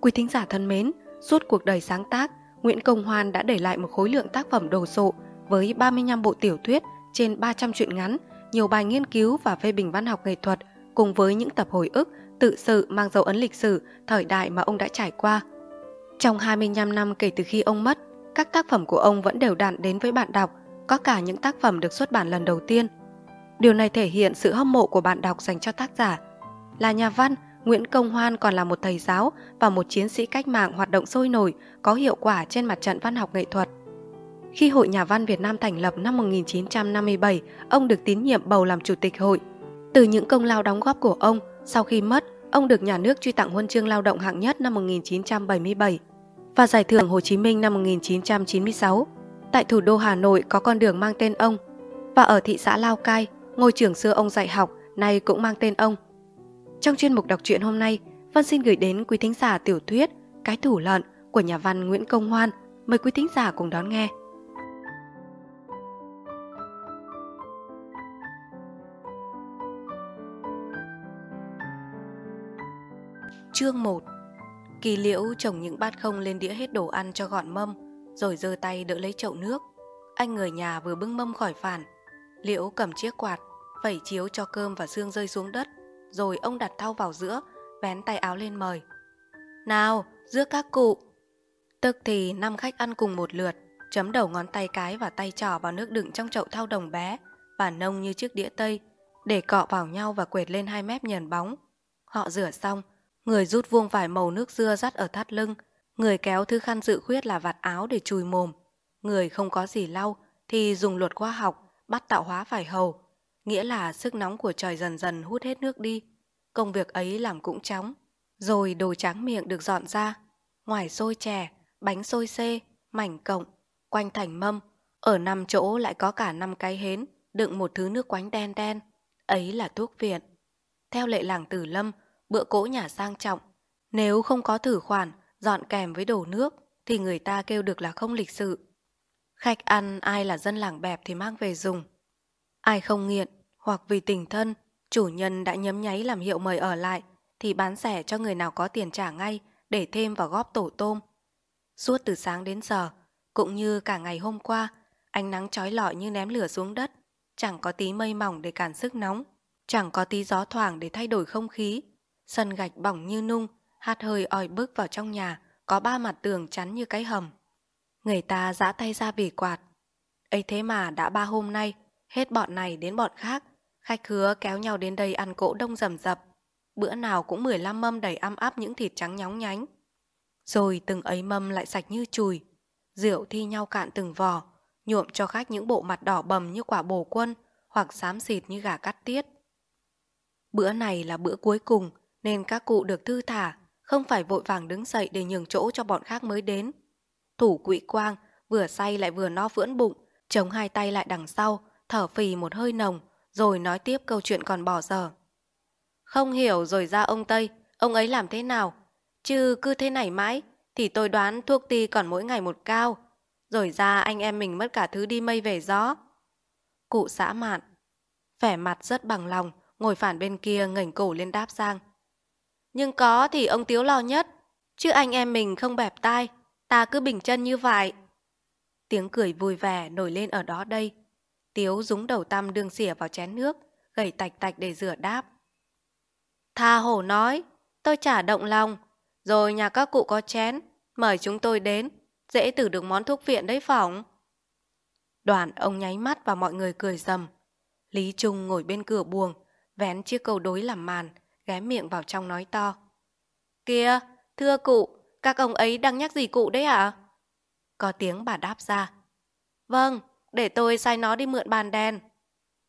Quý thính giả thân mến, suốt cuộc đời sáng tác, Nguyễn Công Hoan đã để lại một khối lượng tác phẩm đồ sộ với 35 bộ tiểu thuyết trên 300 truyện ngắn, nhiều bài nghiên cứu và phê bình văn học nghệ thuật cùng với những tập hồi ức, tự sự mang dấu ấn lịch sử, thời đại mà ông đã trải qua. Trong 25 năm kể từ khi ông mất, các tác phẩm của ông vẫn đều đặn đến với bạn đọc, có cả những tác phẩm được xuất bản lần đầu tiên. Điều này thể hiện sự hâm mộ của bạn đọc dành cho tác giả. Là nhà văn, Nguyễn Công Hoan còn là một thầy giáo và một chiến sĩ cách mạng hoạt động sôi nổi, có hiệu quả trên mặt trận văn học nghệ thuật. Khi Hội Nhà văn Việt Nam thành lập năm 1957, ông được tín nhiệm bầu làm chủ tịch hội. Từ những công lao đóng góp của ông, sau khi mất, ông được nhà nước truy tặng huân chương lao động hạng nhất năm 1977 và giải thưởng Hồ Chí Minh năm 1996. Tại thủ đô Hà Nội có con đường mang tên ông và ở thị xã Lao Cai, ngôi trường xưa ông dạy học nay cũng mang tên ông. Trong chuyên mục đọc truyện hôm nay, Vân xin gửi đến quý thính giả tiểu thuyết Cái thủ lợn của nhà văn Nguyễn Công Hoan. Mời quý thính giả cùng đón nghe. Chương 1 Kỳ liễu trồng những bát không lên đĩa hết đồ ăn cho gọn mâm, rồi giơ tay đỡ lấy chậu nước. Anh người nhà vừa bưng mâm khỏi phản. Liễu cầm chiếc quạt, phẩy chiếu cho cơm và xương rơi xuống đất, rồi ông đặt thau vào giữa, vén tay áo lên mời. Nào, giữa các cụ. Tức thì năm khách ăn cùng một lượt, chấm đầu ngón tay cái và tay trỏ vào nước đựng trong chậu thau đồng bé, và nông như chiếc đĩa tây, để cọ vào nhau và quệt lên hai mép nhờn bóng. Họ rửa xong, Người rút vuông vải màu nước dưa dắt ở thắt lưng, người kéo thứ khăn dự khuyết là vạt áo để chùi mồm. Người không có gì lau thì dùng luật khoa học bắt tạo hóa phải hầu, nghĩa là sức nóng của trời dần dần hút hết nước đi. Công việc ấy làm cũng chóng. Rồi đồ tráng miệng được dọn ra, ngoài xôi chè, bánh xôi xê, mảnh cộng, quanh thành mâm, ở năm chỗ lại có cả năm cái hến, đựng một thứ nước quánh đen đen. Ấy là thuốc viện. Theo lệ làng Tử Lâm, bữa cỗ nhà sang trọng. Nếu không có thử khoản, dọn kèm với đổ nước, thì người ta kêu được là không lịch sự. Khách ăn ai là dân làng bẹp thì mang về dùng. Ai không nghiện, hoặc vì tình thân, chủ nhân đã nhấm nháy làm hiệu mời ở lại, thì bán rẻ cho người nào có tiền trả ngay để thêm vào góp tổ tôm. Suốt từ sáng đến giờ, cũng như cả ngày hôm qua, ánh nắng trói lọi như ném lửa xuống đất, chẳng có tí mây mỏng để cản sức nóng, chẳng có tí gió thoảng để thay đổi không khí, Sân gạch bỏng như nung, hạt hơi oi bức vào trong nhà, có ba mặt tường chắn như cái hầm. Người ta giã tay ra vì quạt. ấy thế mà đã ba hôm nay, hết bọn này đến bọn khác, khách hứa kéo nhau đến đây ăn cỗ đông rầm rập. Bữa nào cũng 15 mâm đầy âm áp những thịt trắng nhóng nhánh. Rồi từng ấy mâm lại sạch như chùi. Rượu thi nhau cạn từng vò, nhuộm cho khách những bộ mặt đỏ bầm như quả bồ quân hoặc xám xịt như gà cắt tiết. Bữa này là bữa cuối cùng, nên các cụ được thư thả, không phải vội vàng đứng dậy để nhường chỗ cho bọn khác mới đến. Thủ quỹ quang vừa say lại vừa no vưỡn bụng, chống hai tay lại đằng sau, thở phì một hơi nồng, rồi nói tiếp câu chuyện còn bỏ giờ. Không hiểu rồi ra ông Tây, ông ấy làm thế nào? Chứ cứ thế này mãi, thì tôi đoán thuốc ti còn mỗi ngày một cao. Rồi ra anh em mình mất cả thứ đi mây về gió. Cụ xã mạn, vẻ mặt rất bằng lòng, ngồi phản bên kia ngẩng cổ lên đáp sang. Nhưng có thì ông Tiếu lo nhất, chứ anh em mình không bẹp tai, ta cứ bình chân như vậy. Tiếng cười vui vẻ nổi lên ở đó đây. Tiếu dúng đầu tăm đương xỉa vào chén nước, gầy tạch tạch để rửa đáp. Tha hổ nói, tôi chả động lòng, rồi nhà các cụ có chén, mời chúng tôi đến, dễ tử được món thuốc viện đấy phỏng. Đoàn ông nháy mắt và mọi người cười rầm. Lý Trung ngồi bên cửa buồng, vén chiếc cầu đối làm màn, ghé miệng vào trong nói to. Kìa, thưa cụ, các ông ấy đang nhắc gì cụ đấy ạ? Có tiếng bà đáp ra. Vâng, để tôi sai nó đi mượn bàn đen.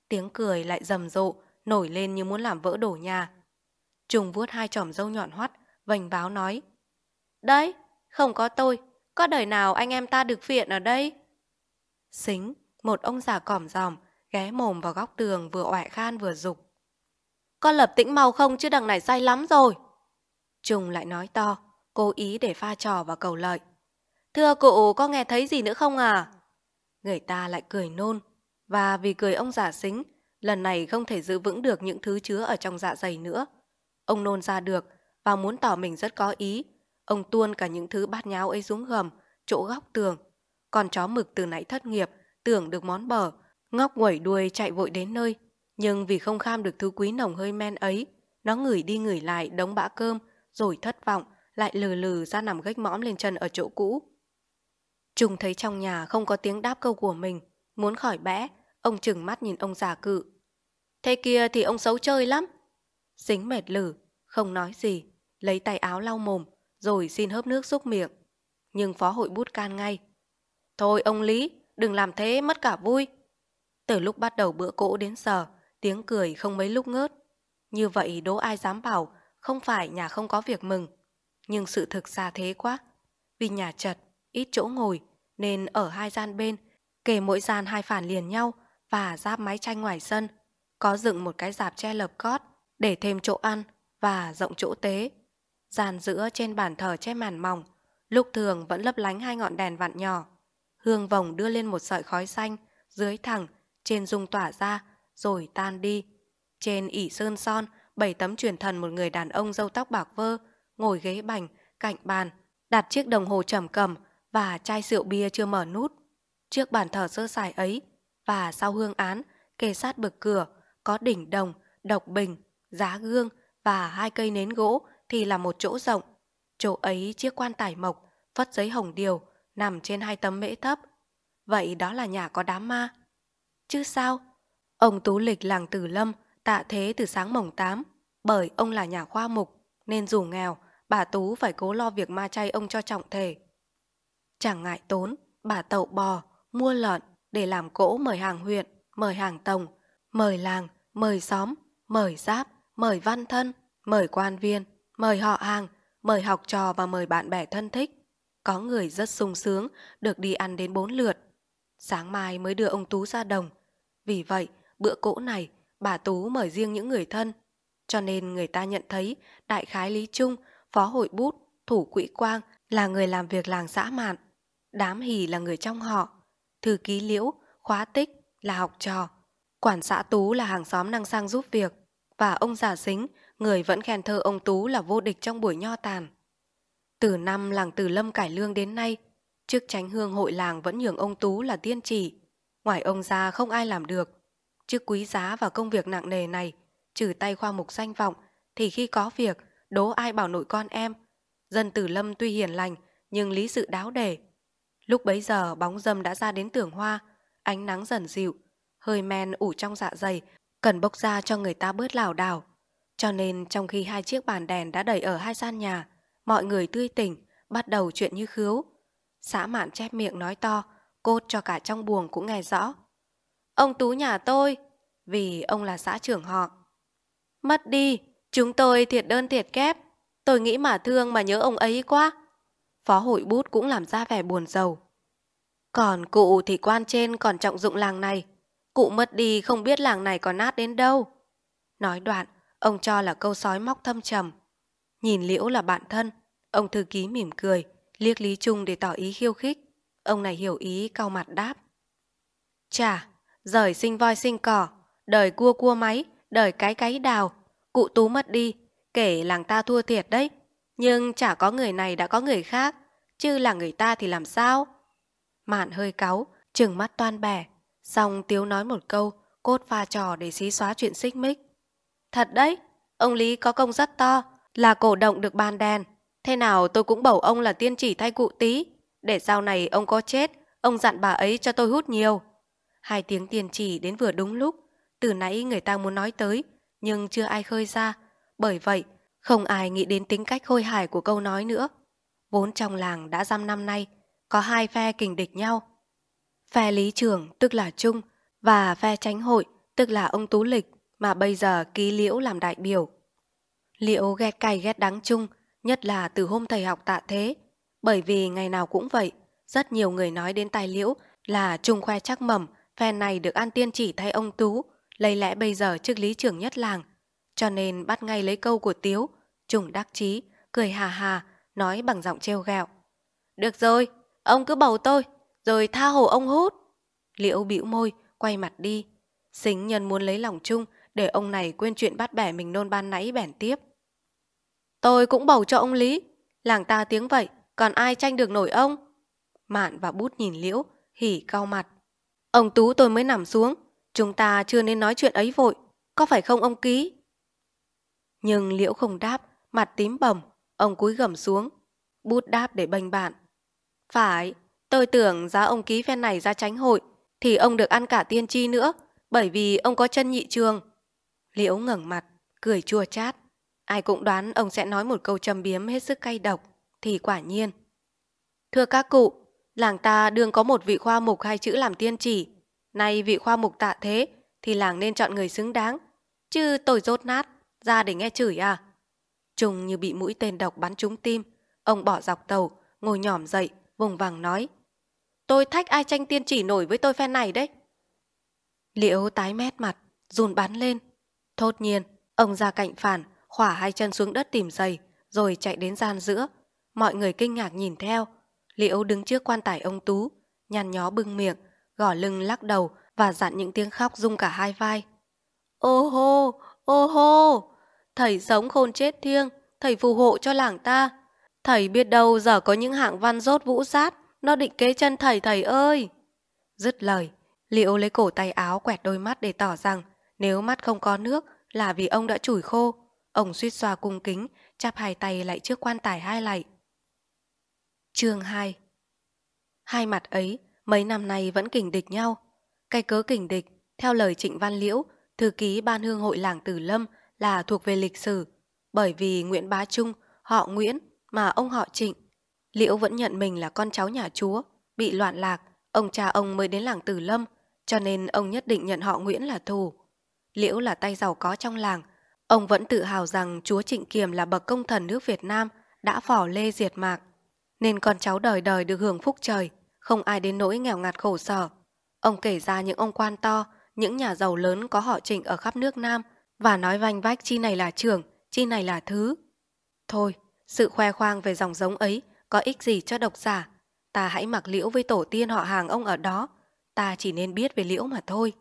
Tiếng cười lại rầm rộ, nổi lên như muốn làm vỡ đổ nhà. Trùng vuốt hai chòm râu nhọn hoắt, vành báo nói. Đấy, không có tôi, có đời nào anh em ta được phiện ở đây? Xính, một ông già cỏm giòm, ghé mồm vào góc tường vừa oại khan vừa dục con lập tĩnh mau không chứ đằng này say lắm rồi. Trùng lại nói to, cố ý để pha trò và cầu lợi. Thưa cụ, có nghe thấy gì nữa không à? Người ta lại cười nôn, và vì cười ông giả xính, lần này không thể giữ vững được những thứ chứa ở trong dạ dày nữa. Ông nôn ra được và muốn tỏ mình rất có ý, ông tuôn cả những thứ bát nháo ấy xuống gầm, chỗ góc tường. còn chó mực từ nãy thất nghiệp, tưởng được món bở, ngóc quẩy đuôi chạy vội đến nơi. Nhưng vì không kham được thứ quý nồng hơi men ấy, nó ngửi đi ngửi lại đống bã cơm, rồi thất vọng, lại lừ lừ ra nằm gách mõm lên chân ở chỗ cũ. Trung thấy trong nhà không có tiếng đáp câu của mình, muốn khỏi bẽ, ông chừng mắt nhìn ông già cự. Thế kia thì ông xấu chơi lắm. Dính mệt lử, không nói gì, lấy tay áo lau mồm, rồi xin hớp nước xúc miệng. Nhưng phó hội bút can ngay. Thôi ông Lý, đừng làm thế mất cả vui. Từ lúc bắt đầu bữa cỗ đến giờ, tiếng cười không mấy lúc ngớt. Như vậy đố ai dám bảo không phải nhà không có việc mừng. Nhưng sự thực xa thế quá. Vì nhà chật, ít chỗ ngồi, nên ở hai gian bên, kể mỗi gian hai phản liền nhau và giáp mái tranh ngoài sân. Có dựng một cái dạp che lợp cót để thêm chỗ ăn và rộng chỗ tế. Gian giữa trên bàn thờ che màn mỏng, lúc thường vẫn lấp lánh hai ngọn đèn vặn nhỏ. Hương vòng đưa lên một sợi khói xanh, dưới thẳng, trên dung tỏa ra, rồi tan đi. Trên ỉ sơn son, bảy tấm truyền thần một người đàn ông râu tóc bạc vơ, ngồi ghế bành, cạnh bàn, đặt chiếc đồng hồ trầm cầm và chai rượu bia chưa mở nút. Trước bàn thờ sơ sài ấy, và sau hương án, kề sát bực cửa, có đỉnh đồng, độc bình, giá gương và hai cây nến gỗ thì là một chỗ rộng. Chỗ ấy chiếc quan tài mộc, phất giấy hồng điều, nằm trên hai tấm mễ thấp. Vậy đó là nhà có đám ma. Chứ sao? Ông Tú Lịch làng Tử Lâm tạ thế từ sáng mồng 8, bởi ông là nhà khoa mục, nên dù nghèo, bà Tú phải cố lo việc ma chay ông cho trọng thể. Chẳng ngại tốn, bà tậu bò, mua lợn để làm cỗ mời hàng huyện, mời hàng tổng, mời làng, mời xóm, mời giáp, mời văn thân, mời quan viên, mời họ hàng, mời học trò và mời bạn bè thân thích. Có người rất sung sướng được đi ăn đến bốn lượt. Sáng mai mới đưa ông Tú ra đồng. Vì vậy, bữa cỗ này, bà Tú mời riêng những người thân. Cho nên người ta nhận thấy đại khái Lý Trung, phó hội bút, thủ quỹ quang là người làm việc làng xã mạn. Đám hỉ là người trong họ. Thư ký liễu, khóa tích là học trò. Quản xã Tú là hàng xóm năng sang giúp việc. Và ông già xính, người vẫn khen thơ ông Tú là vô địch trong buổi nho tàn. Từ năm làng Từ Lâm cải lương đến nay, trước tránh hương hội làng vẫn nhường ông Tú là tiên chỉ. Ngoài ông ra không ai làm được. trước quý giá và công việc nặng nề này, trừ tay khoa mục danh vọng, thì khi có việc, đố ai bảo nội con em. Dân Từ Lâm tuy hiền lành, nhưng lý sự đáo đề. Lúc bấy giờ bóng dâm đã ra đến tường hoa, ánh nắng dần dịu, hơi men ủ trong dạ dày, cần bốc ra cho người ta bớt lảo đảo. Cho nên trong khi hai chiếc bàn đèn đã đầy ở hai gian nhà, mọi người tươi tỉnh, bắt đầu chuyện như khứu. Xã mạn chép miệng nói to, cốt cho cả trong buồng cũng nghe rõ. Ông Tú nhà tôi, vì ông là xã trưởng họ. Mất đi, chúng tôi thiệt đơn thiệt kép. Tôi nghĩ mà thương mà nhớ ông ấy quá. Phó hội bút cũng làm ra vẻ buồn giàu. Còn cụ thì quan trên còn trọng dụng làng này. Cụ mất đi không biết làng này còn nát đến đâu. Nói đoạn, ông cho là câu sói móc thâm trầm. Nhìn liễu là bạn thân, ông thư ký mỉm cười, liếc Lý Trung để tỏ ý khiêu khích. Ông này hiểu ý cau mặt đáp. Chà, rời sinh voi sinh cỏ, đời cua cua máy, đời cái cái đào. Cụ tú mất đi, kể làng ta thua thiệt đấy. Nhưng chả có người này đã có người khác, chứ là người ta thì làm sao? Mạn hơi cáu, trừng mắt toan bẻ. Xong Tiếu nói một câu, cốt pha trò để xí xóa chuyện xích mích. Thật đấy, ông Lý có công rất to, là cổ động được ban đèn. Thế nào tôi cũng bầu ông là tiên chỉ thay cụ tí. Để sau này ông có chết, ông dặn bà ấy cho tôi hút nhiều. Hai tiếng tiền chỉ đến vừa đúng lúc. Từ nãy người ta muốn nói tới, nhưng chưa ai khơi ra. Bởi vậy, không ai nghĩ đến tính cách khôi hài của câu nói nữa. Vốn trong làng đã dăm năm nay, có hai phe kình địch nhau. Phe lý trưởng tức là Trung và phe tránh hội tức là ông Tú Lịch mà bây giờ ký liễu làm đại biểu. Liễu ghét cay ghét đắng Trung, nhất là từ hôm thầy học tạ thế. Bởi vì ngày nào cũng vậy, rất nhiều người nói đến tài liễu là Trung khoe chắc mầm, phe này được an tiên chỉ thay ông Tú, lấy lẽ bây giờ chức lý trưởng nhất làng. Cho nên bắt ngay lấy câu của Tiếu, Trung đắc chí, cười hà hà, nói bằng giọng trêu ghẹo. Được rồi, ông cứ bầu tôi, rồi tha hồ ông hút. Liễu bĩu môi, quay mặt đi. Xính nhân muốn lấy lòng chung để ông này quên chuyện bắt bẻ mình nôn ban nãy bẻn tiếp. Tôi cũng bầu cho ông Lý, làng ta tiếng vậy, còn ai tranh được nổi ông? Mạn và bút nhìn liễu, hỉ cau mặt. Ông Tú tôi mới nằm xuống, chúng ta chưa nên nói chuyện ấy vội, có phải không ông ký? Nhưng liễu không đáp, mặt tím bầm, ông cúi gầm xuống. Bút đáp để bênh bạn. Phải, tôi tưởng giá ông ký phen này ra tránh hội, thì ông được ăn cả tiên tri nữa, bởi vì ông có chân nhị trường. Liễu ngẩng mặt, cười chua chát. Ai cũng đoán ông sẽ nói một câu châm biếm hết sức cay độc, thì quả nhiên. Thưa các cụ, làng ta đương có một vị khoa mục hai chữ làm tiên chỉ. Nay vị khoa mục tạ thế, thì làng nên chọn người xứng đáng. Chứ tôi rốt nát, ra để nghe chửi à? Trùng như bị mũi tên độc bắn trúng tim. Ông bỏ dọc tàu, ngồi nhỏm dậy, vùng vằng nói. Tôi thách ai tranh tiên chỉ nổi với tôi phen này đấy. Liễu tái mét mặt, run bắn lên. Thốt nhiên, ông ra cạnh phản, khỏa hai chân xuống đất tìm giày, rồi chạy đến gian giữa. Mọi người kinh ngạc nhìn theo. Liễu đứng trước quan tài ông Tú, nhăn nhó bưng miệng, gỏ lưng lắc đầu và dặn những tiếng khóc rung cả hai vai. Ô hô, ô hô, thầy sống khôn chết thiêng, thầy phù hộ cho làng ta. Thầy biết đâu giờ có những hạng văn rốt vũ sát, nó định kế chân thầy thầy ơi. Dứt lời, Liễu lấy cổ tay áo quẹt đôi mắt để tỏ rằng nếu mắt không có nước là vì ông đã chủi khô. Ông suýt xoa cung kính, chắp hai tay lại trước quan tài hai lạy. Chương 2 Hai mặt ấy mấy năm nay vẫn kình địch nhau. Cái cớ kình địch, theo lời Trịnh Văn Liễu, thư ký ban hương hội làng Tử Lâm là thuộc về lịch sử, bởi vì Nguyễn Bá Trung, họ Nguyễn mà ông họ Trịnh. Liễu vẫn nhận mình là con cháu nhà chúa, bị loạn lạc, ông cha ông mới đến làng Tử Lâm, cho nên ông nhất định nhận họ Nguyễn là thù. Liễu là tay giàu có trong làng, ông vẫn tự hào rằng chúa Trịnh Kiềm là bậc công thần nước Việt Nam đã phỏ lê diệt mạc, nên con cháu đời đời được hưởng phúc trời, không ai đến nỗi nghèo ngặt khổ sở. Ông kể ra những ông quan to, những nhà giàu lớn có họ Trịnh ở khắp nước Nam và nói vanh vách chi này là trưởng, chi này là thứ. Thôi, sự khoe khoang về dòng giống ấy có ích gì cho độc giả. Ta hãy mặc liễu với tổ tiên họ hàng ông ở đó. Ta chỉ nên biết về liễu mà thôi.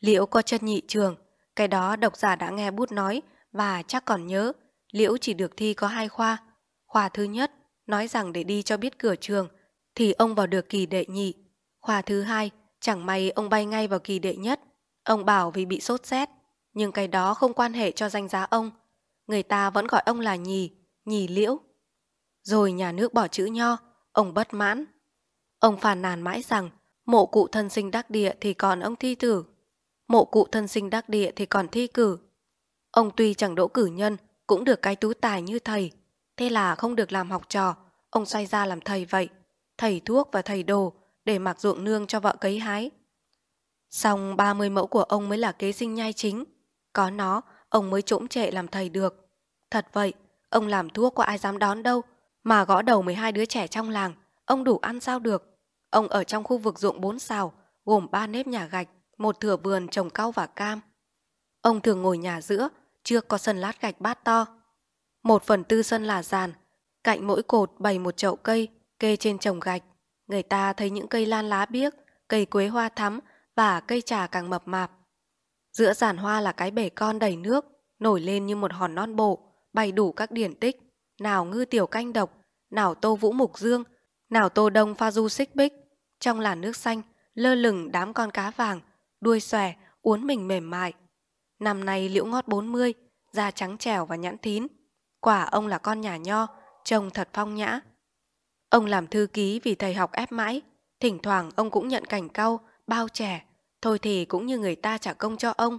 Liễu có chân nhị trường, cái đó độc giả đã nghe bút nói và chắc còn nhớ. Liễu chỉ được thi có hai khoa. Khoa thứ nhất, nói rằng để đi cho biết cửa trường, thì ông vào được kỳ đệ nhị. Khoa thứ hai, chẳng may ông bay ngay vào kỳ đệ nhất. Ông bảo vì bị sốt rét, nhưng cái đó không quan hệ cho danh giá ông. Người ta vẫn gọi ông là nhì, nhì liễu. Rồi nhà nước bỏ chữ nho, ông bất mãn. Ông phàn nàn mãi rằng mộ cụ thân sinh đắc địa thì còn ông thi thử. Mộ cụ thân sinh đắc địa thì còn thi cử. Ông tuy chẳng đỗ cử nhân, cũng được cái tú tài như thầy. Thế là không được làm học trò, ông xoay ra làm thầy vậy. Thầy thuốc và thầy đồ để mặc ruộng nương cho vợ cấy hái. Xong 30 mẫu của ông mới là kế sinh nhai chính. Có nó, ông mới trỗm trệ làm thầy được. Thật vậy, ông làm thuốc có ai dám đón đâu. Mà gõ đầu 12 đứa trẻ trong làng, ông đủ ăn sao được. Ông ở trong khu vực ruộng bốn xào, gồm ba nếp nhà gạch, một thửa vườn trồng cau và cam. Ông thường ngồi nhà giữa, chưa có sân lát gạch bát to. Một phần tư sân là giàn, cạnh mỗi cột bày một chậu cây, kê trên trồng gạch. Người ta thấy những cây lan lá biếc, cây quế hoa thắm và cây trà càng mập mạp. Giữa giàn hoa là cái bể con đầy nước, nổi lên như một hòn non bộ, bày đủ các điển tích. Nào ngư tiểu canh độc, nào tô vũ mục dương, nào tô đông pha du xích bích. Trong làn nước xanh, lơ lửng đám con cá vàng, đuôi xòe, uốn mình mềm mại. Năm nay liễu ngót 40, da trắng trẻo và nhãn thín. Quả ông là con nhà nho, trông thật phong nhã. Ông làm thư ký vì thầy học ép mãi, thỉnh thoảng ông cũng nhận cảnh cau, bao trẻ, thôi thì cũng như người ta trả công cho ông.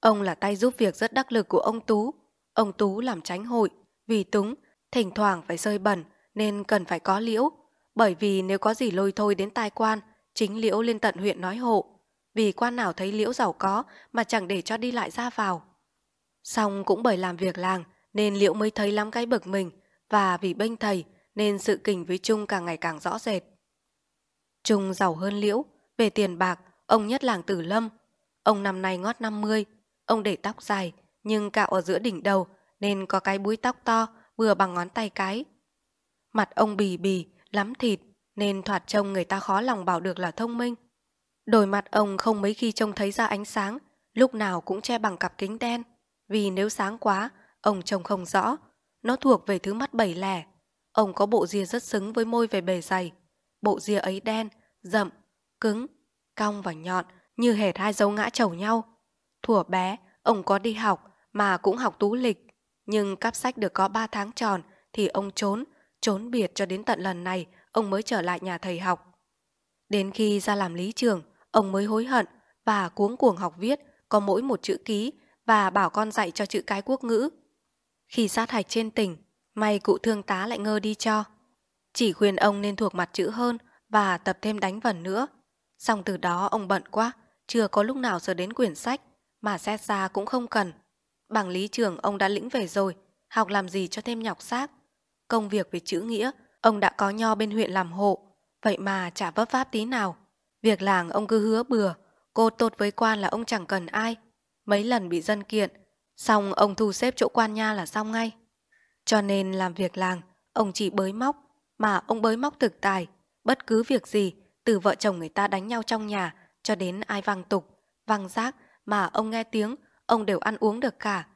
Ông là tay giúp việc rất đắc lực của ông Tú. Ông Tú làm tránh hội, vì túng, thỉnh thoảng phải rơi bẩn nên cần phải có liễu. Bởi vì nếu có gì lôi thôi đến tai quan, chính liễu lên tận huyện nói hộ. Vì quan nào thấy liễu giàu có mà chẳng để cho đi lại ra vào. Xong cũng bởi làm việc làng nên liễu mới thấy lắm cái bực mình và vì bênh thầy nên sự kình với Trung càng ngày càng rõ rệt. Trung giàu hơn liễu, về tiền bạc, ông nhất làng Tử Lâm. Ông năm nay ngót 50, ông để tóc dài, nhưng cạo ở giữa đỉnh đầu nên có cái búi tóc to vừa bằng ngón tay cái. Mặt ông bì bì, lắm thịt nên thoạt trông người ta khó lòng bảo được là thông minh. Đôi mặt ông không mấy khi trông thấy ra ánh sáng, lúc nào cũng che bằng cặp kính đen, vì nếu sáng quá, ông trông không rõ. nó thuộc về thứ mắt bảy lẻ. Ông có bộ ria rất xứng với môi về bề dày. Bộ ria ấy đen, rậm, cứng, cong và nhọn như hệt hai dấu ngã chầu nhau. Thủa bé, ông có đi học mà cũng học tú lịch. Nhưng cắp sách được có ba tháng tròn thì ông trốn, trốn biệt cho đến tận lần này ông mới trở lại nhà thầy học. Đến khi ra làm lý trường, ông mới hối hận và cuống cuồng học viết có mỗi một chữ ký và bảo con dạy cho chữ cái quốc ngữ. Khi sát hạch trên tỉnh, may cụ thương tá lại ngơ đi cho. Chỉ khuyên ông nên thuộc mặt chữ hơn và tập thêm đánh vần nữa. Xong từ đó ông bận quá, chưa có lúc nào giờ đến quyển sách, mà xét ra cũng không cần. Bằng lý trường ông đã lĩnh về rồi, học làm gì cho thêm nhọc xác. Công việc về chữ nghĩa, ông đã có nho bên huyện làm hộ, vậy mà chả vấp váp tí nào. Việc làng ông cứ hứa bừa, cô tốt với quan là ông chẳng cần ai. Mấy lần bị dân kiện, xong ông thu xếp chỗ quan nha là xong ngay. Cho nên làm việc làng, ông chỉ bới móc, mà ông bới móc thực tài, bất cứ việc gì, từ vợ chồng người ta đánh nhau trong nhà cho đến ai văng tục, văng rác mà ông nghe tiếng, ông đều ăn uống được cả.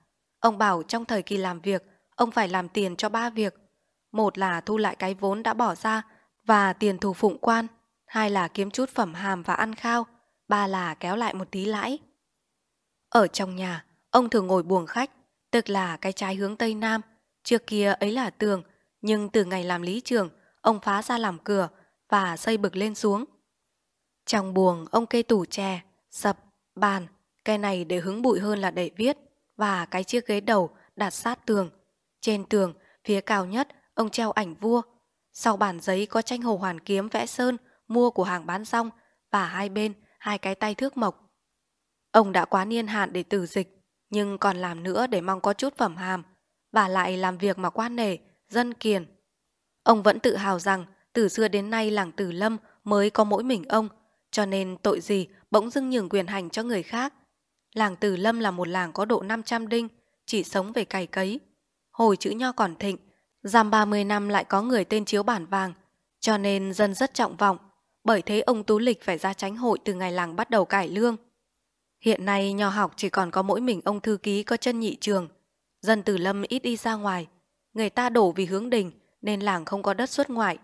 Ông bảo trong thời kỳ làm việc, ông phải làm tiền cho ba việc. Một là thu lại cái vốn đã bỏ ra và tiền thù phụng quan, hai là kiếm chút phẩm hàm và ăn khao, ba là kéo lại một tí lãi. Ở trong nhà, ông thường ngồi buồng khách, tức là cái trái hướng Tây Nam. Trước kia ấy là tường, nhưng từ ngày làm lý trường, ông phá ra làm cửa và xây bực lên xuống. Trong buồng, ông kê tủ chè, sập, bàn, cái này để hứng bụi hơn là để viết, và cái chiếc ghế đầu đặt sát tường. Trên tường, phía cao nhất, ông treo ảnh vua. Sau bản giấy có tranh hồ hoàn kiếm vẽ sơn, mua của hàng bán rong, và hai bên, hai cái tay thước mộc. Ông đã quá niên hạn để tử dịch, nhưng còn làm nữa để mong có chút phẩm hàm, và lại làm việc mà quan nể, dân kiền. Ông vẫn tự hào rằng từ xưa đến nay làng Tử Lâm mới có mỗi mình ông, cho nên tội gì bỗng dưng nhường quyền hành cho người khác. Làng Tử Lâm là một làng có độ 500 đinh, chỉ sống về cày cấy. Hồi chữ nho còn thịnh, giam 30 năm lại có người tên chiếu bản vàng, cho nên dân rất trọng vọng, bởi thế ông Tú Lịch phải ra tránh hội từ ngày làng bắt đầu cải lương. Hiện nay nho học chỉ còn có mỗi mình ông thư ký có chân nhị trường. Dân Tử Lâm ít đi ra ngoài, người ta đổ vì hướng đình nên làng không có đất xuất ngoại.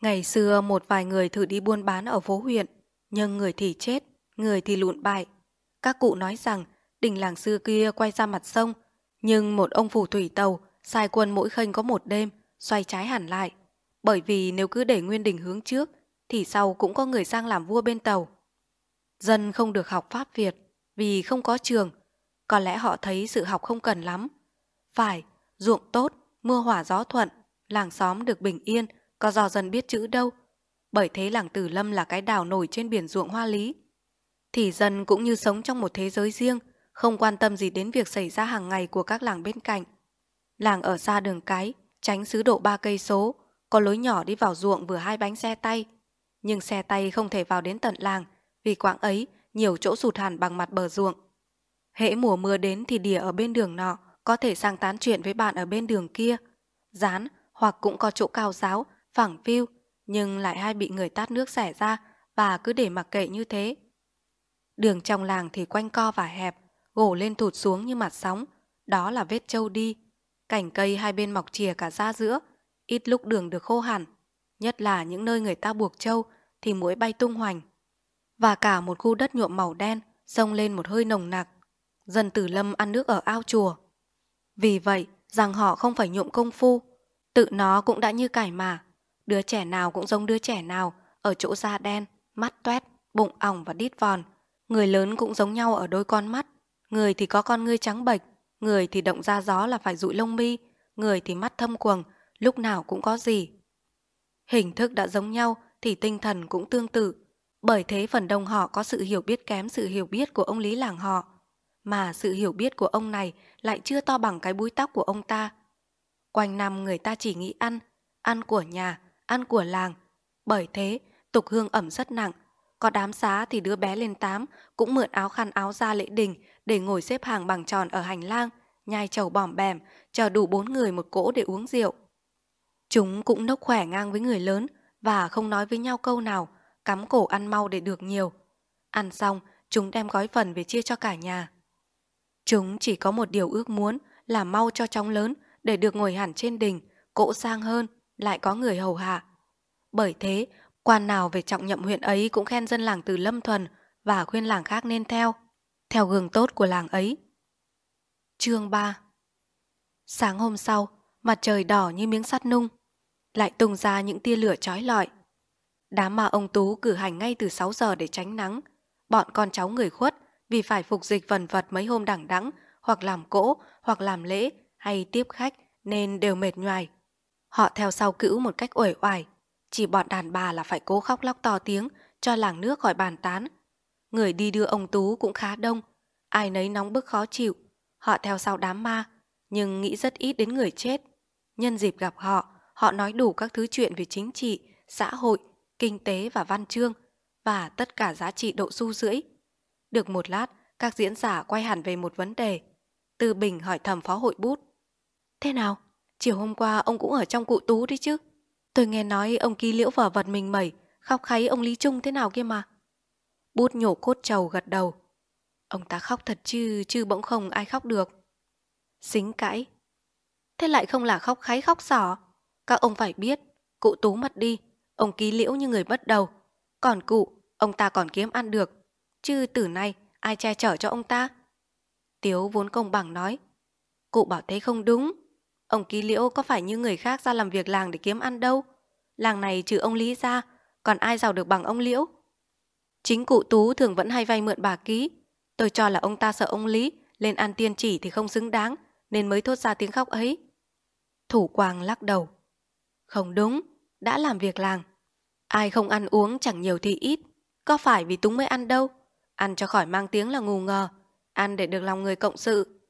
Ngày xưa một vài người thử đi buôn bán ở phố huyện, nhưng người thì chết, người thì lụn bại. Các cụ nói rằng đình làng xưa kia quay ra mặt sông, nhưng một ông phủ thủy tàu sai quân mỗi khênh có một đêm, xoay trái hẳn lại. Bởi vì nếu cứ để nguyên đình hướng trước, thì sau cũng có người sang làm vua bên tàu. Dân không được học Pháp Việt vì không có trường, có lẽ họ thấy sự học không cần lắm. Phải, ruộng tốt, mưa hỏa gió thuận, làng xóm được bình yên, có dò dần biết chữ đâu. Bởi thế làng Tử Lâm là cái đảo nổi trên biển ruộng hoa lý. Thì dân cũng như sống trong một thế giới riêng, không quan tâm gì đến việc xảy ra hàng ngày của các làng bên cạnh. Làng ở xa đường cái, tránh xứ độ ba cây số, có lối nhỏ đi vào ruộng vừa hai bánh xe tay. Nhưng xe tay không thể vào đến tận làng, vì quãng ấy nhiều chỗ sụt hẳn bằng mặt bờ ruộng. Hễ mùa mưa đến thì đỉa ở bên đường nọ có thể sang tán chuyện với bạn ở bên đường kia. Dán hoặc cũng có chỗ cao giáo phẳng phiu, nhưng lại hay bị người tát nước xẻ ra và cứ để mặc kệ như thế. Đường trong làng thì quanh co và hẹp, gỗ lên thụt xuống như mặt sóng, đó là vết trâu đi. Cảnh cây hai bên mọc chìa cả ra giữa, ít lúc đường được khô hẳn, nhất là những nơi người ta buộc trâu thì muỗi bay tung hoành. Và cả một khu đất nhuộm màu đen, sông lên một hơi nồng nặc. Dân tử lâm ăn nước ở ao chùa. Vì vậy, rằng họ không phải nhuộm công phu, tự nó cũng đã như cải mà, Đứa trẻ nào cũng giống đứa trẻ nào, ở chỗ da đen, mắt toét, bụng ỏng và đít vòn. Người lớn cũng giống nhau ở đôi con mắt. Người thì có con ngươi trắng bệch, người thì động ra gió là phải dụi lông mi, người thì mắt thâm quầng, lúc nào cũng có gì. Hình thức đã giống nhau thì tinh thần cũng tương tự. Bởi thế phần đông họ có sự hiểu biết kém sự hiểu biết của ông Lý làng họ. Mà sự hiểu biết của ông này lại chưa to bằng cái búi tóc của ông ta. Quanh năm người ta chỉ nghĩ ăn, ăn của nhà, ăn của làng. Bởi thế, tục hương ẩm rất nặng. Có đám xá thì đứa bé lên tám cũng mượn áo khăn áo ra lễ đình để ngồi xếp hàng bằng tròn ở hành lang, nhai chầu bỏm bèm, chờ đủ bốn người một cỗ để uống rượu. Chúng cũng nốc khỏe ngang với người lớn và không nói với nhau câu nào, cắm cổ ăn mau để được nhiều. Ăn xong, chúng đem gói phần về chia cho cả nhà. Chúng chỉ có một điều ước muốn là mau cho chóng lớn để được ngồi hẳn trên đỉnh, cỗ sang hơn, lại có người hầu hạ. Bởi thế, quan nào về trọng nhậm huyện ấy cũng khen dân làng từ Lâm Thuần và khuyên làng khác nên theo, theo gương tốt của làng ấy. Chương 3 Sáng hôm sau, mặt trời đỏ như miếng sắt nung, lại tung ra những tia lửa chói lọi. Đám mà ông Tú cử hành ngay từ 6 giờ để tránh nắng. Bọn con cháu người khuất vì phải phục dịch vần vật mấy hôm đẳng đẵng hoặc làm cỗ, hoặc làm lễ, hay tiếp khách nên đều mệt nhoài. Họ theo sau cữu một cách uể oải, chỉ bọn đàn bà là phải cố khóc lóc to tiếng cho làng nước khỏi bàn tán. Người đi đưa ông Tú cũng khá đông, ai nấy nóng bức khó chịu. Họ theo sau đám ma, nhưng nghĩ rất ít đến người chết. Nhân dịp gặp họ, họ nói đủ các thứ chuyện về chính trị, xã hội, kinh tế và văn chương, và tất cả giá trị độ su rưỡi. Được một lát, các diễn giả quay hẳn về một vấn đề. Từ Bình hỏi thầm phó hội bút. Thế nào? Chiều hôm qua ông cũng ở trong cụ tú đi chứ? Tôi nghe nói ông ký liễu vở vật mình mẩy, khóc kháy ông Lý Trung thế nào kia mà. Bút nhổ cốt trầu gật đầu. Ông ta khóc thật chứ, chứ bỗng không ai khóc được. Xính cãi. Thế lại không là khóc kháy khóc sỏ. Các ông phải biết, cụ tú mất đi, ông ký liễu như người bất đầu. Còn cụ, ông ta còn kiếm ăn được. Chứ từ nay, ai che chở cho ông ta? Tiếu vốn công bằng nói. Cụ bảo thế không đúng. Ông ký liễu có phải như người khác ra làm việc làng để kiếm ăn đâu. Làng này trừ ông Lý ra, còn ai giàu được bằng ông Liễu? Chính cụ Tú thường vẫn hay vay mượn bà ký. Tôi cho là ông ta sợ ông Lý, lên ăn tiên chỉ thì không xứng đáng, nên mới thốt ra tiếng khóc ấy. Thủ Quang lắc đầu. Không đúng, đã làm việc làng. Ai không ăn uống chẳng nhiều thì ít, có phải vì túng mới ăn đâu. Ăn cho khỏi mang tiếng là ngu ngờ, ăn để được lòng người cộng sự.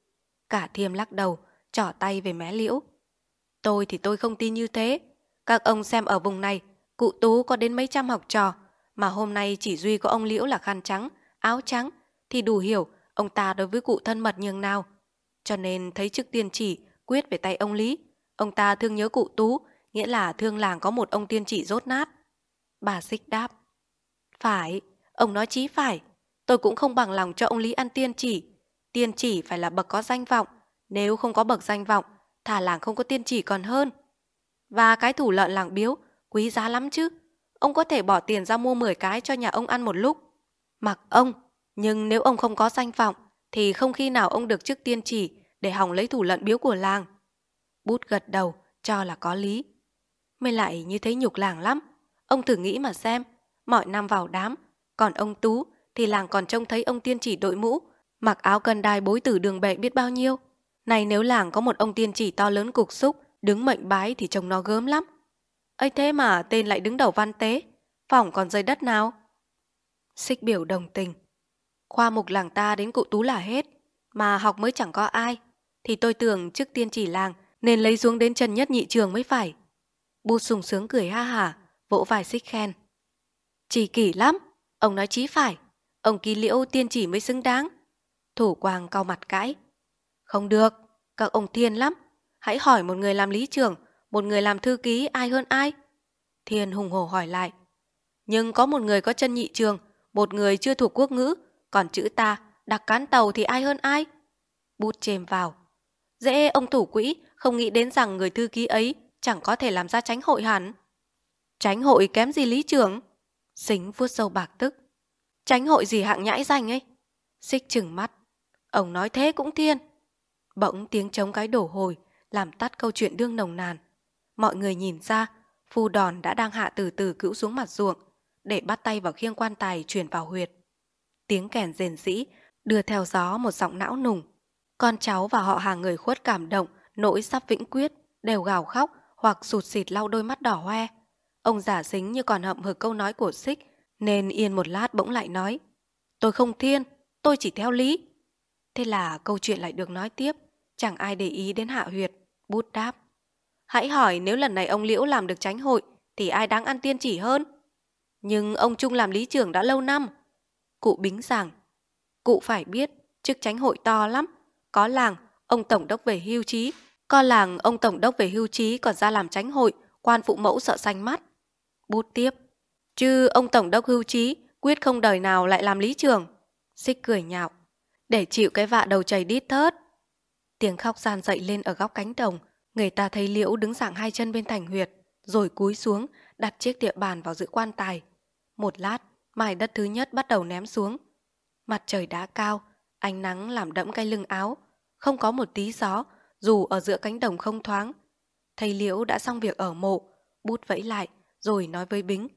Cả thiêm lắc đầu, trỏ tay về mé liễu. Tôi thì tôi không tin như thế. Các ông xem ở vùng này, cụ Tú có đến mấy trăm học trò, mà hôm nay chỉ duy có ông liễu là khăn trắng, áo trắng, thì đủ hiểu ông ta đối với cụ thân mật nhường nào. Cho nên thấy chức tiên chỉ quyết về tay ông Lý, ông ta thương nhớ cụ Tú, nghĩa là thương làng có một ông tiên chỉ rốt nát. Bà xích đáp. Phải, ông nói chí phải. Tôi cũng không bằng lòng cho ông Lý ăn tiên chỉ. Tiên chỉ phải là bậc có danh vọng. Nếu không có bậc danh vọng, thả làng không có tiên chỉ còn hơn. Và cái thủ lợn làng biếu, quý giá lắm chứ. Ông có thể bỏ tiền ra mua 10 cái cho nhà ông ăn một lúc. Mặc ông, nhưng nếu ông không có danh vọng, thì không khi nào ông được chức tiên chỉ để hỏng lấy thủ lợn biếu của làng. Bút gật đầu, cho là có lý. Mới lại như thấy nhục làng lắm. Ông thử nghĩ mà xem, mọi năm vào đám, còn ông Tú thì làng còn trông thấy ông tiên chỉ đội mũ, mặc áo cần đai bối tử đường bệ biết bao nhiêu. Này nếu làng có một ông tiên chỉ to lớn cục xúc, đứng mệnh bái thì trông nó gớm lắm. ấy thế mà tên lại đứng đầu văn tế, phỏng còn rơi đất nào? Xích biểu đồng tình. Khoa mục làng ta đến cụ Tú là hết, mà học mới chẳng có ai. Thì tôi tưởng trước tiên chỉ làng nên lấy xuống đến chân nhất nhị trường mới phải. Bu sùng sướng cười ha hả, vỗ vai xích khen. Chỉ kỷ lắm, ông nói chí phải, ông ký liễu tiên chỉ mới xứng đáng. Thủ quang cau mặt cãi. Không được, các ông thiên lắm. Hãy hỏi một người làm lý trưởng, một người làm thư ký ai hơn ai? Thiên hùng hổ hỏi lại. Nhưng có một người có chân nhị trường, một người chưa thuộc quốc ngữ, còn chữ ta, đặc cán tàu thì ai hơn ai? Bút chêm vào. Dễ ông thủ quỹ không nghĩ đến rằng người thư ký ấy chẳng có thể làm ra tránh hội hẳn. Tránh hội kém gì lý trưởng? Xính vuốt sâu bạc tức. Tránh hội gì hạng nhãi danh ấy? Xích chừng mắt. Ông nói thế cũng thiên. Bỗng tiếng trống cái đổ hồi, làm tắt câu chuyện đương nồng nàn. Mọi người nhìn ra, phu đòn đã đang hạ từ từ cữu xuống mặt ruộng, để bắt tay vào khiêng quan tài chuyển vào huyệt. Tiếng kèn rền rĩ, đưa theo gió một giọng não nùng. Con cháu và họ hàng người khuất cảm động, nỗi sắp vĩnh quyết, đều gào khóc hoặc sụt sịt lau đôi mắt đỏ hoe. Ông giả dính như còn hậm hực câu nói của xích, nên yên một lát bỗng lại nói. Tôi không thiên, tôi chỉ theo lý. Thế là câu chuyện lại được nói tiếp, chẳng ai để ý đến hạ huyệt, bút đáp. Hãy hỏi nếu lần này ông Liễu làm được tránh hội thì ai đáng ăn tiên chỉ hơn? Nhưng ông Trung làm lý trưởng đã lâu năm. Cụ bính rằng, cụ phải biết chức tránh hội to lắm. Có làng, ông tổng đốc về hưu trí. Có làng, ông tổng đốc về hưu trí còn ra làm tránh hội, quan phụ mẫu sợ xanh mắt. Bút tiếp, chứ ông tổng đốc hưu trí quyết không đời nào lại làm lý trưởng. Xích cười nhạo, để chịu cái vạ đầu chảy đít thớt. Tiếng khóc gian dậy lên ở góc cánh đồng, Người ta thấy liễu đứng sảng hai chân bên thành huyệt, rồi cúi xuống, đặt chiếc địa bàn vào giữa quan tài. Một lát, mài đất thứ nhất bắt đầu ném xuống. Mặt trời đã cao, ánh nắng làm đẫm cái lưng áo, không có một tí gió, dù ở giữa cánh đồng không thoáng. Thầy Liễu đã xong việc ở mộ, bút vẫy lại, rồi nói với Bính.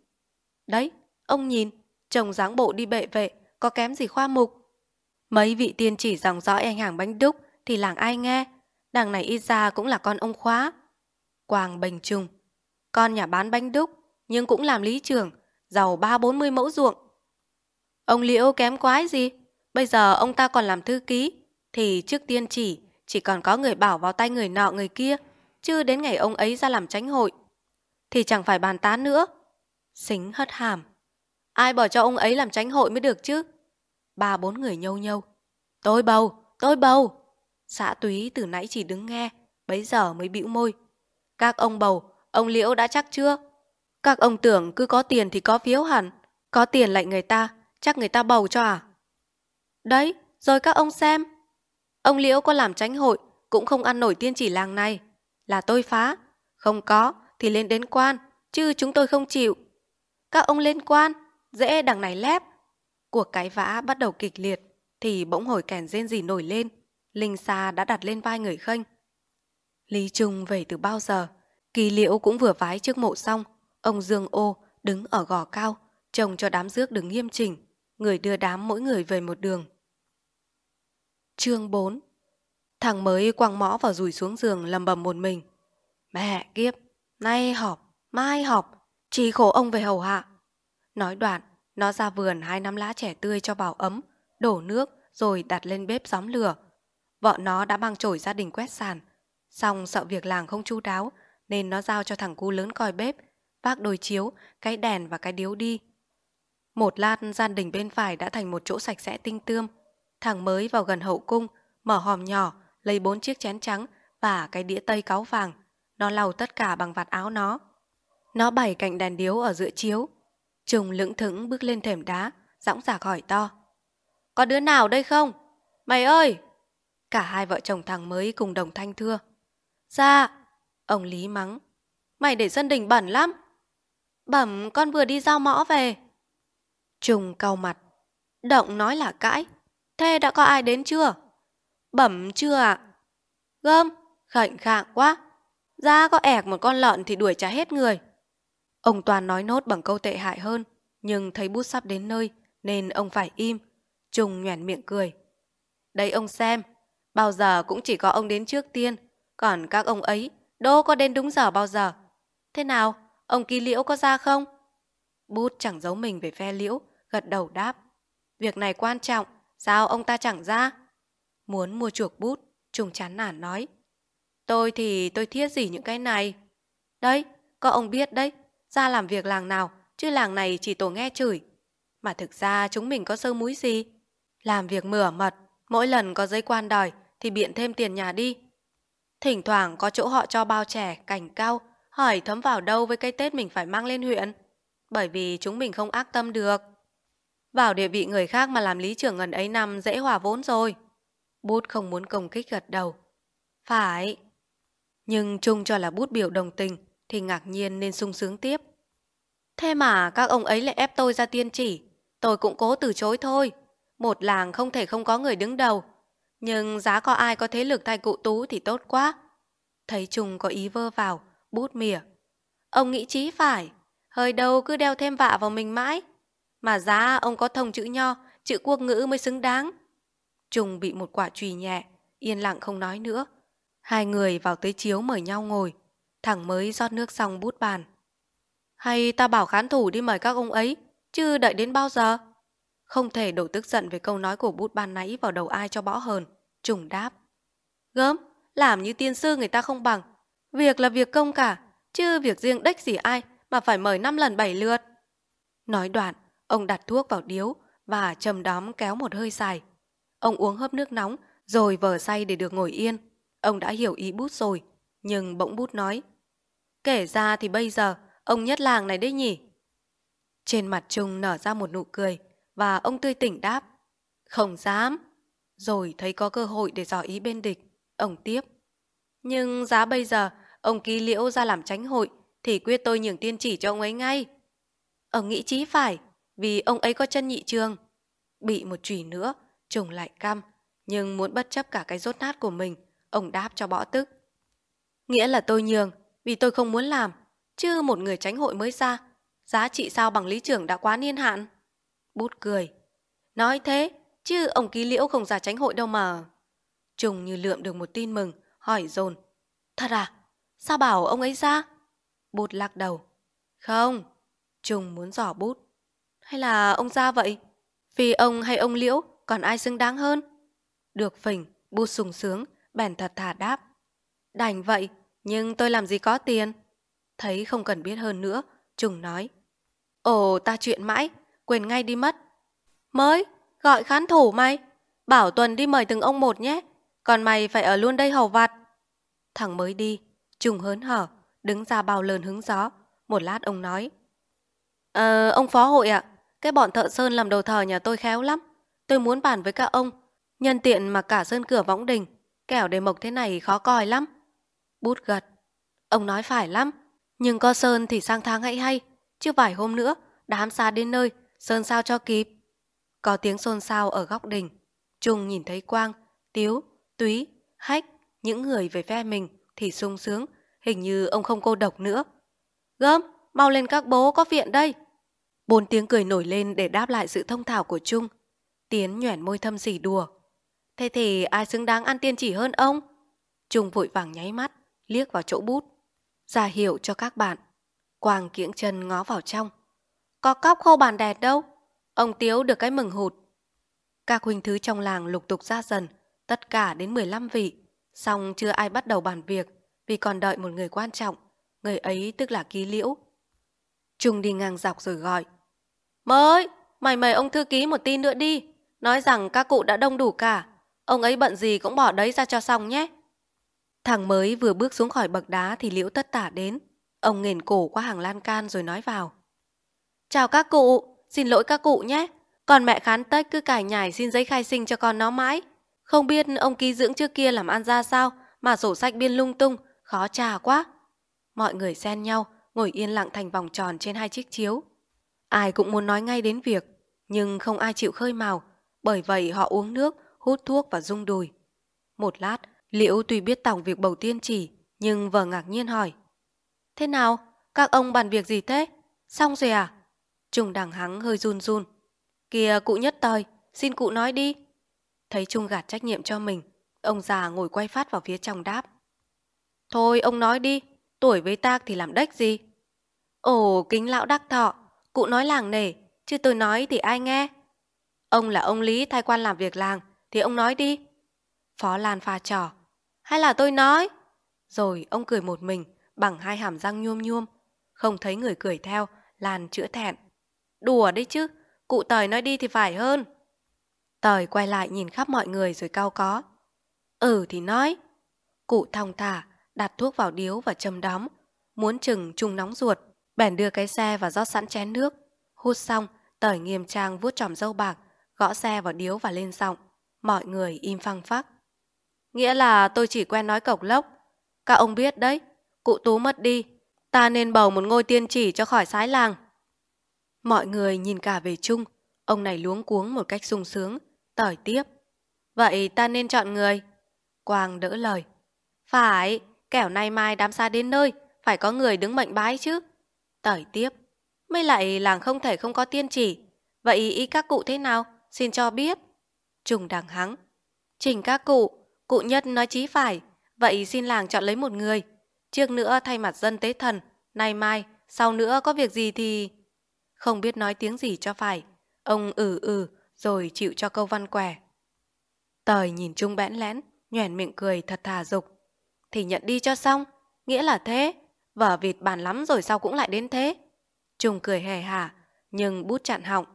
Đấy, ông nhìn, chồng dáng bộ đi bệ vệ, có kém gì khoa mục. Mấy vị tiên chỉ dòng dõi anh hàng bánh đúc thì làng ai nghe, đằng này ít ra cũng là con ông khóa. Quang bình trùng, con nhà bán bánh đúc, nhưng cũng làm lý trưởng, giàu ba bốn mươi mẫu ruộng. Ông Liễu kém quái gì? Bây giờ ông ta còn làm thư ký, thì trước tiên chỉ, chỉ còn có người bảo vào tay người nọ người kia, chứ đến ngày ông ấy ra làm tránh hội. Thì chẳng phải bàn tán nữa. Xính hất hàm. Ai bỏ cho ông ấy làm tránh hội mới được chứ? Ba bốn người nhâu nhâu. Tôi bầu, tôi bầu. Xã túy từ nãy chỉ đứng nghe, bấy giờ mới bĩu môi. Các ông bầu, ông Liễu đã chắc chưa? Các ông tưởng cứ có tiền thì có phiếu hẳn. Có tiền lại người ta, chắc người ta bầu cho à? Đấy, rồi các ông xem. Ông Liễu có làm tránh hội, cũng không ăn nổi tiên chỉ làng này. Là tôi phá. Không có, thì lên đến quan, chứ chúng tôi không chịu. Các ông lên quan, dễ đằng này lép. Cuộc cái vã bắt đầu kịch liệt, thì bỗng hồi kèn rên gì nổi lên. Linh Sa đã đặt lên vai người khênh. Lý Trung về từ bao giờ? Kỳ liễu cũng vừa vái trước mộ xong. Ông Dương Ô đứng ở gò cao, trông cho đám rước đứng nghiêm chỉnh. Người đưa đám mỗi người về một đường. Chương 4 Thằng mới quăng mõ vào rùi xuống giường lầm bầm một mình. Mẹ kiếp, nay họp, mai họp, chỉ khổ ông về hầu hạ. Nói đoạn, nó ra vườn hai nắm lá trẻ tươi cho vào ấm, đổ nước rồi đặt lên bếp gióm lửa. Vợ nó đã mang chổi gia đình quét sàn. Xong sợ việc làng không chu đáo nên nó giao cho thằng cu lớn coi bếp, vác đồi chiếu, cái đèn và cái điếu đi. Một lát gian đình bên phải đã thành một chỗ sạch sẽ tinh tươm. Thằng mới vào gần hậu cung, mở hòm nhỏ, lấy bốn chiếc chén trắng và cái đĩa tây cáo vàng. Nó lau tất cả bằng vạt áo nó. Nó bày cạnh đèn điếu ở giữa chiếu. Trùng lững thững bước lên thềm đá, dõng dạc hỏi to. Có đứa nào đây không? Mày ơi! Cả hai vợ chồng thằng mới cùng đồng thanh thưa. Dạ! Ông Lý mắng. Mày để dân đình bẩn lắm. Bẩm con vừa đi giao mõ về. Trùng cau mặt. Động nói là cãi. Thế đã có ai đến chưa? Bẩm chưa ạ. À? Gơm, khệnh khạng quá. Ra có ẻc một con lợn thì đuổi trả hết người. Ông Toàn nói nốt bằng câu tệ hại hơn, nhưng thấy bút sắp đến nơi nên ông phải im. Trùng nhoẻn miệng cười. Đây ông xem, bao giờ cũng chỉ có ông đến trước tiên, còn các ông ấy đâu có đến đúng giờ bao giờ. Thế nào, ông kỳ liễu có ra không? Bút chẳng giấu mình về phe liễu, gật đầu đáp. Việc này quan trọng, sao ông ta chẳng ra? Muốn mua chuộc bút, trùng chán nản nói. Tôi thì tôi thiết gì những cái này. Đấy, có ông biết đấy, ra làm việc làng nào, chứ làng này chỉ tổ nghe chửi. Mà thực ra chúng mình có sơ múi gì? Làm việc mửa mật, mỗi lần có giấy quan đòi thì biện thêm tiền nhà đi. Thỉnh thoảng có chỗ họ cho bao trẻ, cảnh cao, hỏi thấm vào đâu với cái Tết mình phải mang lên huyện. Bởi vì chúng mình không ác tâm được. Vào địa vị người khác mà làm lý trưởng ngần ấy năm dễ hòa vốn rồi. Bút không muốn công kích gật đầu. Phải. Nhưng chung cho là bút biểu đồng tình thì ngạc nhiên nên sung sướng tiếp. Thế mà các ông ấy lại ép tôi ra tiên chỉ. Tôi cũng cố từ chối thôi. Một làng không thể không có người đứng đầu. Nhưng giá có ai có thế lực thay cụ tú thì tốt quá. Thấy Trung có ý vơ vào, bút mỉa. Ông nghĩ chí phải. Hơi đâu cứ đeo thêm vạ vào mình mãi. Mà giá ông có thông chữ nho, chữ quốc ngữ mới xứng đáng. Trung bị một quả trùy nhẹ, yên lặng không nói nữa. Hai người vào tới chiếu mời nhau ngồi. thẳng mới rót nước xong bút bàn. Hay ta bảo khán thủ đi mời các ông ấy, chứ đợi đến bao giờ? Không thể đổ tức giận về câu nói của bút ban nãy vào đầu ai cho bõ hờn. Trùng đáp. Gớm, làm như tiên sư người ta không bằng. Việc là việc công cả, chứ việc riêng đếch gì ai mà phải mời năm lần bảy lượt. Nói đoạn, ông đặt thuốc vào điếu và trầm đóm kéo một hơi dài. Ông uống hớp nước nóng rồi vờ say để được ngồi yên. Ông đã hiểu ý bút rồi, nhưng bỗng bút nói. Kể ra thì bây giờ, ông nhất làng này đấy nhỉ? Trên mặt Trung nở ra một nụ cười và ông tươi tỉnh đáp. Không dám. Rồi thấy có cơ hội để dò ý bên địch, ông tiếp. Nhưng giá bây giờ, ông ký liễu ra làm tránh hội, thì quyết tôi nhường tiên chỉ cho ông ấy ngay. Ông nghĩ chí phải, vì ông ấy có chân nhị trường. Bị một chùy nữa, trùng lại căm, nhưng muốn bất chấp cả cái rốt nát của mình, ông đáp cho bỏ tức. Nghĩa là tôi nhường, vì tôi không muốn làm, chứ một người tránh hội mới ra, giá trị sao bằng lý trưởng đã quá niên hạn. Bút cười. Nói thế, chứ ông ký liễu không ra tránh hội đâu mà. Trùng như lượm được một tin mừng, hỏi dồn Thật à? Sao bảo ông ấy ra? Bút lắc đầu. Không. Trùng muốn giỏ bút. Hay là ông ra vậy? Vì ông hay ông liễu, còn ai xứng đáng hơn? Được phỉnh, bút sùng sướng, bèn thật thà đáp. Đành vậy, nhưng tôi làm gì có tiền? Thấy không cần biết hơn nữa, Trùng nói. Ồ, ta chuyện mãi, quên ngay đi mất. Mới, gọi khán thủ mày. Bảo Tuần đi mời từng ông một nhé. Còn mày phải ở luôn đây hầu vặt. Thằng mới đi, Trùng hớn hở, đứng ra bao lờn hứng gió. Một lát ông nói. Ờ, ông phó hội ạ, cái bọn thợ sơn làm đầu thờ nhà tôi khéo lắm. Tôi muốn bàn với các ông. Nhân tiện mà cả sơn cửa võng đình, kẻo để mộc thế này khó coi lắm. Bút gật. Ông nói phải lắm, nhưng co sơn thì sang tháng hãy hay, chứ vài hôm nữa, đám xa đến nơi, sơn sao cho kịp. Có tiếng xôn xao ở góc đình. Trung nhìn thấy Quang, Tiếu, Túy, Hách, những người về phe mình thì sung sướng, hình như ông không cô độc nữa. Gớm, mau lên các bố có viện đây. Bốn tiếng cười nổi lên để đáp lại sự thông thảo của Trung. Tiến nhoẻn môi thâm sỉ đùa. Thế thì ai xứng đáng ăn tiên chỉ hơn ông? Trung vội vàng nháy mắt, liếc vào chỗ bút. Ra hiệu cho các bạn. Quang kiễng chân ngó vào trong. Có cóc khô bàn đèn đâu? Ông Tiếu được cái mừng hụt. Các huynh thứ trong làng lục tục ra dần, tất cả đến 15 vị. Xong chưa ai bắt đầu bàn việc, vì còn đợi một người quan trọng. Người ấy tức là ký liễu. Trung đi ngang dọc rồi gọi. Mới, mày mời ông thư ký một tin nữa đi. Nói rằng các cụ đã đông đủ cả. Ông ấy bận gì cũng bỏ đấy ra cho xong nhé. Thằng mới vừa bước xuống khỏi bậc đá thì liễu tất tả đến. Ông nghền cổ qua hàng lan can rồi nói vào. Chào các cụ, xin lỗi các cụ nhé. Còn mẹ khán tách cứ cải nhải xin giấy khai sinh cho con nó mãi. Không biết ông ký dưỡng trước kia làm ăn ra sao mà sổ sách biên lung tung, khó trà quá. Mọi người xen nhau, ngồi yên lặng thành vòng tròn trên hai chiếc chiếu. Ai cũng muốn nói ngay đến việc, nhưng không ai chịu khơi mào, bởi vậy họ uống nước, hút thuốc và rung đùi. Một lát, Liễu tuy biết tòng việc bầu tiên chỉ, nhưng vờ ngạc nhiên hỏi. Thế nào? Các ông bàn việc gì thế? Xong rồi à? Trung đằng hắng hơi run run. Kìa cụ nhất tôi xin cụ nói đi. Thấy Trung gạt trách nhiệm cho mình, ông già ngồi quay phát vào phía trong đáp. Thôi ông nói đi, tuổi với ta thì làm đếch gì? Ồ, kính lão đắc thọ, cụ nói làng nể, chứ tôi nói thì ai nghe? Ông là ông Lý thay quan làm việc làng, thì ông nói đi. Phó Lan pha trò. Hay là tôi nói? Rồi ông cười một mình, bằng hai hàm răng nhuôm nhuôm. Không thấy người cười theo, Lan chữa thẹn. Đùa đấy chứ, cụ Tời nói đi thì phải hơn. Tời quay lại nhìn khắp mọi người rồi cao có. Ừ thì nói. Cụ thong thả, đặt thuốc vào điếu và châm đóng. Muốn chừng chung nóng ruột, bèn đưa cái xe và rót sẵn chén nước. Hút xong, Tời nghiêm trang vuốt tròm dâu bạc, gõ xe vào điếu và lên giọng. Mọi người im phăng phắc. Nghĩa là tôi chỉ quen nói cộc lốc. Các ông biết đấy, cụ Tú mất đi. Ta nên bầu một ngôi tiên chỉ cho khỏi sái làng. Mọi người nhìn cả về chung. Ông này luống cuống một cách sung sướng. Tỏi tiếp. Vậy ta nên chọn người. Quang đỡ lời. Phải, kẻo nay mai đám xa đến nơi. Phải có người đứng mệnh bái chứ. Tỏi tiếp. Mới lại làng không thể không có tiên chỉ. Vậy ý các cụ thế nào? Xin cho biết. Trùng đằng hắng. Trình các cụ, Cụ nhất nói chí phải, vậy xin làng chọn lấy một người. Trước nữa thay mặt dân tế thần, nay mai, sau nữa có việc gì thì... Không biết nói tiếng gì cho phải. Ông ừ ừ, rồi chịu cho câu văn què. Tời nhìn Trung bẽn lẽn, nhoẻn miệng cười thật thà dục. Thì nhận đi cho xong, nghĩa là thế. Vở vịt bàn lắm rồi sao cũng lại đến thế. Trung cười hề hả, nhưng bút chặn họng.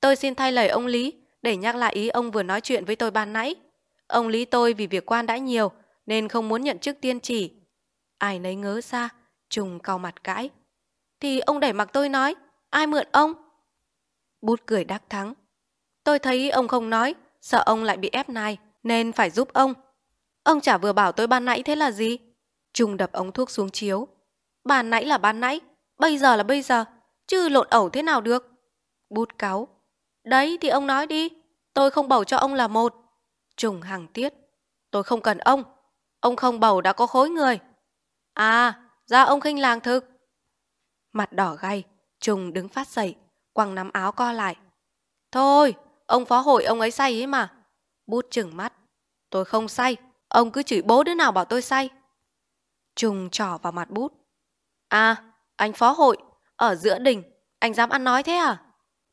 Tôi xin thay lời ông Lý, để nhắc lại ý ông vừa nói chuyện với tôi ban nãy. Ông Lý tôi vì việc quan đã nhiều nên không muốn nhận chức tiên chỉ. Ai nấy ngớ ra, trung cau mặt cãi. Thì ông đẩy mặc tôi nói, ai mượn ông? Bút cười đắc thắng. Tôi thấy ông không nói, sợ ông lại bị ép nai nên phải giúp ông. Ông chả vừa bảo tôi ban nãy thế là gì? Trung đập ống thuốc xuống chiếu. Ban nãy là ban nãy, bây giờ là bây giờ, chứ lộn ẩu thế nào được? Bút cáu. Đấy thì ông nói đi, tôi không bầu cho ông là một. Trùng hàng tiết. Tôi không cần ông, ông không bầu đã có khối người. À, ra ông khinh làng thực. Mặt đỏ gay, Trùng đứng phát dậy, quăng nắm áo co lại. Thôi, ông phó hội ông ấy say ấy mà. Bút chừng mắt. Tôi không say, ông cứ chửi bố đứa nào bảo tôi say. Trùng trỏ vào mặt bút. À, anh phó hội, ở giữa đình, anh dám ăn nói thế à?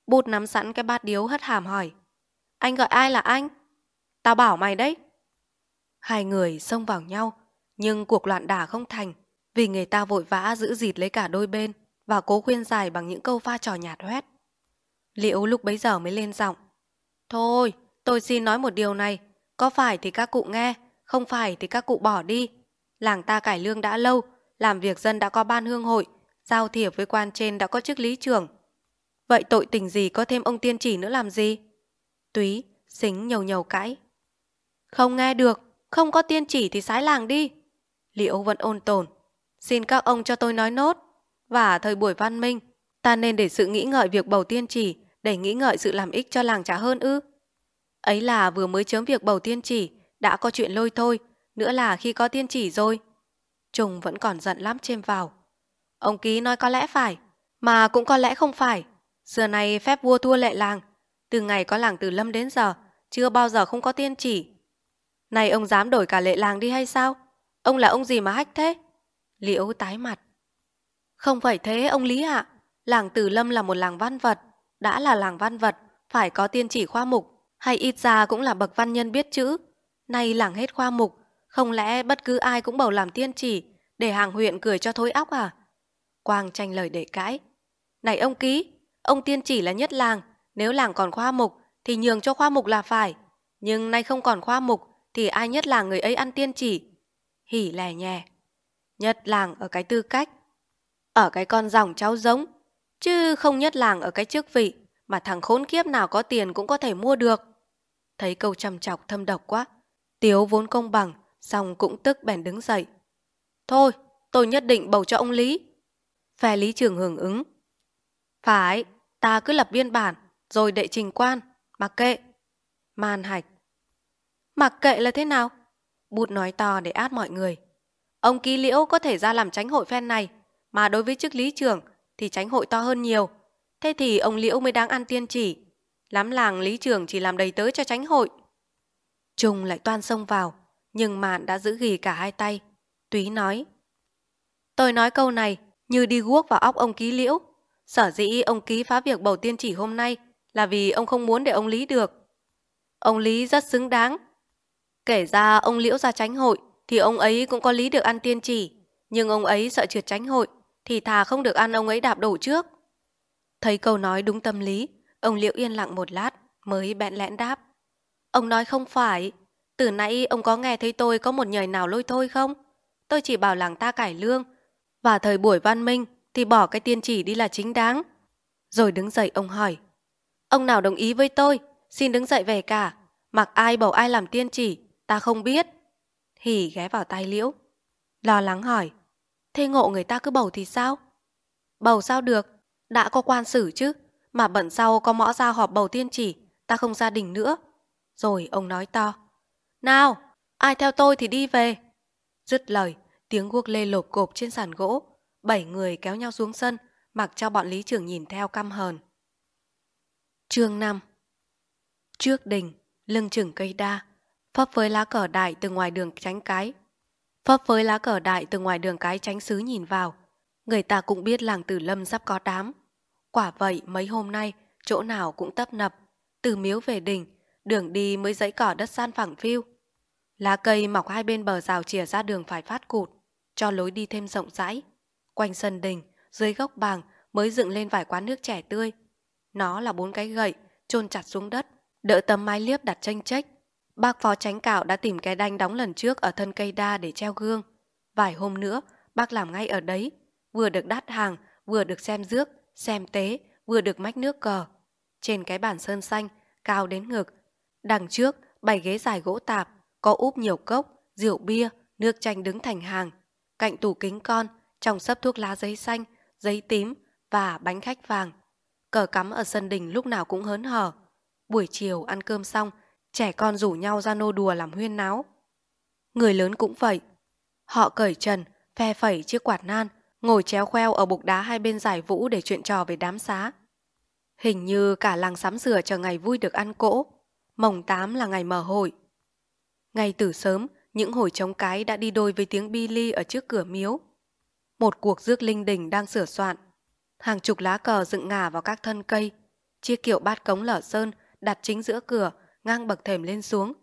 Bút nắm sẵn cái bát điếu hất hàm hỏi. Anh gọi ai là anh? Tao bảo mày đấy. Hai người xông vào nhau, nhưng cuộc loạn đả không thành vì người ta vội vã giữ dịt lấy cả đôi bên và cố khuyên giải bằng những câu pha trò nhạt hoét. Liễu lúc bấy giờ mới lên giọng. Thôi, tôi xin nói một điều này. Có phải thì các cụ nghe, không phải thì các cụ bỏ đi. Làng ta cải lương đã lâu, làm việc dân đã có ban hương hội, giao thiệp với quan trên đã có chức lý trưởng. Vậy tội tình gì có thêm ông tiên chỉ nữa làm gì? Túy, xính nhầu nhầu cãi. Không nghe được, không có tiên chỉ thì sái làng đi. Liễu vẫn ôn tồn. Xin các ông cho tôi nói nốt. Và thời buổi văn minh, ta nên để sự nghĩ ngợi việc bầu tiên chỉ để nghĩ ngợi sự làm ích cho làng trả hơn ư. Ấy là vừa mới chớm việc bầu tiên chỉ, đã có chuyện lôi thôi, nữa là khi có tiên chỉ rồi. Trùng vẫn còn giận lắm chêm vào. Ông ký nói có lẽ phải, mà cũng có lẽ không phải. Xưa nay phép vua thua lệ làng, từ ngày có làng từ lâm đến giờ, chưa bao giờ không có tiên chỉ. Này ông dám đổi cả lệ làng đi hay sao? Ông là ông gì mà hách thế? Liễu tái mặt. Không phải thế ông Lý ạ. Làng Từ Lâm là một làng văn vật. Đã là làng văn vật, phải có tiên chỉ khoa mục. Hay ít ra cũng là bậc văn nhân biết chữ. Nay làng hết khoa mục. Không lẽ bất cứ ai cũng bầu làm tiên chỉ để hàng huyện cười cho thối óc à? Quang tranh lời để cãi. Này ông ký, ông tiên chỉ là nhất làng. Nếu làng còn khoa mục thì nhường cho khoa mục là phải. Nhưng nay không còn khoa mục thì ai nhất làng người ấy ăn tiên chỉ. Hỉ lè nhè. Nhất làng ở cái tư cách ở cái con dòng cháu giống, chứ không nhất làng ở cái chức vị mà thằng khốn kiếp nào có tiền cũng có thể mua được. Thấy câu trầm chọc thâm độc quá, Tiếu vốn công bằng, xong cũng tức bèn đứng dậy. Thôi, tôi nhất định bầu cho ông Lý. Phe Lý Trường hưởng ứng. Phải, ta cứ lập biên bản, rồi đệ trình quan, mặc kệ. Man hạch. Mặc kệ là thế nào? bụt nói to để át mọi người. Ông ký liễu có thể ra làm tránh hội phen này, mà đối với chức lý trưởng thì tránh hội to hơn nhiều. Thế thì ông Liễu mới đáng ăn tiên chỉ. Lắm làng lý trưởng chỉ làm đầy tớ cho tránh hội. Trung lại toan xông vào, nhưng Mạn đã giữ ghì cả hai tay. Túy nói. Tôi nói câu này như đi guốc vào óc ông ký liễu. Sở dĩ ông ký phá việc bầu tiên chỉ hôm nay là vì ông không muốn để ông Lý được. Ông Lý rất xứng đáng. Kể ra ông Liễu ra tránh hội thì ông ấy cũng có lý được ăn tiên chỉ. Nhưng ông ấy sợ trượt tránh hội thì thà không được ăn ông ấy đạp đổ trước. Thấy câu nói đúng tâm lý, ông Liễu yên lặng một lát mới bẹn lẽn đáp. Ông nói không phải, từ nãy ông có nghe thấy tôi có một nhời nào lôi thôi không? Tôi chỉ bảo làng ta cải lương, và thời buổi văn minh thì bỏ cái tiên chỉ đi là chính đáng. Rồi đứng dậy ông hỏi, ông nào đồng ý với tôi, xin đứng dậy về cả, mặc ai bầu ai làm tiên chỉ, ta không biết. Hỉ ghé vào tay Liễu, lo lắng hỏi, Thế ngộ người ta cứ bầu thì sao? Bầu sao được? Đã có quan xử chứ. Mà bận sau có mõ ra họp bầu tiên chỉ. Ta không gia đình nữa. Rồi ông nói to. Nào, ai theo tôi thì đi về. Dứt lời, tiếng guốc lê lộp cộp trên sàn gỗ. Bảy người kéo nhau xuống sân, mặc cho bọn lý trưởng nhìn theo căm hờn. Chương 5 Trước đình, lưng chừng cây đa, phấp với lá cờ đại từ ngoài đường tránh cái, Phấp với lá cờ đại từ ngoài đường cái tránh xứ nhìn vào, người ta cũng biết làng Tử Lâm sắp có đám. Quả vậy mấy hôm nay, chỗ nào cũng tấp nập, từ miếu về đỉnh, đường đi mới dãy cỏ đất san phẳng phiu. Lá cây mọc hai bên bờ rào chìa ra đường phải phát cụt, cho lối đi thêm rộng rãi. Quanh sân đình, dưới gốc bàng mới dựng lên vài quán nước trẻ tươi. Nó là bốn cái gậy, chôn chặt xuống đất, đỡ tấm mái liếp đặt tranh trách, Bác phó tránh cạo đã tìm cái đanh đóng lần trước ở thân cây đa để treo gương. Vài hôm nữa, bác làm ngay ở đấy. Vừa được đắt hàng, vừa được xem rước, xem tế, vừa được mách nước cờ. Trên cái bàn sơn xanh, cao đến ngực. Đằng trước, bày ghế dài gỗ tạp, có úp nhiều cốc, rượu bia, nước chanh đứng thành hàng. Cạnh tủ kính con, trong sấp thuốc lá giấy xanh, giấy tím và bánh khách vàng. Cờ cắm ở sân đình lúc nào cũng hớn hở. Buổi chiều ăn cơm xong, trẻ con rủ nhau ra nô đùa làm huyên náo. Người lớn cũng vậy. Họ cởi trần, phe phẩy chiếc quạt nan, ngồi chéo khoeo ở bục đá hai bên giải vũ để chuyện trò về đám xá. Hình như cả làng sắm sửa chờ ngày vui được ăn cỗ. Mồng tám là ngày mở hội. Ngay từ sớm, những hồi trống cái đã đi đôi với tiếng bi ly ở trước cửa miếu. Một cuộc rước linh đình đang sửa soạn. Hàng chục lá cờ dựng ngả vào các thân cây. Chiếc kiệu bát cống lở sơn đặt chính giữa cửa, ngang bậc thềm lên xuống.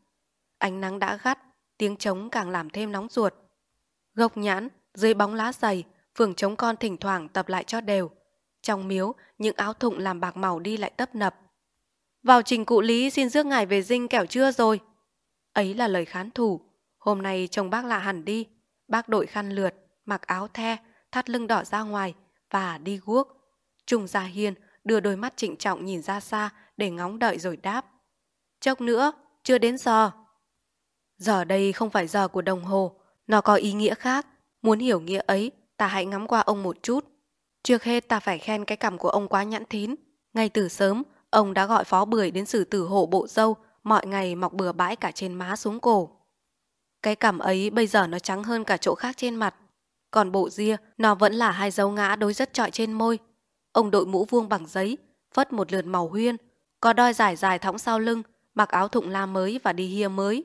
Ánh nắng đã gắt, tiếng trống càng làm thêm nóng ruột. Gốc nhãn, dưới bóng lá dày, phường trống con thỉnh thoảng tập lại cho đều. Trong miếu, những áo thụng làm bạc màu đi lại tấp nập. Vào trình cụ Lý xin rước ngài về dinh kẻo chưa rồi. Ấy là lời khán thủ. Hôm nay chồng bác lạ hẳn đi. Bác đội khăn lượt, mặc áo the, thắt lưng đỏ ra ngoài và đi guốc. Trung Gia Hiên đưa đôi mắt trịnh trọng nhìn ra xa để ngóng đợi rồi đáp. Chốc nữa, chưa đến giờ. Giờ đây không phải giờ của đồng hồ, nó có ý nghĩa khác. Muốn hiểu nghĩa ấy, ta hãy ngắm qua ông một chút. Trước hết ta phải khen cái cằm của ông quá nhãn thín. Ngay từ sớm, ông đã gọi phó bưởi đến xử tử hộ bộ dâu, mọi ngày mọc bừa bãi cả trên má xuống cổ. Cái cằm ấy bây giờ nó trắng hơn cả chỗ khác trên mặt. Còn bộ ria, nó vẫn là hai dấu ngã đối rất trọi trên môi. Ông đội mũ vuông bằng giấy, phất một lượt màu huyên, có đôi dài dài thõng sau lưng, mặc áo thụng la mới và đi hia mới.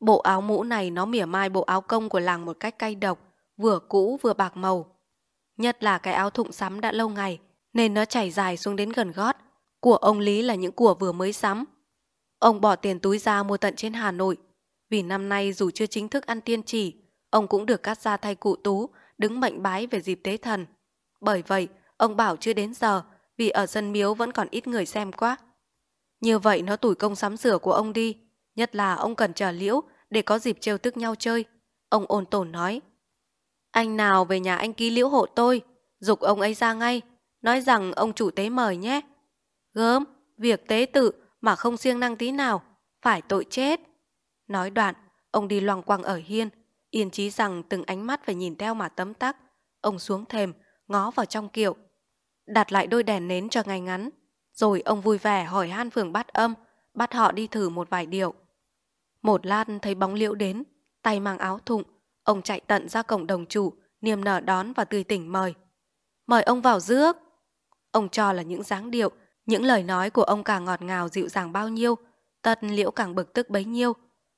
Bộ áo mũ này nó mỉa mai bộ áo công của làng một cách cay độc, vừa cũ vừa bạc màu. Nhất là cái áo thụng sắm đã lâu ngày, nên nó chảy dài xuống đến gần gót. Của ông Lý là những của vừa mới sắm. Ông bỏ tiền túi ra mua tận trên Hà Nội. Vì năm nay dù chưa chính thức ăn tiên chỉ, ông cũng được cắt ra thay cụ Tú, đứng mệnh bái về dịp tế thần. Bởi vậy, ông bảo chưa đến giờ, vì ở sân miếu vẫn còn ít người xem quá. Như vậy nó tủi công sắm sửa của ông đi, nhất là ông cần chờ liễu để có dịp trêu tức nhau chơi. Ông ôn tồn nói. Anh nào về nhà anh ký liễu hộ tôi, dục ông ấy ra ngay, nói rằng ông chủ tế mời nhé. Gớm, việc tế tự mà không siêng năng tí nào, phải tội chết. Nói đoạn, ông đi loằng quăng ở hiên, yên chí rằng từng ánh mắt phải nhìn theo mà tấm tắc. Ông xuống thềm, ngó vào trong kiệu. Đặt lại đôi đèn nến cho ngay ngắn. Rồi ông vui vẻ hỏi han phường bắt âm, bắt họ đi thử một vài điệu. Một lát thấy bóng liễu đến, tay mang áo thụng, ông chạy tận ra cổng đồng chủ, niềm nở đón và tươi tỉnh mời. Mời ông vào rước. Ông cho là những dáng điệu, những lời nói của ông càng ngọt ngào dịu dàng bao nhiêu, tật liễu càng bực tức bấy nhiêu.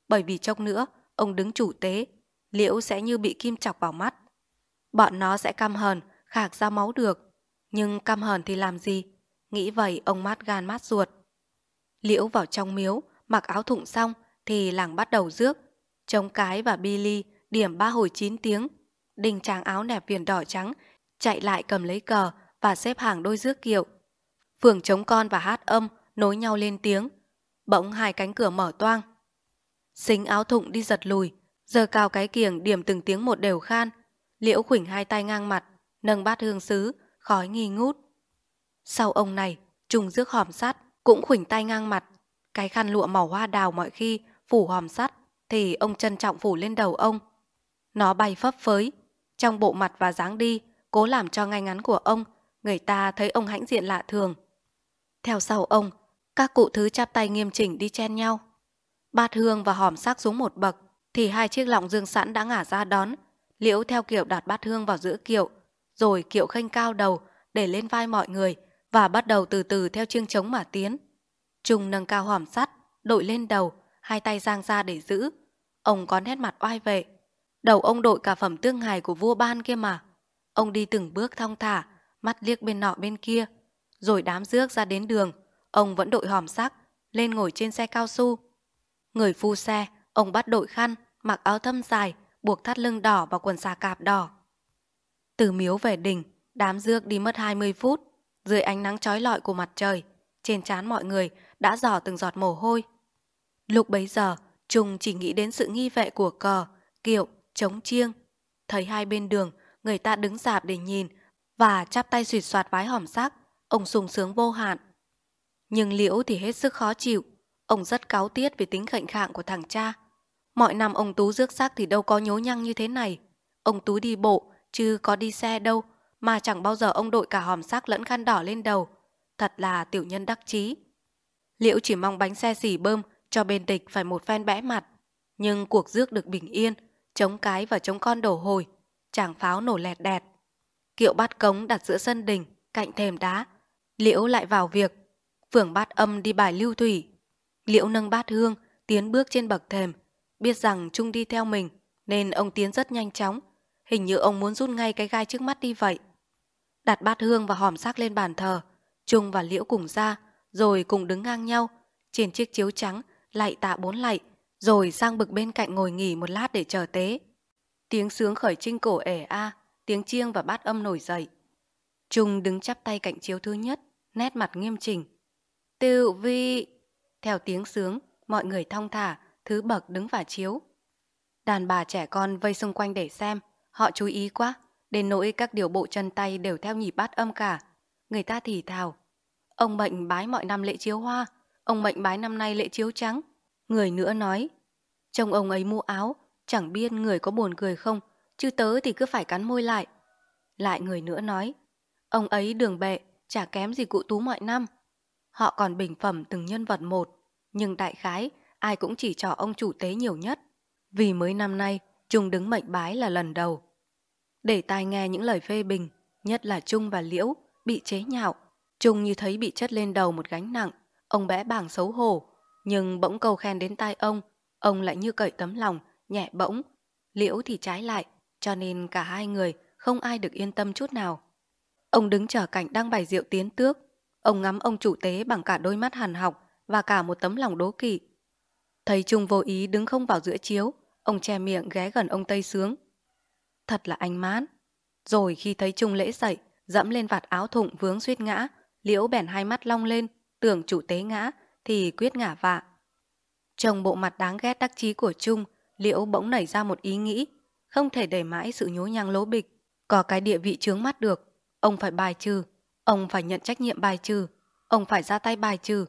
Bởi vì chốc nữa, ông đứng chủ tế, liễu sẽ như bị kim chọc vào mắt. Bọn nó sẽ căm hờn, khạc ra máu được. Nhưng căm hờn thì làm gì? Nghĩ vậy ông mát gan mát ruột. Liễu vào trong miếu, mặc áo thụng xong thì làng bắt đầu rước. Trống cái và Billy điểm ba hồi chín tiếng. Đình tráng áo nẹp viền đỏ trắng, chạy lại cầm lấy cờ và xếp hàng đôi rước kiệu. Phường chống con và hát âm nối nhau lên tiếng. Bỗng hai cánh cửa mở toang. Xính áo thụng đi giật lùi, giờ cao cái kiềng điểm từng tiếng một đều khan. Liễu khuỷnh hai tay ngang mặt, nâng bát hương sứ, khói nghi ngút. Sau ông này, trùng rước hòm sắt, cũng khuỷnh tay ngang mặt. Cái khăn lụa màu hoa đào mọi khi phủ hòm sắt, thì ông trân trọng phủ lên đầu ông. Nó bay phấp phới, trong bộ mặt và dáng đi, cố làm cho ngay ngắn của ông, người ta thấy ông hãnh diện lạ thường. Theo sau ông, các cụ thứ chắp tay nghiêm chỉnh đi chen nhau. Bát hương và hòm sắc xuống một bậc, thì hai chiếc lọng dương sẵn đã ngả ra đón. Liễu theo kiểu đặt bát hương vào giữa kiệu, rồi kiệu khênh cao đầu để lên vai mọi người và bắt đầu từ từ theo chiêng trống mà tiến. Trung nâng cao hòm sắt, đội lên đầu, hai tay giang ra để giữ. Ông có nét mặt oai vệ. Đầu ông đội cả phẩm tương hài của vua ban kia mà. Ông đi từng bước thong thả, mắt liếc bên nọ bên kia. Rồi đám rước ra đến đường, ông vẫn đội hòm sắc, lên ngồi trên xe cao su. Người phu xe, ông bắt đội khăn, mặc áo thâm dài, buộc thắt lưng đỏ và quần xà cạp đỏ. Từ miếu về đỉnh, đám rước đi mất 20 phút. Dưới ánh nắng trói lọi của mặt trời, trên trán mọi người đã dò từng giọt mồ hôi. Lúc bấy giờ, Trung chỉ nghĩ đến sự nghi vệ của cờ, kiệu, chống chiêng. Thấy hai bên đường, người ta đứng dạp để nhìn và chắp tay suyệt soạt vái hòm sắc, ông sung sướng vô hạn. Nhưng Liễu thì hết sức khó chịu, ông rất cáo tiết về tính khệnh khạng của thằng cha. Mọi năm ông Tú rước xác thì đâu có nhố nhăng như thế này. Ông Tú đi bộ, chứ có đi xe đâu, mà chẳng bao giờ ông đội cả hòm xác lẫn khăn đỏ lên đầu. Thật là tiểu nhân đắc chí. Liễu chỉ mong bánh xe xỉ bơm cho bên địch phải một phen bẽ mặt. Nhưng cuộc rước được bình yên, chống cái và chống con đổ hồi, chàng pháo nổ lẹt đẹt. Kiệu bát cống đặt giữa sân đình, cạnh thềm đá. Liễu lại vào việc, phưởng bát âm đi bài lưu thủy. Liễu nâng bát hương, tiến bước trên bậc thềm, biết rằng Trung đi theo mình, nên ông tiến rất nhanh chóng. Hình như ông muốn rút ngay cái gai trước mắt đi vậy. Đặt bát hương và hòm xác lên bàn thờ, Trung và Liễu cùng ra, rồi cùng đứng ngang nhau, trên chiếc chiếu trắng, lạy tạ bốn lạy, rồi sang bực bên cạnh ngồi nghỉ một lát để chờ tế. Tiếng sướng khởi trinh cổ ẻ a, tiếng chiêng và bát âm nổi dậy. Trung đứng chắp tay cạnh chiếu thứ nhất, nét mặt nghiêm chỉnh. Tự vi! Theo tiếng sướng, mọi người thong thả, thứ bậc đứng vào chiếu. Đàn bà trẻ con vây xung quanh để xem, họ chú ý quá, đến nỗi các điều bộ chân tay đều theo nhịp bát âm cả. Người ta thì thào. Ông mệnh bái mọi năm lễ chiếu hoa, ông mệnh bái năm nay lễ chiếu trắng. Người nữa nói, trông ông ấy mua áo, chẳng biết người có buồn cười không, chứ tớ thì cứ phải cắn môi lại. Lại người nữa nói, ông ấy đường bệ, chả kém gì cụ tú mọi năm. Họ còn bình phẩm từng nhân vật một, nhưng đại khái ai cũng chỉ trỏ ông chủ tế nhiều nhất. Vì mới năm nay, Trung đứng mệnh bái là lần đầu. Để tai nghe những lời phê bình, nhất là Trung và Liễu, bị chế nhạo. Trung như thấy bị chất lên đầu một gánh nặng, ông bé bảng xấu hổ. Nhưng bỗng câu khen đến tai ông, ông lại như cởi tấm lòng, nhẹ bỗng. Liễu thì trái lại, cho nên cả hai người không ai được yên tâm chút nào. Ông đứng chờ cảnh đang bày rượu tiến tước. Ông ngắm ông chủ tế bằng cả đôi mắt hàn học và cả một tấm lòng đố kỵ. Thấy Trung vô ý đứng không vào giữa chiếu, ông che miệng ghé gần ông Tây Sướng. Thật là anh mãn. Rồi khi thấy Trung lễ dậy, dẫm lên vạt áo thụng vướng suýt ngã, liễu bèn hai mắt long lên, tưởng chủ tế ngã, thì quyết ngả vạ. Trông bộ mặt đáng ghét đắc chí của Trung, liễu bỗng nảy ra một ý nghĩ, không thể để mãi sự nhố nhăng lố bịch, có cái địa vị chướng mắt được. Ông phải bài trừ, ông phải nhận trách nhiệm bài trừ, ông phải ra tay bài trừ.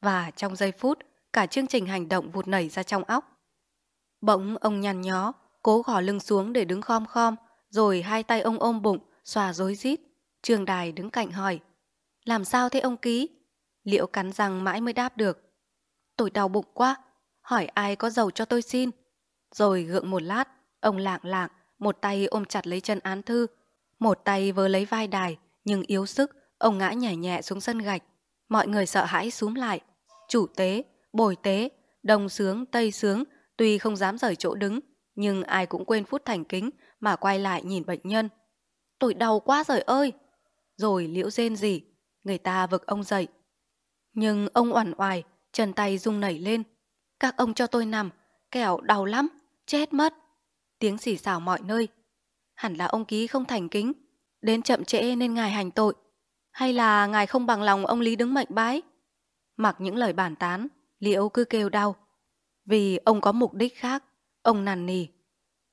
Và trong giây phút, cả chương trình hành động vụt nảy ra trong óc. Bỗng ông nhăn nhó, cố gò lưng xuống để đứng khom khom, rồi hai tay ông ôm bụng, xòa rối rít. Trường đài đứng cạnh hỏi, làm sao thế ông ký? Liễu cắn răng mãi mới đáp được. Tôi đau bụng quá, hỏi ai có dầu cho tôi xin. Rồi gượng một lát, ông lạng lạng, một tay ôm chặt lấy chân án thư, một tay vớ lấy vai đài, nhưng yếu sức, ông ngã nhảy nhẹ xuống sân gạch. Mọi người sợ hãi súm lại. Chủ tế, bồi tế, đông sướng, tây sướng, tuy không dám rời chỗ đứng, nhưng ai cũng quên phút thành kính mà quay lại nhìn bệnh nhân. Tôi đau quá rồi ơi! Rồi liễu rên gì, người ta vực ông dậy. Nhưng ông oằn oài, chân tay rung nảy lên. Các ông cho tôi nằm, kẻo đau lắm, chết mất. Tiếng xỉ xào mọi nơi. Hẳn là ông ký không thành kính, đến chậm trễ nên ngài hành tội. Hay là ngài không bằng lòng ông Lý đứng mệnh bái? Mặc những lời bàn tán, Liễu cứ kêu đau. Vì ông có mục đích khác, ông nằn nì.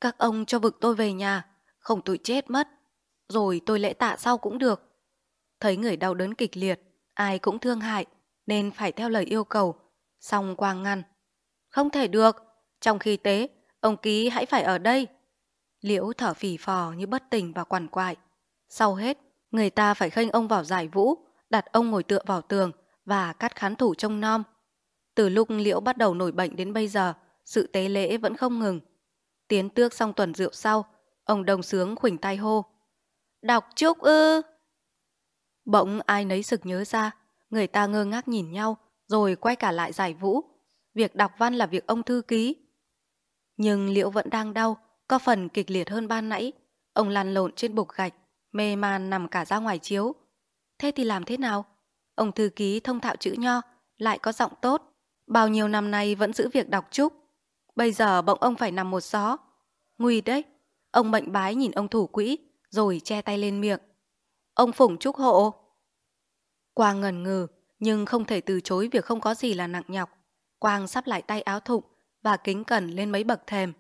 Các ông cho vực tôi về nhà, không tôi chết mất. Rồi tôi lễ tạ sau cũng được. Thấy người đau đớn kịch liệt, ai cũng thương hại, nên phải theo lời yêu cầu. Xong quang ngăn. Không thể được, trong khi tế, ông ký hãy phải ở đây. Liễu thở phì phò như bất tỉnh và quằn quại. Sau hết, người ta phải khênh ông vào giải vũ, đặt ông ngồi tựa vào tường và cắt khán thủ trông nom. Từ lúc Liễu bắt đầu nổi bệnh đến bây giờ, sự tế lễ vẫn không ngừng. Tiến tước xong tuần rượu sau, ông đồng sướng khuỳnh tay hô. Đọc chúc ư! Bỗng ai nấy sực nhớ ra, người ta ngơ ngác nhìn nhau, rồi quay cả lại giải vũ. Việc đọc văn là việc ông thư ký. Nhưng Liễu vẫn đang đau, có phần kịch liệt hơn ban nãy. Ông lăn lộn trên bục gạch, mê man nằm cả ra ngoài chiếu. Thế thì làm thế nào? Ông thư ký thông thạo chữ nho, lại có giọng tốt. Bao nhiêu năm nay vẫn giữ việc đọc chúc. Bây giờ bỗng ông phải nằm một gió. Nguy đấy. Ông bệnh bái nhìn ông thủ quỹ, rồi che tay lên miệng. Ông phủng chúc hộ. Quang ngần ngừ, nhưng không thể từ chối việc không có gì là nặng nhọc. Quang sắp lại tay áo thụng và kính cẩn lên mấy bậc thềm.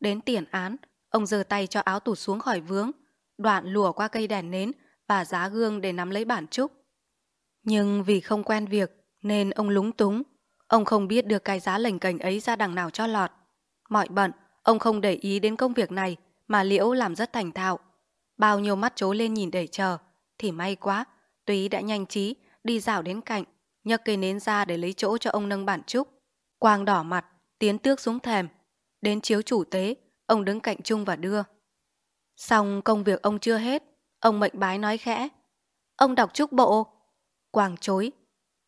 Đến tiền án, ông giơ tay cho áo tụt xuống khỏi vướng, đoạn lùa qua cây đèn nến và giá gương để nắm lấy bản trúc. Nhưng vì không quen việc nên ông lúng túng, ông không biết được cái giá lành cành ấy ra đằng nào cho lọt. Mọi bận, ông không để ý đến công việc này mà Liễu làm rất thành thạo. Bao nhiêu mắt trố lên nhìn để chờ, thì may quá, Túy đã nhanh trí đi dạo đến cạnh, nhấc cây nến ra để lấy chỗ cho ông nâng bản trúc. Quang đỏ mặt, tiến tước xuống thềm. Đến chiếu chủ tế, ông đứng cạnh chung và đưa. Xong công việc ông chưa hết, ông mệnh bái nói khẽ. Ông đọc chúc bộ. Quang chối.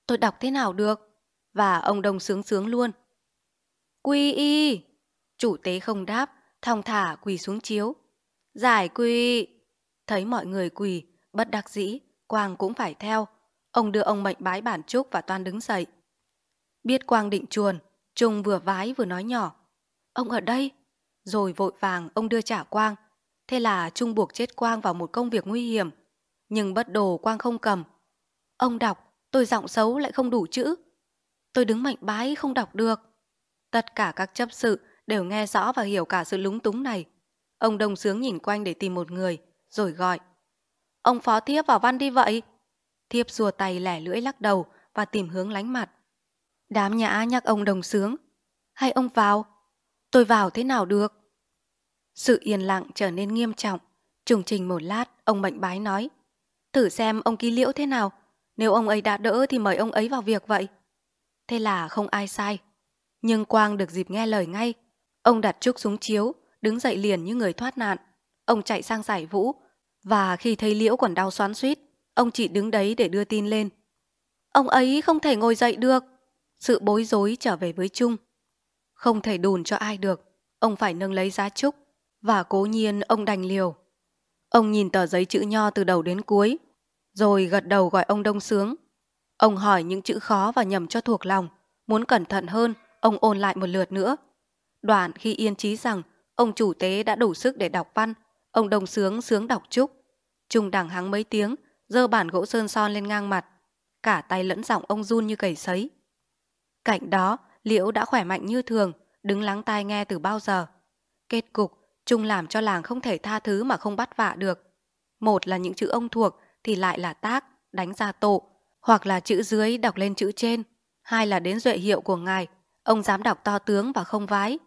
Tôi đọc thế nào được? Và ông đồng sướng sướng luôn. Quy y. Chủ tế không đáp, thong thả quỳ xuống chiếu. Giải quy. Thấy mọi người quỳ, bất đắc dĩ, Quang cũng phải theo. Ông đưa ông mệnh bái bản trúc và toan đứng dậy. Biết Quang định chuồn, Trung vừa vái vừa nói nhỏ. Ông ở đây. Rồi vội vàng ông đưa trả Quang. Thế là Trung buộc chết Quang vào một công việc nguy hiểm. Nhưng bất đồ Quang không cầm. Ông đọc, tôi giọng xấu lại không đủ chữ. Tôi đứng mạnh bái không đọc được. Tất cả các chấp sự đều nghe rõ và hiểu cả sự lúng túng này. Ông đồng sướng nhìn quanh để tìm một người, rồi gọi. Ông phó thiếp vào văn đi vậy. Thiếp rùa tay lẻ lưỡi lắc đầu và tìm hướng lánh mặt. Đám nhã nhắc ông đồng sướng. Hay ông vào? Tôi vào thế nào được? Sự yên lặng trở nên nghiêm trọng. Trùng trình một lát, ông mạnh bái nói. Thử xem ông ký liễu thế nào. Nếu ông ấy đã đỡ thì mời ông ấy vào việc vậy. Thế là không ai sai. Nhưng Quang được dịp nghe lời ngay. Ông đặt trúc xuống chiếu, đứng dậy liền như người thoát nạn. Ông chạy sang giải vũ, và khi thấy Liễu còn đau xoắn suýt, ông chỉ đứng đấy để đưa tin lên. Ông ấy không thể ngồi dậy được. Sự bối rối trở về với Trung. Không thể đùn cho ai được, ông phải nâng lấy giá trúc, và cố nhiên ông đành liều. Ông nhìn tờ giấy chữ nho từ đầu đến cuối, rồi gật đầu gọi ông Đông Sướng. Ông hỏi những chữ khó và nhầm cho thuộc lòng, muốn cẩn thận hơn, ông ôn lại một lượt nữa. Đoạn khi yên trí rằng ông chủ tế đã đủ sức để đọc văn, ông đồng Sướng sướng đọc chúc. Trung đẳng hắng mấy tiếng, dơ bản gỗ sơn son lên ngang mặt. Cả tay lẫn giọng ông run như cầy sấy. Cạnh đó, Liễu đã khỏe mạnh như thường, đứng lắng tai nghe từ bao giờ. Kết cục, Trung làm cho làng không thể tha thứ mà không bắt vạ được. Một là những chữ ông thuộc thì lại là tác, đánh ra tổ, hoặc là chữ dưới đọc lên chữ trên. Hai là đến duệ hiệu của ngài, ông dám đọc to tướng và không vái.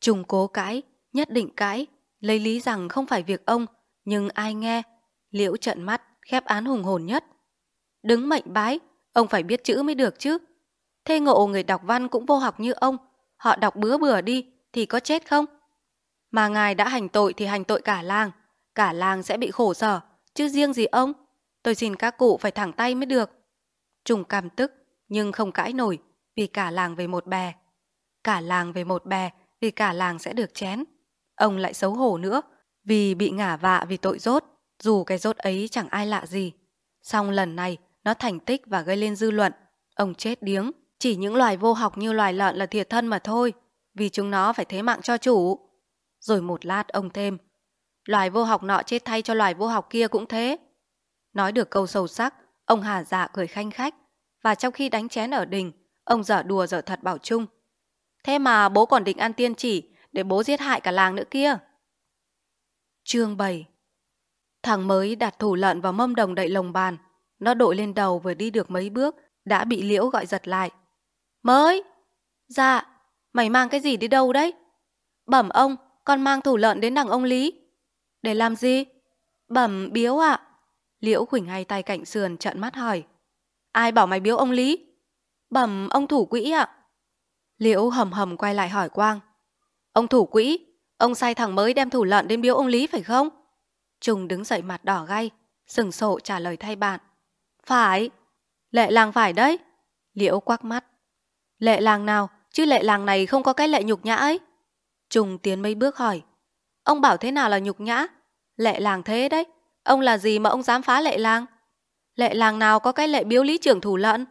trùng cố cãi, nhất định cãi, lấy lý rằng không phải việc ông, nhưng ai nghe, liễu trận mắt, khép án hùng hồn nhất. Đứng mệnh bái, ông phải biết chữ mới được chứ. Thê ngộ người đọc văn cũng vô học như ông, họ đọc bứa bừa đi thì có chết không? Mà ngài đã hành tội thì hành tội cả làng, cả làng sẽ bị khổ sở, chứ riêng gì ông. Tôi xin các cụ phải thẳng tay mới được. Trùng cam tức, nhưng không cãi nổi, vì cả làng về một bè. Cả làng về một bè, vì cả làng sẽ được chén. Ông lại xấu hổ nữa, vì bị ngả vạ vì tội rốt, dù cái rốt ấy chẳng ai lạ gì. Xong lần này, nó thành tích và gây lên dư luận. Ông chết điếng, chỉ những loài vô học như loài lợn là thiệt thân mà thôi, vì chúng nó phải thế mạng cho chủ. Rồi một lát ông thêm, loài vô học nọ chết thay cho loài vô học kia cũng thế. Nói được câu sâu sắc, ông Hà dạ cười khanh khách, và trong khi đánh chén ở đình, ông dở đùa dở thật bảo chung. Thế mà bố còn định ăn tiên chỉ để bố giết hại cả làng nữa kia. Chương 7 Thằng mới đặt thủ lợn vào mâm đồng đậy lồng bàn. Nó đội lên đầu vừa đi được mấy bước, đã bị liễu gọi giật lại. Mới! Dạ, mày mang cái gì đi đâu đấy? Bẩm ông, con mang thủ lợn đến đằng ông Lý. Để làm gì? Bẩm biếu ạ. Liễu Quỳnh hay tay cạnh sườn trợn mắt hỏi. Ai bảo mày biếu ông Lý? Bẩm ông thủ quỹ ạ. Liễu hầm hầm quay lại hỏi Quang. Ông thủ quỹ, ông sai thằng mới đem thủ lợn đến biếu ông Lý phải không? Trung đứng dậy mặt đỏ gay, sừng sộ trả lời thay bạn. Phải, lệ làng phải đấy. Liễu quắc mắt. Lệ làng nào, chứ lệ làng này không có cái lệ nhục nhã ấy. Trung tiến mấy bước hỏi. Ông bảo thế nào là nhục nhã? Lệ làng thế đấy. Ông là gì mà ông dám phá lệ làng? Lệ làng nào có cái lệ biếu lý trưởng thủ lợn?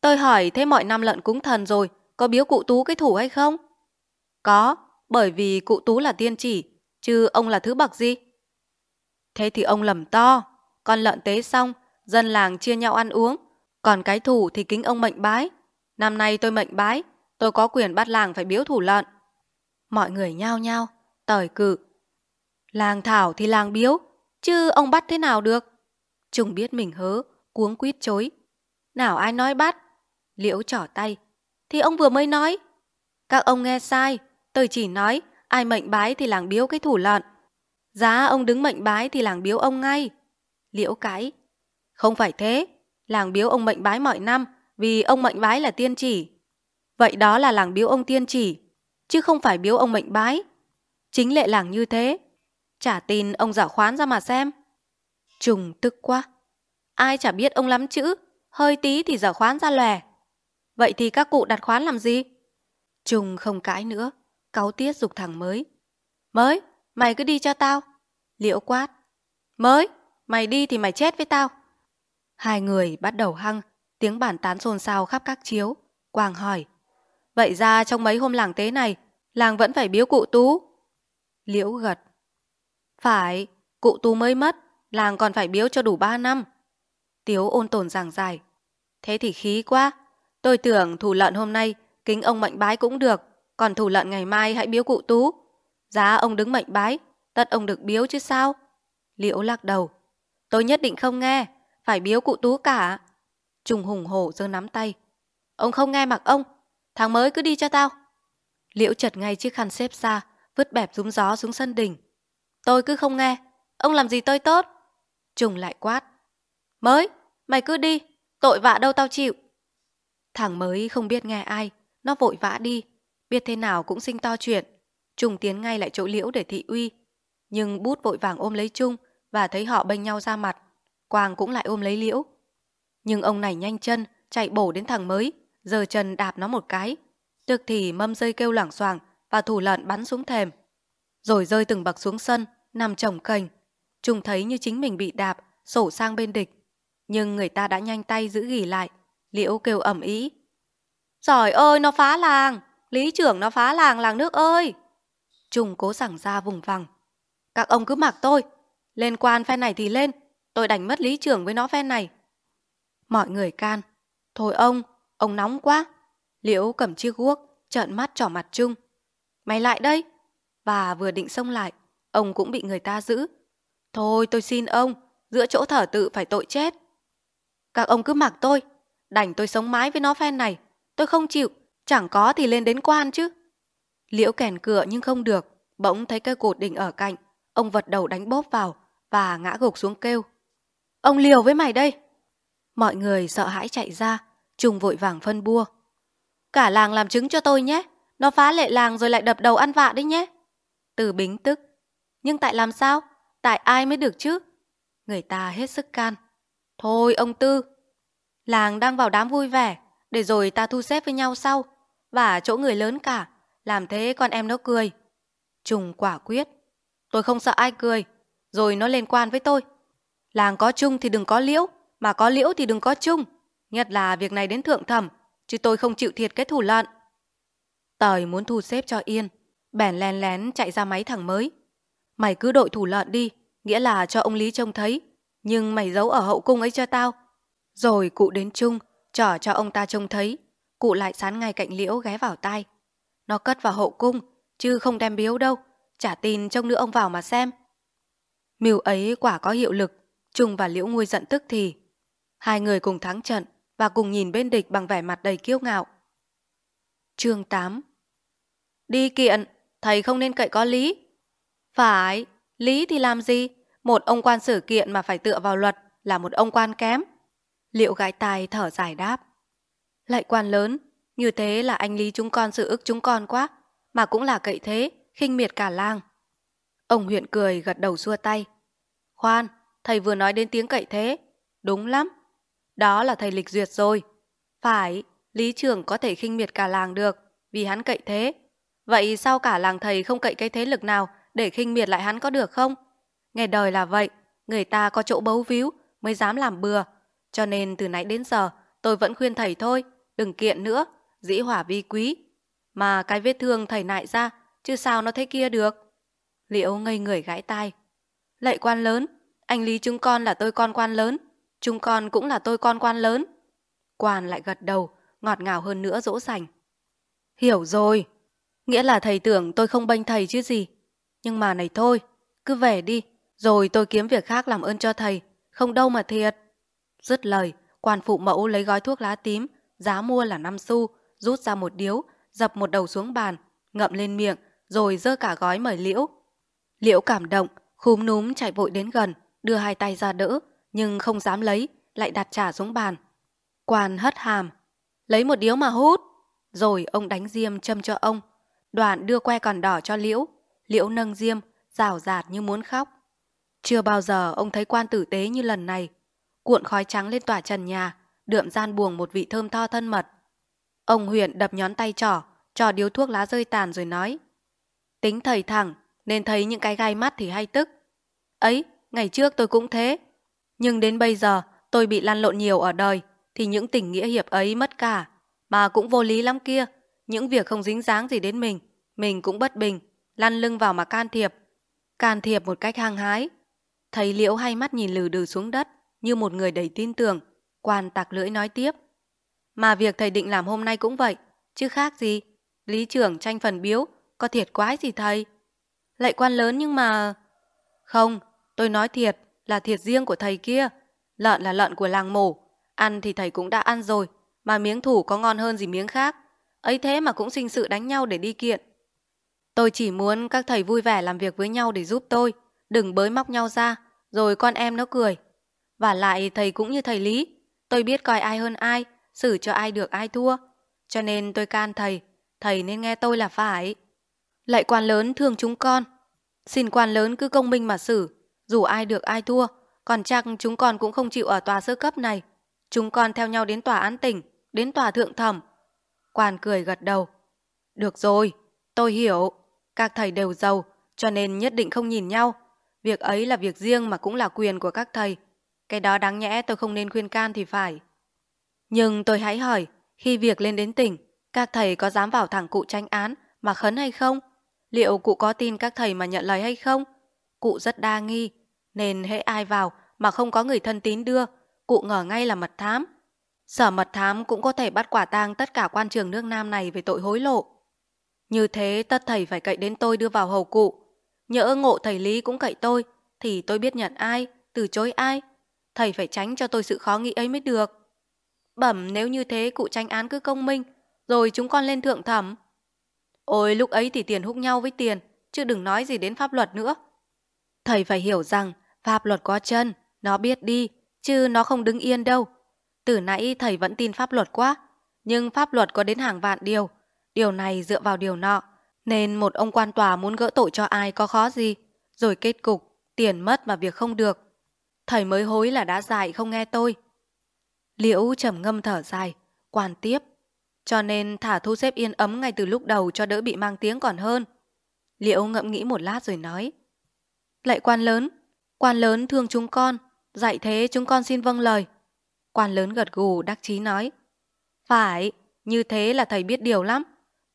Tôi hỏi thế mọi năm lợn cúng thần rồi, có biếu cụ tú cái thủ hay không? Có, bởi vì cụ Tú là tiên chỉ, chứ ông là thứ bậc gì? Thế thì ông lầm to, con lợn tế xong, dân làng chia nhau ăn uống, còn cái thủ thì kính ông mệnh bái. Năm nay tôi mệnh bái, tôi có quyền bắt làng phải biếu thủ lợn. Mọi người nhao nhao, tời cự. Làng thảo thì làng biếu, chứ ông bắt thế nào được? Trùng biết mình hớ, cuống quýt chối. Nào ai nói bắt? Liễu trỏ tay. Thì ông vừa mới nói. Các ông nghe sai, tôi chỉ nói, ai mệnh bái thì làng biếu cái thủ lợn. Giá ông đứng mệnh bái thì làng biếu ông ngay. Liễu cãi. Không phải thế, làng biếu ông mệnh bái mọi năm, vì ông mệnh bái là tiên chỉ. Vậy đó là làng biếu ông tiên chỉ, chứ không phải biếu ông mệnh bái. Chính lệ làng như thế. Chả tin ông giả khoán ra mà xem. Trùng tức quá. Ai chả biết ông lắm chữ, hơi tí thì giả khoán ra lòe. Vậy thì các cụ đặt khoán làm gì? Trùng không cãi nữa, cáu tiết dục thằng mới. Mới, mày cứ đi cho tao. Liễu quát. Mới, mày đi thì mày chết với tao. Hai người bắt đầu hăng, tiếng bản tán xôn xao khắp các chiếu. Quang hỏi. Vậy ra trong mấy hôm làng tế này, làng vẫn phải biếu cụ tú. Liễu gật. Phải, cụ tú mới mất, làng còn phải biếu cho đủ ba năm. Tiếu ôn tồn giảng dài. Thế thì khí quá. Tôi tưởng thủ lợn hôm nay kính ông mệnh bái cũng được, còn thủ lợn ngày mai hãy biếu cụ tú. Giá ông đứng mệnh bái, tất ông được biếu chứ sao? Liễu lắc đầu. Tôi nhất định không nghe, phải biếu cụ tú cả. Trùng hùng hổ giơ nắm tay. Ông không nghe mặc ông, thằng mới cứ đi cho tao. Liễu chật ngay chiếc khăn xếp ra, vứt bẹp rúng gió xuống sân đình Tôi cứ không nghe, ông làm gì tôi tốt? Trùng lại quát. Mới, mày cứ đi, tội vạ đâu tao chịu. Thằng mới không biết nghe ai, nó vội vã đi, biết thế nào cũng sinh to chuyện. Trùng tiến ngay lại chỗ liễu để thị uy. Nhưng bút vội vàng ôm lấy Trung và thấy họ bênh nhau ra mặt. Quang cũng lại ôm lấy liễu. Nhưng ông này nhanh chân, chạy bổ đến thằng mới, giờ chân đạp nó một cái. Được thì mâm dây kêu loảng xoảng và thủ lợn bắn xuống thềm. Rồi rơi từng bậc xuống sân, nằm chồng cành. Trung thấy như chính mình bị đạp, sổ sang bên địch. Nhưng người ta đã nhanh tay giữ ghi lại. Liễu kêu ẩm ý. Giỏi ơi, nó phá làng! Lý trưởng nó phá làng, làng nước ơi! Trung cố sẵn ra vùng vằng. Các ông cứ mặc tôi. Lên quan phe này thì lên. Tôi đánh mất lý trưởng với nó phe này. Mọi người can. Thôi ông, ông nóng quá. Liễu cầm chiếc guốc, trợn mắt trỏ mặt Trung. Mày lại đây! Và vừa định xông lại, ông cũng bị người ta giữ. Thôi tôi xin ông, giữa chỗ thở tự phải tội chết. Các ông cứ mặc tôi, đành tôi sống mái với nó phen này. Tôi không chịu, chẳng có thì lên đến quan chứ. Liễu kèn cửa nhưng không được, bỗng thấy cây cột đỉnh ở cạnh. Ông vật đầu đánh bóp vào và ngã gục xuống kêu. Ông liều với mày đây. Mọi người sợ hãi chạy ra, trùng vội vàng phân bua. Cả làng làm chứng cho tôi nhé, nó phá lệ làng rồi lại đập đầu ăn vạ đấy nhé. Từ bính tức. Nhưng tại làm sao? Tại ai mới được chứ? Người ta hết sức can. Thôi ông Tư, làng đang vào đám vui vẻ, để rồi ta thu xếp với nhau sau. Và chỗ người lớn cả, làm thế con em nó cười. Trùng quả quyết. Tôi không sợ ai cười, rồi nó lên quan với tôi. Làng có chung thì đừng có liễu, mà có liễu thì đừng có chung. Nhất là việc này đến thượng thẩm, chứ tôi không chịu thiệt cái thủ lợn. Tời muốn thu xếp cho yên, bèn lén lén chạy ra máy thằng mới. Mày cứ đội thủ lợn đi, nghĩa là cho ông Lý trông thấy, nhưng mày giấu ở hậu cung ấy cho tao. Rồi cụ đến chung, trở cho ông ta trông thấy, cụ lại sán ngay cạnh liễu ghé vào tai. Nó cất vào hậu cung, chứ không đem biếu đâu, chả tin trông nữa ông vào mà xem. Mưu ấy quả có hiệu lực, Trung và Liễu nguôi giận tức thì. Hai người cùng thắng trận và cùng nhìn bên địch bằng vẻ mặt đầy kiêu ngạo. Chương 8 Đi kiện, thầy không nên cậy có lý. Phải, lý thì làm gì? Một ông quan xử kiện mà phải tựa vào luật là một ông quan kém. Liệu gái tài thở dài đáp. Lại quan lớn, như thế là anh Lý chúng con sự ức chúng con quá, mà cũng là cậy thế, khinh miệt cả làng. Ông huyện cười gật đầu xua tay. Khoan, thầy vừa nói đến tiếng cậy thế. Đúng lắm. Đó là thầy lịch duyệt rồi. Phải, lý trưởng có thể khinh miệt cả làng được, vì hắn cậy thế. Vậy sao cả làng thầy không cậy cái thế lực nào để khinh miệt lại hắn có được không? Nghe đời là vậy, người ta có chỗ bấu víu mới dám làm bừa. Cho nên từ nãy đến giờ tôi vẫn khuyên thầy thôi, đừng kiện nữa, dĩ hỏa vi quý. Mà cái vết thương thầy nại ra, chứ sao nó thế kia được? Liễu ngây người gãi tai. Lệ quan lớn, anh Lý chúng con là tôi con quan lớn, chúng con cũng là tôi con quan lớn. Quan lại gật đầu, ngọt ngào hơn nữa dỗ dành. Hiểu rồi, nghĩa là thầy tưởng tôi không bênh thầy chứ gì. Nhưng mà này thôi, cứ về đi, rồi tôi kiếm việc khác làm ơn cho thầy, không đâu mà thiệt. Dứt lời, quan phụ mẫu lấy gói thuốc lá tím, giá mua là 5 xu, rút ra một điếu, dập một đầu xuống bàn, ngậm lên miệng, rồi dơ cả gói mời Liễu. Liễu cảm động, khúm núm chạy vội đến gần, đưa hai tay ra đỡ, nhưng không dám lấy, lại đặt trả xuống bàn. Quan hất hàm, lấy một điếu mà hút. Rồi ông đánh diêm châm cho ông. Đoạn đưa que còn đỏ cho Liễu. Liễu nâng diêm, rào rạt như muốn khóc. Chưa bao giờ ông thấy quan tử tế như lần này. Cuộn khói trắng lên tỏa trần nhà, đượm gian buồng một vị thơm tho thân mật. Ông huyện đập nhón tay trỏ, trò điếu thuốc lá rơi tàn rồi nói. Tính thầy thẳng, nên thấy những cái gai mắt thì hay tức. Ấy, ngày trước tôi cũng thế. Nhưng đến bây giờ tôi bị lăn lộn nhiều ở đời, thì những tình nghĩa hiệp ấy mất cả. Mà cũng vô lý lắm kia, những việc không dính dáng gì đến mình, mình cũng bất bình, lăn lưng vào mà can thiệp. Can thiệp một cách hăng hái. Thấy liễu hay mắt nhìn lừ đừ xuống đất, như một người đầy tin tưởng, quan tạc lưỡi nói tiếp. Mà việc thầy định làm hôm nay cũng vậy, chứ khác gì. Lý trưởng tranh phần biếu, có thiệt quái gì thầy? Lại quan lớn nhưng mà... Không, tôi nói thiệt, là thiệt riêng của thầy kia. Lợn là lợn của làng mổ, ăn thì thầy cũng đã ăn rồi, mà miếng thủ có ngon hơn gì miếng khác. Ấy thế mà cũng sinh sự đánh nhau để đi kiện. Tôi chỉ muốn các thầy vui vẻ làm việc với nhau để giúp tôi, đừng bới móc nhau ra, rồi con em nó cười. Và lại thầy cũng như thầy Lý, tôi biết coi ai hơn ai, xử cho ai được ai thua. Cho nên tôi can thầy, thầy nên nghe tôi là phải. Lại quan lớn thương chúng con. Xin quan lớn cứ công minh mà xử, dù ai được ai thua, còn chắc chúng con cũng không chịu ở tòa sơ cấp này. Chúng con theo nhau đến tòa án tỉnh, đến tòa thượng thẩm. Quan cười gật đầu. Được rồi, tôi hiểu. Các thầy đều giàu, cho nên nhất định không nhìn nhau. Việc ấy là việc riêng mà cũng là quyền của các thầy. Cái đó đáng nhẽ tôi không nên khuyên can thì phải. Nhưng tôi hãy hỏi, khi việc lên đến tỉnh, các thầy có dám vào thẳng cụ tranh án mà khấn hay không? Liệu cụ có tin các thầy mà nhận lời hay không? Cụ rất đa nghi, nên hễ ai vào mà không có người thân tín đưa, cụ ngờ ngay là mật thám. Sở mật thám cũng có thể bắt quả tang tất cả quan trường nước Nam này về tội hối lộ. Như thế tất thầy phải cậy đến tôi đưa vào hầu cụ. Nhỡ ngộ thầy Lý cũng cậy tôi, thì tôi biết nhận ai, từ chối ai. Thầy phải tránh cho tôi sự khó nghĩ ấy mới được. Bẩm nếu như thế cụ tranh án cứ công minh, rồi chúng con lên thượng thẩm. Ôi lúc ấy thì tiền hút nhau với tiền, chứ đừng nói gì đến pháp luật nữa. Thầy phải hiểu rằng pháp luật có chân, nó biết đi, chứ nó không đứng yên đâu. Từ nãy thầy vẫn tin pháp luật quá, nhưng pháp luật có đến hàng vạn điều. Điều này dựa vào điều nọ, nên một ông quan tòa muốn gỡ tội cho ai có khó gì. Rồi kết cục, tiền mất mà việc không được. Thầy mới hối là đã dạy không nghe tôi. Liễu trầm ngâm thở dài, quan tiếp. Cho nên thả thu xếp yên ấm ngay từ lúc đầu cho đỡ bị mang tiếng còn hơn. Liễu ngẫm nghĩ một lát rồi nói. Lại quan lớn, quan lớn thương chúng con, dạy thế chúng con xin vâng lời. Quan lớn gật gù đắc chí nói. Phải, như thế là thầy biết điều lắm.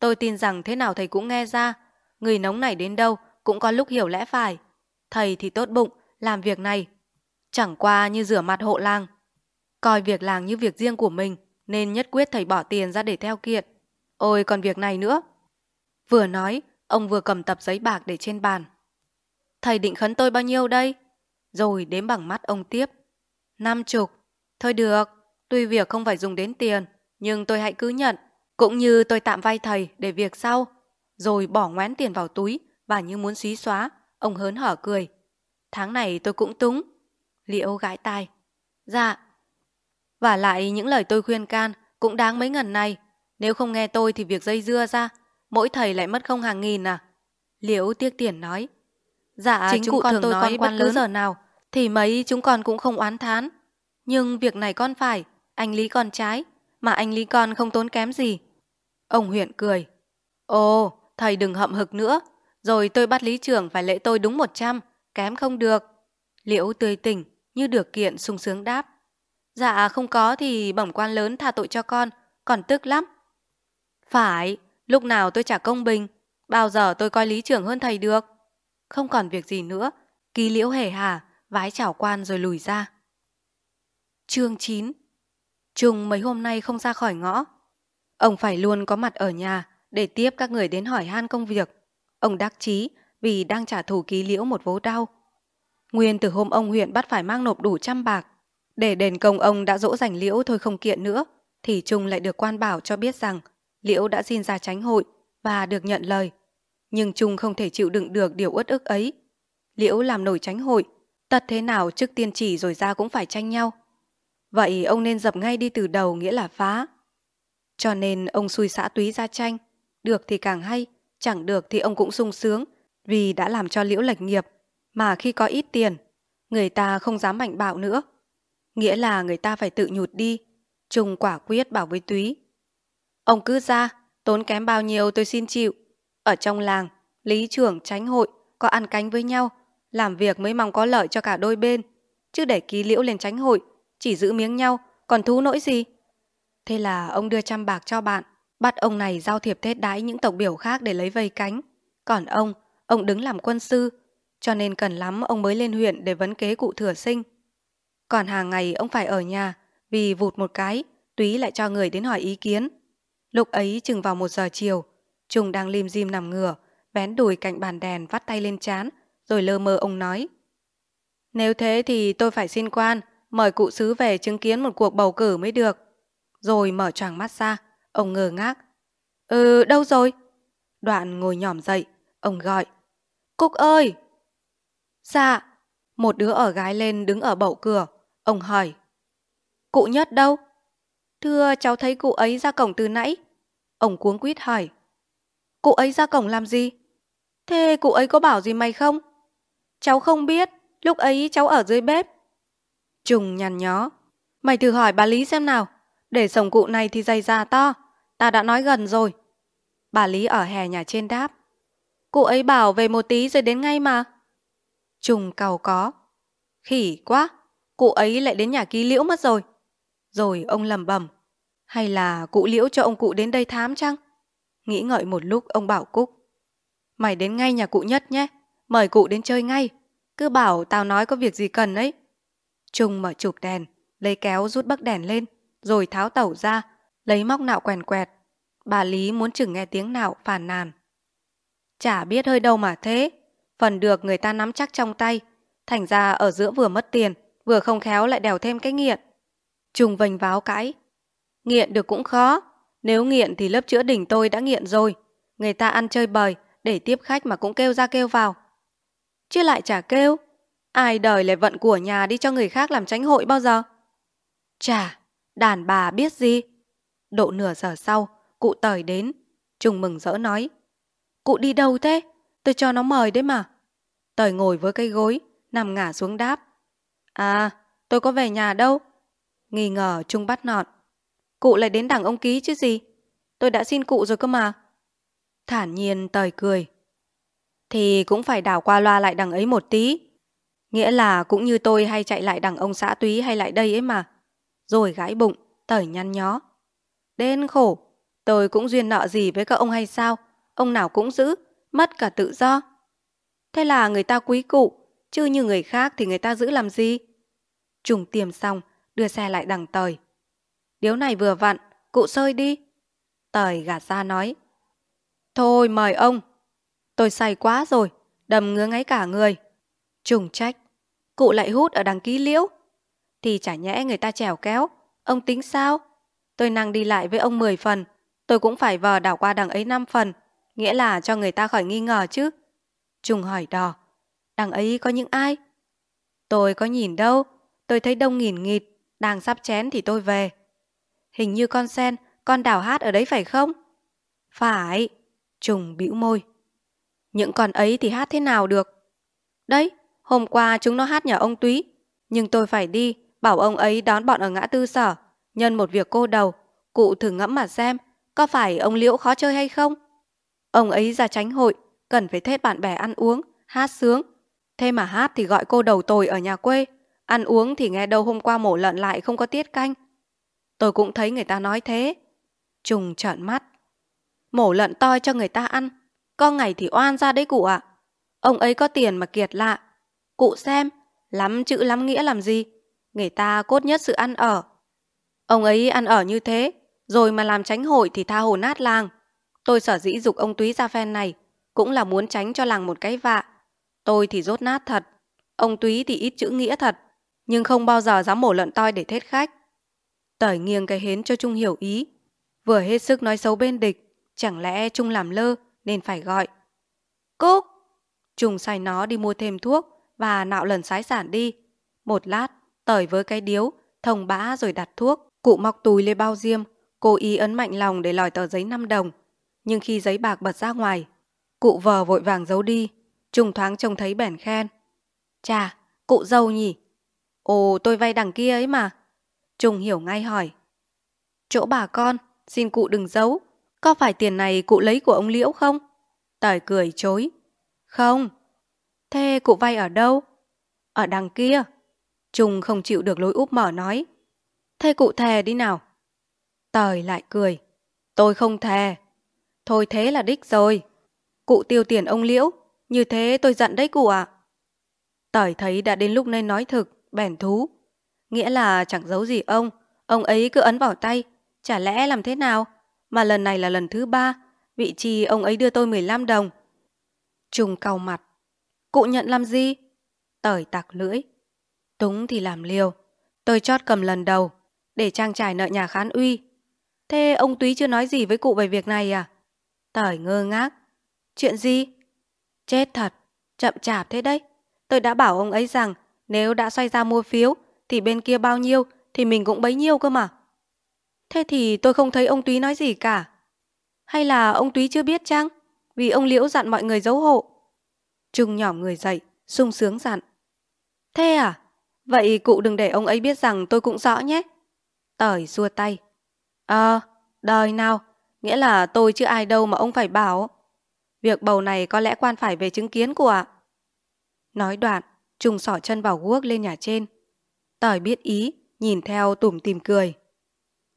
Tôi tin rằng thế nào thầy cũng nghe ra. Người nóng này đến đâu cũng có lúc hiểu lẽ phải. Thầy thì tốt bụng, làm việc này. Chẳng qua như rửa mặt hộ làng. Coi việc làng như việc riêng của mình, nên nhất quyết thầy bỏ tiền ra để theo kiện. Ôi còn việc này nữa. Vừa nói, ông vừa cầm tập giấy bạc để trên bàn. Thầy định khấn tôi bao nhiêu đây? Rồi đếm bằng mắt ông tiếp. Năm chục. Thôi được, tuy việc không phải dùng đến tiền, nhưng tôi hãy cứ nhận. Cũng như tôi tạm vay thầy để việc sau. Rồi bỏ ngoán tiền vào túi và như muốn xí xóa, ông hớn hở cười. Tháng này tôi cũng túng. Liễu gãi tai. Dạ. Và lại những lời tôi khuyên can cũng đáng mấy ngần này. Nếu không nghe tôi thì việc dây dưa ra, mỗi thầy lại mất không hàng nghìn à. Liễu tiếc tiền nói. Dạ, chính chúng con tôi nói bất cứ giờ nào, thì mấy chúng con cũng không oán thán. Nhưng việc này con phải, anh Lý con trái, mà anh Lý con không tốn kém gì. Ông huyện cười. Ồ, thầy đừng hậm hực nữa, rồi tôi bắt lý trưởng phải lễ tôi đúng một trăm, kém không được. Liễu tươi tỉnh, như được kiện sung sướng đáp. Dạ không có thì bẩm quan lớn tha tội cho con, còn tức lắm. Phải, lúc nào tôi trả công bình, bao giờ tôi coi lý trưởng hơn thầy được. Không còn việc gì nữa, kỳ liễu hề hà, vái chào quan rồi lùi ra. Chương 9 trùng mấy hôm nay không ra khỏi ngõ. Ông phải luôn có mặt ở nhà để tiếp các người đến hỏi han công việc. Ông đắc chí vì đang trả thù ký liễu một vố đau. Nguyên từ hôm ông huyện bắt phải mang nộp đủ trăm bạc. Để đền công ông đã dỗ dành liễu thôi không kiện nữa, thì Trung lại được quan bảo cho biết rằng liễu đã xin ra tránh hội, và được nhận lời. Nhưng Trung không thể chịu đựng được điều uất ức ấy. Liễu làm nổi tránh hội, tật thế nào trước tiên chỉ rồi ra cũng phải tranh nhau. Vậy ông nên dập ngay đi từ đầu nghĩa là phá. Cho nên ông xui xã túy ra tranh, được thì càng hay, chẳng được thì ông cũng sung sướng, vì đã làm cho liễu lệch nghiệp, mà khi có ít tiền, người ta không dám mạnh bạo nữa. Nghĩa là người ta phải tự nhụt đi, Trung quả quyết bảo với túy. Ông cứ ra, tốn kém bao nhiêu tôi xin chịu. Ở trong làng, lý trưởng tránh hội có ăn cánh với nhau, làm việc mới mong có lợi cho cả đôi bên. Chứ để ký liễu lên tránh hội, chỉ giữ miếng nhau, còn thú nỗi gì? Thế là ông đưa trăm bạc cho bạn, bắt ông này giao thiệp thết đái những tộc biểu khác để lấy vây cánh. Còn ông, ông đứng làm quân sư, cho nên cần lắm ông mới lên huyện để vấn kế cụ thừa sinh. Còn hàng ngày ông phải ở nhà, vì vụt một cái, túy lại cho người đến hỏi ý kiến. Lúc ấy chừng vào một giờ chiều, Trung đang lim dim nằm ngửa, vén đùi cạnh bàn đèn vắt tay lên chán, rồi lơ mơ ông nói. Nếu thế thì tôi phải xin quan, mời cụ sứ về chứng kiến một cuộc bầu cử mới được. Rồi mở choàng mắt ra, ông ngơ ngác. Ừ, đâu rồi? Đoạn ngồi nhỏm dậy, ông gọi. Cúc ơi! Dạ, một đứa ở gái lên đứng ở bậu cửa. Ông hỏi. Cụ nhất đâu? Thưa cháu thấy cụ ấy ra cổng từ nãy. Ông cuống quýt hỏi. Cụ ấy ra cổng làm gì? Thế cụ ấy có bảo gì mày không? Cháu không biết, lúc ấy cháu ở dưới bếp. Trùng nhằn nhó. Mày thử hỏi bà Lý xem nào. Để sổng cụ này thì dày già to. Ta đã nói gần rồi. Bà Lý ở hè nhà trên đáp. Cụ ấy bảo về một tí rồi đến ngay mà. Trùng cầu có. Khỉ quá, cụ ấy lại đến nhà ký liễu mất rồi. Rồi ông lầm bầm. Hay là cụ liễu cho ông cụ đến đây thám chăng? Nghĩ ngợi một lúc ông bảo Cúc. Mày đến ngay nhà cụ nhất nhé. Mời cụ đến chơi ngay. Cứ bảo tao nói có việc gì cần ấy. Trung mở chụp đèn, lấy kéo rút bắc đèn lên, rồi tháo tẩu ra, lấy móc nạo quèn quẹt. Bà Lý muốn chừng nghe tiếng nào phản nàn. Chả biết hơi đâu mà thế. Phần được người ta nắm chắc trong tay. Thành ra ở giữa vừa mất tiền, vừa không khéo lại đèo thêm cái nghiện. trùng vành váo cãi. Nghiện được cũng khó. Nếu nghiện thì lớp chữa đỉnh tôi đã nghiện rồi. Người ta ăn chơi bời, để tiếp khách mà cũng kêu ra kêu vào. Chứ lại chả kêu. Ai đời lại vận của nhà đi cho người khác làm tránh hội bao giờ? Chà, đàn bà biết gì? Độ nửa giờ sau, cụ tời đến. Trung mừng rỡ nói. Cụ đi đâu thế? Tôi cho nó mời đấy mà. Tời ngồi với cây gối, nằm ngả xuống đáp. À, tôi có về nhà đâu. Nghi ngờ Trung bắt nọt. Cụ lại đến đằng ông ký chứ gì? Tôi đã xin cụ rồi cơ mà. Thản nhiên tời cười. Thì cũng phải đảo qua loa lại đằng ấy một tí. Nghĩa là cũng như tôi hay chạy lại đằng ông xã túy hay lại đây ấy mà. Rồi gãi bụng, tởi nhăn nhó. Đến khổ, tôi cũng duyên nợ gì với các ông hay sao? Ông nào cũng giữ, mất cả tự do. Thế là người ta quý cụ, chứ như người khác thì người ta giữ làm gì? Trùng tiềm xong, đưa xe lại đằng tời. Điếu này vừa vặn, cụ sơi đi. Tời gạt ra nói. Thôi mời ông. Tôi say quá rồi, đầm ngứa ngáy cả người. Trùng trách. Cụ lại hút ở đằng ký liễu. Thì chả nhẽ người ta trèo kéo. Ông tính sao? Tôi năng đi lại với ông 10 phần. Tôi cũng phải vờ đảo qua đằng ấy 5 phần. Nghĩa là cho người ta khỏi nghi ngờ chứ. Trùng hỏi đò. Đằng ấy có những ai? Tôi có nhìn đâu. Tôi thấy đông nghìn nghịt. Đang sắp chén thì tôi về. Hình như con sen, con đào hát ở đấy phải không? Phải. Trùng bĩu môi. Những con ấy thì hát thế nào được? Đấy, hôm qua chúng nó hát nhờ ông Túy. Nhưng tôi phải đi, bảo ông ấy đón bọn ở ngã tư sở. Nhân một việc cô đầu, cụ thử ngẫm mà xem, có phải ông Liễu khó chơi hay không? Ông ấy ra tránh hội, cần phải thết bạn bè ăn uống, hát sướng. Thế mà hát thì gọi cô đầu tồi ở nhà quê, ăn uống thì nghe đâu hôm qua mổ lợn lại không có tiết canh. Tôi cũng thấy người ta nói thế. Trùng trợn mắt, mổ lợn toi cho người ta ăn. có ngày thì oan ra đấy cụ ạ. Ông ấy có tiền mà kiệt lạ. Cụ xem, lắm chữ lắm nghĩa làm gì. Người ta cốt nhất sự ăn ở. Ông ấy ăn ở như thế, rồi mà làm tránh hội thì tha hồ nát làng. Tôi sở dĩ dục ông túy ra phen này, cũng là muốn tránh cho làng một cái vạ. Tôi thì rốt nát thật, ông túy thì ít chữ nghĩa thật, nhưng không bao giờ dám mổ lợn toi để thết khách. Tởi nghiêng cái hến cho Trung hiểu ý, vừa hết sức nói xấu bên địch, Chẳng lẽ Trung làm lơ nên phải gọi. Cúc! Trung sai nó đi mua thêm thuốc và nạo lần sái sản đi. Một lát, tởi với cái điếu, thông bã rồi đặt thuốc. Cụ móc túi lấy bao diêm, cố ý ấn mạnh lòng để lòi tờ giấy 5 đồng. Nhưng khi giấy bạc bật ra ngoài, cụ vờ vội vàng giấu đi. Trung thoáng trông thấy bèn khen. Chà, cụ giàu nhỉ? Ồ, tôi vay đằng kia ấy mà. Trung hiểu ngay hỏi. Chỗ bà con, xin cụ đừng giấu. Có phải tiền này cụ lấy của ông Liễu không? Tời cười chối. Không. Thế cụ vay ở đâu? Ở đằng kia. Trung không chịu được lối úp mở nói. Thế cụ thề đi nào. Tời lại cười. Tôi không thề. Thôi thế là đích rồi. Cụ tiêu tiền ông Liễu. Như thế tôi giận đấy cụ ạ. À. Tời thấy đã đến lúc nên nói thực, bèn thú. Nghĩa là chẳng giấu gì ông. Ông ấy cứ ấn vào tay. Chả lẽ làm thế nào? Mà lần này là lần thứ ba. Vị trí ông ấy đưa tôi 15 đồng. Trung cau mặt. Cụ nhận làm gì? Tời tặc lưỡi. Túng thì làm liều. Tôi chót cầm lần đầu để trang trải nợ nhà khán uy. Thế ông Túy chưa nói gì với cụ về việc này à? Tởi ngơ ngác. Chuyện gì? Chết thật, chậm chạp thế đấy. Tôi đã bảo ông ấy rằng nếu đã xoay ra mua phiếu thì bên kia bao nhiêu thì mình cũng bấy nhiêu cơ mà. Thế thì tôi không thấy ông Túy nói gì cả. Hay là ông Túy chưa biết chăng? Vì ông Liễu dặn mọi người giấu hộ. Trung nhỏ người dậy, sung sướng dặn. Thế à? Vậy cụ đừng để ông ấy biết rằng tôi cũng rõ nhé. Tởi xua tay. Ờ, đời nào, nghĩa là tôi chứ ai đâu mà ông phải bảo. Việc bầu này có lẽ quan phải về chứng kiến của ạ. Nói đoạn, Trung sỏ chân vào guốc lên nhà trên. Tỏi biết ý, nhìn theo tủm tìm cười.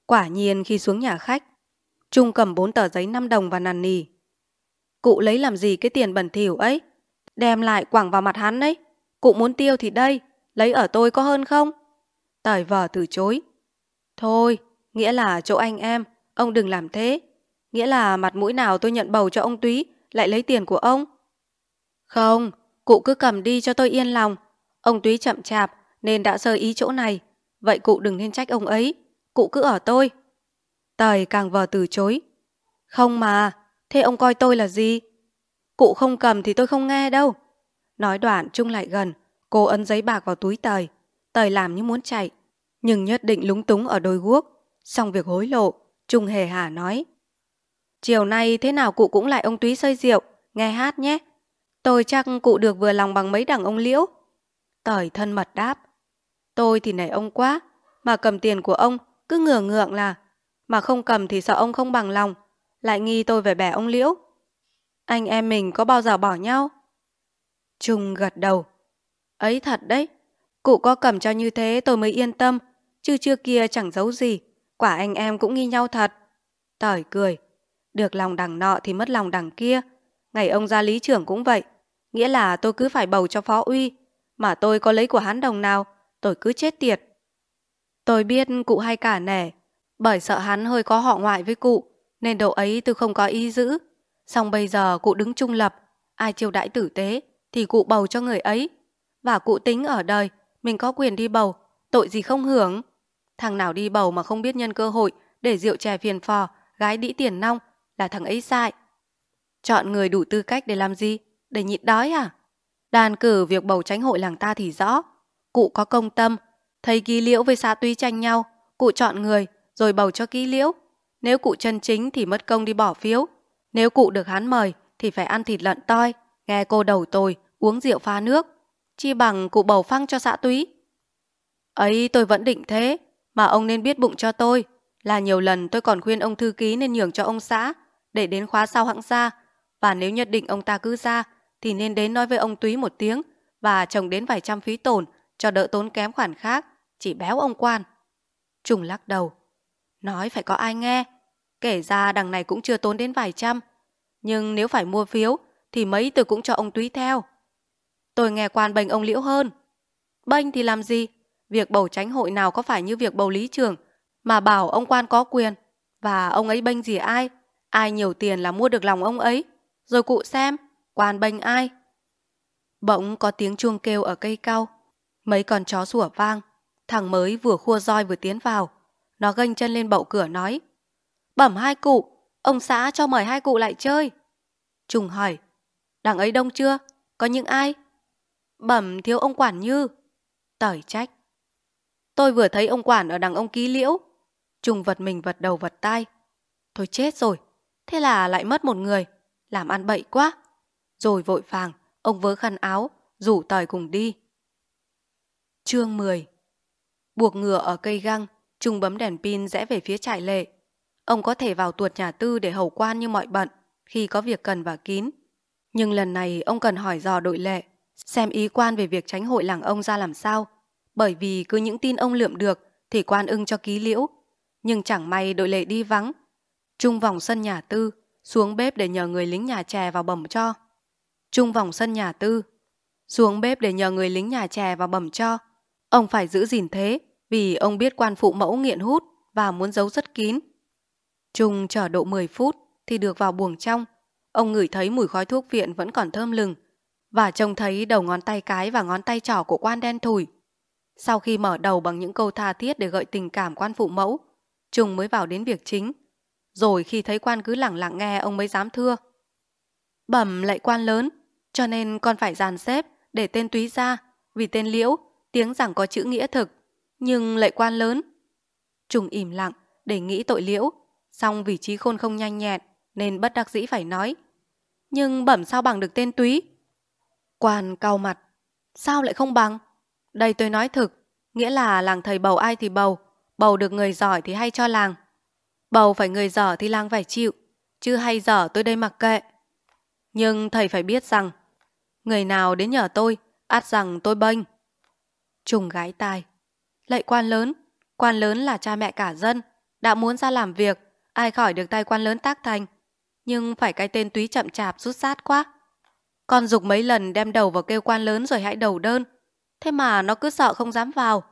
Quả nhiên khi xuống nhà khách, Trung cầm bốn tờ giấy 5 đồng và nằn nì. Cụ lấy làm gì cái tiền bẩn thỉu ấy? Đem lại quẳng vào mặt hắn ấy. Cụ muốn tiêu thì đây, lấy ở tôi có hơn không? Tỏi vờ từ chối. Thôi, nghĩa là chỗ anh em, ông đừng làm thế. Nghĩa là mặt mũi nào tôi nhận bầu cho ông Túy lại lấy tiền của ông. Không, cụ cứ cầm đi cho tôi yên lòng. Ông Túy chậm chạp nên đã sơ ý chỗ này. Vậy cụ đừng nên trách ông ấy. Cụ cứ ở tôi. Tời càng vờ từ chối. Không mà, thế ông coi tôi là gì? Cụ không cầm thì tôi không nghe đâu. Nói đoạn Trung lại gần, cô ấn giấy bạc vào túi tời. Tời làm như muốn chạy, nhưng nhất định lúng túng ở đôi guốc. Xong việc hối lộ, Trung hề hà nói. Chiều nay thế nào cụ cũng lại ông túy sơi rượu, nghe hát nhé. Tôi chắc cụ được vừa lòng bằng mấy đằng ông liễu. Tời thân mật đáp. Tôi thì nể ông quá, mà cầm tiền của ông cứ ngửa ngượng là. Mà không cầm thì sợ ông không bằng lòng, lại nghi tôi về bẻ ông liễu. Anh em mình có bao giờ bỏ nhau? Trung gật đầu. Ấy thật đấy, cụ có cầm cho như thế tôi mới yên tâm, chứ chưa kia chẳng giấu gì. Quả anh em cũng nghi nhau thật. Tỏi cười. Được lòng đằng nọ thì mất lòng đằng kia. Ngày ông ra lý trưởng cũng vậy. Nghĩa là tôi cứ phải bầu cho phó uy. Mà tôi có lấy của hắn đồng nào, tôi cứ chết tiệt. Tôi biết cụ hay cả nẻ, bởi sợ hắn hơi có họ ngoại với cụ, nên độ ấy tôi không có ý giữ. Xong bây giờ cụ đứng trung lập, ai chiêu đãi tử tế thì cụ bầu cho người ấy. Và cụ tính ở đời, mình có quyền đi bầu, tội gì không hưởng. Thằng nào đi bầu mà không biết nhân cơ hội để rượu chè phiền phò, gái đĩ tiền nong là thằng ấy sai. Chọn người đủ tư cách để làm gì? Để nhịn đói à? Đàn cử việc bầu tránh hội làng ta thì rõ. Cụ có công tâm, thấy ký liễu với xã tuy tranh nhau, cụ chọn người rồi bầu cho ký liễu. Nếu cụ chân chính thì mất công đi bỏ phiếu. Nếu cụ được hắn mời thì phải ăn thịt lợn toi, nghe cô đầu tồi, uống rượu pha nước. Chi bằng cụ bầu phăng cho xã túy. Ấy tôi vẫn định thế, mà ông nên biết bụng cho tôi. Là nhiều lần tôi còn khuyên ông thư ký nên nhường cho ông xã, để đến khóa sau hãng ra. Và nếu nhất định ông ta cứ ra, thì nên đến nói với ông túy một tiếng và trồng đến vài trăm phí tổn cho đỡ tốn kém khoản khác, chỉ béo ông quan. Trùng lắc đầu. Nói phải có ai nghe. Kể ra đằng này cũng chưa tốn đến vài trăm. Nhưng nếu phải mua phiếu, thì mấy tôi cũng cho ông túy theo. Tôi nghe quan bênh ông liễu hơn. Bênh thì làm gì? Việc bầu tránh hội nào có phải như việc bầu lý trường mà bảo ông quan có quyền và ông ấy bênh gì ai? Ai nhiều tiền là mua được lòng ông ấy? Rồi cụ xem, quan bênh ai? Bỗng có tiếng chuông kêu ở cây cao. Mấy con chó sủa vang. Thằng mới vừa khua roi vừa tiến vào. Nó ganh chân lên bậu cửa nói. Bẩm hai cụ, Ông xã cho mời hai cụ lại chơi. Trùng hỏi. Đằng ấy đông chưa? Có những ai? Bẩm thiếu ông quản như. Tởi trách. Tôi vừa thấy ông quản ở đằng ông ký liễu. Trùng vật mình vật đầu vật tai. Thôi chết rồi. Thế là lại mất một người. Làm ăn bậy quá. Rồi vội vàng, ông vớ khăn áo, rủ tời cùng đi. Chương 10 Buộc ngựa ở cây găng, Trung bấm đèn pin rẽ về phía trại lệ. Ông có thể vào tuột nhà tư để hầu quan như mọi bận, khi có việc cần và kín. Nhưng lần này ông cần hỏi dò đội lệ, xem ý quan về việc tránh hội làng ông ra làm sao. Bởi vì cứ những tin ông lượm được thì quan ưng cho ký liễu. Nhưng chẳng may đội lệ đi vắng. Trung vòng sân nhà tư, xuống bếp để nhờ người lính nhà chè vào bẩm cho. Trung vòng sân nhà tư, xuống bếp để nhờ người lính nhà chè vào bẩm cho. Ông phải giữ gìn thế, vì ông biết quan phụ mẫu nghiện hút và muốn giấu rất kín. Trung chờ độ 10 phút thì được vào buồng trong. Ông ngửi thấy mùi khói thuốc viện vẫn còn thơm lừng và trông thấy đầu ngón tay cái và ngón tay trỏ của quan đen thủi. Sau khi mở đầu bằng những câu tha thiết để gợi tình cảm quan phụ mẫu, Trung mới vào đến việc chính. Rồi khi thấy quan cứ lẳng lặng nghe ông mới dám thưa. Bẩm lại quan lớn, cho nên con phải dàn xếp để tên túy ra, vì tên liễu, tiếng rằng có chữ nghĩa thực, nhưng lại quan lớn. Trung im lặng để nghĩ tội liễu, song vì trí khôn không nhanh nhẹn nên bất đắc dĩ phải nói. Nhưng bẩm sao bằng được tên túy? Quan cau mặt. Sao lại không bằng? Đây tôi nói thực, nghĩa là làng thầy bầu ai thì bầu, bầu được người giỏi thì hay cho làng. Bầu phải người dở thì làng phải chịu, chứ hay dở tôi đây mặc kệ. Nhưng thầy phải biết rằng, người nào đến nhờ tôi, át rằng tôi bênh. Trùng gái tai. Lạy quan lớn, quan lớn là cha mẹ cả dân, đã muốn ra làm việc, ai khỏi được tay quan lớn tác thành. Nhưng phải cái tên túy chậm chạp rút sát quá. Con dục mấy lần đem đầu vào kêu quan lớn rồi hãy đầu đơn. Thế mà nó cứ sợ không dám vào.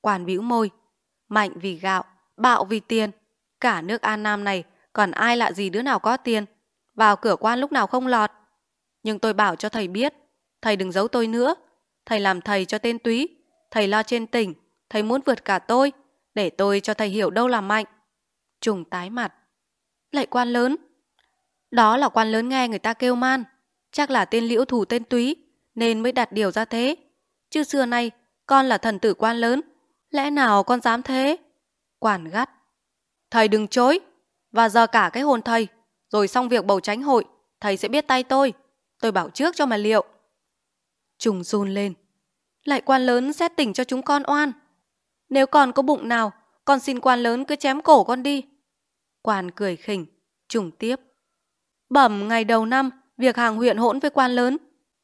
Quản bĩu môi. Mạnh vì gạo, bạo vì tiền. Cả nước An Nam này còn ai lạ gì đứa nào có tiền. Vào cửa quan lúc nào không lọt. Nhưng tôi bảo cho thầy biết. Thầy đừng giấu tôi nữa. Thầy làm thầy cho tên túy. Thầy lo trên tỉnh. Thầy muốn vượt cả tôi. Để tôi cho thầy hiểu đâu là mạnh. Trùng tái mặt. Lại quan lớn. Đó là quan lớn nghe người ta kêu man. Chắc là tên liễu thủ tên túy. Nên mới đặt điều ra thế. Chứ xưa nay con là thần tử quan lớn. Lẽ nào con dám thế? Quản gắt. Thầy đừng chối. Và giờ cả cái hồn thầy. Rồi xong việc bầu tránh hội. Thầy sẽ biết tay tôi. Tôi bảo trước cho mà liệu. Trùng run lên. Lại quan lớn xét tỉnh cho chúng con oan. Nếu còn có bụng nào, con xin quan lớn cứ chém cổ con đi. Quan cười khỉnh, trùng tiếp. Bẩm ngày đầu năm, việc hàng huyện hỗn với quan lớn.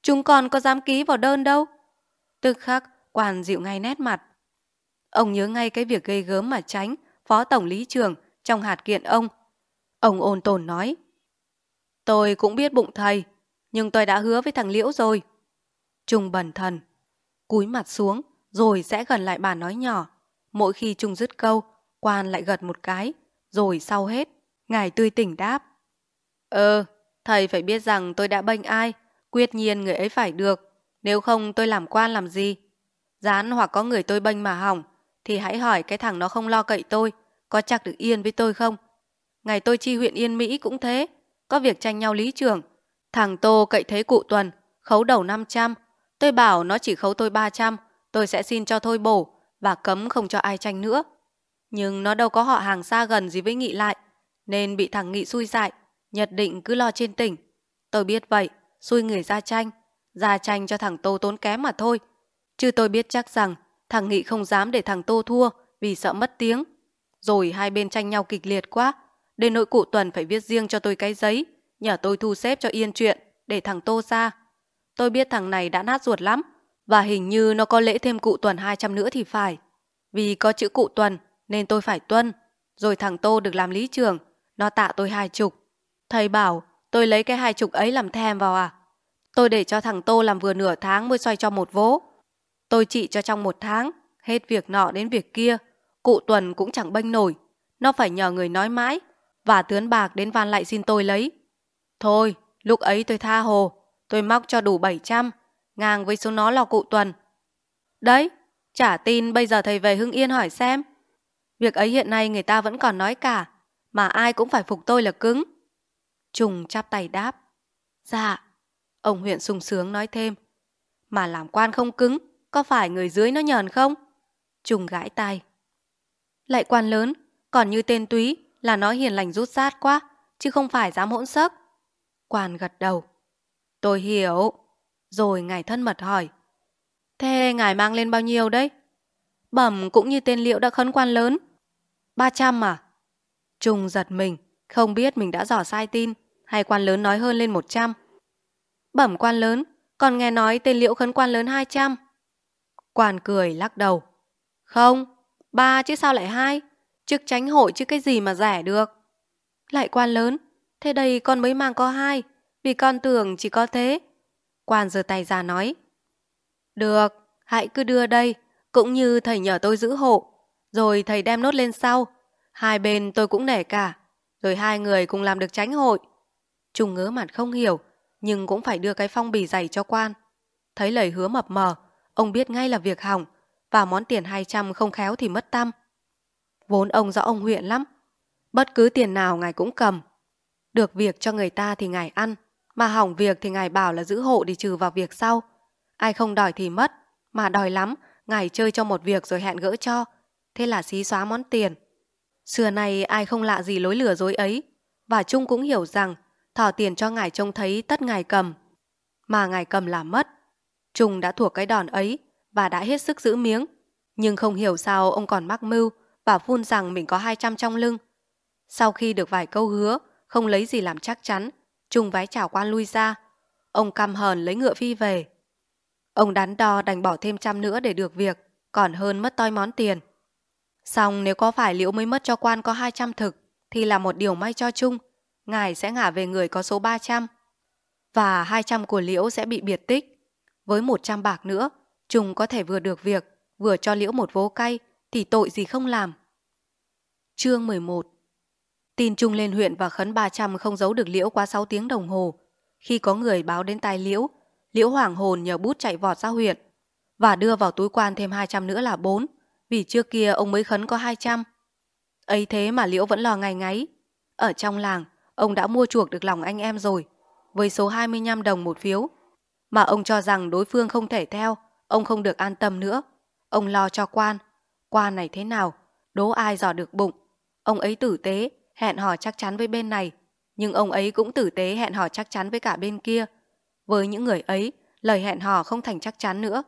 Chúng còn có dám ký vào đơn đâu. Tức khắc, quan dịu ngay nét mặt. Ông nhớ ngay cái việc gây gớm mà tránh, phó tổng lý trường trong hạt kiện ông. Ông ôn tồn nói. Tôi cũng biết bụng thầy, nhưng tôi đã hứa với thằng Liễu rồi. Trung bẩn thần, cúi mặt xuống, rồi sẽ gần lại bà nói nhỏ. Mỗi khi Trung dứt câu, quan lại gật một cái, rồi sau hết, ngài tươi tỉnh đáp. Ờ, thầy phải biết rằng tôi đã bênh ai, quyết nhiên người ấy phải được, nếu không tôi làm quan làm gì. Dán hoặc có người tôi bênh mà hỏng, thì hãy hỏi cái thằng nó không lo cậy tôi, có chắc được yên với tôi không? Ngày tôi chi huyện Yên Mỹ cũng thế, có việc tranh nhau lý trường. Thằng Tô cậy thế cụ tuần, khấu đầu 500, tôi bảo nó chỉ khấu tôi 300, tôi sẽ xin cho thôi bổ và cấm không cho ai tranh nữa. Nhưng nó đâu có họ hàng xa gần gì với Nghị lại, nên bị thằng Nghị xui dại, nhật định cứ lo trên tỉnh. Tôi biết vậy, xui người ra tranh, ra tranh cho thằng Tô tốn kém mà thôi. Chứ tôi biết chắc rằng thằng Nghị không dám để thằng Tô thua vì sợ mất tiếng. Rồi hai bên tranh nhau kịch liệt quá, đến nỗi cụ Tuần phải viết riêng cho tôi cái giấy, nhờ tôi thu xếp cho yên chuyện để thằng Tô ra. Tôi biết thằng này đã nát ruột lắm, và hình như nó có lễ thêm cụ tuần 200 nữa thì phải. Vì có chữ cụ tuần nên tôi phải tuân. Rồi thằng Tô được làm lý trường, nó tạ tôi hai chục. Thầy bảo tôi lấy cái hai chục ấy làm thèm vào à? Tôi để cho thằng Tô làm vừa nửa tháng mới xoay cho một vố. Tôi trị cho trong một tháng, hết việc nọ đến việc kia. Cụ tuần cũng chẳng bênh nổi. Nó phải nhờ người nói mãi và tướng bạc đến van lại xin tôi lấy. Thôi, lúc ấy tôi tha hồ, tôi móc cho đủ 700, ngang với số nó là cụ tuần. Đấy, trả tin bây giờ thầy về Hưng Yên hỏi xem. Việc ấy hiện nay người ta vẫn còn nói cả, mà ai cũng phải phục tôi là cứng. Trùng chắp tay đáp. Dạ. Ông huyện sung sướng nói thêm. Mà làm quan không cứng, có phải người dưới nó nhờn không? Trùng gãi tay. Lại quan lớn, còn như tên túy là nó hiền lành rút sát quá, chứ không phải dám hỗn sấc. Quan gật đầu. Tôi hiểu. Rồi ngài thân mật hỏi. Thế ngài mang lên bao nhiêu đấy? Bẩm cũng như tên liệu đã khấn quan lớn. ba trăm à? Trung giật mình, không biết mình đã dò sai tin, hay quan lớn nói hơn lên một trăm. Bẩm quan lớn, còn nghe nói tên liệu khấn quan lớn hai trăm. Quan cười lắc đầu. Không, ba chứ sao lại hai? Chức tránh hội chứ cái gì mà rẻ được. Lại quan lớn, thế đây con mới mang có hai, vì con tưởng chỉ có thế. Quan giơ tay ra nói. Được, hãy cứ đưa đây, cũng như thầy nhờ tôi giữ hộ, rồi thầy đem nốt lên sau. Hai bên tôi cũng nể cả, rồi hai người cùng làm được tránh hội. Trung ngớ mặt không hiểu, nhưng cũng phải đưa cái phong bì dày cho quan. Thấy lời hứa mập mờ, ông biết ngay là việc hỏng, và món tiền 200 không khéo thì mất tâm. Vốn ông rõ ông huyện lắm, bất cứ tiền nào ngài cũng cầm. Được việc cho người ta thì ngài ăn, mà hỏng việc thì ngài bảo là giữ hộ để trừ vào việc sau. Ai không đòi thì mất, mà đòi lắm, ngài chơi cho một việc rồi hẹn gỡ cho. Thế là xí xóa món tiền. Xưa này ai không lạ gì lối lừa dối ấy, và Trung cũng hiểu rằng thỏ tiền cho ngài trông thấy tất ngài cầm. Mà ngài cầm là mất. Trung đã thuộc cái đòn ấy và đã hết sức giữ miếng. Nhưng không hiểu sao ông còn mắc mưu và phun rằng mình có 200 trong lưng. Sau khi được vài câu hứa, không lấy gì làm chắc chắn, Trung vái chào quan lui ra. Ông căm hờn lấy ngựa phi về. Ông đắn đo đành bỏ thêm trăm nữa để được việc, còn hơn mất toi món tiền. Xong nếu có phải liễu mới mất cho quan có 200 thực, thì là một điều may cho Trung. Ngài sẽ ngả về người có số 300. Và 200 của liễu sẽ bị biệt tích. Với 100 bạc nữa, Trùng có thể vừa được việc, vừa cho liễu một vố cay, thì tội gì không làm. Chương 11 Tin Trung lên huyện và khấn 300 không giấu được liễu quá 6 tiếng đồng hồ. Khi có người báo đến tai liễu, liễu hoảng hồn nhờ bút chạy vọt ra huyện và đưa vào túi quan thêm 200 nữa là 4, vì trước kia ông mới khấn có 200. ấy thế mà liễu vẫn lo ngày ngáy. Ở trong làng, ông đã mua chuộc được lòng anh em rồi, với số 25 đồng một phiếu. Mà ông cho rằng đối phương không thể theo, ông không được an tâm nữa. Ông lo cho quan. Quan này thế nào? Đố ai dò được bụng. Ông ấy tử tế, hẹn hò chắc chắn với bên này. Nhưng ông ấy cũng tử tế hẹn hò chắc chắn với cả bên kia. Với những người ấy, lời hẹn hò không thành chắc chắn nữa.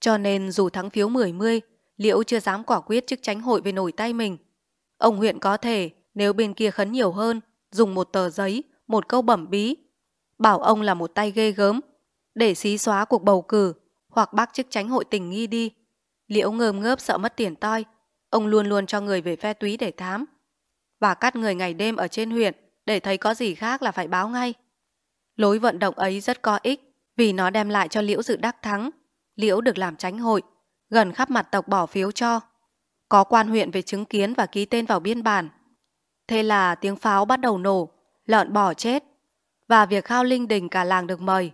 Cho nên dù thắng phiếu 10-10, Liễu chưa dám quả quyết chức tránh hội về nổi tay mình. Ông huyện có thể, nếu bên kia khấn nhiều hơn, dùng một tờ giấy, một câu bẩm bí. Bảo ông là một tay ghê gớm, để xí xóa cuộc bầu cử, hoặc bác chức tránh hội tình nghi đi. Liễu ngơm ngớp sợ mất tiền toi, ông luôn luôn cho người về phe túy để thám. Và cắt người ngày đêm ở trên huyện, để thấy có gì khác là phải báo ngay. Lối vận động ấy rất có ích, vì nó đem lại cho Liễu dự đắc thắng. Liễu được làm tránh hội, gần khắp mặt tộc bỏ phiếu cho. Có quan huyện về chứng kiến và ký tên vào biên bản. Thế là tiếng pháo bắt đầu nổ, lợn bỏ chết, và việc khao linh đình cả làng được mời.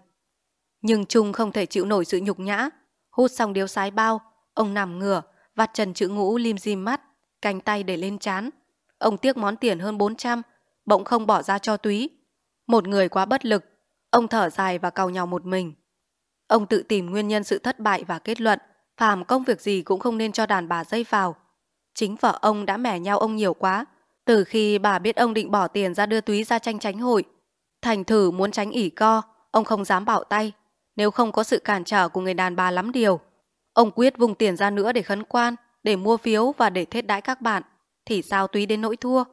Nhưng Trung không thể chịu nổi sự nhục nhã, hút xong điếu sái bao, ông nằm ngửa, vặt trần chữ ngũ lim dim mắt, cánh tay để lên chán. Ông tiếc món tiền hơn 400, bỗng không bỏ ra cho túy. Một người quá bất lực, ông thở dài và cầu nhau một mình. Ông tự tìm nguyên nhân sự thất bại và kết luận phàm công việc gì cũng không nên cho đàn bà dây vào. Chính vợ ông đã mẻ nhau ông nhiều quá, từ khi bà biết ông định bỏ tiền ra đưa túy ra tranh tránh hội. Thành thử muốn tránh ỉ co, ông không dám bảo tay, nếu không có sự cản trở của người đàn bà lắm điều. Ông quyết vùng tiền ra nữa để khấn quan, để mua phiếu và để thết đãi các bạn, thì sao túy đến nỗi thua.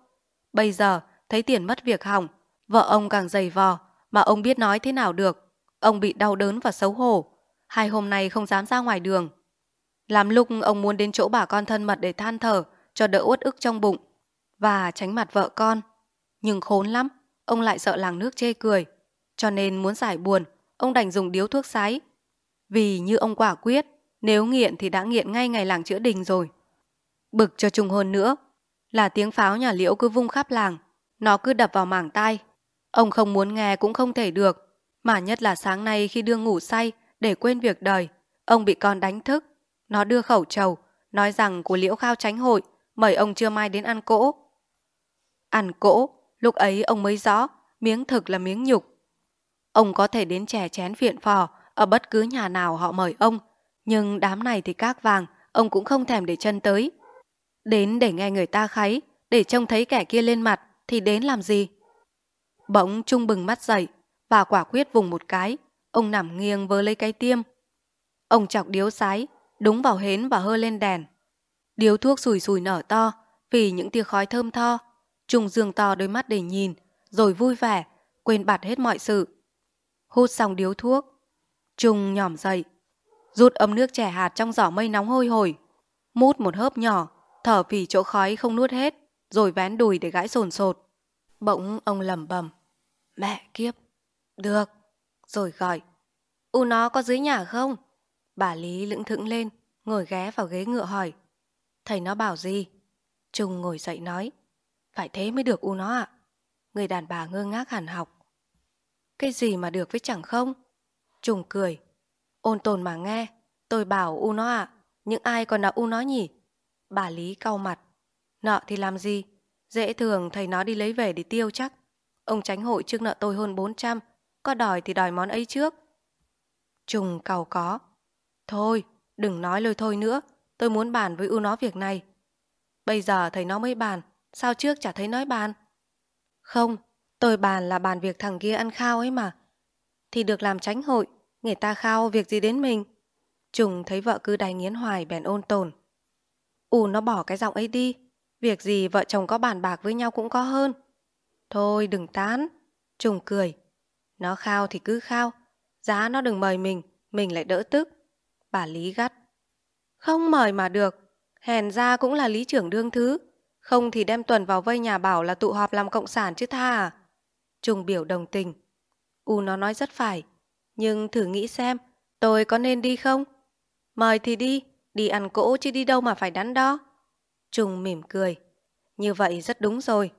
Bây giờ, thấy tiền mất việc hỏng, vợ ông càng dày vò, mà ông biết nói thế nào được. Ông bị đau đớn và xấu hổ. Hai hôm nay không dám ra ngoài đường. Làm lúc ông muốn đến chỗ bà con thân mật để than thở, cho đỡ uất ức trong bụng, và tránh mặt vợ con. Nhưng khốn lắm, ông lại sợ làng nước chê cười. Cho nên muốn giải buồn, ông đành dùng điếu thuốc sái. Vì như ông quả quyết, nếu nghiện thì đã nghiện ngay ngày làng chữa đình rồi. Bực cho trùng hơn nữa, là tiếng pháo nhà liễu cứ vung khắp làng, nó cứ đập vào mảng tai. Ông không muốn nghe cũng không thể được, mà nhất là sáng nay khi đương ngủ say để quên việc đời, ông bị con đánh thức nó đưa khẩu trầu, nói rằng của liễu khao tránh hội, mời ông trưa mai đến ăn cỗ. Ăn cỗ, lúc ấy ông mới rõ, miếng thực là miếng nhục. Ông có thể đến chè chén viện phò ở bất cứ nhà nào họ mời ông, nhưng đám này thì các vàng, ông cũng không thèm để chân tới. Đến để nghe người ta kháy, để trông thấy kẻ kia lên mặt, thì đến làm gì? Bỗng Trung bừng mắt dậy, và quả quyết vùng một cái, ông nằm nghiêng vơ lấy cái tiêm. Ông chọc điếu sái, đúng vào hến và hơ lên đèn. Điếu thuốc sùi sùi nở to, vì những tia khói thơm tho. Trung dương to đôi mắt để nhìn, rồi vui vẻ, quên bặt hết mọi sự. Hút xong điếu thuốc, Trung nhỏm dậy, rút ấm nước chè hạt trong giỏ mây nóng hôi hổi, mút một hớp nhỏ, thở phì chỗ khói không nuốt hết, rồi vén đùi để gãi sồn sột. Bỗng ông lẩm bẩm, mẹ kiếp, được, rồi gọi, u nó có dưới nhà không? Bà Lý lững thững lên, ngồi ghé vào ghế ngựa hỏi, thầy nó bảo gì? Trung ngồi dậy nói, phải thế mới được u nó ạ. Người đàn bà ngơ ngác hẳn học. Cái gì mà được với chẳng không? trùng cười. Ôn tồn mà nghe, tôi bảo u nó ạ, những ai còn là u nó nhỉ? Bà Lý cau mặt. Nợ thì làm gì? Dễ thường thầy nó đi lấy về để tiêu chắc. Ông tránh hội trước nợ tôi hơn 400, có đòi thì đòi món ấy trước. Trùng cầu có. Thôi, đừng nói lời thôi nữa, tôi muốn bàn với u nó việc này. Bây giờ thầy nó mới bàn, sao trước chả thấy nói bàn? Không, tôi bàn là bàn việc thằng kia ăn khao ấy mà. Thì được làm tránh hội, người ta khao việc gì đến mình. Trùng thấy vợ cứ đài nghiến hoài bèn ôn tồn. ù nó bỏ cái giọng ấy đi, việc gì vợ chồng có bàn bạc với nhau cũng có hơn. Thôi đừng tán. Trùng cười. Nó khao thì cứ khao, giá nó đừng mời mình, mình lại đỡ tức. Bà Lý gắt. Không mời mà được, hèn ra cũng là lý trưởng đương thứ. Không thì đem tuần vào vây nhà bảo là tụ họp làm cộng sản chứ tha à. Trung biểu đồng tình. U nó nói rất phải, nhưng thử nghĩ xem, tôi có nên đi không? Mời thì đi, đi ăn cỗ chứ đi đâu mà phải đắn đo. Trung mỉm cười. Như vậy rất đúng rồi.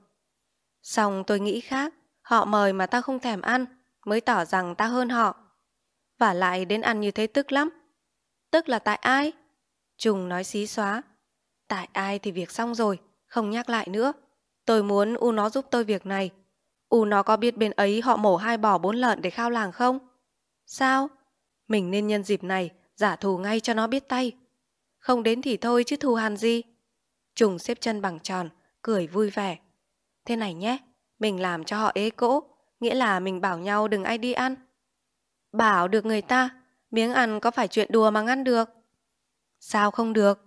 Xong tôi nghĩ khác, họ mời mà ta không thèm ăn, mới tỏ rằng ta hơn họ. Và lại đến ăn như thế tức lắm. Tức là tại ai? Trung nói xí xóa. Tại ai thì việc xong rồi, không nhắc lại nữa. Tôi muốn U nó giúp tôi việc này. U nó có biết bên ấy họ mổ hai bò bốn lợn để khao làng không? Sao? Mình nên nhân dịp này giả thù ngay cho nó biết tay. Không đến thì thôi chứ thù hàn gì. Trùng xếp chân bằng tròn, cười vui vẻ. Thế này nhé, mình làm cho họ ế cỗ, nghĩa là mình bảo nhau đừng ai đi ăn. Bảo được người ta, miếng ăn có phải chuyện đùa mà ngăn được. Sao không được?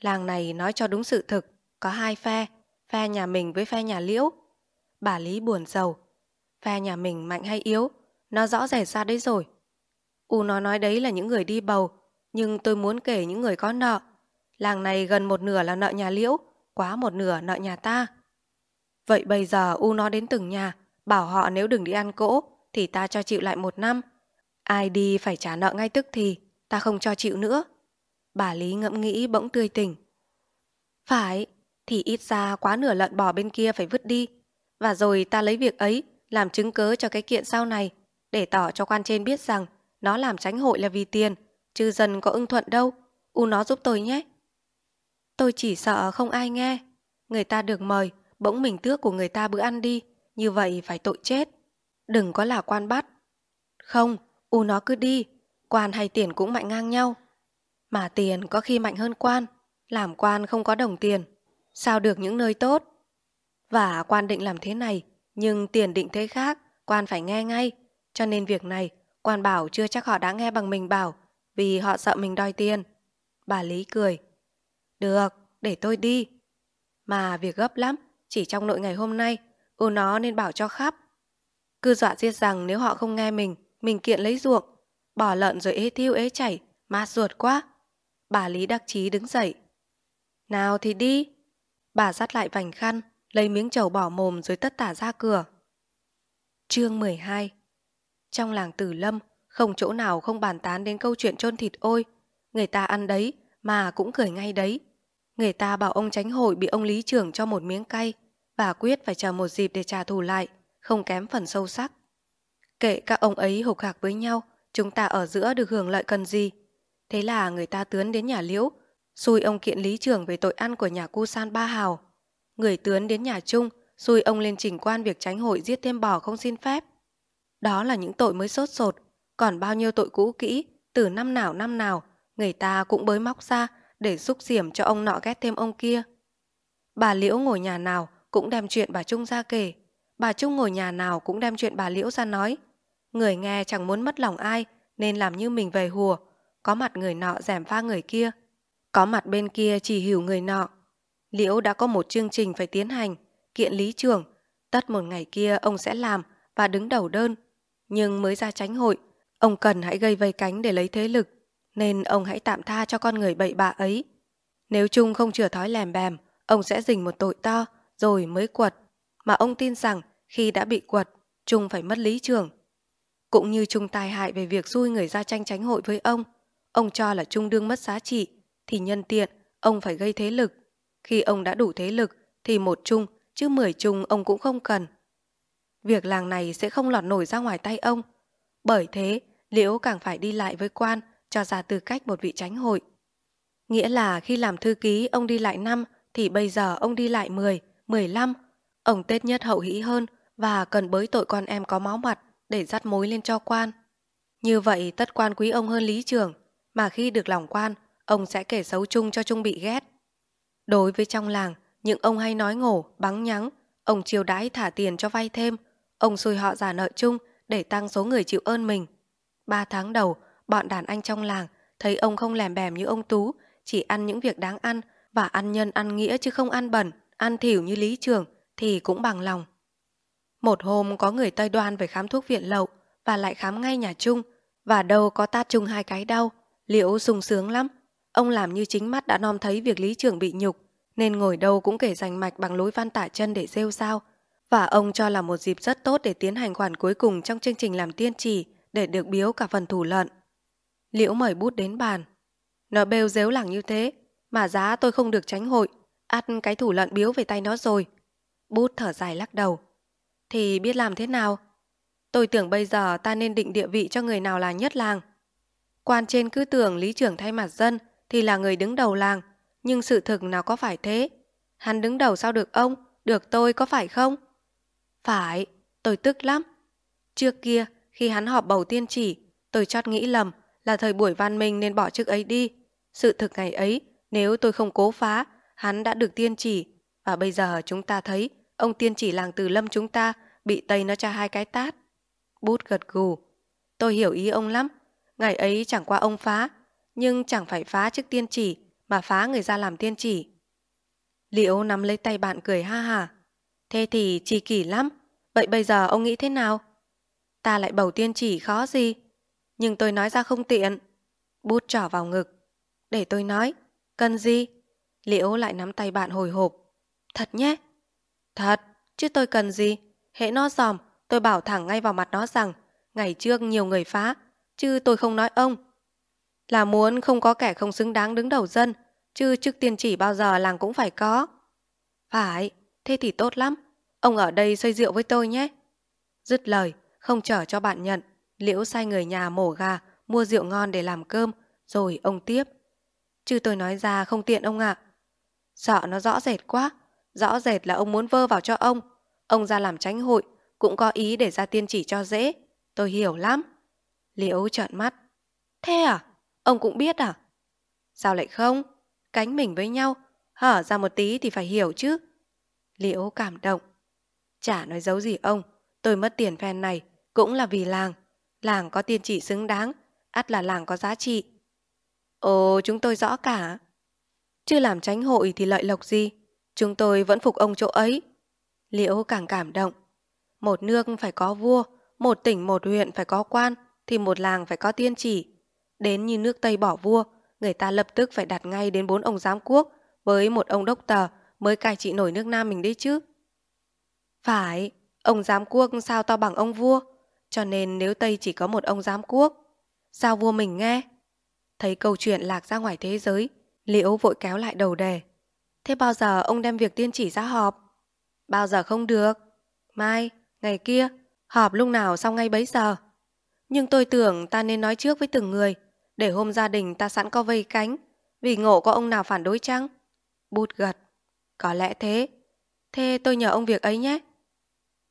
Làng này nói cho đúng sự thực, có hai phe, phe nhà mình với phe nhà liễu. Bà Lý buồn giàu. Phe nhà mình mạnh hay yếu, nó rõ rệt ra đấy rồi. U nó nói đấy là những người đi bầu, nhưng tôi muốn kể những người có nợ. Làng này gần một nửa là nợ nhà liễu, quá một nửa nợ nhà ta. Vậy bây giờ U nó đến từng nhà, bảo họ nếu đừng đi ăn cỗ, thì ta cho chịu lại một năm. Ai đi phải trả nợ ngay tức thì, ta không cho chịu nữa. Bà Lý ngẫm nghĩ bỗng tươi tỉnh. Phải, thì ít ra quá nửa lợn bò bên kia phải vứt đi. Và rồi ta lấy việc ấy làm chứng cớ cho cái kiện sau này, để tỏ cho quan trên biết rằng nó làm tránh hội là vì tiền, chứ dần có ưng thuận đâu. U nó giúp tôi nhé. Tôi chỉ sợ không ai nghe. Người ta được mời, bỗng mình tước của người ta bữa ăn đi, như vậy phải tội chết. Đừng có là quan bắt. Không, U nó cứ đi, quan hay tiền cũng mạnh ngang nhau. Mà tiền có khi mạnh hơn quan, làm quan không có đồng tiền, sao được những nơi tốt. Và quan định làm thế này, nhưng tiền định thế khác, quan phải nghe ngay. Cho nên việc này, quan bảo chưa chắc họ đã nghe bằng mình bảo, vì họ sợ mình đòi tiền. Bà Lý cười. Được, để tôi đi. Mà việc gấp lắm, chỉ trong nội ngày hôm nay, ô nó nên bảo cho khắp. Cứ dọa giết rằng nếu họ không nghe mình, mình kiện lấy ruộng, bỏ lợn rồi ế thiêu ế chảy, mát ruột quá. Bà Lý đắc chí đứng dậy. Nào thì đi. Bà dắt lại vành khăn, lấy miếng trầu bỏ mồm rồi tất tả ra cửa. Chương 12 Trong làng Tử Lâm, không chỗ nào không bàn tán đến câu chuyện chôn thịt ôi. Người ta ăn đấy, mà cũng cười ngay đấy. Người ta bảo ông tránh hội bị ông lý trưởng cho một miếng cay và quyết phải chờ một dịp để trả thù lại, không kém phần sâu sắc. Kệ các ông ấy hục hạc với nhau, chúng ta ở giữa được hưởng lợi cần gì. Thế là người ta tướn đến nhà liễu, xui ông kiện lý trưởng về tội ăn của nhà cu san ba hào. Người tướng đến nhà Trung, xui ông lên trình quan việc tránh hội giết thêm bò không xin phép. Đó là những tội mới sốt sột, còn bao nhiêu tội cũ kỹ, từ năm nào năm nào, người ta cũng bới móc ra để xúc xiểm cho ông nọ ghét thêm ông kia. Bà Liễu ngồi nhà nào cũng đem chuyện bà Trung ra kể. Bà Trung ngồi nhà nào cũng đem chuyện bà Liễu ra nói. Người nghe chẳng muốn mất lòng ai nên làm như mình về hùa. Có mặt người nọ rèm pha người kia. Có mặt bên kia chỉ hiểu người nọ. Liễu đã có một chương trình phải tiến hành, kiện lý trưởng. Tất một ngày kia ông sẽ làm và đứng đầu đơn. Nhưng mới ra tránh hội, ông cần hãy gây vây cánh để lấy thế lực. Nên ông hãy tạm tha cho con người bậy bạ ấy. Nếu Trung không chừa thói lèm bèm, ông sẽ dình một tội to rồi mới quật. Mà ông tin rằng khi đã bị quật, Trung phải mất lý trưởng. Cũng như Trung tai hại về việc xui người ra tranh tránh hội với ông, ông cho là Trung đương mất giá trị, thì nhân tiện ông phải gây thế lực. Khi ông đã đủ thế lực thì một chung, chứ mười chung ông cũng không cần. Việc làng này sẽ không lọt nổi ra ngoài tay ông. Bởi thế, Liễu càng phải đi lại với quan cho ra tư cách một vị tránh hội. Nghĩa là khi làm thư ký ông đi lại năm thì bây giờ ông đi lại 10, 15. Ông Tết nhất hậu hĩ hơn và cần bới tội con em có máu mặt để dắt mối lên cho quan. Như vậy tất quan quý ông hơn lý trưởng, mà khi được lòng quan, ông sẽ kể xấu chung cho chung bị ghét. Đối với trong làng, những ông hay nói ngổ, bắn nhắng, ông chiêu đãi thả tiền cho vay thêm, ông xui họ giả nợ chung để tăng số người chịu ơn mình. Ba tháng đầu, bọn đàn anh trong làng thấy ông không lèm bèm như ông Tú, chỉ ăn những việc đáng ăn và ăn nhân ăn nghĩa chứ không ăn bẩn, ăn thỉu như lý trường thì cũng bằng lòng. Một hôm có người Tây Đoan về khám thuốc viện lậu và lại khám ngay nhà chung và đâu có tát chung hai cái đau, liễu sung sướng lắm. Ông làm như chính mắt đã nom thấy việc lý trưởng bị nhục nên ngồi đâu cũng kể rành mạch bằng lối văn tả chân để rêu sao và ông cho là một dịp rất tốt để tiến hành khoản cuối cùng trong chương trình làm tiên trì để được biếu cả phần thủ lợn. Liễu mời bút đến bàn. Nó bêu dếu lẳng như thế, mà giá tôi không được tránh hội, ăn cái thủ lợn biếu về tay nó rồi. Bút thở dài lắc đầu. Thì biết làm thế nào? Tôi tưởng bây giờ ta nên định địa vị cho người nào là nhất làng. Quan trên cứ tưởng lý trưởng thay mặt dân thì là người đứng đầu làng, nhưng sự thực nào có phải thế? Hắn đứng đầu sao được ông, được tôi có phải không? Phải, tôi tức lắm. Trước kia, khi hắn họp bầu tiên chỉ, tôi chót nghĩ lầm là thời buổi văn minh nên bỏ chức ấy đi. Sự thực ngày ấy, nếu tôi không cố phá, hắn đã được tiên chỉ. Và bây giờ chúng ta thấy ông tiên chỉ làng từ lâm chúng ta bị Tây nó cho hai cái tát. Bút gật gù. Tôi hiểu ý ông lắm. Ngày ấy chẳng qua ông phá, nhưng chẳng phải phá chức tiên chỉ mà phá người ra làm tiên chỉ. Liễu nắm lấy tay bạn cười ha hả. Thế thì chi kỷ lắm. Vậy bây giờ ông nghĩ thế nào? Ta lại bầu tiên chỉ khó gì? Nhưng tôi nói ra không tiện. Bút trỏ vào ngực. Để tôi nói. Cần gì? Liễu lại nắm tay bạn hồi hộp. Thật nhé. Thật, chứ tôi cần gì? Hễ nó dòm, tôi bảo thẳng ngay vào mặt nó rằng ngày trước nhiều người phá, chứ tôi không nói ông. Là muốn không có kẻ không xứng đáng đứng đầu dân, chứ chức tiên chỉ bao giờ làng cũng phải có. Phải, thế thì tốt lắm. Ông ở đây xây rượu với tôi nhé. Dứt lời, không chở cho bạn nhận, Liễu sai người nhà mổ gà, mua rượu ngon để làm cơm, rồi ông tiếp. Chứ tôi nói ra không tiện ông ạ. Sợ nó rõ rệt quá, rõ rệt là ông muốn vơ vào cho ông. Ông ra làm tránh hội, cũng có ý để ra tiên chỉ cho dễ. Tôi hiểu lắm. Liễu trợn mắt. Thế à? Ông cũng biết à? Sao lại không? Cánh mình với nhau, hở ra một tí thì phải hiểu chứ. Liễu cảm động. Chả nói giấu gì ông, tôi mất tiền phen này cũng là vì làng. Làng có tiên chỉ xứng đáng, ắt là làng có giá trị. Ồ, chúng tôi rõ cả. Chưa làm tránh hội thì lợi lộc gì? Chúng tôi vẫn phục ông chỗ ấy. Liễu càng cảm động. Một nước phải có vua, một tỉnh một huyện phải có quan, thì một làng phải có tiên chỉ. Đến như nước Tây bỏ vua, người ta lập tức phải đặt ngay đến bốn ông giám quốc với một ông đốc tờ mới cai trị nổi nước Nam mình đấy chứ. Phải, ông giám quốc sao to bằng ông vua, cho nên nếu Tây chỉ có một ông giám quốc, sao vua mình nghe? Thấy câu chuyện lạc ra ngoài thế giới, Liễu vội kéo lại đầu đề. Thế bao giờ ông đem việc tiên chỉ ra họp? Bao giờ không được? Mai, ngày kia, họp lúc nào xong ngay bấy giờ. Nhưng tôi tưởng ta nên nói trước với từng người, để hôm gia đình ta sẵn có vây cánh, vì ngộ có ông nào phản đối chăng? Bút gật. Có lẽ thế. Thế tôi nhờ ông việc ấy nhé.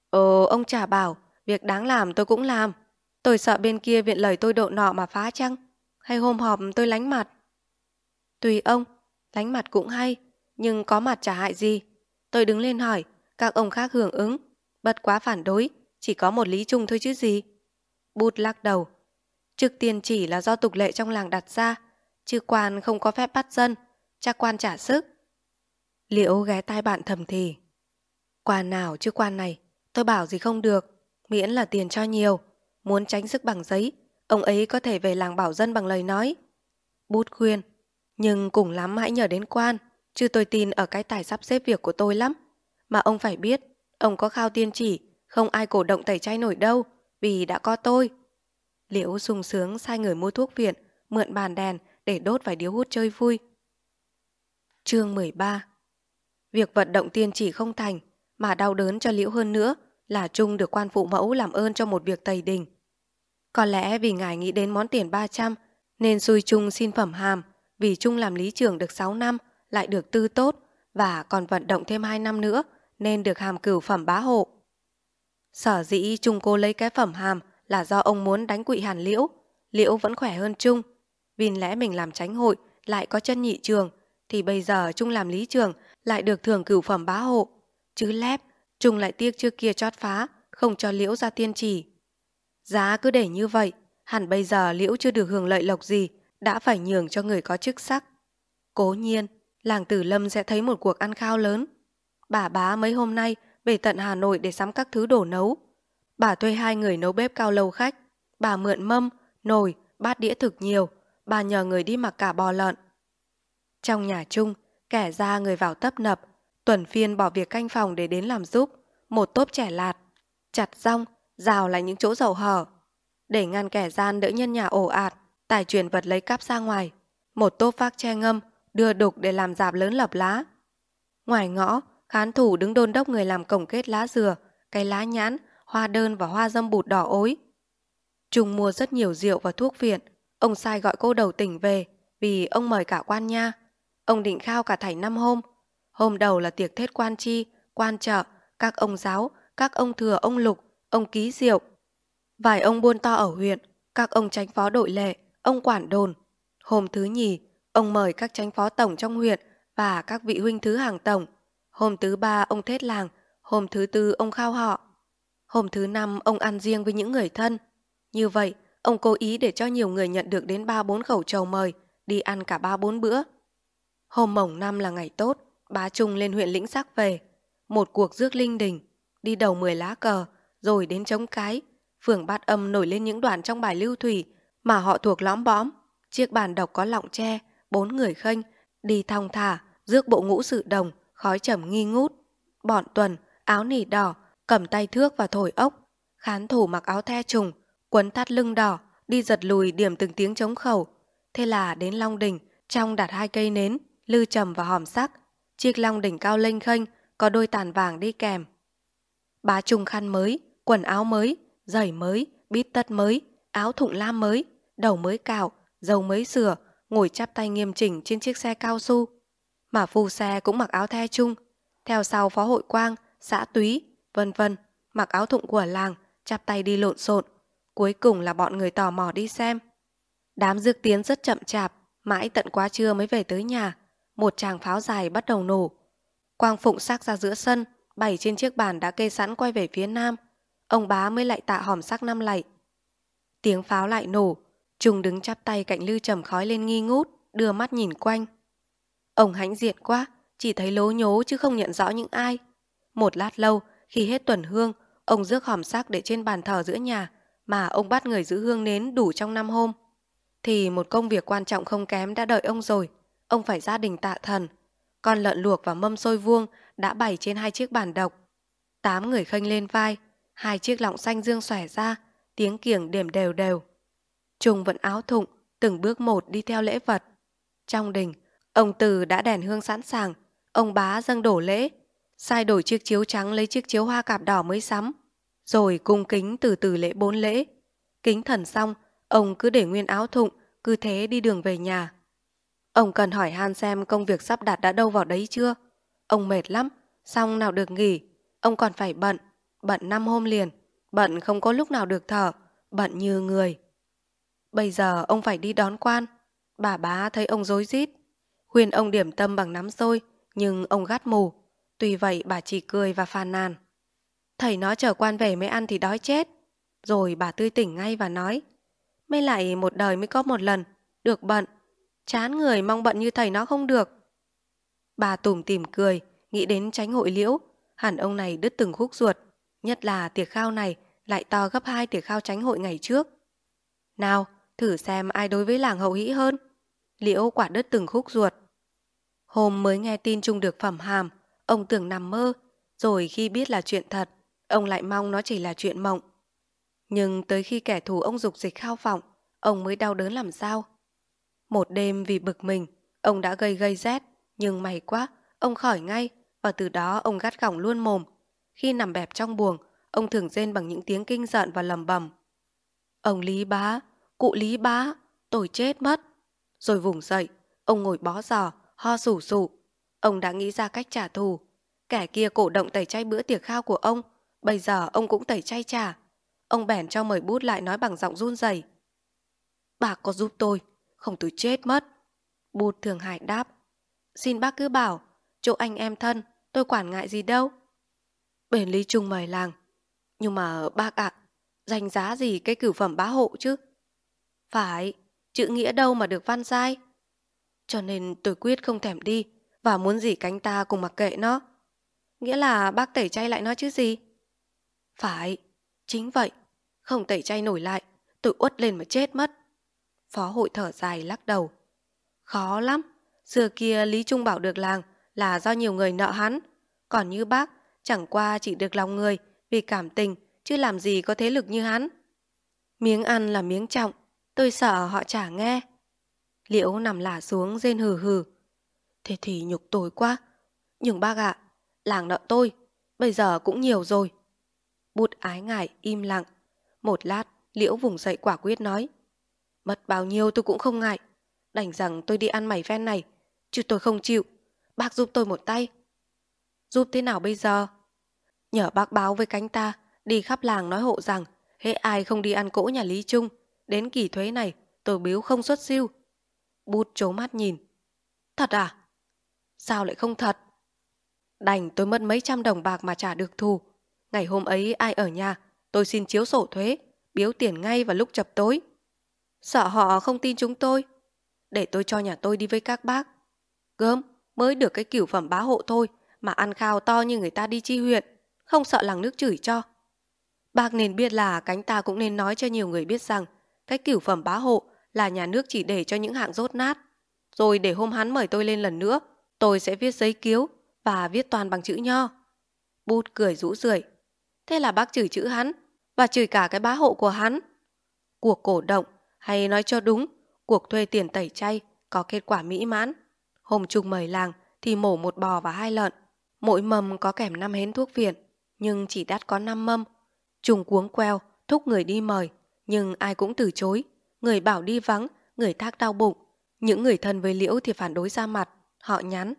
Ồ, ông chả bảo, việc đáng làm tôi cũng làm. Tôi sợ bên kia viện lời tôi độ nọ mà phá chăng? Hay hôm họp tôi lánh mặt? Tùy ông, lánh mặt cũng hay, nhưng có mặt chả hại gì. Tôi đứng lên hỏi, các ông khác hưởng ứng, bất quá phản đối, chỉ có một lý chung thôi chứ gì. Bút lắc đầu. Trực tiền chỉ là do tục lệ trong làng đặt ra, chứ quan không có phép bắt dân, chắc quan trả sức. Liễu ghé tai bạn thầm thì. Quan nào chứ quan này, tôi bảo gì không được, miễn là tiền cho nhiều, muốn tránh sức bằng giấy, ông ấy có thể về làng bảo dân bằng lời nói. Bút khuyên, nhưng cùng lắm hãy nhờ đến quan, chứ tôi tin ở cái tài sắp xếp việc của tôi lắm. Mà ông phải biết, ông có khao tiên chỉ, không ai cổ động tẩy chay nổi đâu, vì đã có tôi. Liễu sung sướng sai người mua thuốc viện, mượn bàn đèn để đốt vài điếu hút chơi vui. Chương 13 Việc vận động tiên chỉ không thành, mà đau đớn cho Liễu hơn nữa là Trung được quan phụ mẫu làm ơn cho một việc tầy đình. Có lẽ vì ngài nghĩ đến món tiền 300 nên xui Trung xin phẩm hàm vì Trung làm lý trưởng được 6 năm lại được tư tốt và còn vận động thêm 2 năm nữa nên được hàm cửu phẩm bá hộ. Sở dĩ Trung cô lấy cái phẩm hàm là do ông muốn đánh quỵ hàn liễu. Liễu vẫn khỏe hơn Trung. Vì lẽ mình làm tránh hội lại có chân nhị trường thì bây giờ Trung làm lý trường lại được thưởng cửu phẩm bá hộ. Chứ lép, Trung lại tiếc trước kia chót phá, không cho Liễu ra tiên chỉ. Giá cứ để như vậy, hẳn bây giờ Liễu chưa được hưởng lợi lộc gì, đã phải nhường cho người có chức sắc. Cố nhiên, làng Tử Lâm sẽ thấy một cuộc ăn khao lớn. Bà bá mấy hôm nay về tận Hà Nội để sắm các thứ đổ nấu. Bà thuê hai người nấu bếp cao lâu khách. Bà mượn mâm, nồi, bát đĩa thực nhiều. Bà nhờ người đi mặc cả bò lợn. Trong nhà chung, kẻ ra người vào tấp nập. Tuần phiên bỏ việc canh phòng để đến làm giúp. Một tốp trẻ lạt. Chặt rong, rào lại những chỗ dầu hở. Để ngăn kẻ gian đỡ nhân nhà ổ ạt, tài chuyển vật lấy cắp ra ngoài. Một tốp vác che ngâm, đưa đục để làm dạp lớn lập lá. Ngoài ngõ, khán thủ đứng đôn đốc người làm cổng kết lá dừa, cây lá nhãn, hoa đơn và hoa dâm bụt đỏ ối. Trung mua rất nhiều rượu và thuốc viện. Ông sai gọi cô đầu tỉnh về vì ông mời cả quan nha. Ông định khao cả thảy năm hôm. Hôm đầu là tiệc thết quan chi, quan trợ, các ông giáo, các ông thừa ông lục, ông ký rượu. Vài ông buôn to ở huyện, các ông tránh phó đội lệ, ông quản đồn. Hôm thứ nhì, ông mời các tránh phó tổng trong huyện và các vị huynh thứ hàng tổng. Hôm thứ ba ông thết làng, hôm thứ tư ông khao họ. Hôm thứ năm ông ăn riêng với những người thân. Như vậy, ông cố ý để cho nhiều người nhận được đến ba bốn khẩu trầu mời, đi ăn cả ba bốn bữa. Hôm mồng năm là ngày tốt, bá Trung lên huyện lĩnh sắc về. Một cuộc rước linh đình, đi đầu 10 lá cờ, rồi đến chống cái. Phường bát âm nổi lên những đoạn trong bài lưu thủy mà họ thuộc lõm bõm. Chiếc bàn độc có lọng tre, bốn người khênh, đi thong thả, rước bộ ngũ sự đồng, khói trầm nghi ngút. Bọn tuần, áo nỉ đỏ, cầm tay thước và thổi ốc. Khán thủ mặc áo the trùng, quấn thắt lưng đỏ, đi giật lùi điểm từng tiếng chống khẩu. Thế là đến Long Đỉnh, trong đặt hai cây nến, lư trầm và hòm sắc. Chiếc Long Đỉnh cao lênh khênh, có đôi tàn vàng đi kèm. Bá trùng khăn mới, quần áo mới, giày mới, bít tất mới, áo thụng lam mới, đầu mới cạo, dầu mới sửa, ngồi chắp tay nghiêm chỉnh trên chiếc xe cao su. Mà phu xe cũng mặc áo the chung, theo sau phó hội quang, xã túy, vân vân, mặc áo thụng của làng, chắp tay đi lộn xộn. Cuối cùng là bọn người tò mò đi xem. Đám dược tiến rất chậm chạp, mãi tận quá trưa mới về tới nhà. Một tràng pháo dài bắt đầu nổ. Quang phụng xác ra giữa sân, bày trên chiếc bàn đã kê sẵn quay về phía nam. Ông bá mới lại tạ hòm sắc năm lạy. Tiếng pháo lại nổ, Trung đứng chắp tay cạnh lư trầm khói lên nghi ngút, đưa mắt nhìn quanh. Ông hãnh diện quá, chỉ thấy lố nhố chứ không nhận rõ những ai. Một lát lâu, khi hết tuần hương, ông rước hòm xác để trên bàn thờ giữa nhà, mà ông bắt người giữ hương nến đủ trong năm hôm. Thì một công việc quan trọng không kém đã đợi ông rồi, ông phải gia đình tạ thần. Con lợn luộc và mâm xôi vuông đã bày trên hai chiếc bàn độc. Tám người khênh lên vai, hai chiếc lọng xanh dương xòe ra, tiếng kiểng điểm đều đều. Trung vẫn áo thụng, từng bước một đi theo lễ vật. Trong đình, ông Từ đã đèn hương sẵn sàng, ông bá dâng đổ lễ, sai đổi chiếc chiếu trắng lấy chiếc chiếu hoa cạp đỏ mới sắm, rồi cung kính từ từ lễ bốn lễ. Kính thần xong, ông cứ để nguyên áo thụng, cứ thế đi đường về nhà. Ông cần hỏi han xem công việc sắp đặt đã đâu vào đấy chưa? Ông mệt lắm, xong nào được nghỉ, ông còn phải bận, bận năm hôm liền, bận không có lúc nào được thở, bận như người. Bây giờ ông phải đi đón quan, bà bá thấy ông rối rít, khuyên ông điểm tâm bằng nắm xôi, nhưng ông gắt mù, tuy vậy bà chỉ cười và phàn nàn. Thầy nó chờ quan về mới ăn thì đói chết. Rồi bà tươi tỉnh ngay và nói, mới lại một đời mới có một lần, được bận, chán người mong bận như thầy nó không được. Bà tủm tỉm cười, nghĩ đến tránh hội liễu, hẳn ông này đứt từng khúc ruột, nhất là tiệc khao này lại to gấp hai tiệc khao tránh hội ngày trước. Nào, thử xem ai đối với làng hậu hĩ hơn. Liễu quả đứt từng khúc ruột. Hôm mới nghe tin Trung được phẩm hàm, ông tưởng nằm mơ, rồi khi biết là chuyện thật, ông lại mong nó chỉ là chuyện mộng. Nhưng tới khi kẻ thù ông dục dịch khao vọng, ông mới đau đớn làm sao. Một đêm vì bực mình, ông đã gây gây rét, nhưng may quá, ông khỏi ngay, và từ đó ông gắt gỏng luôn mồm. Khi nằm bẹp trong buồng, ông thường rên bằng những tiếng kinh giận và lầm bầm. Ông Lý bá, cụ Lý bá, tôi chết mất. Rồi vùng dậy, ông ngồi bó giò, ho sủ sụ. Ông đã nghĩ ra cách trả thù. Kẻ kia cổ động tẩy chay bữa tiệc khao của ông, bây giờ ông cũng tẩy chay trả. Ông bèn cho mời bút lại nói bằng giọng run rẩy. Bà có giúp tôi, không tôi chết mất. Bút thường hải đáp. Xin bác cứ bảo, chỗ anh em thân, tôi quản ngại gì đâu. Bền Lý Trung mời làng. Nhưng mà bác ạ, danh giá gì cái cửu phẩm bá hộ chứ? Phải, chữ nghĩa đâu mà được văn sai. Cho nên tôi quyết không thèm đi và muốn gì cánh ta cùng mặc kệ nó. Nghĩa là bác tẩy chay lại nó chứ gì? Phải, chính vậy. Không tẩy chay nổi lại, tự uất lên mà chết mất. Phó hội thở dài lắc đầu. Khó lắm, xưa kia Lý Trung bảo được làng là do nhiều người nợ hắn. Còn như bác, chẳng qua chỉ được lòng người vì cảm tình, chứ làm gì có thế lực như hắn. Miếng ăn là miếng trọng, tôi sợ họ chả nghe. Liễu nằm lả xuống rên hừ hừ. Thế thì nhục tôi quá. Nhưng bác ạ, làng nợ tôi, bây giờ cũng nhiều rồi. Bụt ái ngại im lặng. Một lát, Liễu vùng dậy quả quyết nói. Mất bao nhiêu tôi cũng không ngại. Đành rằng tôi đi ăn mày ven này, chứ tôi không chịu. Bác giúp tôi một tay. Giúp thế nào bây giờ? Nhờ bác báo với cánh ta, đi khắp làng nói hộ rằng hễ ai không đi ăn cỗ nhà Lý Trung, đến kỳ thuế này tôi biếu không xuất siêu. Bút trố mắt nhìn. Thật à? Sao lại không thật? Đành tôi mất mấy trăm đồng bạc mà trả được thù. Ngày hôm ấy ai ở nhà, tôi xin chiếu sổ thuế, biếu tiền ngay vào lúc chập tối. Sợ họ không tin chúng tôi. Để tôi cho nhà tôi đi với các bác. Gớm, mới được cái kiểu phẩm bá hộ thôi mà ăn khao to như người ta đi chi huyện. Không sợ làng nước chửi cho. Bác nên biết là cánh ta cũng nên nói cho nhiều người biết rằng cái kiểu phẩm bá hộ là nhà nước chỉ để cho những hạng rốt nát. Rồi để hôm hắn mời tôi lên lần nữa, tôi sẽ viết giấy kiếu và viết toàn bằng chữ nho. Bút cười rũ rượi. Thế là bác chửi chữ hắn và chửi cả cái bá hộ của hắn. Cuộc cổ động hay nói cho đúng, cuộc thuê tiền tẩy chay có kết quả mỹ mãn. Hôm chung mời làng thì mổ một bò và hai lợn. Mỗi mâm có kèm năm hến thuốc viện, nhưng chỉ đắt có năm mâm. Trùng cuống queo, thúc người đi mời, nhưng ai cũng từ chối. Người bảo đi vắng, người thác đau bụng. Những người thân với Liễu thì phản đối ra mặt, họ nhắn.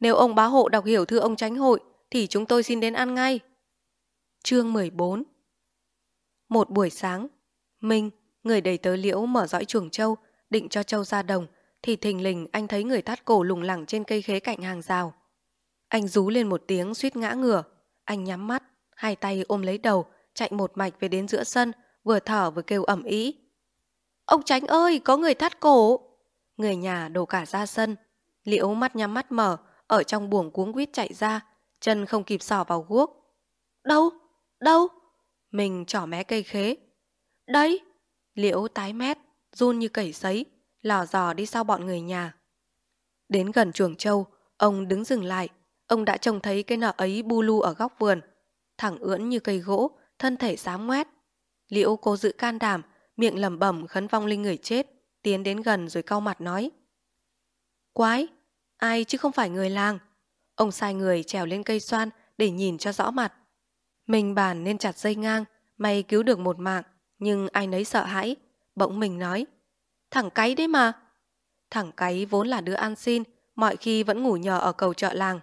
Nếu ông bá hộ đọc hiểu thư ông tránh hội, thì chúng tôi xin đến ăn ngay. Chương 14 Một buổi sáng, Minh, người đầy tớ Liễu mở dõi chuồng trâu, định cho trâu ra đồng, thì thình lình anh thấy người thắt cổ lủng lẳng trên cây khế cạnh hàng rào. Anh rú lên một tiếng suýt ngã ngửa. Anh nhắm mắt, hai tay ôm lấy đầu, chạy một mạch về đến giữa sân, vừa thở vừa kêu ẩm ý. Ông Tránh ơi, có người thắt cổ! Người nhà đổ cả ra sân. Liễu mắt nhắm mắt mở, ở trong buồng cuống quýt chạy ra, chân không kịp sò vào guốc. Đâu? Đâu? Mình trỏ mé cây khế. Đấy! Liễu tái mét, run như cẩy sấy, lò dò đi sau bọn người nhà. Đến gần chuồng trâu, ông đứng dừng lại. Ông đã trông thấy cái nợ ấy bu lu ở góc vườn. Thẳng ưỡn như cây gỗ, thân thể xám ngoét. Liễu cố giữ can đảm, miệng lẩm bẩm khấn vong linh người chết, tiến đến gần rồi cau mặt nói. Quái, ai chứ không phải người làng. Ông sai người trèo lên cây xoan để nhìn cho rõ mặt. Mình bản nên chặt dây ngang, may cứu được một mạng, nhưng ai nấy sợ hãi. Bỗng mình nói, thẳng cái đấy mà. Thẳng cái vốn là đứa ăn xin, mọi khi vẫn ngủ nhờ ở cầu chợ làng.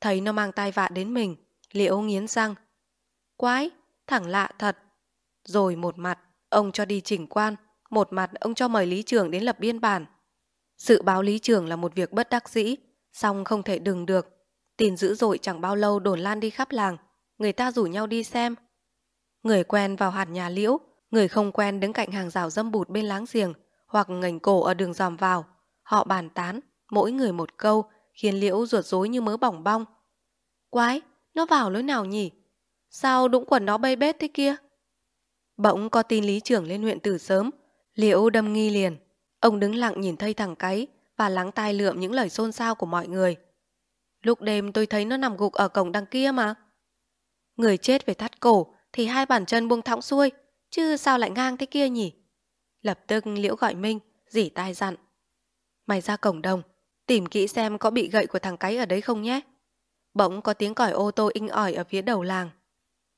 Thấy nó mang tai vạ đến mình, liễu nghiến răng. Quái, thẳng lạ thật. Rồi một mặt, ông cho đi chỉnh quan, một mặt ông cho mời lý trưởng đến lập biên bản. Sự báo lý trưởng là một việc bất đắc dĩ, song không thể đừng được. Tin dữ dội chẳng bao lâu đồn lan đi khắp làng, người ta rủ nhau đi xem. Người quen vào hạt nhà liễu, người không quen đứng cạnh hàng rào dâm bụt bên láng giềng, hoặc ngành cổ ở đường dòm vào. Họ bàn tán, mỗi người một câu, khiến liễu ruột rối như mớ bỏng bong. Quái, nó vào lối nào nhỉ? Sao đũng quần nó bay bết thế kia? Bỗng có tin lý trưởng lên huyện từ sớm, liễu đâm nghi liền. Ông đứng lặng nhìn thây thằng cái và lắng tai lượm những lời xôn xao của mọi người. Lúc đêm tôi thấy nó nằm gục ở cổng đằng kia mà. Người chết về thắt cổ thì hai bàn chân buông thõng xuôi, chứ sao lại ngang thế kia nhỉ? Lập tức Liễu gọi Minh, dỉ tai dặn. Mày ra cổng đồng, tìm kỹ xem có bị gậy của thằng cái ở đấy không nhé. Bỗng có tiếng còi ô tô inh ỏi ở phía đầu làng.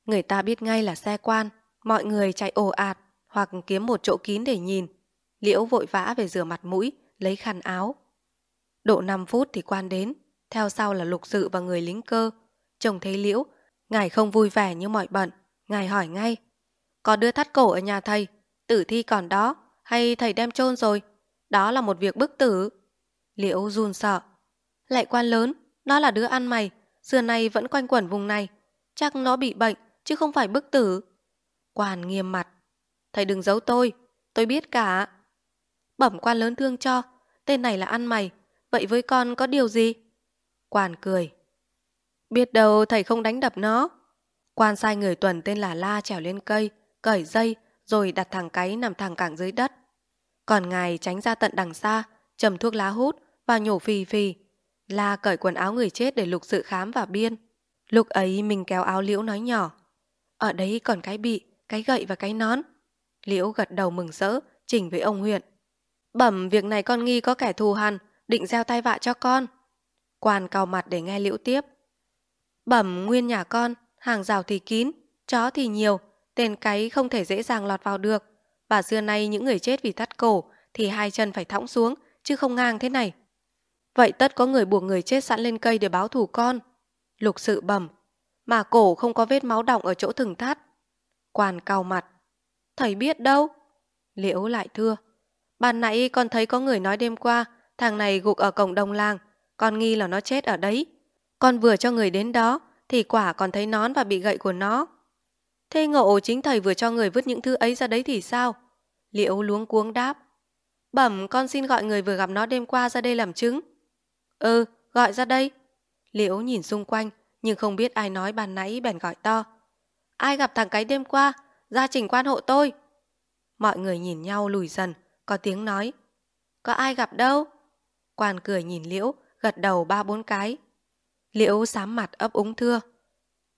Người ta biết ngay là xe quan, mọi người chạy ồ ạt hoặc kiếm một chỗ kín để nhìn. Liễu vội vã về rửa mặt mũi, lấy khăn áo. Độ 5 phút thì quan đến, theo sau là lục sự và người lính cơ. Chồng thấy Liễu, ngài không vui vẻ như mọi bận, ngài hỏi ngay. Có đưa thắt cổ ở nhà thầy, tử thi còn đó, hay thầy đem chôn rồi? Đó là một việc bức tử. Liễu run sợ. Lại quan lớn, nó là đứa ăn mày, xưa nay vẫn quanh quẩn vùng này. Chắc nó bị bệnh, chứ không phải bức tử. Quan nghiêm mặt. Thầy đừng giấu tôi, tôi biết cả. Bẩm quan lớn thương cho, tên này là ăn mày, vậy với con có điều gì? Quan cười. Biết đâu thầy không đánh đập nó. Quan sai người tuần tên là La trèo lên cây, cởi dây, rồi đặt thằng cái nằm thẳng cẳng dưới đất. Còn ngài tránh ra tận đằng xa, trầm thuốc lá hút và nhổ phì phì. La cởi quần áo người chết để lục sự khám và biên. Lúc ấy mình kéo áo liễu nói nhỏ. Ở đấy còn cái bị, cái gậy và cái nón. Liễu gật đầu mừng rỡ, chỉnh với ông huyện. Bẩm việc này con nghi có kẻ thù hằn, định gieo tai vạ cho con. Quan cao mặt để nghe liễu tiếp. Bẩm nguyên nhà con, hàng rào thì kín, chó thì nhiều, tên cái không thể dễ dàng lọt vào được. Và xưa nay những người chết vì thắt cổ thì hai chân phải thõng xuống, chứ không ngang thế này. Vậy tất có người buộc người chết sẵn lên cây để báo thù con. Lục sự bẩm, mà cổ không có vết máu đọng ở chỗ thừng thắt. Quan cao mặt. Thầy biết đâu? Liễu lại thưa. Ban nãy con thấy có người nói đêm qua thằng này gục ở cổng đồng làng, con nghi là nó chết ở đấy. Con vừa cho người đến đó thì quả còn thấy nón và bị gậy của nó. Thế ngộ chính thầy vừa cho người vứt những thứ ấy ra đấy thì sao? Liễu luống cuống đáp. Bẩm con xin gọi người vừa gặp nó đêm qua ra đây làm chứng. Ừ, gọi ra đây. Liễu nhìn xung quanh, nhưng không biết ai nói bàn nãy bèn gọi to. Ai gặp thằng cái đêm qua, ra trình quan hộ tôi. Mọi người nhìn nhau lùi dần, có tiếng nói. Có ai gặp đâu? Quan cười nhìn Liễu, gật đầu ba bốn cái. Liễu sám mặt ấp úng thưa.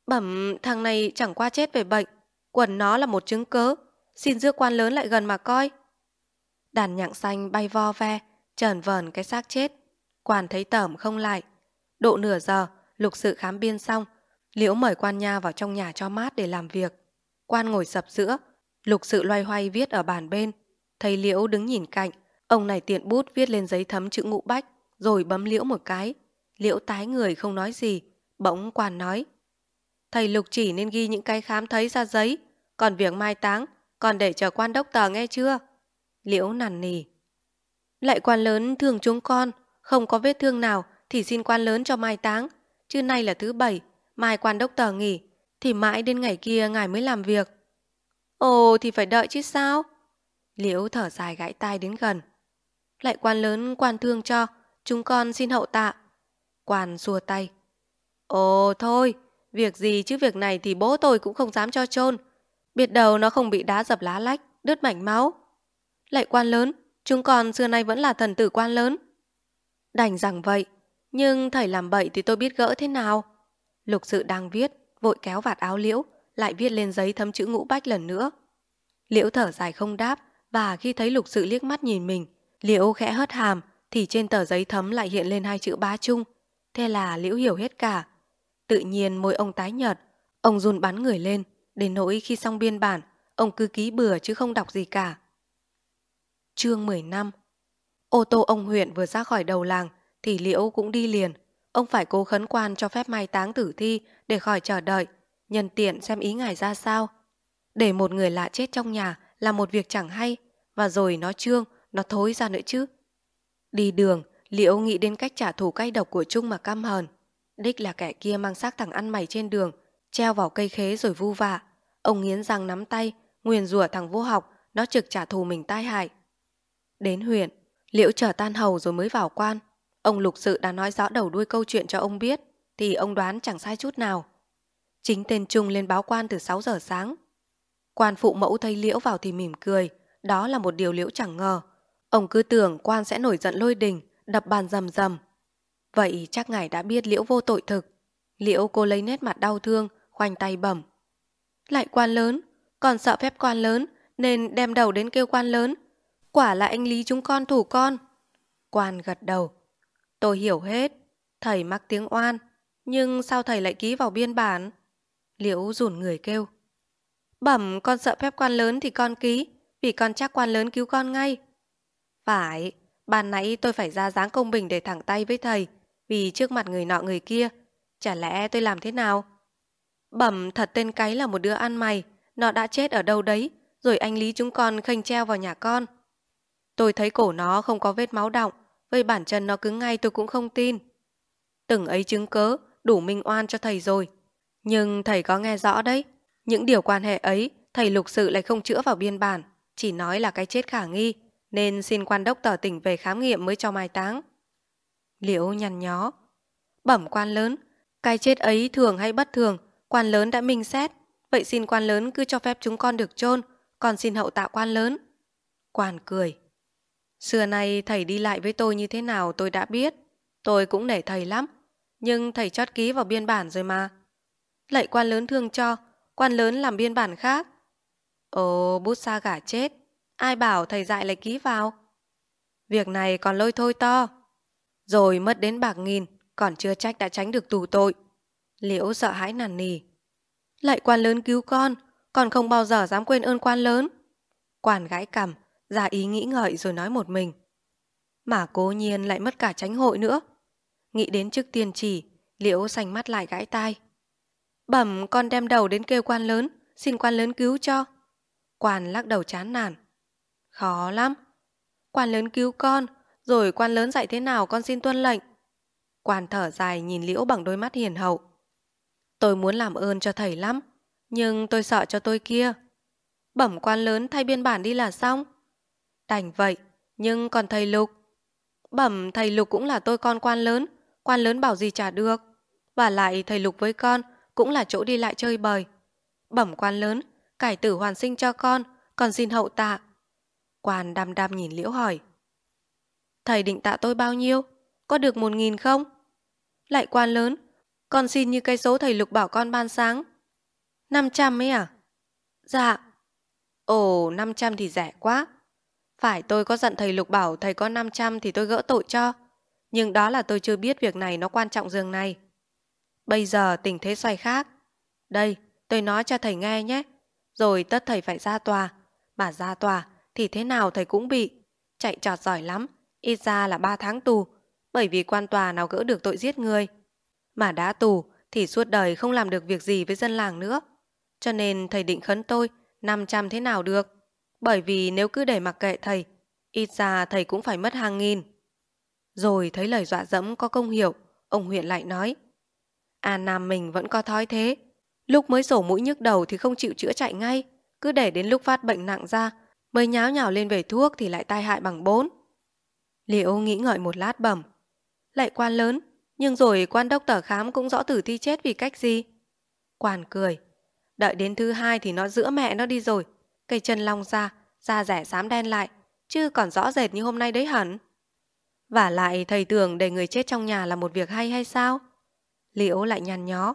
Bẩm thằng này chẳng qua chết về bệnh, quần nó là một chứng cớ, xin dưa quan lớn lại gần mà coi. Đàn nhặng xanh bay vo ve, trờn vờn cái xác chết. Quan thấy tởm không lại. Độ nửa giờ, lục sự khám biên xong, Liễu mời quan nha vào trong nhà cho mát để làm việc. Quan ngồi sập giữa, lục sự loay hoay viết ở bàn bên. Thầy Liễu đứng nhìn cạnh, ông này tiện bút viết lên giấy thấm chữ ngũ bách, rồi bấm Liễu một cái. Liễu tái người không nói gì, bỗng quan nói. Thầy lục chỉ nên ghi những cái khám thấy ra giấy, còn việc mai táng, còn để chờ quan đốc tờ nghe chưa? Liễu nằn nỉ. Lại quan lớn thường chúng con, không có vết thương nào thì xin quan lớn cho mai táng. Chứ nay là thứ bảy, mai quan đốc tờ nghỉ, thì mãi đến ngày kia ngài mới làm việc. Ồ thì phải đợi chứ sao? Liễu thở dài gãi tai đến gần. Lại quan lớn quan thương cho, chúng con xin hậu tạ. Quan xua tay. Ồ thôi, việc gì chứ việc này thì bố tôi cũng không dám cho chôn Biết đầu nó không bị đá dập lá lách, đứt mảnh máu. Lại quan lớn, chúng con xưa nay vẫn là thần tử quan lớn. Đành rằng vậy, nhưng thầy làm bậy thì tôi biết gỡ thế nào. Lục sự đang viết, vội kéo vạt áo liễu, lại viết lên giấy thấm chữ ngũ bách lần nữa. Liễu thở dài không đáp, và khi thấy lục sự liếc mắt nhìn mình, liễu khẽ hất hàm, thì trên tờ giấy thấm lại hiện lên hai chữ bá chung. Thế là liễu hiểu hết cả. Tự nhiên môi ông tái nhợt, ông run bắn người lên, đến nỗi khi xong biên bản, ông cứ ký bừa chứ không đọc gì cả. Chương 10 năm Ô tô ông huyện vừa ra khỏi đầu làng thì Liễu cũng đi liền. ông phải cố khấn quan cho phép mai táng tử thi để khỏi chờ đợi, nhân tiện xem ý ngài ra sao. Để một người lạ chết trong nhà là một việc chẳng hay, và rồi nó trương, nó thối ra nữa chứ. Đi đường, Liễu nghĩ đến cách trả thù cay độc của Trung mà căm hờn. Đích là kẻ kia mang xác thằng ăn mày trên đường, treo vào cây khế rồi vu vạ. Ông nghiến răng nắm tay, nguyền rủa thằng vô học, nó trực trả thù mình tai hại. Đến huyện, Liễu chờ tan hầu rồi mới vào quan. Ông lục sự đã nói rõ đầu đuôi câu chuyện cho ông biết, thì ông đoán chẳng sai chút nào. Chính tên Trung lên báo quan từ 6 giờ sáng. Quan phụ mẫu thấy Liễu vào thì mỉm cười, đó là một điều Liễu chẳng ngờ. Ông cứ tưởng quan sẽ nổi giận lôi đình, đập bàn rầm rầm. Vậy chắc ngài đã biết Liễu vô tội thực. Liễu cô lấy nét mặt đau thương, khoanh tay bẩm. Lại quan lớn, còn sợ phép quan lớn, nên đem đầu đến kêu quan lớn. Quả là anh Lý chúng con thủ con. Quan gật đầu. Tôi hiểu hết. Thầy mắc tiếng oan. Nhưng sao thầy lại ký vào biên bản? Liễu rủn người kêu. Bẩm con sợ phép quan lớn thì con ký, vì con chắc quan lớn cứu con ngay. Phải, ban nãy tôi phải ra dáng công bình để thẳng tay với thầy, vì trước mặt người nọ người kia. Chả lẽ tôi làm thế nào? Bẩm thật tên cái là một đứa ăn mày, nó đã chết ở đâu đấy, rồi anh Lý chúng con khênh treo vào nhà con. Tôi thấy cổ nó không có vết máu đọng, với bản chân nó cứng ngay tôi cũng không tin. Từng ấy chứng cớ, đủ minh oan cho thầy rồi. Nhưng thầy có nghe rõ đấy, những điều quan hệ ấy thầy lục sự lại không chữa vào biên bản, chỉ nói là cái chết khả nghi, nên xin quan đốc tờ tỉnh về khám nghiệm mới cho mai táng. Liễu nhăn nhó. Bẩm quan lớn, cái chết ấy thường hay bất thường, quan lớn đã minh xét, vậy xin quan lớn cứ cho phép chúng con được chôn còn xin hậu tạ quan lớn. Quan cười. Xưa nay thầy đi lại với tôi như thế nào tôi đã biết. Tôi cũng nể thầy lắm. Nhưng thầy chót ký vào biên bản rồi mà. Lạy quan lớn thương cho, quan lớn làm biên bản khác. Ồ, bút sa gả chết. Ai bảo thầy dạy lại ký vào? Việc này còn lôi thôi to. Rồi mất đến bạc nghìn, còn chưa trách đã tránh được tù tội. Liễu sợ hãi nản nỉ. Lại quan lớn cứu con, còn không bao giờ dám quên ơn quan lớn. Quan gãi cằm, ra ý nghĩ ngợi rồi nói một mình. Mà cố nhiên lại mất cả tránh hội nữa. Nghĩ đến trước tiền chỉ, liễu xanh mắt lại gãi tai. Bẩm con đem đầu đến kêu quan lớn, xin quan lớn cứu cho. Quan lắc đầu chán nản. Khó lắm. Quan lớn cứu con, rồi quan lớn dạy thế nào con xin tuân lệnh. Quan thở dài nhìn liễu bằng đôi mắt hiền hậu. Tôi muốn làm ơn cho thầy lắm, nhưng tôi sợ cho tôi kia. Bẩm quan lớn thay biên bản đi là xong. Đành vậy, nhưng còn thầy Lục. Bẩm thầy Lục cũng là tôi con quan lớn, quan lớn bảo gì trả được. Và lại thầy Lục với con cũng là chỗ đi lại chơi bời. Bẩm quan lớn, cải tử hoàn sinh cho con, còn xin hậu tạ. Quan đam đam nhìn Liễu hỏi. Thầy định tạ tôi bao nhiêu? Có được một nghìn không? Lại quan lớn, con xin như cái số thầy Lục bảo con ban sáng. năm trăm ấy à? Dạ. Ồ, năm trăm thì rẻ quá. Phải tôi có giận thầy Lục bảo thầy có 500 thì tôi gỡ tội cho. Nhưng đó là tôi chưa biết việc này nó quan trọng dường này. Bây giờ tình thế xoay khác. Đây, tôi nói cho thầy nghe nhé. Rồi tất thầy phải ra tòa. Mà ra tòa thì thế nào thầy cũng bị. Chạy trọt giỏi lắm, ít ra là 3 tháng tù. Bởi vì quan tòa nào gỡ được tội giết người. Mà đã tù thì suốt đời không làm được việc gì với dân làng nữa. Cho nên thầy định khấn tôi 500 thế nào được. Bởi vì nếu cứ để mặc kệ thầy, ít ra thầy cũng phải mất hàng nghìn. Rồi thấy lời dọa dẫm có công hiệu, ông huyện lại nói. À Nam mình vẫn có thói thế. Lúc mới sổ mũi nhức đầu thì không chịu chữa chạy ngay, cứ để đến lúc phát bệnh nặng ra, mới nháo nhào lên về thuốc thì lại tai hại bằng bốn. Liễu nghĩ ngợi một lát bẩm. Lại quan lớn, nhưng rồi quan đốc tờ khám cũng rõ tử thi chết vì cách gì. Quan cười. Đợi đến thứ hai thì nó giữa mẹ nó đi rồi, cây chân long ra, da rẻ xám đen lại, chứ còn rõ rệt như hôm nay đấy hẳn. Và lại thầy tưởng để người chết trong nhà là một việc hay hay sao? Liễu lại nhăn nhó.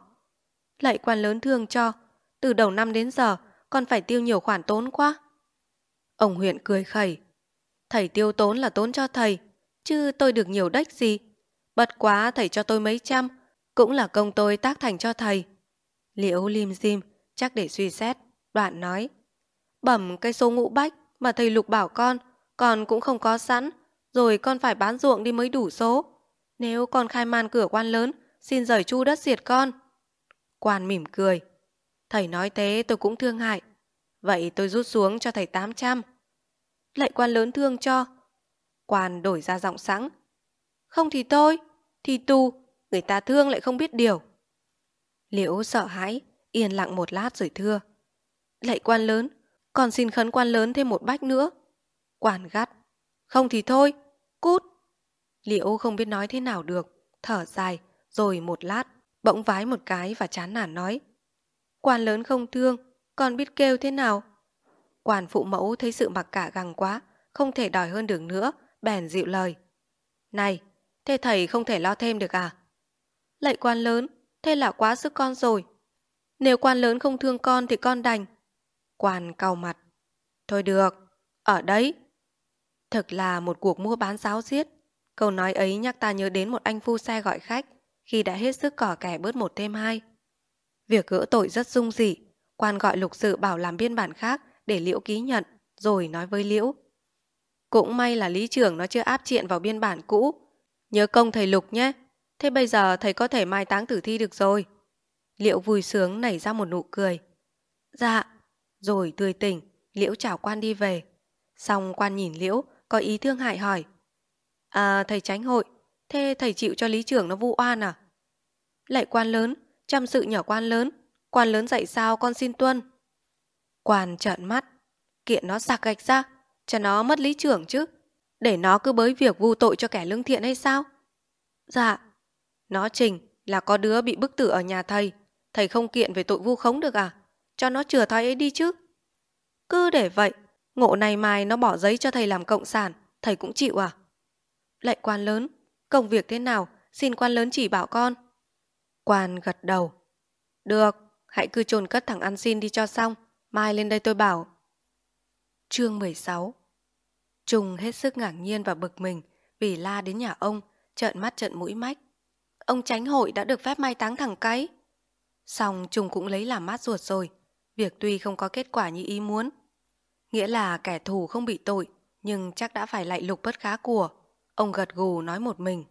Lạy quan lớn thương cho, từ đầu năm đến giờ còn phải tiêu nhiều khoản tốn quá. Ông huyện cười khẩy. Thầy tiêu tốn là tốn cho thầy, chứ tôi được nhiều đếch gì. Bật quá thầy cho tôi mấy trăm, cũng là công tôi tác thành cho thầy. Liễu lim dim, chắc để suy xét, đoạn nói. Bẩm cây số ngũ bách mà thầy Lục bảo con, con cũng không có sẵn, rồi con phải bán ruộng đi mới đủ số. Nếu con khai man cửa quan lớn, xin rời chu đất diệt con. Quan mỉm cười. Thầy nói thế tôi cũng thương hại. Vậy tôi rút xuống cho thầy 800. Lạy quan lớn thương cho. Quan đổi ra giọng sẵn. Không thì tôi, thì tu người ta thương lại không biết điều. Liễu sợ hãi, yên lặng một lát rồi thưa. Lạy quan lớn, còn xin khấn quan lớn thêm một bách nữa. Quan gắt. Không thì thôi, cút. Liễu không biết nói thế nào được, thở dài, rồi một lát, bỗng vái một cái và chán nản nói. Quan lớn không thương, còn biết kêu thế nào? Quan phụ mẫu thấy sự mặc cả gằng quá, không thể đòi hơn được nữa, bèn dịu lời. Này, thế thầy không thể lo thêm được à? Lạy quan lớn, thế là quá sức con rồi. Nếu quan lớn không thương con thì con đành. Quan cau mặt. Thôi được, ở đấy. Thực là một cuộc mua bán giáo giết. Câu nói ấy nhắc ta nhớ đến một anh phu xe gọi khách khi đã hết sức cỏ kẻ bớt một thêm hai. Việc gỡ tội rất dung dị. Quan gọi lục sự bảo làm biên bản khác để Liễu ký nhận, rồi nói với Liễu. Cũng may là lý trưởng nó chưa áp triện vào biên bản cũ. Nhớ công thầy Lục nhé. Thế bây giờ thầy có thể mai táng tử thi được rồi. Liễu vui sướng nảy ra một nụ cười. Dạ. Rồi tươi tỉnh, Liễu chào quan đi về. Xong quan nhìn Liễu, có ý thương hại hỏi. À thầy tránh hội, thế thầy chịu cho lý trưởng nó vu oan à? Lại quan lớn, chăm sự nhỏ quan lớn, quan lớn dạy sao con xin tuân. Quan trợn mắt, kiện nó sạc gạch ra, cho nó mất lý trưởng chứ. Để nó cứ bới việc vu tội cho kẻ lương thiện hay sao? Dạ, nó trình là có đứa bị bức tử ở nhà thầy, thầy không kiện về tội vu khống được à? Cho nó chừa thói ấy đi chứ. Cứ để vậy, ngộ này mai nó bỏ giấy cho thầy làm cộng sản, thầy cũng chịu à? Lại quan lớn, công việc thế nào, xin quan lớn chỉ bảo con. Quan gật đầu. Được, hãy cứ chôn cất thằng ăn xin đi cho xong, mai lên đây tôi bảo. Chương 16 Trung hết sức ngạc nhiên và bực mình vì la đến nhà ông, trợn mắt trợn mũi mách. Ông tránh hội đã được phép mai táng thằng cái. Xong Trung cũng lấy làm mát ruột rồi, việc tuy không có kết quả như ý muốn. Nghĩa là kẻ thù không bị tội, nhưng chắc đã phải lạy lục bất khá của. Ông gật gù nói một mình.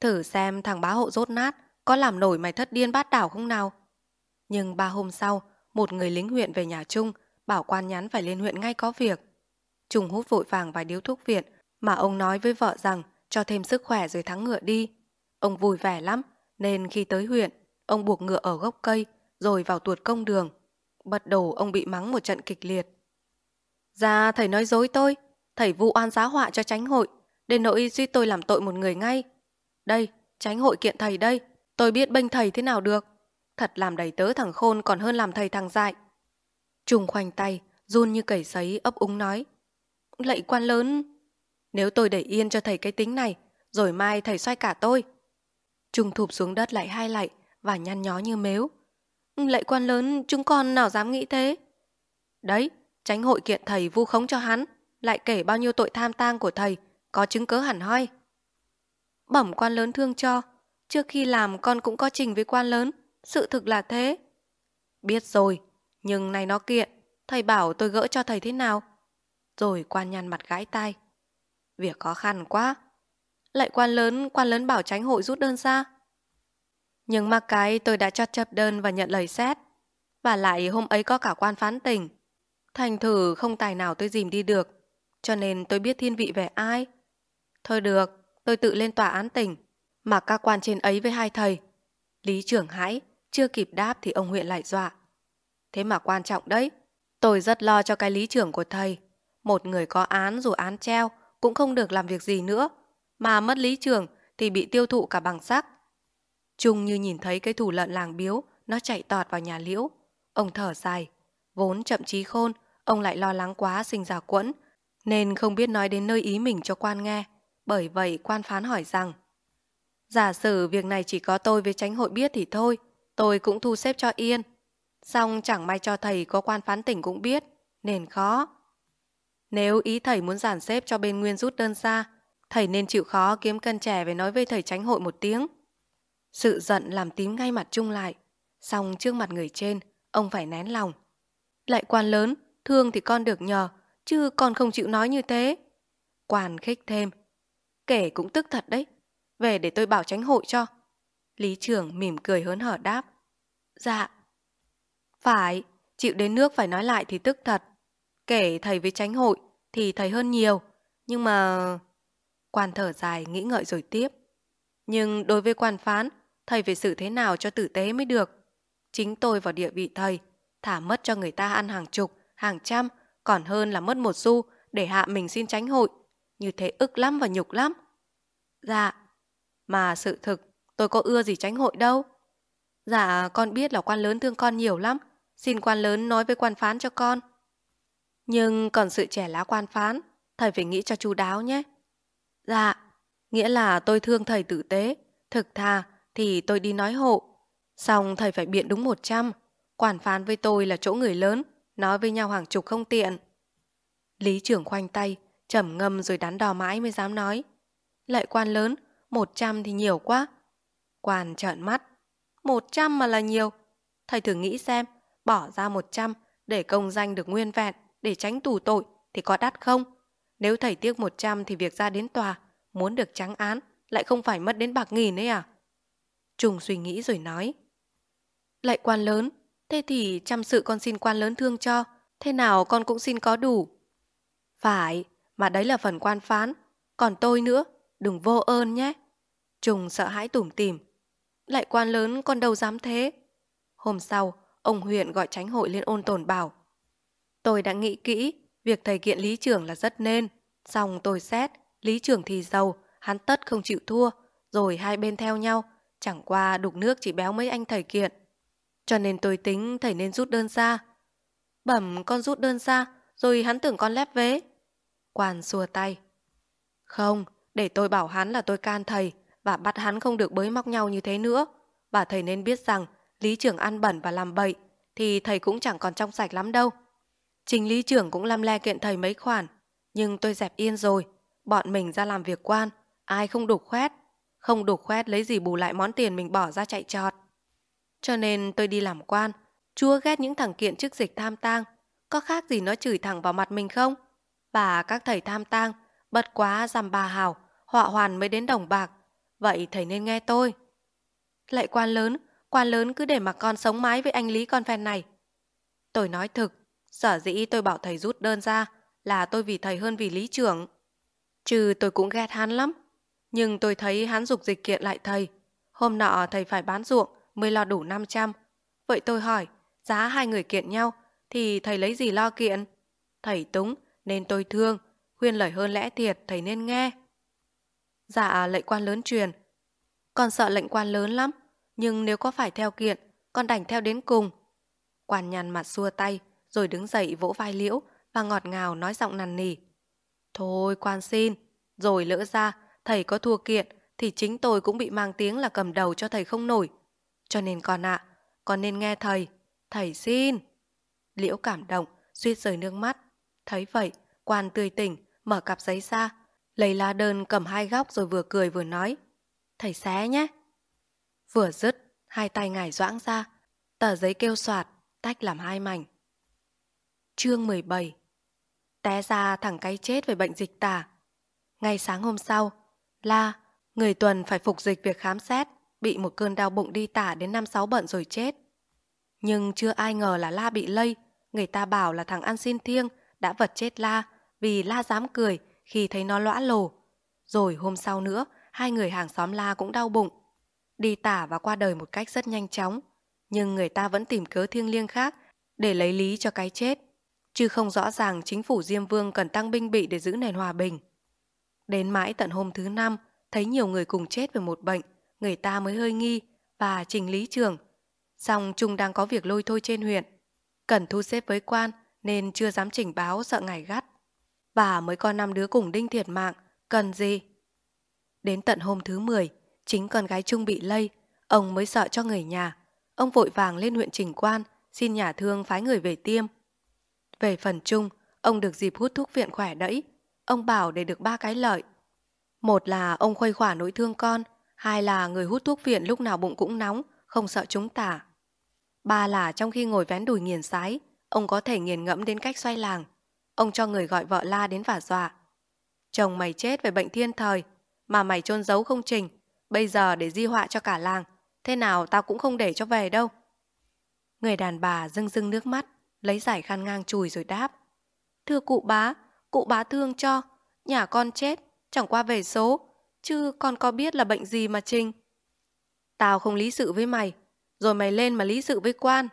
Thử xem thằng bá hộ rốt nát có làm nổi mày thất điên bát đảo không nào? Nhưng ba hôm sau, một người lính huyện về nhà Trung, bảo quan nhắn phải lên huyện ngay có việc. Trung hút vội vàng vài điếu thuốc viện mà ông nói với vợ rằng cho thêm sức khỏe rồi thắng ngựa đi. Ông vui vẻ lắm, nên khi tới huyện, ông buộc ngựa ở gốc cây rồi vào tuột công đường. Bật đầu ông bị mắng một trận kịch liệt. Dạ thầy nói dối tôi, thầy vu oan giá họa cho tránh hội, để nỗi duy tôi làm tội một người ngay. Đây, tránh hội kiện thầy đây, tôi biết bênh thầy thế nào được. Thật làm đầy tớ thằng khôn còn hơn làm thầy thằng dại. Trùng khoanh tay, run như cẩy sấy ấp úng nói. Lạy quan lớn, nếu tôi để yên cho thầy cái tính này, rồi mai thầy xoay cả tôi. Trung thụp xuống đất lại hai lạy và nhăn nhó như mếu. Lạy quan lớn, chúng con nào dám nghĩ thế? Đấy, tránh hội kiện thầy vu khống cho hắn, lại kể bao nhiêu tội tham tang của thầy, có chứng cớ hẳn hoi. Bẩm quan lớn thương cho, trước khi làm con cũng có trình với quan lớn, sự thực là thế. Biết rồi, nhưng này nó kiện, thầy bảo tôi gỡ cho thầy thế nào? Rồi quan nhăn mặt gãi tai. Việc khó khăn quá. Lại quan lớn, quan lớn bảo tránh hội rút đơn ra. Nhưng mà cái tôi đã cho chấp đơn và nhận lời xét. Và lại hôm ấy có cả quan phán tỉnh. Thành thử không tài nào tôi dìm đi được. Cho nên tôi biết thiên vị về ai. Thôi được, tôi tự lên tòa án tỉnh. Mà các quan trên ấy với hai thầy. Lý trưởng hãi, chưa kịp đáp thì ông huyện lại dọa. Thế mà quan trọng đấy. Tôi rất lo cho cái lý trưởng của thầy. Một người có án dù án treo cũng không được làm việc gì nữa. Mà mất lý trưởng thì bị tiêu thụ cả bằng sắc. Trung như nhìn thấy cái thủ lợn làng biếu, nó chạy tọt vào nhà liễu. Ông thở dài. Vốn chậm trí khôn, ông lại lo lắng quá sinh ra quẫn, nên không biết nói đến nơi ý mình cho quan nghe. Bởi vậy quan phán hỏi rằng Giả sử việc này chỉ có tôi với tránh hội biết thì thôi, tôi cũng thu xếp cho yên. Xong chẳng may cho thầy có quan phán tỉnh cũng biết, nên khó. Nếu ý thầy muốn giản xếp cho bên Nguyên rút đơn ra, thầy nên chịu khó kiếm cân trẻ về nói với thầy tránh hội một tiếng. Sự giận làm tím ngay mặt Trung lại. Xong trước mặt người trên, ông phải nén lòng. Lại quan lớn, thương thì con được nhờ, chứ con không chịu nói như thế. Quan khích thêm. Kể cũng tức thật đấy. về để tôi bảo tránh hội cho. Lý trưởng mỉm cười hớn hở đáp. Dạ. Phải, chịu đến nước phải nói lại thì tức thật. Kể thầy với tránh hội thì thầy hơn nhiều. Nhưng mà... Quan thở dài nghĩ ngợi rồi tiếp. Nhưng đối với quan phán, thầy phải xử thế nào cho tử tế mới được. Chính tôi vào địa vị thầy, thả mất cho người ta ăn hàng chục, hàng trăm, còn hơn là mất một xu để hạ mình xin tránh hội. Như thế ức lắm và nhục lắm. Dạ, mà sự thực tôi có ưa gì tránh hội đâu. Dạ, con biết là quan lớn thương con nhiều lắm. Xin quan lớn nói với quan phán cho con. Nhưng còn sự trẻ lá quan phán, thầy phải nghĩ cho chú đáo nhé. Dạ, nghĩa là tôi thương thầy tử tế, thực thà thì tôi đi nói hộ. Xong thầy phải biện đúng một trăm. Quản phán với tôi là chỗ người lớn, nói với nhau hàng chục không tiện. Lý trưởng khoanh tay, trầm ngâm rồi đắn đo mãi mới dám nói. Lợi quan lớn, một trăm thì nhiều quá. Quan trợn mắt. Một trăm mà là nhiều. Thầy thử nghĩ xem, bỏ ra một trăm để công danh được nguyên vẹn, để tránh tù tội thì có đắt không? Nếu thầy tiếc một trăm thì việc ra đến tòa, muốn được trắng án, lại không phải mất đến bạc nghìn ấy à? Trùng suy nghĩ rồi nói. Lại quan lớn, thế thì chăm sự con xin quan lớn thương cho, thế nào con cũng xin có đủ. Phải, mà đấy là phần quan phán, còn tôi nữa, đừng vô ơn nhé. Trùng sợ hãi tủm tỉm. Lại quan lớn con đâu dám thế. Hôm sau, ông huyện gọi tránh hội lên ôn tồn bảo. Tôi đã nghĩ kỹ, việc thầy kiện lý trưởng là rất nên. Xong tôi xét, lý trưởng thì giàu, hắn tất không chịu thua, rồi hai bên theo nhau, chẳng qua đục nước chỉ béo mấy anh thầy kiện. Cho nên tôi tính thầy nên rút đơn ra. Bẩm con rút đơn ra, rồi hắn tưởng con lép vế. Quan xua tay. Không, để tôi bảo hắn là tôi can thầy và bắt hắn không được bới móc nhau như thế nữa. Và thầy nên biết rằng lý trưởng ăn bẩn và làm bậy thì thầy cũng chẳng còn trong sạch lắm đâu. Trình lý trưởng cũng lăm le kiện thầy mấy khoản, nhưng tôi dẹp yên rồi. Bọn mình ra làm việc quan, ai không đục khoét. Không đục khoét lấy gì bù lại món tiền mình bỏ ra chạy trọt. Cho nên tôi đi làm quan, chúa ghét những thằng kiện chức dịch tham tang. Có khác gì nó chửi thẳng vào mặt mình không? Và các thầy tham tang, bất quá dằm bà hào, họa hoàn mới đến đồng bạc. Vậy thầy nên nghe tôi. Lại quan lớn, quan lớn cứ để mặc con sống mái với anh Lý con phen này. Tôi nói thực, sở dĩ tôi bảo thầy rút đơn ra là tôi vì thầy hơn vì lý trưởng. Trừ tôi cũng ghét hắn lắm. Nhưng tôi thấy hắn dục dịch kiện lại thầy. Hôm nọ thầy phải bán ruộng mới lo đủ 500. Vậy tôi hỏi, giá hai người kiện nhau thì thầy lấy gì lo kiện? Thầy túng nên tôi thương, khuyên lời hơn lẽ thiệt thầy nên nghe. Dạ lệnh quan lớn truyền. Con sợ lệnh quan lớn lắm, nhưng nếu có phải theo kiện, con đành theo đến cùng. Quan nhàn mặt xua tay, rồi đứng dậy vỗ vai liễu và ngọt ngào nói giọng nằn nỉ. Thôi quan xin, rồi lỡ ra thầy có thua kiện thì chính tôi cũng bị mang tiếng là cầm đầu cho thầy không nổi. Cho nên con ạ, con nên nghe thầy. Thầy xin. Liễu cảm động, suýt rời nước mắt. Thấy vậy, quan tươi tỉnh, mở cặp giấy ra, lấy lá đơn cầm hai góc rồi vừa cười vừa nói. Thầy xé nhé. Vừa dứt, hai tay ngải doãng ra, tờ giấy kêu soạt, tách làm hai mảnh. Chương 17 Té ra thằng cái chết về bệnh dịch tả. Ngay sáng hôm sau, La, người tuần phải phục dịch việc khám xét, bị một cơn đau bụng đi tả đến năm sáu bận rồi chết. Nhưng chưa ai ngờ là La bị lây, người ta bảo là thằng ăn xin thiêng đã vật chết La vì La dám cười khi thấy nó lõa lồ. Rồi hôm sau nữa, hai người hàng xóm La cũng đau bụng. Đi tả và qua đời một cách rất nhanh chóng, nhưng người ta vẫn tìm cớ thiêng liêng khác để lấy lý cho cái chết, chứ không rõ ràng chính phủ Diêm Vương cần tăng binh bị để giữ nền hòa bình. Đến mãi tận hôm thứ năm, thấy nhiều người cùng chết về một bệnh, người ta mới hơi nghi và trình lý trường. Xong Trung đang có việc lôi thôi trên huyện. Cần thu xếp với quan nên chưa dám trình báo sợ ngày gắt. bà mới có năm đứa cùng đinh thiệt mạng, cần gì? Đến tận hôm thứ 10, chính con gái Trung bị lây, ông mới sợ cho người nhà. Ông vội vàng lên huyện trình quan, xin nhà thương phái người về tiêm. Về phần Trung, ông được dịp hút thuốc viện khỏe đẫy. Ông bảo để được ba cái lợi. Một là ông khuây khỏa nỗi thương con, hai là người hút thuốc viện lúc nào bụng cũng nóng, không sợ chúng tả. Ba là trong khi ngồi vén đùi nghiền sái, ông có thể nghiền ngẫm đến cách xoay làng. Ông cho người gọi vợ la đến vả dọa. Chồng mày chết về bệnh thiên thời, mà mày chôn giấu không trình, bây giờ để di họa cho cả làng, thế nào tao cũng không để cho về đâu. Người đàn bà rưng rưng nước mắt, lấy giải khăn ngang chùi rồi đáp. Thưa cụ bá, cụ bá thương cho, nhà con chết, chẳng qua về số, chứ con có biết là bệnh gì mà trình? Tao không lý sự với mày, rồi mày lên mà lý sự với quan.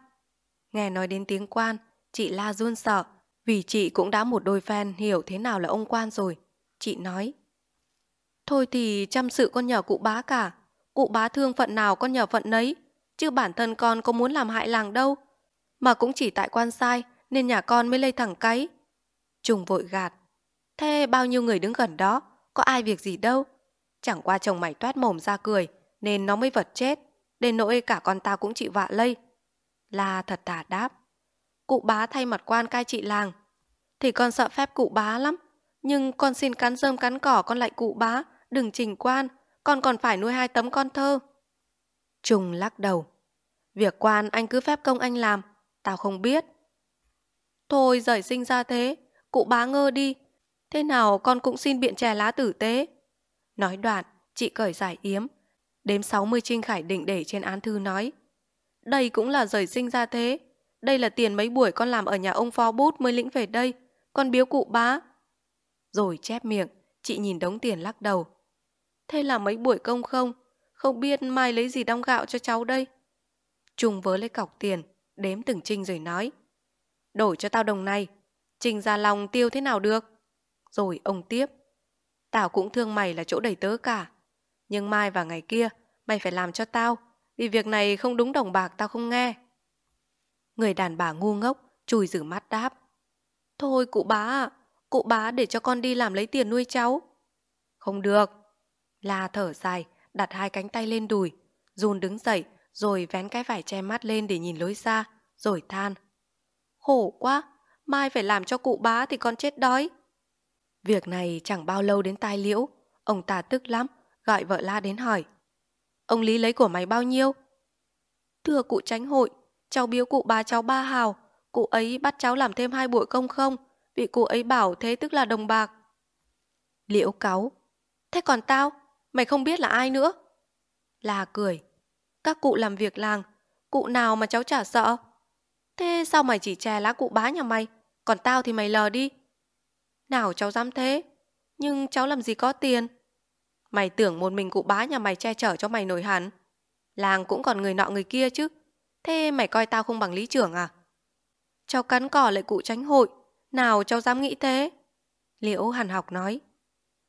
Nghe nói đến tiếng quan, chị la run sợ, vì chị cũng đã một đôi fan hiểu thế nào là ông quan rồi. Chị nói, Thôi thì chăm sự con nhờ cụ bá cả, cụ bá thương phận nào con nhờ phận nấy, chứ bản thân con có muốn làm hại làng đâu. Mà cũng chỉ tại quan sai nên nhà con mới lây thẳng cái. Trùng vội gạt. Thế bao nhiêu người đứng gần đó, có ai việc gì đâu. Chẳng qua chồng mày toát mồm ra cười, nên nó mới vật chết. Đến nỗi cả con ta cũng chịu vạ lây. La thật thà đáp. Cụ bá thay mặt quan cai trị làng. Thì con sợ phép cụ bá lắm. Nhưng con xin cắn rơm cắn cỏ con lại cụ bá, đừng trình quan. Con còn phải nuôi hai tấm con thơ. Trùng lắc đầu. Việc quan anh cứ phép công anh làm. Tao không biết. Thôi rời sinh ra thế. Cụ bá ngơ đi. Thế nào con cũng xin biện chè lá tử tế. Nói đoạn, chị cởi giải yếm. Đếm 60 trinh khải định để trên án thư nói. Đây cũng là rời sinh ra thế. Đây là tiền mấy buổi con làm ở nhà ông phó bút mới lĩnh về đây. Con biếu cụ bá. Rồi chép miệng, chị nhìn đống tiền lắc đầu. Thế là mấy buổi công không? Không biết mai lấy gì đong gạo cho cháu đây? Trung vớ lấy cọc tiền, đếm từng trinh rồi nói. Đổi cho tao đồng này. Trình ra lòng tiêu thế nào được? Rồi ông tiếp. Tao cũng thương mày là chỗ đầy tớ cả. Nhưng mai và ngày kia, mày phải làm cho tao. Vì việc này không đúng đồng bạc tao không nghe. Người đàn bà ngu ngốc, chùi rửa mắt đáp. Thôi cụ bá ạ, cụ bá để cho con đi làm lấy tiền nuôi cháu. Không được. La thở dài, đặt hai cánh tay lên đùi. Jun đứng dậy, rồi vén cái vải che mắt lên để nhìn lối xa, rồi than. Khổ quá, mai phải làm cho cụ bá thì con chết đói. Việc này chẳng bao lâu đến tai liễu, ông ta tức lắm, gọi vợ la đến hỏi. Ông Lý lấy của mày bao nhiêu? Thưa cụ tránh hội, cháu biếu cụ bà cháu ba hào, cụ ấy bắt cháu làm thêm hai buổi công không, vì cụ ấy bảo thế tức là đồng bạc. Liễu cáu. Thế còn tao, mày không biết là ai nữa? là cười. Các cụ làm việc làng, cụ nào mà cháu chả sợ? Thế sao mày chỉ chè lá cụ bá nhà mày, còn tao thì mày lờ đi? Nào cháu dám thế, nhưng cháu làm gì có tiền? Mày tưởng một mình cụ bá nhà mày che chở cho mày nổi hẳn. Làng cũng còn người nọ người kia chứ. Thế mày coi tao không bằng lý trưởng à? Cháu cắn cỏ lại cụ tránh hội. Nào cháu dám nghĩ thế? Liễu hàn học nói.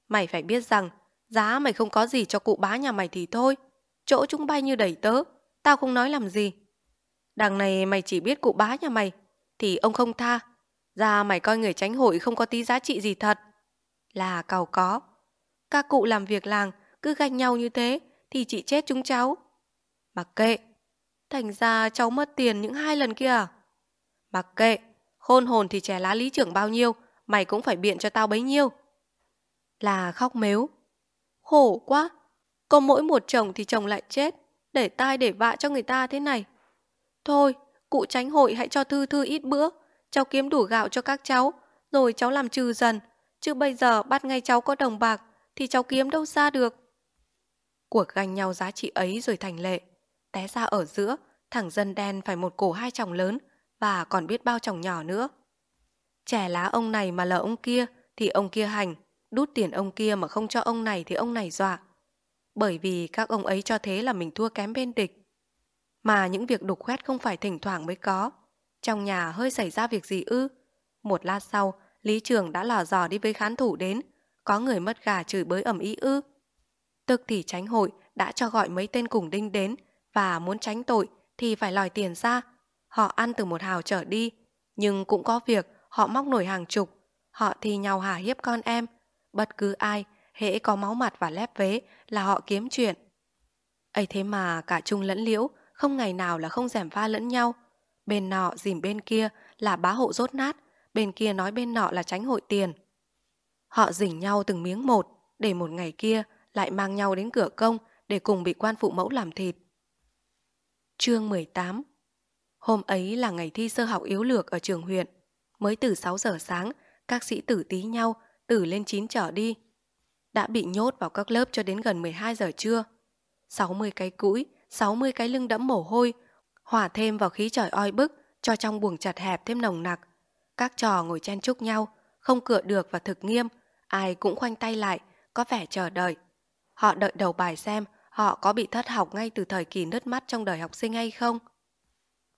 Mày phải biết rằng, giá mày không có gì cho cụ bá nhà mày thì thôi. Chỗ chúng bay như đẩy tớ, tao không nói làm gì. Đằng này mày chỉ biết cụ bá nhà mày, thì ông không tha. Ra mày coi người tránh hội không có tí giá trị gì thật. Là cầu có. Các cụ làm việc làng cứ ganh nhau như thế thì chị chết chúng cháu. Mặc kệ. Thành ra cháu mất tiền những hai lần kia à? Mặc kệ. Khôn hồn thì trẻ lá lý trưởng bao nhiêu, mày cũng phải biện cho tao bấy nhiêu. Là khóc mếu. Khổ quá. Có mỗi một chồng thì chồng lại chết. Để tai để vạ cho người ta thế này. Thôi, cụ tránh hội hãy cho Thư Thư ít bữa. Cháu kiếm đủ gạo cho các cháu, rồi cháu làm trừ dần. Chứ bây giờ bắt ngay cháu có đồng bạc, thì cháu kiếm đâu ra được. Cuộc ganh nhau giá trị ấy rồi thành lệ. Té ra ở giữa, thằng dân đen phải một cổ hai chồng lớn và còn biết bao chồng nhỏ nữa. Trẻ lá ông này mà lờ ông kia thì ông kia hành, đút tiền ông kia mà không cho ông này thì ông này dọa. Bởi vì các ông ấy cho thế là mình thua kém bên địch. Mà những việc đục khoét không phải thỉnh thoảng mới có. Trong nhà hơi xảy ra việc gì ư? Một lát sau, Lý Trường đã lò dò đi với khán thủ đến, có người mất gà chửi bới ẩm ý ư. Tức thì tránh hội đã cho gọi mấy tên cùng đinh đến và muốn tránh tội thì phải lòi tiền ra. Họ ăn từ một hào trở đi, nhưng cũng có việc họ móc nổi hàng chục. Họ thì nhau hà hiếp con em. Bất cứ ai, hễ có máu mặt và lép vế là họ kiếm chuyện. ấy thế mà cả Trung lẫn Liễu không ngày nào là không rèm pha lẫn nhau. Bên nọ dìm bên kia là bá hộ rốt nát, bên kia nói bên nọ là tránh hội tiền. Họ dỉnh nhau từng miếng một, để một ngày kia lại mang nhau đến cửa công để cùng bị quan phụ mẫu làm thịt. Chương 18 Hôm ấy là ngày thi sơ học yếu lược ở trường huyện. Mới từ 6 giờ sáng, các sĩ tử tí nhau, tử lên 9 trở đi. Đã bị nhốt vào các lớp cho đến gần 12 giờ trưa. 60 cái cũi, 60 cái lưng đẫm mồ hôi, hòa thêm vào khí trời oi bức cho trong buồng chặt hẹp thêm nồng nặc. Các trò ngồi chen chúc nhau, không cựa được và thực nghiêm, ai cũng khoanh tay lại, có vẻ chờ đợi. Họ đợi đầu bài xem họ có bị thất học ngay từ thời kỳ nứt mắt trong đời học sinh hay không.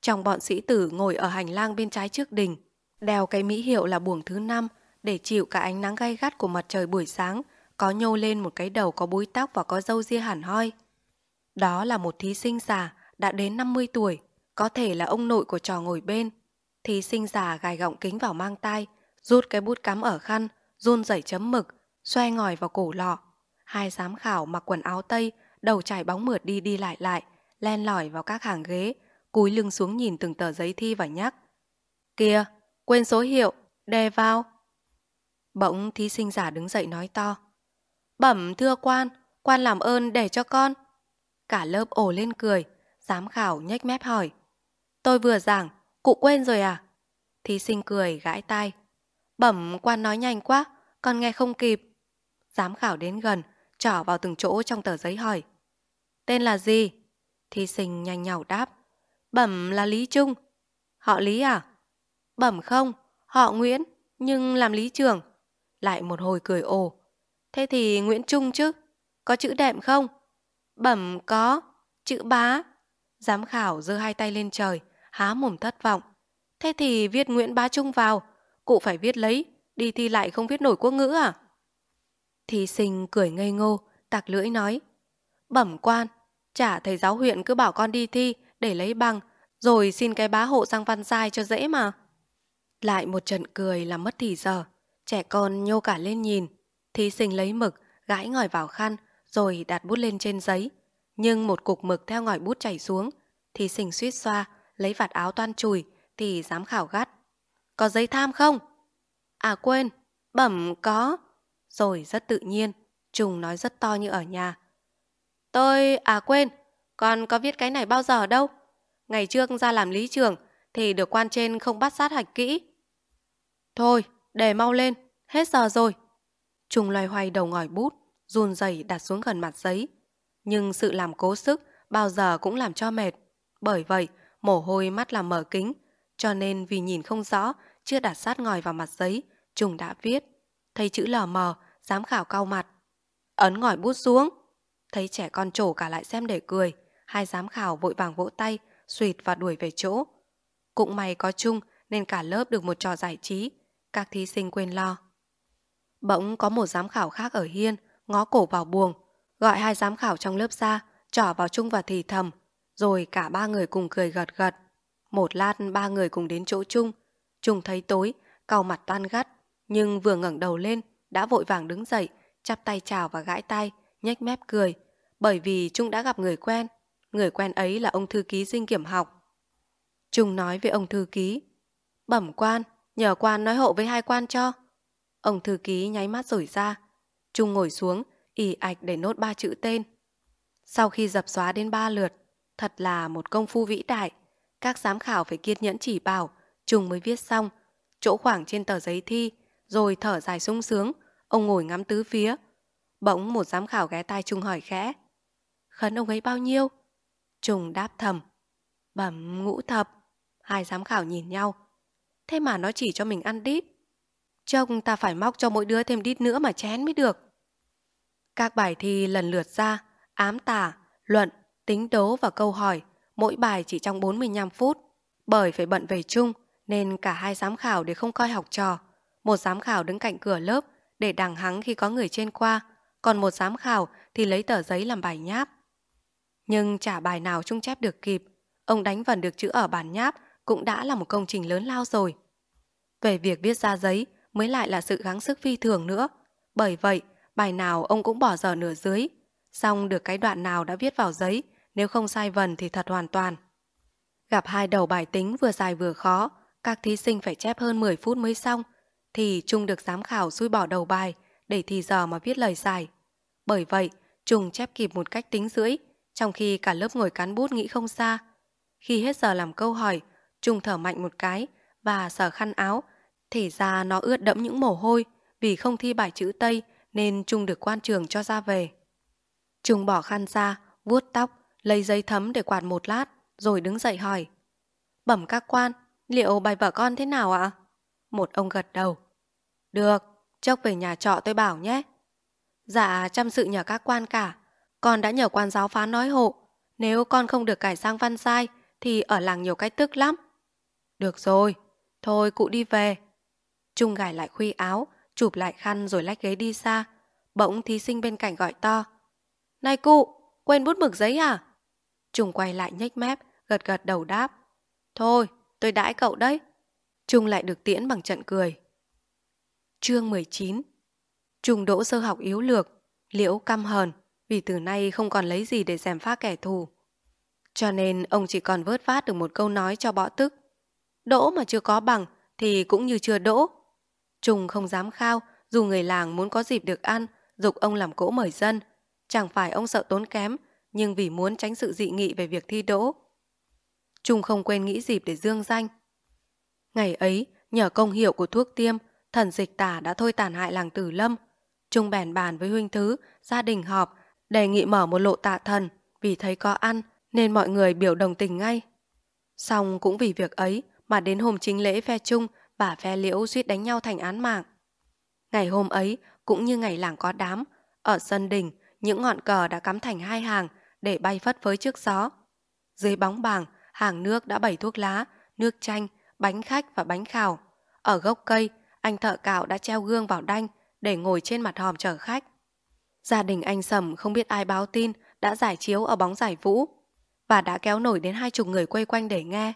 Trong bọn sĩ tử ngồi ở hành lang bên trái trước đình, đeo cái mỹ hiệu là buồng thứ năm để chịu cả ánh nắng gay gắt của mặt trời buổi sáng, có nhô lên một cái đầu có búi tóc và có râu ria hẳn hoi. Đó là một thí sinh già đã đến 50 tuổi, có thể là ông nội của trò ngồi bên. Thí sinh già gài gọng kính vào mang tai, rút cái bút cắm ở khăn, run rẩy chấm mực, xoay ngòi vào cổ lọ. Hai giám khảo mặc quần áo tây, đầu trải bóng mượt đi đi lại lại, len lỏi vào các hàng ghế, cúi lưng xuống nhìn từng tờ giấy thi và nhắc. Kìa, quên số hiệu, đề vào. Bỗng thí sinh giả đứng dậy nói to. Bẩm thưa quan, quan làm ơn để cho con. Cả lớp ồ lên cười, giám khảo nhếch mép hỏi. Tôi vừa giảng, cụ quên rồi à? Thí sinh cười gãi tai. Bẩm quan nói nhanh quá, con nghe không kịp. Giám khảo đến gần, trỏ vào từng chỗ trong tờ giấy hỏi. Tên là gì? Thí sinh nhanh nhảu đáp. Bẩm là Lý Trung. Họ Lý à? Bẩm không, họ Nguyễn, nhưng làm lý trưởng. Lại một hồi cười ồ. Thế thì Nguyễn Trung chứ? Có chữ đệm không? Bẩm có, chữ bá. Giám khảo giơ hai tay lên trời, há mồm thất vọng. Thế thì viết Nguyễn Bá Trung vào, cụ phải viết lấy, đi thi lại không viết nổi quốc ngữ à? Thí sinh cười ngây ngô, tạc lưỡi nói. Bẩm quan, chả thầy giáo huyện cứ bảo con đi thi để lấy bằng, rồi xin cái bá hộ sang văn sai cho dễ mà. Lại một trận cười làm mất thì giờ, trẻ con nhô cả lên nhìn. Thí sinh lấy mực, gãi ngòi vào khăn, rồi đặt bút lên trên giấy. Nhưng một cục mực theo ngòi bút chảy xuống, thí sinh suýt xoa, lấy vạt áo toan chùi, thì dám khảo gắt. Có giấy tham không? À quên, bẩm có. Rồi rất tự nhiên, Trùng nói rất to như ở nhà. Tôi, à quên, con có viết cái này bao giờ đâu. Ngày trước ra làm lý trường thì được quan trên không bắt sát hạch kỹ. Thôi, để mau lên, hết giờ rồi. Trùng loay hoay đầu ngòi bút, run rẩy đặt xuống gần mặt giấy. Nhưng sự làm cố sức bao giờ cũng làm cho mệt. Bởi vậy, mồ hôi mắt làm mở kính, cho nên vì nhìn không rõ, chưa đặt sát ngòi vào mặt giấy, Trùng đã viết. Thấy chữ lờ mờ, giám khảo cau mặt. Ấn ngòi bút xuống. Thấy trẻ con trổ cả lại xem để cười, hai giám khảo vội vàng vỗ tay, suyệt và đuổi về chỗ. Cũng may có chung nên cả lớp được một trò giải trí, các thí sinh quên lo. Bỗng có một giám khảo khác ở hiên, ngó cổ vào buồng, gọi hai giám khảo trong lớp ra, trỏ vào chung và thì thầm, rồi cả ba người cùng cười gật gật. Một lát ba người cùng đến chỗ chung, chung thấy tối, cau mặt toan gắt, nhưng vừa ngẩng đầu lên, đã vội vàng đứng dậy, chắp tay chào và gãi tay, nhếch mép cười, bởi vì Trung đã gặp người quen. Người quen ấy là ông thư ký dinh kiểm học. Trung nói với ông thư ký, bẩm quan, nhờ quan nói hộ với hai quan cho. Ông thư ký nháy mắt rồi ra. Trung ngồi xuống, ỉ ạch để nốt ba chữ tên. Sau khi dập xóa đến ba lượt, thật là một công phu vĩ đại. Các giám khảo phải kiên nhẫn chỉ bảo, Trung mới viết xong. Chỗ khoảng trên tờ giấy thi, rồi thở dài sung sướng, ông ngồi ngắm tứ phía. Bỗng một giám khảo ghé tai Trung hỏi khẽ. Khấn ông ấy bao nhiêu? Trung đáp thầm. Bẩm ngũ thập. Hai giám khảo nhìn nhau. Thế mà nó chỉ cho mình ăn đít. Trông ta phải móc cho mỗi đứa thêm đít nữa mà chén mới được. Các bài thi lần lượt ra, ám tả, luận, tính đố và câu hỏi, mỗi bài chỉ trong 45 phút. Bởi phải bận về chung, nên cả hai giám khảo đều không coi học trò. Một giám khảo đứng cạnh cửa lớp để đằng hắng khi có người trên qua, còn một giám khảo thì lấy tờ giấy làm bài nháp. Nhưng chả bài nào trung chép được kịp, ông đánh vần được chữ ở bản nháp cũng đã là một công trình lớn lao rồi. Về việc viết ra giấy mới lại là sự gắng sức phi thường nữa. Bởi vậy, bài nào ông cũng bỏ dở nửa dưới. Xong được cái đoạn nào đã viết vào giấy, nếu không sai vần thì thật hoàn toàn. Gặp hai đầu bài tính vừa dài vừa khó, các thí sinh phải chép hơn 10 phút mới xong, thì Trung được giám khảo xui bỏ đầu bài để thì giờ mà viết lời dài. Bởi vậy, Trung chép kịp một cách tính rưỡi, trong khi cả lớp ngồi cán bút nghĩ không xa. Khi hết giờ làm câu hỏi, Trung thở mạnh một cái và sờ khăn áo, thể ra nó ướt đẫm những mồ hôi vì không thi bài chữ Tây nên Trung được quan trường cho ra về. Trung bỏ khăn ra, vuốt tóc, lấy giấy thấm để quạt một lát, rồi đứng dậy hỏi. Bẩm các quan, liệu bài vợ con thế nào ạ? Một ông gật đầu. Được, chốc về nhà trọ tôi bảo nhé. Dạ, chăm sự nhờ các quan cả. Con đã nhờ quan giáo phán nói hộ. Nếu con không được cải sang văn sai, thì ở làng nhiều cái tức lắm. Được rồi, thôi cụ đi về. Trung gài lại khuy áo, chụp lại khăn rồi lách ghế đi xa. Bỗng thí sinh bên cạnh gọi to. Này cụ, quên bút mực giấy à? Trung quay lại nhếch mép, gật gật đầu đáp. Thôi, tôi đãi cậu đấy. Trung lại được tiễn bằng trận cười. Chương 19 Trung đỗ sơ học yếu lược, liễu căm hờn, vì từ nay không còn lấy gì để dèm pha kẻ thù. Cho nên ông chỉ còn vớt vát được một câu nói cho bõ tức. Đỗ mà chưa có bằng thì cũng như chưa đỗ. Trung không dám khao, dù người làng muốn có dịp được ăn, dục ông làm cỗ mời dân. Chẳng phải ông sợ tốn kém, nhưng vì muốn tránh sự dị nghị về việc thi đỗ. Trung không quên nghĩ dịp để dương danh. Ngày ấy, nhờ công hiệu của thuốc tiêm, thần dịch tả đã thôi tàn hại làng Tử Lâm. Trung bèn bàn với huynh thứ, gia đình họp, đề nghị mở một lộ tạ thần, vì thấy có ăn nên mọi người biểu đồng tình ngay. Xong cũng vì việc ấy mà đến hôm chính lễ phe chung bà phe Liễu suýt đánh nhau thành án mạng. Ngày hôm ấy cũng như ngày làng có đám, ở sân đình những ngọn cờ đã cắm thành hai hàng để bay phất phới trước gió. Dưới bóng bàng, hàng nước đã bày thuốc lá, nước chanh, bánh khách và bánh khảo. Ở gốc cây, anh thợ cạo đã treo gương vào đanh để ngồi trên mặt hòm chở khách. Gia đình anh Sầm không biết ai báo tin đã giải chiếu ở bóng giải vũ và đã kéo nổi đến hai chục người quay quanh để nghe.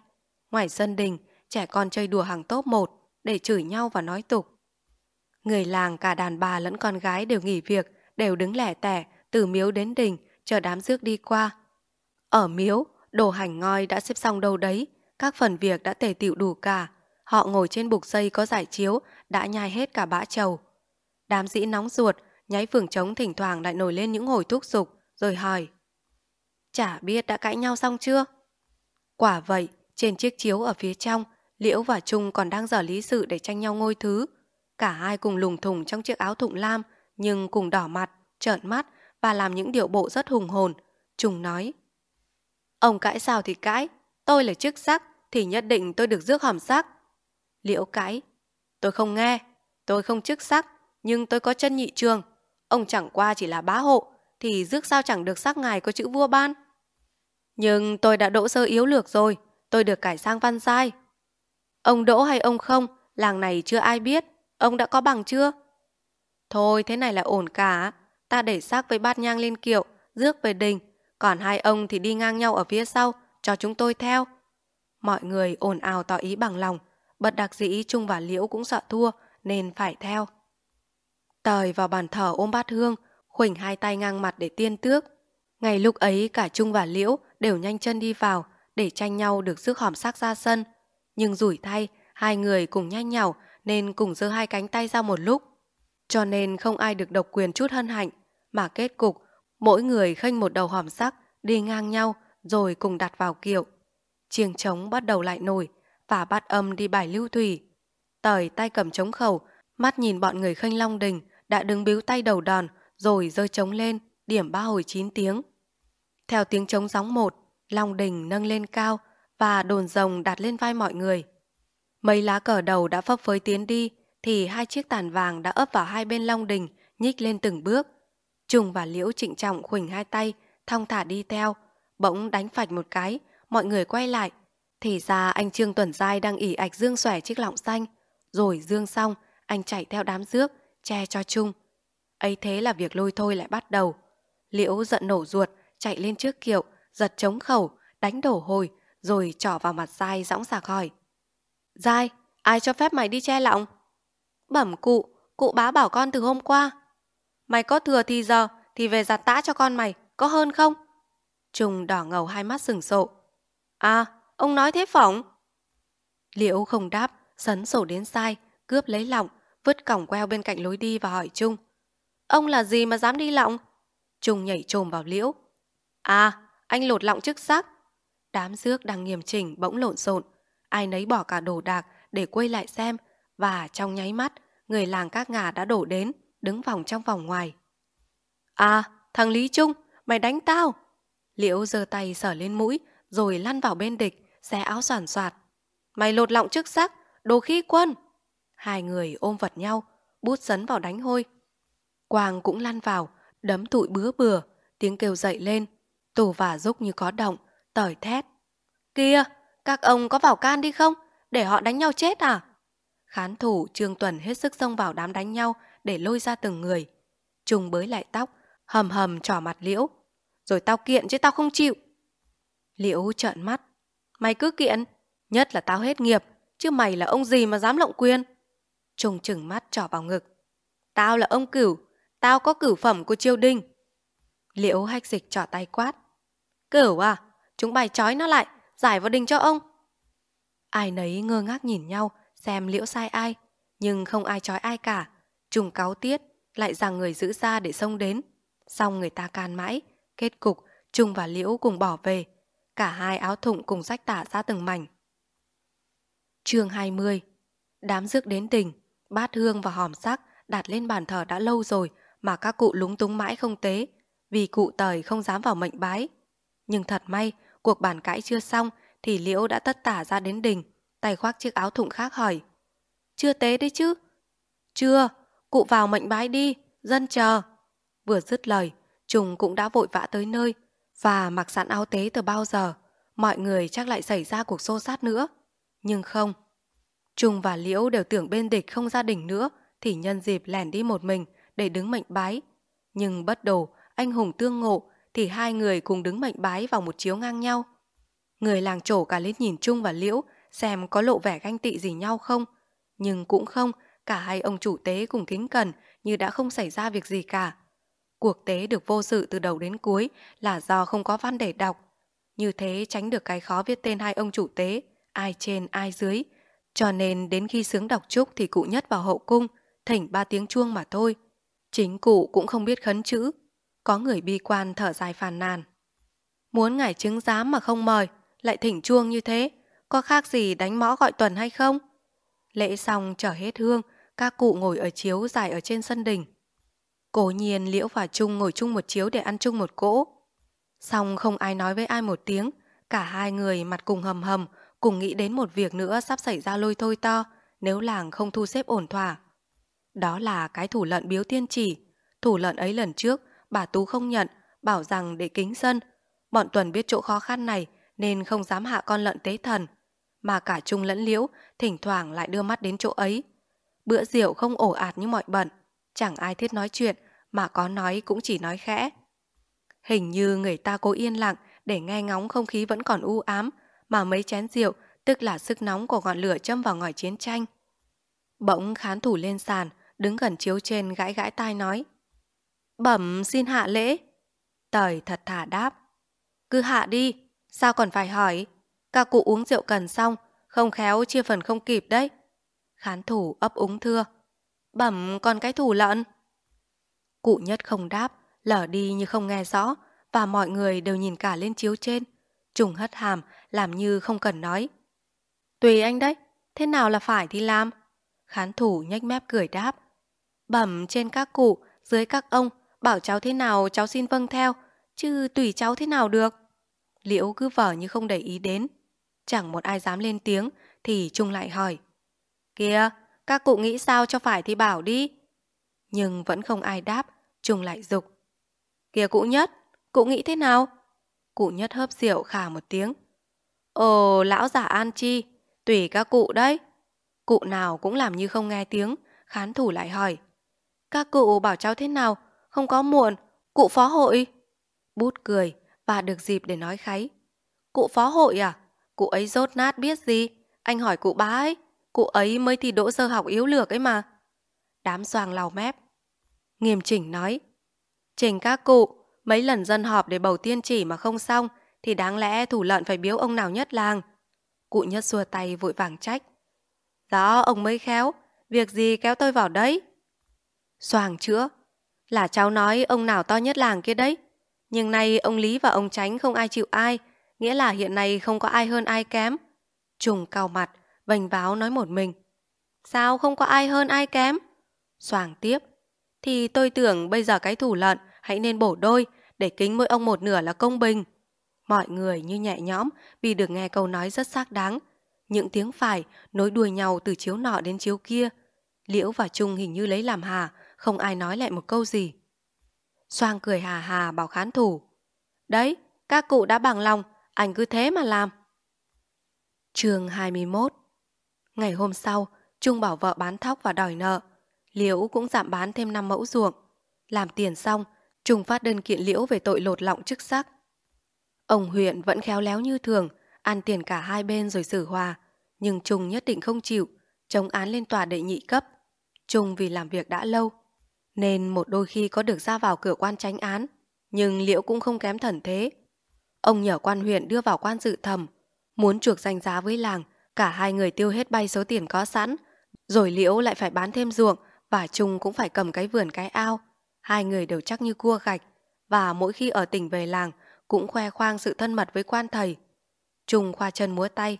Ngoài sân đình, trẻ con chơi đùa hàng top một để chửi nhau và nói tục. Người làng cả đàn bà lẫn con gái đều nghỉ việc, đều đứng lẻ tẻ từ miếu đến đình chờ đám rước đi qua. Ở miếu, đồ hành ngoi đã xếp xong đâu đấy, các phần việc đã tề tựu đủ cả. Họ ngồi trên bục dây có giải chiếu, đã nhai hết cả bã trầu. Đám dĩ nóng ruột, nháy phường trống thỉnh thoảng lại nổi lên những hồi thúc giục, rồi hỏi. Chả biết đã cãi nhau xong chưa? Quả vậy, trên chiếc chiếu ở phía trong, Liễu và Trung còn đang dở lý sự để tranh nhau ngôi thứ. Cả hai cùng lùng thùng trong chiếc áo thụng lam, nhưng cùng đỏ mặt, trợn mắt và làm những điệu bộ rất hùng hồn. Trung nói. Ông cãi sao thì cãi, tôi là chức sắc thì nhất định tôi được rước hòm sắc. Liễu cãi. Tôi không nghe, tôi không chức sắc, nhưng tôi có chân nhị trường. Ông chẳng qua chỉ là bá hộ, thì rước sao chẳng được sắc ngài có chữ vua ban. Nhưng tôi đã đỗ sơ yếu lược rồi, tôi được cải sang văn sai. Ông đỗ hay ông không, làng này chưa ai biết, ông đã có bằng chưa? Thôi thế này là ổn cả, ta để xác với bát nhang lên kiệu, rước về đình, còn hai ông thì đi ngang nhau ở phía sau, cho chúng tôi theo. Mọi người ồn ào tỏ ý bằng lòng, bật đặc dĩ Trung và Liễu cũng sợ thua nên phải theo. Tời vào bàn thờ ôm bát hương, khuỳnh hai tay ngang mặt để tiên tước. Ngày lúc ấy cả Trung và Liễu đều nhanh chân đi vào để tranh nhau được rước hòm sắc ra sân. Nhưng rủi thay, hai người cùng nhanh nhảu nên cùng giơ hai cánh tay ra một lúc. Cho nên không ai được độc quyền chút hân hạnh, mà kết cục mỗi người khênh một đầu hòm sắc đi ngang nhau rồi cùng đặt vào kiệu. Chiêng trống bắt đầu lại nổi và bát âm đi bài lưu thủy. Tời tay cầm trống khẩu, mắt nhìn bọn người khênh long đình đã đứng biếu tay đầu đòn rồi giơ trống lên, điểm ba hồi chín tiếng. Theo tiếng trống gióng một, long đình nâng lên cao và đồn rồng đặt lên vai mọi người. Mấy lá cờ đầu đã phấp phới tiến đi thì hai chiếc tàn vàng đã ấp vào hai bên long đình nhích lên từng bước. Trùng và Liễu trịnh trọng khuỳnh hai tay, thong thả đi theo, bỗng đánh phạch một cái, mọi người quay lại. Thì ra anh Trương Tuần Giai đang ỉ ạch dương xòe chiếc lọng xanh. Rồi dương xong, anh chạy theo đám rước, che cho Trung. ấy thế là việc lôi thôi lại bắt đầu. Liễu giận nổ ruột, chạy lên trước kiệu, giật trống khẩu, đánh đổ hồi, rồi trỏ vào mặt dai dõng sạc hỏi. Dai, ai cho phép mày đi che lọng? Bẩm cụ, cụ bá bảo con từ hôm qua. Mày có thừa thì giờ thì về giặt tã cho con mày, có hơn không? Trung đỏ ngầu hai mắt sừng sộ. À, ông nói thế phỏng. Liễu không đáp, sấn sổ đến sai, cướp lấy lọng, vứt còng queo bên cạnh lối đi và hỏi Trung. Ông là gì mà dám đi lọng? Trung nhảy trồm vào Liễu. À, anh lột lọng chức sắc. Đám rước đang nghiêm chỉnh bỗng lộn xộn. Ai nấy bỏ cả đồ đạc để quay lại xem và trong nháy mắt, người làng các ngà đã đổ đến, đứng vòng trong vòng ngoài. À, thằng Lý Trung, mày đánh tao! Liễu giơ tay sờ lên mũi, rồi lăn vào bên địch, xé áo soàn soạt. Mày lột lọng chức sắc, đồ khí quân! Hai người ôm vật nhau, bút sấn vào đánh hôi. Quang cũng lăn vào, đấm tụi bứa bừa, tiếng kêu dậy lên. Tù và rúc như có động, tởi thét. kia, các ông có vào can đi không? Để họ đánh nhau chết à? Khán thủ Trương Tuần hết sức xông vào đám đánh nhau để lôi ra từng người. Trung bới lại tóc, hầm hầm trỏ mặt Liễu. Rồi tao kiện chứ tao không chịu. Liễu trợn mắt. Mày cứ kiện, nhất là tao hết nghiệp, chứ mày là ông gì mà dám lộng quyền. Trung chừng mắt trỏ vào ngực. Tao là ông cửu, tao có cửu phẩm của triều đình. Liễu hách dịch trỏ tay quát. Cửu à, chúng bài trói nó lại, giải vào đình cho ông. Ai nấy ngơ ngác nhìn nhau, xem liễu sai ai, nhưng không ai trói ai cả. Trùng cáo tiết, lại rằng người giữ ra để xông đến. Xong người ta can mãi, kết cục Trung và Liễu cùng bỏ về. Cả hai áo thụng cùng rách tả ra từng mảnh. chương 20 Đám rước đến tình bát hương và hòm sắc đặt lên bàn thờ đã lâu rồi mà các cụ lúng túng mãi không tế, vì cụ tời không dám vào mệnh bái. Nhưng thật may, cuộc bàn cãi chưa xong thì Liễu đã tất tả ra đến đình, tay khoác chiếc áo thụng khác hỏi. Chưa tế đấy chứ? Chưa, cụ vào mệnh bái đi, dân chờ. Vừa dứt lời, Trùng cũng đã vội vã tới nơi và mặc sẵn áo tế từ bao giờ. Mọi người chắc lại xảy ra cuộc xô sát nữa. Nhưng không. Trung và Liễu đều tưởng bên địch không gia đình nữa thì nhân dịp lẻn đi một mình để đứng mệnh bái. Nhưng bất đồ, anh hùng tương ngộ thì hai người cùng đứng mệnh bái vào một chiếu ngang nhau. Người làng trổ cả lên nhìn Trung và Liễu xem có lộ vẻ ganh tị gì nhau không. Nhưng cũng không, cả hai ông chủ tế cùng kính cẩn như đã không xảy ra việc gì cả. Cuộc tế được vô sự từ đầu đến cuối là do không có văn để đọc. Như thế tránh được cái khó viết tên hai ông chủ tế, ai trên ai dưới. Cho nên đến khi sướng đọc chúc thì cụ nhất vào hậu cung, thỉnh ba tiếng chuông mà thôi. Chính cụ cũng không biết khấn chữ. Có người bi quan thở dài phàn nàn. Muốn ngải chứng giám mà không mời, lại thỉnh chuông như thế, có khác gì đánh mõ gọi tuần hay không? Lễ xong trở hết hương, các cụ ngồi ở chiếu dài ở trên sân đình. Cố nhiên Liễu và Trung ngồi chung một chiếu để ăn chung một cỗ. Xong không ai nói với ai một tiếng, cả hai người mặt cùng hầm hầm, cùng nghĩ đến một việc nữa sắp xảy ra lôi thôi to nếu làng không thu xếp ổn thỏa. Đó là cái thủ lợn biếu tiên chỉ. Thủ lợn ấy lần trước, bà Tú không nhận, bảo rằng để kính sân. Bọn Tuần biết chỗ khó khăn này nên không dám hạ con lợn tế thần. Mà cả Trung lẫn Liễu thỉnh thoảng lại đưa mắt đến chỗ ấy. Bữa rượu không ổ ạt như mọi bận, chẳng ai thiết nói chuyện, mà có nói cũng chỉ nói khẽ. Hình như người ta cố yên lặng để nghe ngóng không khí vẫn còn u ám, mà mấy chén rượu, tức là sức nóng của ngọn lửa châm vào ngòi chiến tranh. Bỗng khán thủ lên sàn, đứng gần chiếu trên gãi gãi tai nói. Bẩm xin hạ lễ. Tời thật thả đáp. Cứ hạ đi, sao còn phải hỏi? Các cụ uống rượu cần xong, không khéo chia phần không kịp đấy. Khán thủ ấp úng thưa. Bẩm còn cái thủ lợn. Cụ nhất không đáp, lở đi như không nghe rõ, và mọi người đều nhìn cả lên chiếu trên. Trùng hất hàm, làm như không cần nói. Tùy anh đấy, thế nào là phải thì làm. Khán thủ nhếch mép cười đáp. Bẩm trên các cụ, dưới các ông, bảo cháu thế nào cháu xin vâng theo, chứ tùy cháu thế nào được. Liễu cứ vở như không để ý đến. Chẳng một ai dám lên tiếng, thì Trung lại hỏi. Kìa, các cụ nghĩ sao cho phải thì bảo đi. Nhưng vẫn không ai đáp, Trung lại dục. Kìa cụ nhất, cụ nghĩ thế nào? Cụ nhất hớp rượu khả một tiếng. Ồ, lão giả an chi, tùy các cụ đấy. Cụ nào cũng làm như không nghe tiếng, khán thủ lại hỏi. Các cụ bảo cháu thế nào, không có muộn, cụ phó hội. Bút cười và được dịp để nói kháy. Cụ phó hội à? Cụ ấy rốt nát biết gì? Anh hỏi cụ bá ấy, cụ ấy mới thi đỗ sơ học yếu lược ấy mà. Đám xoàng lau mép. Nghiêm chỉnh nói. Trình các cụ, mấy lần dân họp để bầu tiên chỉ mà không xong, thì đáng lẽ thủ lợn phải biếu ông nào nhất làng. Cụ nhất xua tay vội vàng trách. Đó, ông mới khéo, việc gì kéo tôi vào đấy? Soàng chữa. Là cháu nói ông nào to nhất làng kia đấy. Nhưng nay ông Lý và ông Tránh không ai chịu ai, nghĩa là hiện nay không có ai hơn ai kém. Trùng cao mặt, vành váo nói một mình. Sao không có ai hơn ai kém? Soàng tiếp. Thì tôi tưởng bây giờ cái thủ lợn hãy nên bổ đôi để kính mỗi ông một nửa là công bình. Mọi người như nhẹ nhõm vì được nghe câu nói rất xác đáng. Những tiếng phải nối đuôi nhau từ chiếu nọ đến chiếu kia. Liễu và Trung hình như lấy làm hà, không ai nói lại một câu gì. Soang cười hà hà bảo khán thủ. Đấy, các cụ đã bằng lòng, anh cứ thế mà làm. chương 21 Ngày hôm sau, Trung bảo vợ bán thóc và đòi nợ. Liễu cũng giảm bán thêm 5 mẫu ruộng. Làm tiền xong, Trung phát đơn kiện Liễu về tội lột lọng chức sắc. Ông huyện vẫn khéo léo như thường, ăn tiền cả hai bên rồi xử hòa. Nhưng Trung nhất định không chịu, chống án lên tòa đệ nhị cấp. Trung vì làm việc đã lâu, nên một đôi khi có được ra vào cửa quan tránh án. Nhưng Liễu cũng không kém thần thế. Ông nhờ quan huyện đưa vào quan dự thẩm, muốn chuộc danh giá với làng, cả hai người tiêu hết bay số tiền có sẵn, rồi Liễu lại phải bán thêm ruộng và Trung cũng phải cầm cái vườn cái ao. Hai người đều chắc như cua gạch và mỗi khi ở tỉnh về làng cũng khoe khoang sự thân mật với quan thầy. Trung khoa chân múa tay.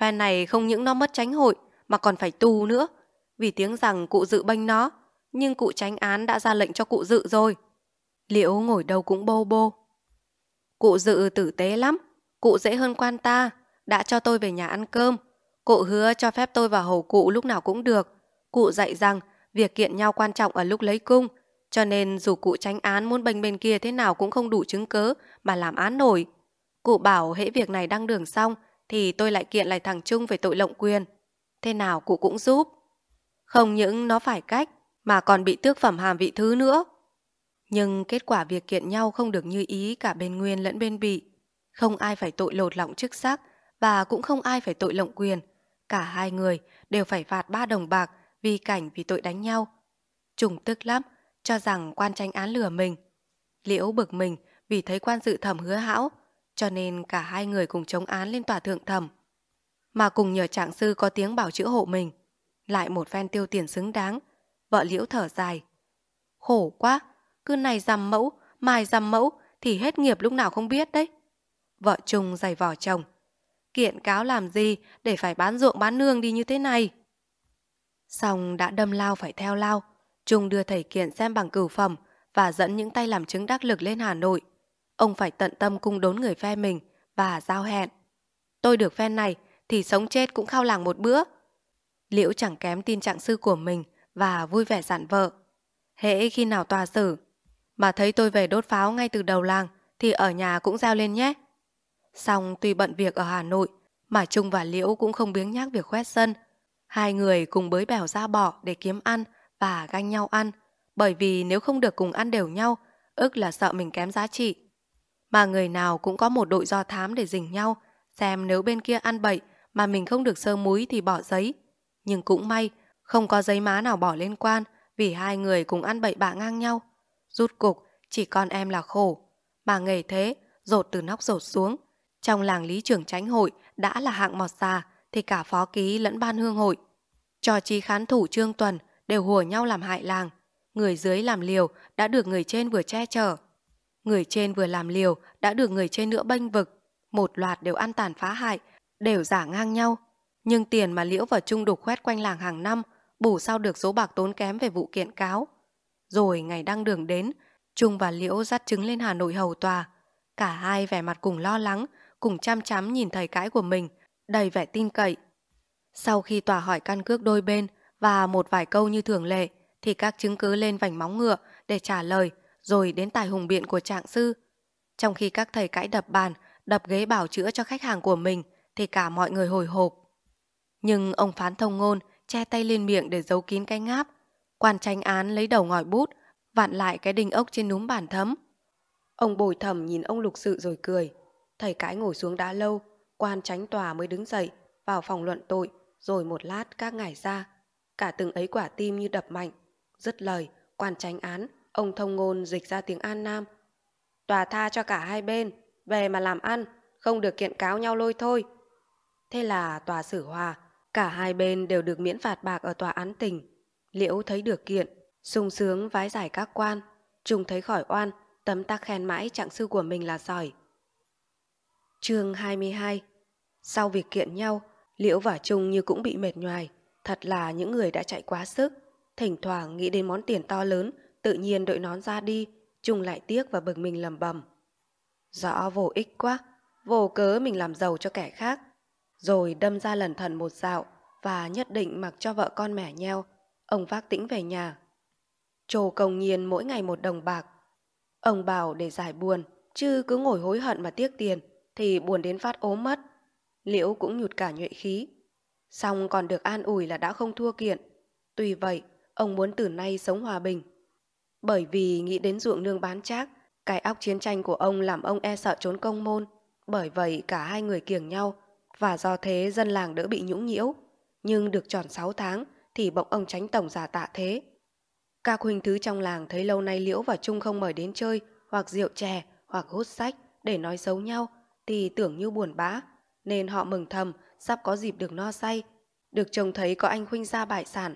Phen này không những nó mất tránh hội mà còn phải tù nữa vì tiếng rằng cụ dự bênh nó nhưng cụ tránh án đã ra lệnh cho cụ dự rồi. Liễu ngồi đâu cũng bô bô. Cụ dự tử tế lắm, cụ dễ hơn quan ta, đã cho tôi về nhà ăn cơm. Cụ hứa cho phép tôi vào hầu cụ lúc nào cũng được. Cụ dạy rằng việc kiện nhau quan trọng ở lúc lấy cung, cho nên dù cụ tránh án muốn bênh bên kia thế nào cũng không đủ chứng cớ mà làm án nổi. Cụ bảo hễ việc này đăng đường xong thì tôi lại kiện lại thằng Trung về tội lộng quyền. Thế nào cụ cũng giúp. Không những nó phải cách mà còn bị tước phẩm hàm vị thứ nữa. Nhưng kết quả việc kiện nhau không được như ý cả bên nguyên lẫn bên bị. Không ai phải tội lột lọng chức sắc và cũng không ai phải tội lộng quyền. Cả hai người đều phải phạt ba đồng bạc vì cảnh vì tội đánh nhau. Trùng tức lắm, cho rằng quan tranh án lừa mình. Liễu bực mình vì thấy quan dự thẩm hứa hão, cho nên cả hai người cùng chống án lên tòa thượng thẩm. Mà cùng nhờ trạng sư có tiếng bảo chữa hộ mình. Lại một phen tiêu tiền xứng đáng. Vợ Liễu thở dài. Khổ quá, cứ này dằm mẫu, mai dằm mẫu thì hết nghiệp lúc nào không biết đấy. Vợ chồng giày vỏ chồng. Kiện cáo làm gì để phải bán ruộng bán nương đi như thế này? Xong đã đâm lao phải theo lao. Trung đưa thầy kiện xem bằng cửu phẩm và dẫn những tay làm chứng đắc lực lên Hà Nội. Ông phải tận tâm cung đốn người phe mình và giao hẹn. Tôi được phen này thì sống chết cũng khao làng một bữa. Liễu chẳng kém tin trạng sư của mình và vui vẻ dặn vợ. Hễ khi nào tòa xử, mà thấy tôi về đốt pháo ngay từ đầu làng thì ở nhà cũng giao lên nhé. Xong tuy bận việc ở Hà Nội mà Trung và Liễu cũng không biếng nhác việc khoét sân. Hai người cùng bới bèo ra bỏ để kiếm ăn và ganh nhau ăn bởi vì nếu không được cùng ăn đều nhau ức là sợ mình kém giá trị. Mà người nào cũng có một đội do thám để dình nhau xem nếu bên kia ăn bậy mà mình không được sơ múi thì bỏ giấy. Nhưng cũng may không có giấy má nào bỏ liên quan vì hai người cùng ăn bậy bạ ngang nhau. Rút cục chỉ con em là khổ. Mà nghề thế rột từ nóc rột xuống trong làng lý trưởng tránh hội đã là hạng mọt xà, thì cả phó ký lẫn ban hương hội. Cho chi khán thủ trương tuần đều hùa nhau làm hại làng. Người dưới làm liều đã được người trên vừa che chở. Người trên vừa làm liều đã được người trên nữa bênh vực. Một loạt đều ăn tàn phá hại, đều giả ngang nhau. Nhưng tiền mà Liễu và Trung đục khoét quanh làng hàng năm bù sao được số bạc tốn kém về vụ kiện cáo. Rồi ngày đăng đường đến, Trung và Liễu dắt chứng lên Hà Nội hầu tòa. Cả hai vẻ mặt cùng lo lắng, cùng chăm chăm nhìn thầy cãi của mình, đầy vẻ tin cậy. Sau khi tòa hỏi căn cước đôi bên và một vài câu như thường lệ, thì các chứng cứ lên vành móng ngựa để trả lời, rồi đến tài hùng biện của trạng sư. Trong khi các thầy cãi đập bàn, đập ghế bảo chữa cho khách hàng của mình, thì cả mọi người hồi hộp. Nhưng ông phán thông ngôn che tay lên miệng để giấu kín cái ngáp. Quan tranh án lấy đầu ngòi bút, vặn lại cái đinh ốc trên núm bàn thấm. Ông bồi thẩm nhìn ông lục sự rồi cười. Thầy cãi ngồi xuống đã lâu, quan tránh tòa mới đứng dậy, vào phòng luận tội, rồi một lát các ngải ra. Cả từng ấy quả tim như đập mạnh. Dứt lời, quan tránh án, ông thông ngôn dịch ra tiếng An Nam. Tòa tha cho cả hai bên, về mà làm ăn, không được kiện cáo nhau lôi thôi. Thế là tòa xử hòa, cả hai bên đều được miễn phạt bạc ở tòa án tỉnh. Liễu thấy được kiện, sung sướng vái giải các quan. Trung thấy khỏi oan, tấm tắc khen mãi trạng sư của mình là giỏi chương 22 Sau việc kiện nhau, Liễu và Trung như cũng bị mệt nhoài. Thật là những người đã chạy quá sức. Thỉnh thoảng nghĩ đến món tiền to lớn, tự nhiên đội nón ra đi, Trung lại tiếc và bực mình lầm bầm. Rõ vô ích quá, vô cớ mình làm giàu cho kẻ khác. Rồi đâm ra lần thần một dạo và nhất định mặc cho vợ con mẻ nheo. Ông vác tĩnh về nhà. Trồ công nhiên mỗi ngày một đồng bạc. Ông bảo để giải buồn, chứ cứ ngồi hối hận mà tiếc tiền thì buồn đến phát ốm mất. Liễu cũng nhụt cả nhuệ khí. Xong còn được an ủi là đã không thua kiện. Tuy vậy, ông muốn từ nay sống hòa bình. Bởi vì nghĩ đến ruộng nương bán chác, cái óc chiến tranh của ông làm ông e sợ trốn công môn. Bởi vậy cả hai người kiềng nhau, và do thế dân làng đỡ bị nhũng nhiễu. Nhưng được tròn 6 tháng thì bỗng ông tránh tổng giả tạ thế. Các huynh thứ trong làng thấy lâu nay Liễu và Trung không mời đến chơi, hoặc rượu chè, hoặc hút sách để nói xấu nhau, thì tưởng như buồn bã. Nên họ mừng thầm sắp có dịp được no say. Được trông thấy có anh huynh ra bại sản.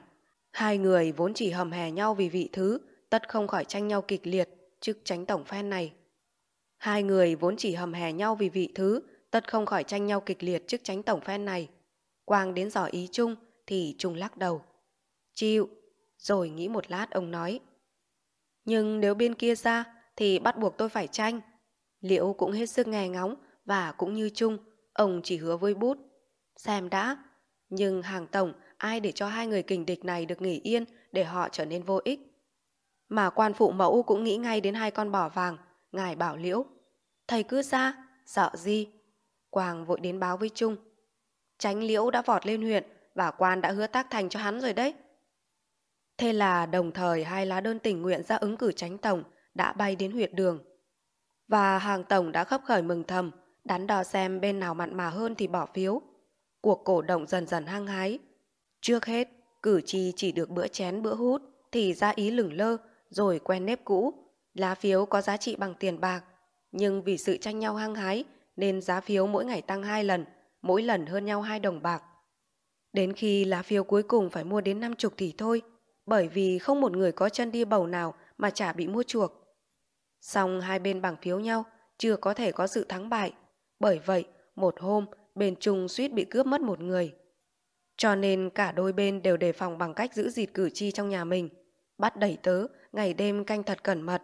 Hai người vốn chỉ hầm hè nhau vì vị thứ, tất không khỏi tranh nhau kịch liệt, chức tránh tổng phen này. Hai người vốn chỉ hầm hè nhau vì vị thứ, tất không khỏi tranh nhau kịch liệt chức tránh tổng phen này. Quang đến dò ý Trung, thì Trung lắc đầu. Chịu, rồi nghĩ một lát ông nói. Nhưng nếu bên kia ra, thì bắt buộc tôi phải tranh. Liễu cũng hết sức nghe ngóng, và cũng như Trung, ông chỉ hứa với bút. Xem đã, nhưng hàng tổng ai để cho hai người kình địch này được nghỉ yên để họ trở nên vô ích. Mà quan phụ mẫu cũng nghĩ ngay đến hai con bò vàng, ngài bảo liễu. Thầy cứ ra, sợ gì? Quang vội đến báo với Trung. Tránh liễu đã vọt lên huyện và quan đã hứa tác thành cho hắn rồi đấy. Thế là đồng thời hai lá đơn tình nguyện ra ứng cử tránh tổng đã bay đến huyện đường. Và hàng tổng đã khấp khởi mừng thầm, đắn đo xem bên nào mặn mà hơn thì bỏ phiếu. Cuộc cổ động dần dần hăng hái. Trước hết, cử tri chỉ được bữa chén bữa hút thì ra ý lửng lơ rồi quen nếp cũ. Lá phiếu có giá trị bằng tiền bạc, nhưng vì sự tranh nhau hăng hái nên giá phiếu mỗi ngày tăng hai lần, mỗi lần hơn nhau hai đồng bạc. Đến khi lá phiếu cuối cùng phải mua đến năm chục thì thôi, bởi vì không một người có chân đi bầu nào mà chả bị mua chuộc. Xong hai bên bằng phiếu nhau, chưa có thể có sự thắng bại. Bởi vậy, một hôm, bên Trung suýt bị cướp mất một người. Cho nên cả đôi bên đều đề phòng bằng cách giữ dịt cử tri trong nhà mình, bắt đẩy tớ, ngày đêm canh thật cẩn mật.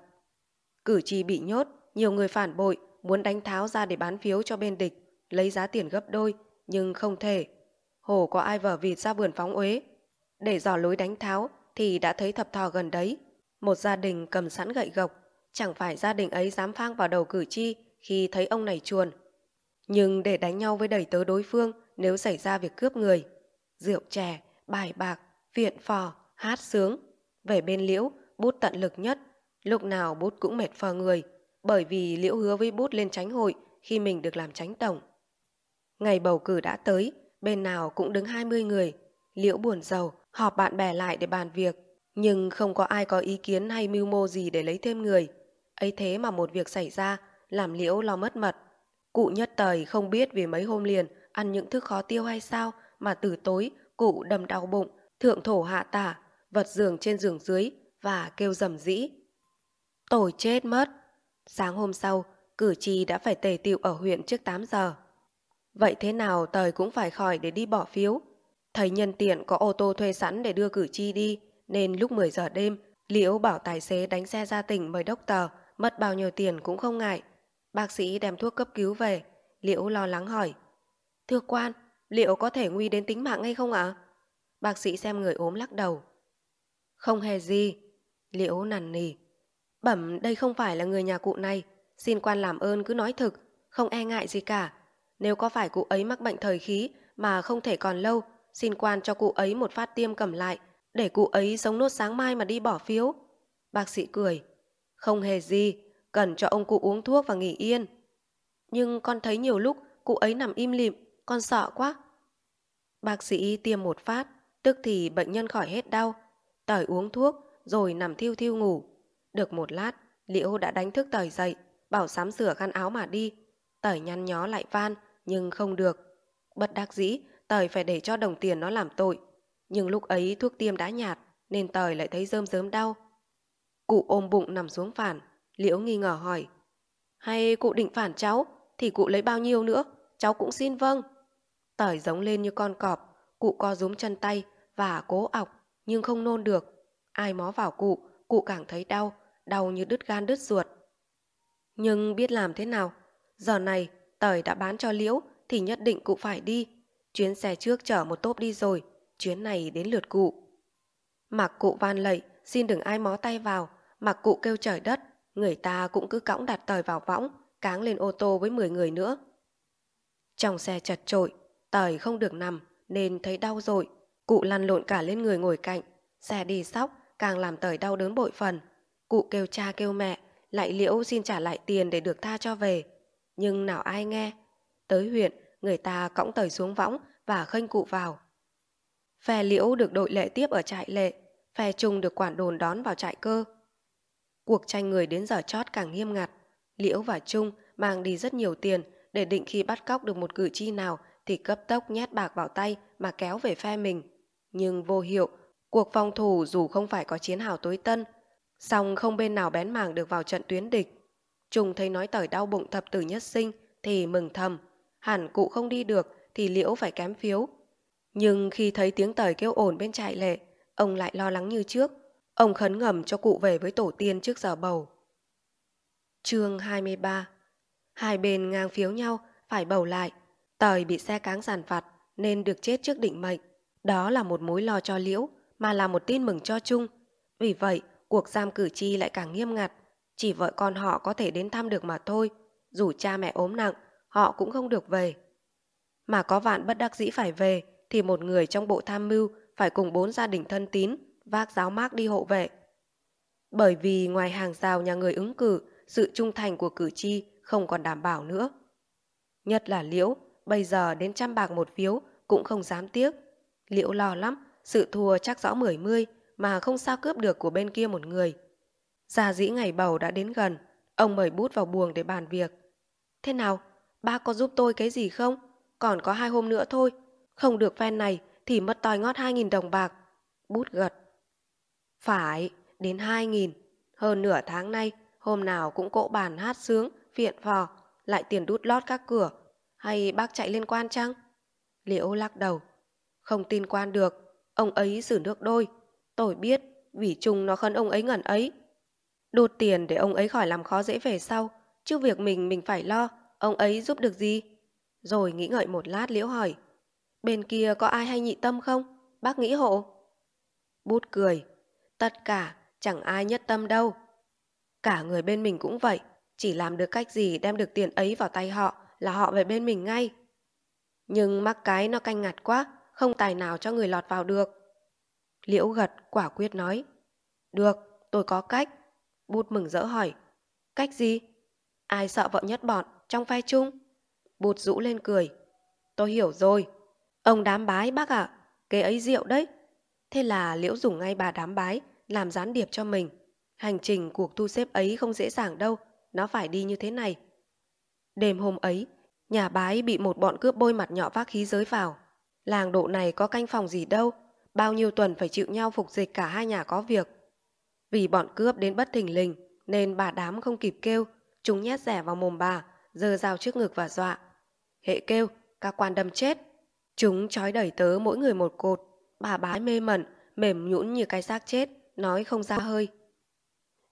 Cử tri bị nhốt, nhiều người phản bội, muốn đánh tháo ra để bán phiếu cho bên địch, lấy giá tiền gấp đôi, nhưng không thể. Hồ có ai vở vịt ra vườn phóng uế. Để dò lối đánh tháo thì đã thấy thập thò gần đấy. Một gia đình cầm sẵn gậy gộc, chẳng phải gia đình ấy dám phang vào đầu cử tri khi thấy ông này chuồn. Nhưng để đánh nhau với đẩy tớ đối phương nếu xảy ra việc cướp người. Rượu chè, bài bạc, viện phò, hát sướng. Về bên liễu, bút tận lực nhất. Lúc nào bút cũng mệt phờ người, bởi vì liễu hứa với bút lên tránh hội khi mình được làm tránh tổng. Ngày bầu cử đã tới, bên nào cũng đứng 20 người. Liễu buồn giàu, họp bạn bè lại để bàn việc. Nhưng không có ai có ý kiến hay mưu mô gì để lấy thêm người. ấy thế mà một việc xảy ra, làm liễu lo mất mật. Cụ nhất thời không biết vì mấy hôm liền ăn những thức khó tiêu hay sao mà từ tối cụ đầm đau bụng, thượng thổ hạ tả, vật giường trên giường dưới và kêu rầm rĩ. tồi chết mất. Sáng hôm sau, cử tri đã phải tề tiệu ở huyện trước 8 giờ. Vậy thế nào tời cũng phải khỏi để đi bỏ phiếu. Thầy nhân tiện có ô tô thuê sẵn để đưa cử tri đi, nên lúc 10 giờ đêm, Liễu bảo tài xế đánh xe ra tỉnh mời đốc tờ, mất bao nhiêu tiền cũng không ngại. Bác sĩ đem thuốc cấp cứu về, Liễu lo lắng hỏi. Thưa quan, liệu có thể nguy đến tính mạng hay không ạ? Bác sĩ xem người ốm lắc đầu. Không hề gì. Liễu nằn nì. Bẩm đây không phải là người nhà cụ này. Xin quan làm ơn cứ nói thực, không e ngại gì cả. Nếu có phải cụ ấy mắc bệnh thời khí mà không thể còn lâu, xin quan cho cụ ấy một phát tiêm cầm lại, để cụ ấy sống nốt sáng mai mà đi bỏ phiếu. Bác sĩ cười. Không hề gì, cần cho ông cụ uống thuốc và nghỉ yên. Nhưng con thấy nhiều lúc cụ ấy nằm im lìm, con sợ quá. Bác sĩ tiêm một phát, tức thì bệnh nhân khỏi hết đau. Tời uống thuốc, rồi nằm thiêu thiêu ngủ. Được một lát, Liễu đã đánh thức Tời dậy, bảo sắm sửa khăn áo mà đi. Tời nhăn nhó lại van, nhưng không được. Bất đắc dĩ, Tời phải để cho đồng tiền nó làm tội. Nhưng lúc ấy thuốc tiêm đã nhạt, nên Tời lại thấy rơm rớm đau. Cụ ôm bụng nằm xuống phản, Liễu nghi ngờ hỏi. Hay cụ định phản cháu, thì cụ lấy bao nhiêu nữa, cháu cũng xin vâng. Tởi giống lên như con cọp, cụ co rúm chân tay và cố ọc, nhưng không nôn được. Ai mó vào cụ, cụ càng thấy đau, đau như đứt gan đứt ruột. Nhưng biết làm thế nào, Giờ này, Tởi đã bán cho liễu thì nhất định cụ phải đi. Chuyến xe trước chở một tốp đi rồi, chuyến này đến lượt cụ. Mặc cụ van lạy, xin đừng ai mó tay vào, mặc cụ kêu trời đất, người ta cũng cứ cõng đặt tời vào võng, cáng lên ô tô với 10 người nữa. Trong xe chật trội, tời không được nằm nên thấy đau rồi, cụ lăn lộn cả lên người ngồi cạnh, xe đi sóc càng làm tời đau đớn bội phần. Cụ kêu cha kêu mẹ, lại liễu xin trả lại tiền để được tha cho về. Nhưng nào ai nghe. Tới huyện, người ta cõng tời xuống võng và khênh cụ vào. Phe liễu được đội lệ tiếp ở trại lệ, phe trung được quản đồn đón vào trại cơ. Cuộc tranh người đến giờ chót càng nghiêm ngặt. Liễu và Trung mang đi rất nhiều tiền để định khi bắt cóc được một cử tri nào thì cấp tốc nhét bạc vào tay mà kéo về phe mình. Nhưng vô hiệu, cuộc phòng thủ dù không phải có chiến hào tối tân, song không bên nào bén mảng được vào trận tuyến địch. Trung thấy nói tởi đau bụng thập tử nhất sinh thì mừng thầm. Hẳn cụ không đi được thì liễu phải kém phiếu. Nhưng khi thấy tiếng tởi kêu ổn bên trại lệ, ông lại lo lắng như trước. Ông khấn ngầm cho cụ về với tổ tiên trước giờ bầu. chương 23 Hai bên ngang phiếu nhau, phải bầu lại. Tời bị xe cáng giàn vặt nên được chết trước định mệnh. Đó là một mối lo cho Liễu, mà là một tin mừng cho Trung. Vì vậy, cuộc giam cử tri lại càng nghiêm ngặt. Chỉ vợ con họ có thể đến thăm được mà thôi. Dù cha mẹ ốm nặng, họ cũng không được về. Mà có vạn bất đắc dĩ phải về, thì một người trong bộ tham mưu phải cùng bốn gia đình thân tín vác giáo mác đi hộ vệ. Bởi vì ngoài hàng rào nhà người ứng cử, sự trung thành của cử tri không còn đảm bảo nữa. Nhất là Liễu, bây giờ đến trăm bạc một phiếu cũng không dám tiếc. Liễu lo lắm, sự thua chắc rõ mười mươi mà không sao cướp được của bên kia một người. già dĩ ngày bầu đã đến gần, ông mời bút vào buồng để bàn việc. Thế nào, ba có giúp tôi cái gì không? Còn có hai hôm nữa thôi, không được phen này thì mất tòi ngót hai nghìn đồng bạc. Bút gật. Phải, đến hai nghìn. Hơn nửa tháng nay, hôm nào cũng cỗ bàn hát sướng, phiện phò, lại tiền đút lót các cửa. Hay bác chạy liên quan chăng? Liễu lắc đầu. Không tin quan được, ông ấy xử nước đôi. Tôi biết, vì chung nó khấn ông ấy ngẩn ấy. Đột tiền để ông ấy khỏi làm khó dễ về sau, chứ việc mình mình phải lo, ông ấy giúp được gì? Rồi nghĩ ngợi một lát Liễu hỏi. Bên kia có ai hay nhị tâm không? Bác nghĩ hộ. Bút cười. Tất cả, chẳng ai nhất tâm đâu. Cả người bên mình cũng vậy, chỉ làm được cách gì đem được tiền ấy vào tay họ là họ về bên mình ngay. Nhưng mắc cái nó canh ngặt quá, không tài nào cho người lọt vào được. Liễu gật quả quyết nói. Được, tôi có cách. Bút mừng rỡ hỏi. Cách gì? Ai sợ vợ nhất bọn trong phe chung? Bụt rũ lên cười. Tôi hiểu rồi. Ông đám bái bác ạ, à, kế ấy rượu đấy. Thế là Liễu dùng ngay bà đám bái làm gián điệp cho mình. Hành trình cuộc thu xếp ấy không dễ dàng đâu, nó phải đi như thế này. Đêm hôm ấy, nhà bái bị một bọn cướp bôi mặt nhọ vác khí giới vào. Làng độ này có canh phòng gì đâu, bao nhiêu tuần phải chịu nhau phục dịch cả hai nhà có việc. Vì bọn cướp đến bất thình lình, nên bà đám không kịp kêu, chúng nhét rẻ vào mồm bà, giơ dao trước ngực và dọa. Hệ kêu, các quan đâm chết. Chúng trói đẩy tớ mỗi người một cột, bà bái mê mẩn, mềm nhũn như cái xác chết, nói không ra hơi.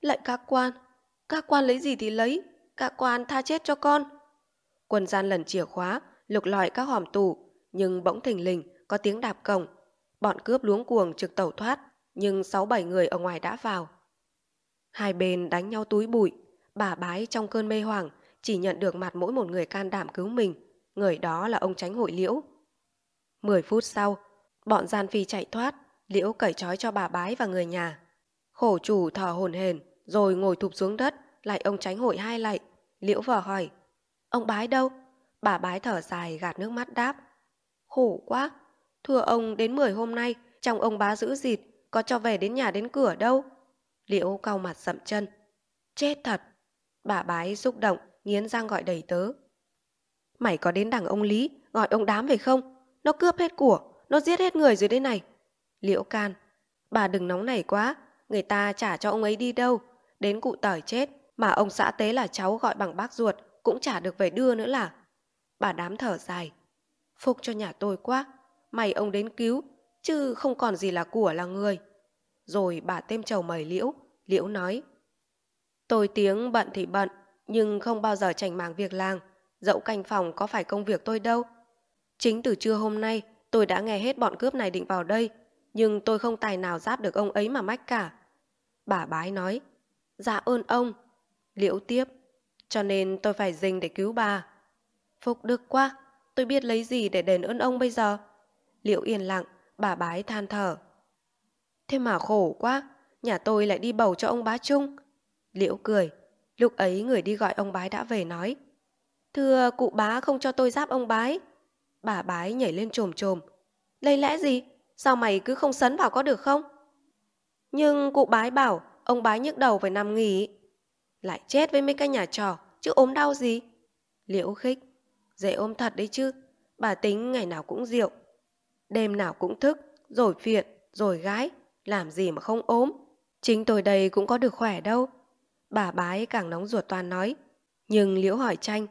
Lại các quan, các quan lấy gì thì lấy, các quan tha chết cho con. Quân gian lần chìa khóa, lục lọi các hòm tủ, nhưng bỗng thình lình có tiếng đạp cổng. Bọn cướp luống cuồng trực tẩu thoát, nhưng sáu bảy người ở ngoài đã vào. Hai bên đánh nhau túi bụi, bà bái trong cơn mê hoàng chỉ nhận được mặt mỗi một người can đảm cứu mình. Người đó là ông tránh hội liễu. Mười phút sau, bọn gian phi chạy thoát, liễu cởi trói cho bà bái và người nhà. Khổ chủ thở hồn hền, rồi ngồi thụp xuống đất, lại ông tránh hội hai lạy. Liễu vờ hỏi, ông bái đâu? Bà bái thở dài gạt nước mắt đáp. Khổ quá, thưa ông đến 10 hôm nay, trong ông bá giữ dịt, có cho về đến nhà đến cửa đâu. Liễu cau mặt sậm chân. Chết thật. Bà bái xúc động, nghiến răng gọi đầy tớ. Mày có đến đằng ông Lý, gọi ông đám về không? Nó cướp hết của, nó giết hết người dưới đây này. Liễu can. Bà đừng nóng nảy quá, người ta trả cho ông ấy đi đâu. Đến cụ tỏi chết, mà ông xã tế là cháu gọi bằng bác ruột, cũng chả được về đưa nữa là. Bà đám thở dài. phục cho nhà tôi quá, mày ông đến cứu, chứ không còn gì là của là người. Rồi bà têm chầu mời Liễu, Liễu nói. Tôi tiếng bận thì bận, nhưng không bao giờ chảnh màng việc làng. Dẫu canh phòng có phải công việc tôi đâu. Chính từ trưa hôm nay tôi đã nghe hết bọn cướp này định vào đây, nhưng tôi không tài nào giáp được ông ấy mà mách cả. Bà bái nói, dạ ơn ông. Liễu tiếp, cho nên tôi phải dình để cứu bà. phục được quá, tôi biết lấy gì để đền ơn ông bây giờ. Liễu yên lặng, bà bái than thở. Thế mà khổ quá, nhà tôi lại đi bầu cho ông bá Trung. Liễu cười, lúc ấy người đi gọi ông bái đã về nói. Thưa cụ bá không cho tôi giáp ông bái. Bà bái nhảy lên trồm trồm. Lấy lẽ gì? Sao mày cứ không sấn vào có được không? Nhưng cụ bái bảo ông bái nhức đầu phải nằm nghỉ. Lại chết với mấy cái nhà trò, chứ ốm đau gì? Liễu khích. Dễ ôm thật đấy chứ. Bà tính ngày nào cũng rượu. Đêm nào cũng thức, rồi phiện, rồi gái. Làm gì mà không ốm. Chính tôi đây cũng có được khỏe đâu. Bà bái càng nóng ruột toàn nói. Nhưng Liễu hỏi tranh.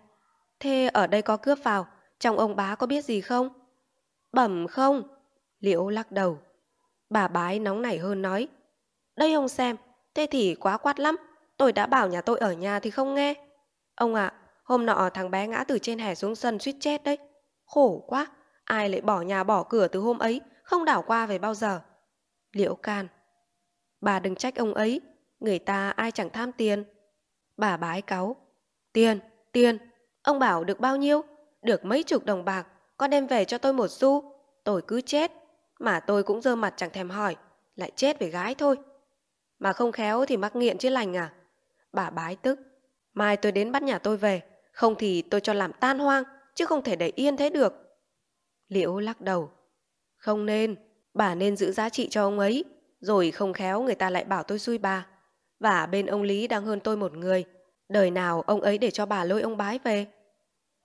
Thế ở đây có cướp vào, trong ông bá có biết gì không? Bẩm không? Liễu lắc đầu. Bà bái nóng nảy hơn nói. Đây ông xem, thế thì quá quát lắm. Tôi đã bảo nhà tôi ở nhà thì không nghe. Ông ạ, hôm nọ thằng bé ngã từ trên hè xuống sân suýt chết đấy. Khổ quá, ai lại bỏ nhà bỏ cửa từ hôm ấy, không đảo qua về bao giờ. Liễu can. Bà đừng trách ông ấy, người ta ai chẳng tham tiền. Bà bái cáu. Tiền, tiền, ông bảo được bao nhiêu? Được mấy chục đồng bạc, con đem về cho tôi một xu. Tôi cứ chết, mà tôi cũng dơ mặt chẳng thèm hỏi, lại chết về gái thôi. Mà không khéo thì mắc nghiện chứ lành à? Bà bái tức. Mai tôi đến bắt nhà tôi về, không thì tôi cho làm tan hoang, chứ không thể để yên thế được. Liễu lắc đầu. Không nên, bà nên giữ giá trị cho ông ấy, rồi không khéo người ta lại bảo tôi xui bà. Và bên ông Lý đang hơn tôi một người. Đời nào ông ấy để cho bà lôi ông bái về.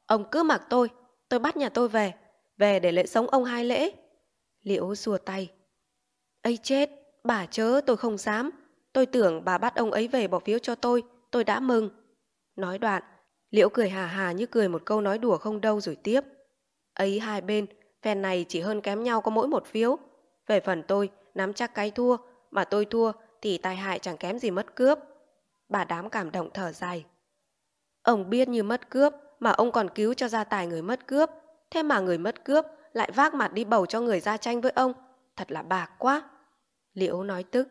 Ông cứ mặc tôi, tôi bắt nhà tôi về, về để lễ sống ông hai lễ. Liễu xua tay. ấy chết, bà chớ tôi không dám. Tôi tưởng bà bắt ông ấy về bỏ phiếu cho tôi, tôi đã mừng. Nói đoạn, Liễu cười hà hà như cười một câu nói đùa không đâu rồi tiếp. Ấy hai bên, phen này chỉ hơn kém nhau có mỗi một phiếu. Về phần tôi, nắm chắc cái thua, mà tôi thua thì tai hại chẳng kém gì mất cướp. Bà đám cảm động thở dài. Ông biết như mất cướp, mà ông còn cứu cho gia tài người mất cướp. Thế mà người mất cướp lại vác mặt đi bầu cho người ra tranh với ông. Thật là bạc quá. Liễu nói tức.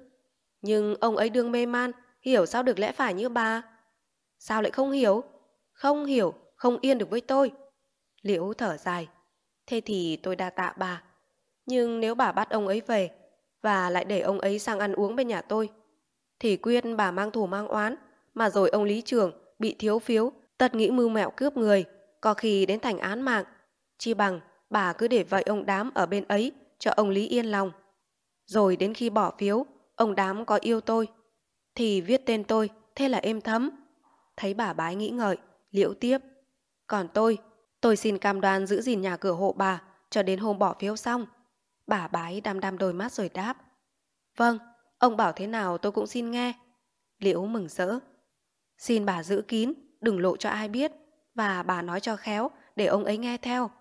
Nhưng ông ấy đương mê man, hiểu sao được lẽ phải như bà. Sao lại không hiểu? Không hiểu, không yên được với tôi. Liễu thở dài. Thế thì tôi đa tạ bà. Nhưng nếu bà bắt ông ấy về và lại để ông ấy sang ăn uống bên nhà tôi, thì quyết bà mang thù mang oán, mà rồi ông lý trường bị thiếu phiếu, tật nghĩ mưu mẹo cướp người, có khi đến thành án mạng. Chi bằng bà cứ để vậy ông đám ở bên ấy cho ông Lý yên lòng. Rồi đến khi bỏ phiếu, ông đám có yêu tôi, thì viết tên tôi, thế là êm thấm. Thấy bà bái nghĩ ngợi, liễu tiếp. Còn tôi, tôi xin cam đoan giữ gìn nhà cửa hộ bà cho đến hôm bỏ phiếu xong. Bà bái đăm đăm đôi mắt rồi đáp. Vâng, ông bảo thế nào tôi cũng xin nghe. Liễu mừng rỡ. Xin bà giữ kín, đừng lộ cho ai biết, và bà nói cho khéo để ông ấy nghe theo.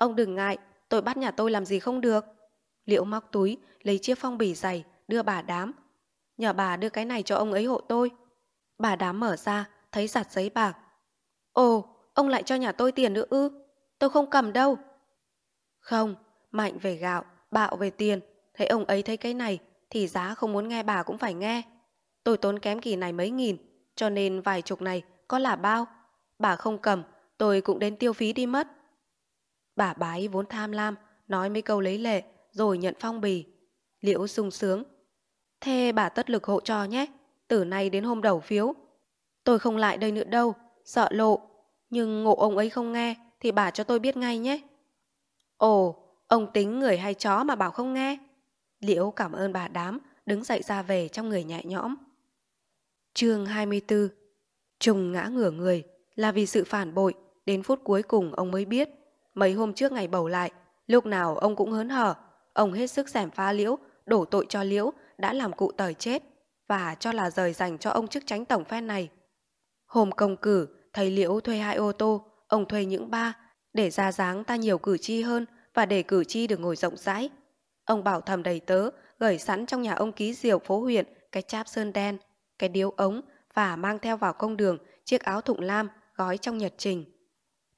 Ông đừng ngại, tôi bắt nhà tôi làm gì không được. Liễu móc túi, lấy chiếc phong bì dày, đưa bà đám. Nhờ bà đưa cái này cho ông ấy hộ tôi. Bà đám mở ra, thấy giặt giấy bạc. Ồ, ông lại cho nhà tôi tiền nữa ư? Tôi không cầm đâu. Không, mạnh về gạo, bạo về tiền. Thấy ông ấy thấy cái này, thì giá không muốn nghe bà cũng phải nghe. Tôi tốn kém kỳ này mấy nghìn, cho nên vài chục này có là bao. Bà không cầm, tôi cũng đến tiêu phí đi mất. Bà bái vốn tham lam, nói mấy câu lấy lệ, rồi nhận phong bì. Liễu sung sướng. Thế bà tất lực hộ cho nhé, từ nay đến hôm đầu phiếu. Tôi không lại đây nữa đâu, sợ lộ. Nhưng ngộ ông ấy không nghe, thì bà cho tôi biết ngay nhé. Ồ, ông tính người hay chó mà bảo không nghe. Liễu cảm ơn bà đám, đứng dậy ra về trong người nhẹ nhõm. chương 24 Trùng ngã ngửa người là vì sự phản bội, đến phút cuối cùng ông mới biết. Mấy hôm trước ngày bầu lại, lúc nào ông cũng hớn hở, ông hết sức xẻm pha liễu, đổ tội cho liễu đã làm cụ tời chết và cho là rời dành cho ông chức tránh tổng phen này. Hôm công cử, thầy liễu thuê hai ô tô, ông thuê những ba, để ra dáng ta nhiều cử tri hơn và để cử tri được ngồi rộng rãi. Ông bảo thầm đầy tớ, gửi sẵn trong nhà ông ký diều phố huyện cái cháp sơn đen, cái điếu ống và mang theo vào công đường chiếc áo thụng lam gói trong nhật trình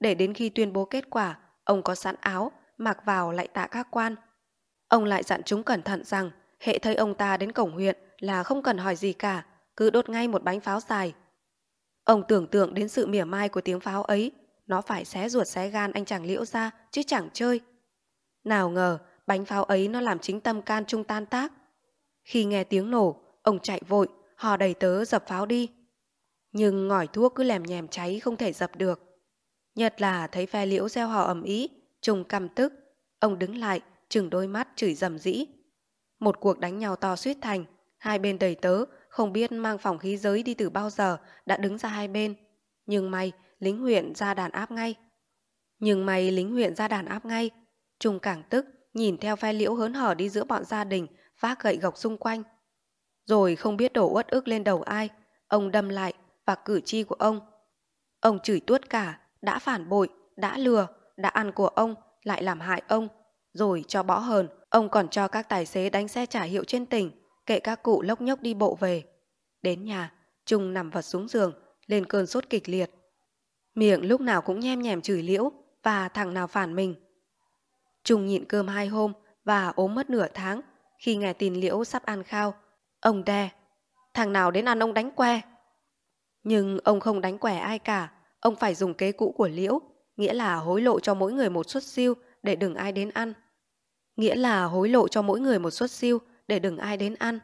để đến khi tuyên bố kết quả, ông có sẵn áo, mặc vào lại tạ các quan. Ông lại dặn chúng cẩn thận rằng hệ thấy ông ta đến cổng huyện là không cần hỏi gì cả, cứ đốt ngay một bánh pháo dài. Ông tưởng tượng đến sự mỉa mai của tiếng pháo ấy, nó phải xé ruột xé gan anh chàng liễu ra chứ chẳng chơi. Nào ngờ bánh pháo ấy nó làm chính tâm can trung tan tác. Khi nghe tiếng nổ, ông chạy vội, hò đầy tớ dập pháo đi. Nhưng ngỏi thuốc cứ lèm nhèm cháy không thể dập được. Nhất là thấy phe liễu gieo hò ầm ý, trùng căm tức. Ông đứng lại, chừng đôi mắt chửi dầm dĩ. Một cuộc đánh nhau to suýt thành, hai bên đầy tớ, không biết mang phòng khí giới đi từ bao giờ, đã đứng ra hai bên. Nhưng may, lính huyện ra đàn áp ngay. Nhưng may lính huyện ra đàn áp ngay. Trung càng tức, nhìn theo phe liễu hớn hở đi giữa bọn gia đình, vác gậy gộc xung quanh. Rồi không biết đổ uất ức lên đầu ai, ông đâm lại và cử chi của ông. Ông chửi tuốt cả, đã phản bội, đã lừa, đã ăn của ông, lại làm hại ông. Rồi cho bỏ hờn, ông còn cho các tài xế đánh xe trả hiệu trên tỉnh, kệ các cụ lốc nhốc đi bộ về. Đến nhà, Trung nằm vật xuống giường, lên cơn sốt kịch liệt. Miệng lúc nào cũng nhem nhèm chửi liễu và thằng nào phản mình. Trung nhịn cơm hai hôm và ốm mất nửa tháng. Khi nghe tin liễu sắp ăn khao, ông đe. Thằng nào đến ăn ông đánh que. Nhưng ông không đánh quẻ ai cả. Ông phải dùng kế cũ của liễu, nghĩa là hối lộ cho mỗi người một suất siêu để đừng ai đến ăn. Nghĩa là hối lộ cho mỗi người một suất siêu để đừng ai đến ăn.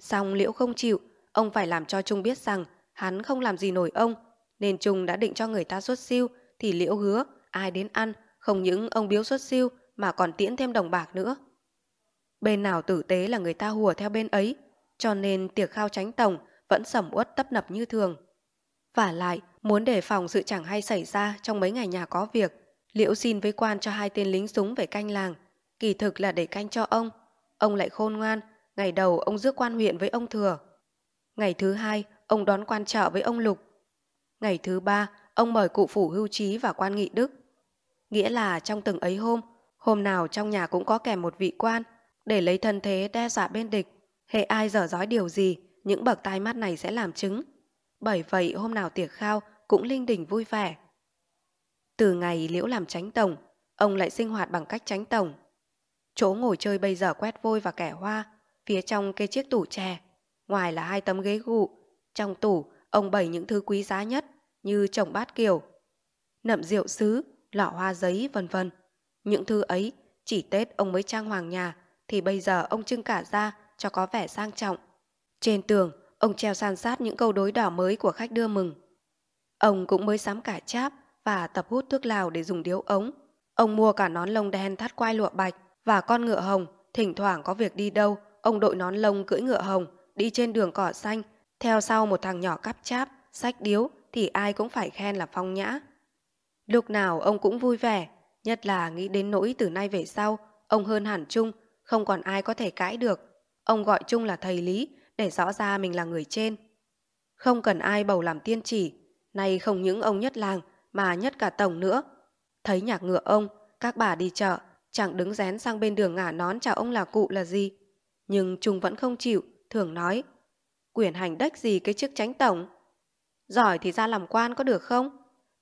Xong liễu không chịu, ông phải làm cho Trung biết rằng hắn không làm gì nổi ông, nên Trung đã định cho người ta xuất siêu thì liễu hứa ai đến ăn, không những ông biếu xuất siêu mà còn tiễn thêm đồng bạc nữa. Bên nào tử tế là người ta hùa theo bên ấy, cho nên tiệc khao tránh tổng vẫn sầm uất tấp nập như thường. Và lại, muốn đề phòng sự chẳng hay xảy ra trong mấy ngày nhà có việc, Liễu xin với quan cho hai tên lính súng về canh làng. Kỳ thực là để canh cho ông. Ông lại khôn ngoan, ngày đầu ông rước quan huyện với ông Thừa. Ngày thứ hai, ông đón quan trợ với ông Lục. Ngày thứ ba, ông mời cụ phủ hưu trí và quan nghị đức. Nghĩa là trong từng ấy hôm, hôm nào trong nhà cũng có kèm một vị quan để lấy thân thế đe dọa bên địch. Hệ ai dở dói điều gì, những bậc tai mắt này sẽ làm chứng. Bởi vậy hôm nào tiệc khao cũng linh đình vui vẻ. Từ ngày Liễu làm tránh tổng, ông lại sinh hoạt bằng cách tránh tổng. Chỗ ngồi chơi bây giờ quét vôi và kẻ hoa, phía trong kê chiếc tủ chè. Ngoài là hai tấm ghế gụ, trong tủ ông bày những thứ quý giá nhất như trồng bát kiều, nậm rượu sứ, lọ hoa giấy vân vân. Những thứ ấy chỉ Tết ông mới trang hoàng nhà thì bây giờ ông trưng cả ra cho có vẻ sang trọng. Trên tường, ông treo san sát những câu đối đỏ mới của khách đưa mừng. Ông cũng mới sắm cả cháp và tập hút thuốc lào để dùng điếu ống. Ông mua cả nón lông đen thắt quai lụa bạch và con ngựa hồng. Thỉnh thoảng có việc đi đâu, ông đội nón lông cưỡi ngựa hồng, đi trên đường cỏ xanh, theo sau một thằng nhỏ cắp cháp, sách điếu thì ai cũng phải khen là phong nhã. Lúc nào ông cũng vui vẻ, nhất là nghĩ đến nỗi từ nay về sau, ông hơn hẳn Trung, không còn ai có thể cãi được. Ông gọi Trung là thầy Lý để rõ ra mình là người trên. Không cần ai bầu làm tiên chỉ, nay không những ông nhất làng mà nhất cả tổng nữa. Thấy nhạc ngựa ông, các bà đi chợ, chẳng đứng rén sang bên đường ngả nón chào ông là cụ là gì. Nhưng Trung vẫn không chịu, thường nói, quyền hành đếch gì cái chức tránh tổng. Giỏi thì ra làm quan có được không?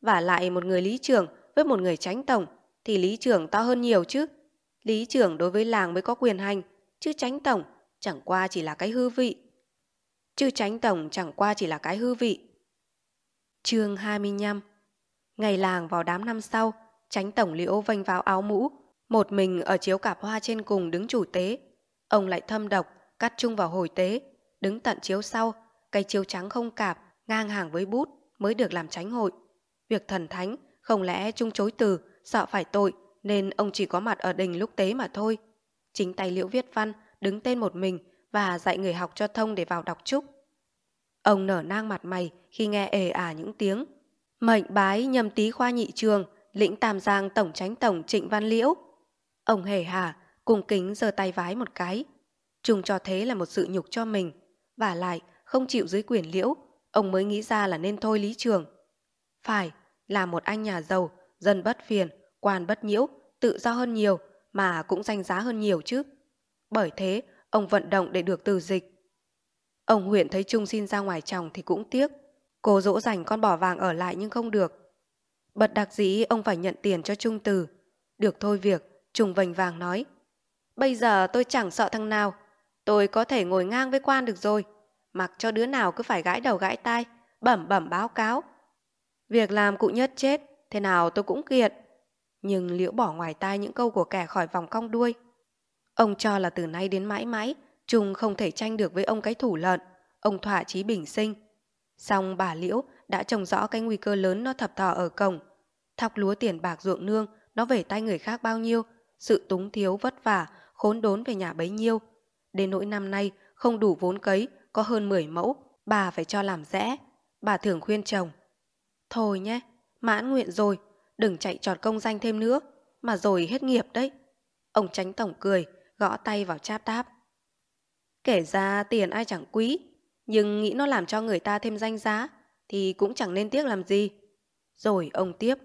Và lại một người lý trưởng với một người tránh tổng thì lý trưởng to hơn nhiều chứ. Lý trưởng đối với làng mới có quyền hành, chứ tránh tổng chẳng qua chỉ là cái hư vị. Chứ tránh tổng chẳng qua chỉ là cái hư vị chương 25 Ngày làng vào đám năm sau, tránh tổng liễu vênh vào áo mũ, một mình ở chiếu cạp hoa trên cùng đứng chủ tế. Ông lại thâm độc, cắt chung vào hồi tế, đứng tận chiếu sau, cây chiếu trắng không cạp, ngang hàng với bút, mới được làm tránh hội. Việc thần thánh, không lẽ chung chối từ, sợ phải tội, nên ông chỉ có mặt ở đình lúc tế mà thôi. Chính tay liễu viết văn, đứng tên một mình và dạy người học cho thông để vào đọc chúc. Ông nở nang mặt mày khi nghe ề ả những tiếng Mệnh bái nhầm tý khoa nhị trường, lĩnh Tam Giang Tổng Tránh Tổng Trịnh Văn Liễu. Ông hề hà, cùng kính giơ tay vái một cái. Trùng cho thế là một sự nhục cho mình. Và lại, không chịu dưới quyền liễu, ông mới nghĩ ra là nên thôi lý trường. Phải, là một anh nhà giàu, dân bất phiền, quan bất nhiễu, tự do hơn nhiều, mà cũng danh giá hơn nhiều chứ. Bởi thế, ông vận động để được từ dịch. Ông huyện thấy Trung xin ra ngoài chồng thì cũng tiếc, Cô dỗ dành con bỏ vàng ở lại nhưng không được. Bật đặc dĩ ông phải nhận tiền cho Trung Từ. Được thôi việc, Trung vành vàng nói. Bây giờ tôi chẳng sợ thằng nào. Tôi có thể ngồi ngang với quan được rồi. Mặc cho đứa nào cứ phải gãi đầu gãi tai, bẩm bẩm báo cáo. Việc làm cụ nhất chết, thế nào tôi cũng kiệt. Nhưng liễu bỏ ngoài tai những câu của kẻ khỏi vòng cong đuôi. Ông cho là từ nay đến mãi mãi, Trung không thể tranh được với ông cái thủ lợn. Ông thỏa chí bình sinh. Xong bà Liễu đã trông rõ cái nguy cơ lớn nó thập thò ở cổng. thóc lúa tiền bạc ruộng nương, nó về tay người khác bao nhiêu, sự túng thiếu vất vả, khốn đốn về nhà bấy nhiêu. Đến nỗi năm nay, không đủ vốn cấy, có hơn 10 mẫu, bà phải cho làm rẽ. Bà thường khuyên chồng. Thôi nhé, mãn nguyện rồi, đừng chạy trọt công danh thêm nữa, mà rồi hết nghiệp đấy. Ông tránh tổng cười, gõ tay vào cháp đáp. Kể ra tiền ai chẳng quý, nhưng nghĩ nó làm cho người ta thêm danh giá, thì cũng chẳng nên tiếc làm gì. Rồi ông tiếp,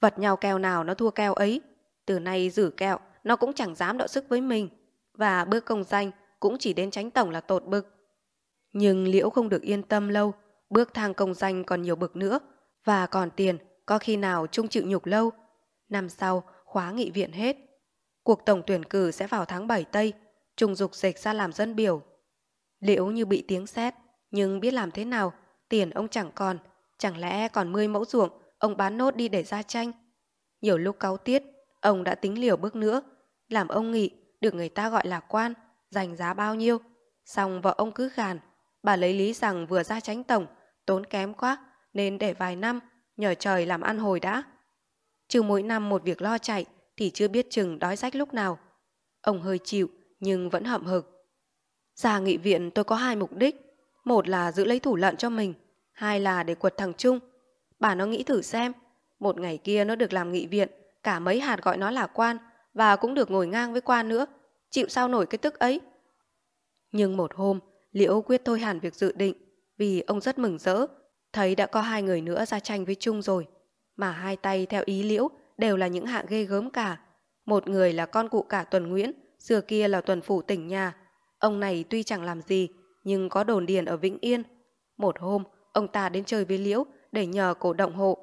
vật nhau keo nào nó thua keo ấy, từ nay rử kẹo nó cũng chẳng dám đọ sức với mình, và bước công danh cũng chỉ đến tránh tổng là tột bực. Nhưng Liễu không được yên tâm lâu, bước thang công danh còn nhiều bực nữa, và còn tiền, có khi nào chung chịu nhục lâu. Năm sau, khóa nghị viện hết. Cuộc tổng tuyển cử sẽ vào tháng 7 Tây, trùng dục dịch ra làm dân biểu. Liễu như bị tiếng sét, nhưng biết làm thế nào, tiền ông chẳng còn, chẳng lẽ còn 10 mẫu ruộng, ông bán nốt đi để ra tranh. Nhiều lúc cáu tiết, ông đã tính liều bước nữa, làm ông nghị, được người ta gọi là quan, dành giá bao nhiêu. Xong vợ ông cứ gàn, bà lấy lý rằng vừa ra tránh tổng, tốn kém quá, nên để vài năm, nhờ trời làm ăn hồi đã. Trừ mỗi năm một việc lo chạy, thì chưa biết chừng đói rách lúc nào. Ông hơi chịu, nhưng vẫn hậm hực. Ra nghị viện tôi có hai mục đích. Một là giữ lấy thủ lận cho mình, hai là để quật thằng Trung. Bà nó nghĩ thử xem, một ngày kia nó được làm nghị viện, cả mấy hạt gọi nó là quan, và cũng được ngồi ngang với quan nữa. Chịu sao nổi cái tức ấy. Nhưng một hôm, Liễu quyết thôi hẳn việc dự định, vì ông rất mừng rỡ, thấy đã có hai người nữa ra tranh với Trung rồi. Mà hai tay theo ý Liễu đều là những hạng ghê gớm cả. Một người là con cụ cả Tuần Nguyễn, xưa kia là tuần phủ tỉnh nhà. Ông này tuy chẳng làm gì, nhưng có đồn điền ở Vĩnh Yên. Một hôm, ông ta đến chơi với Liễu để nhờ cổ động hộ.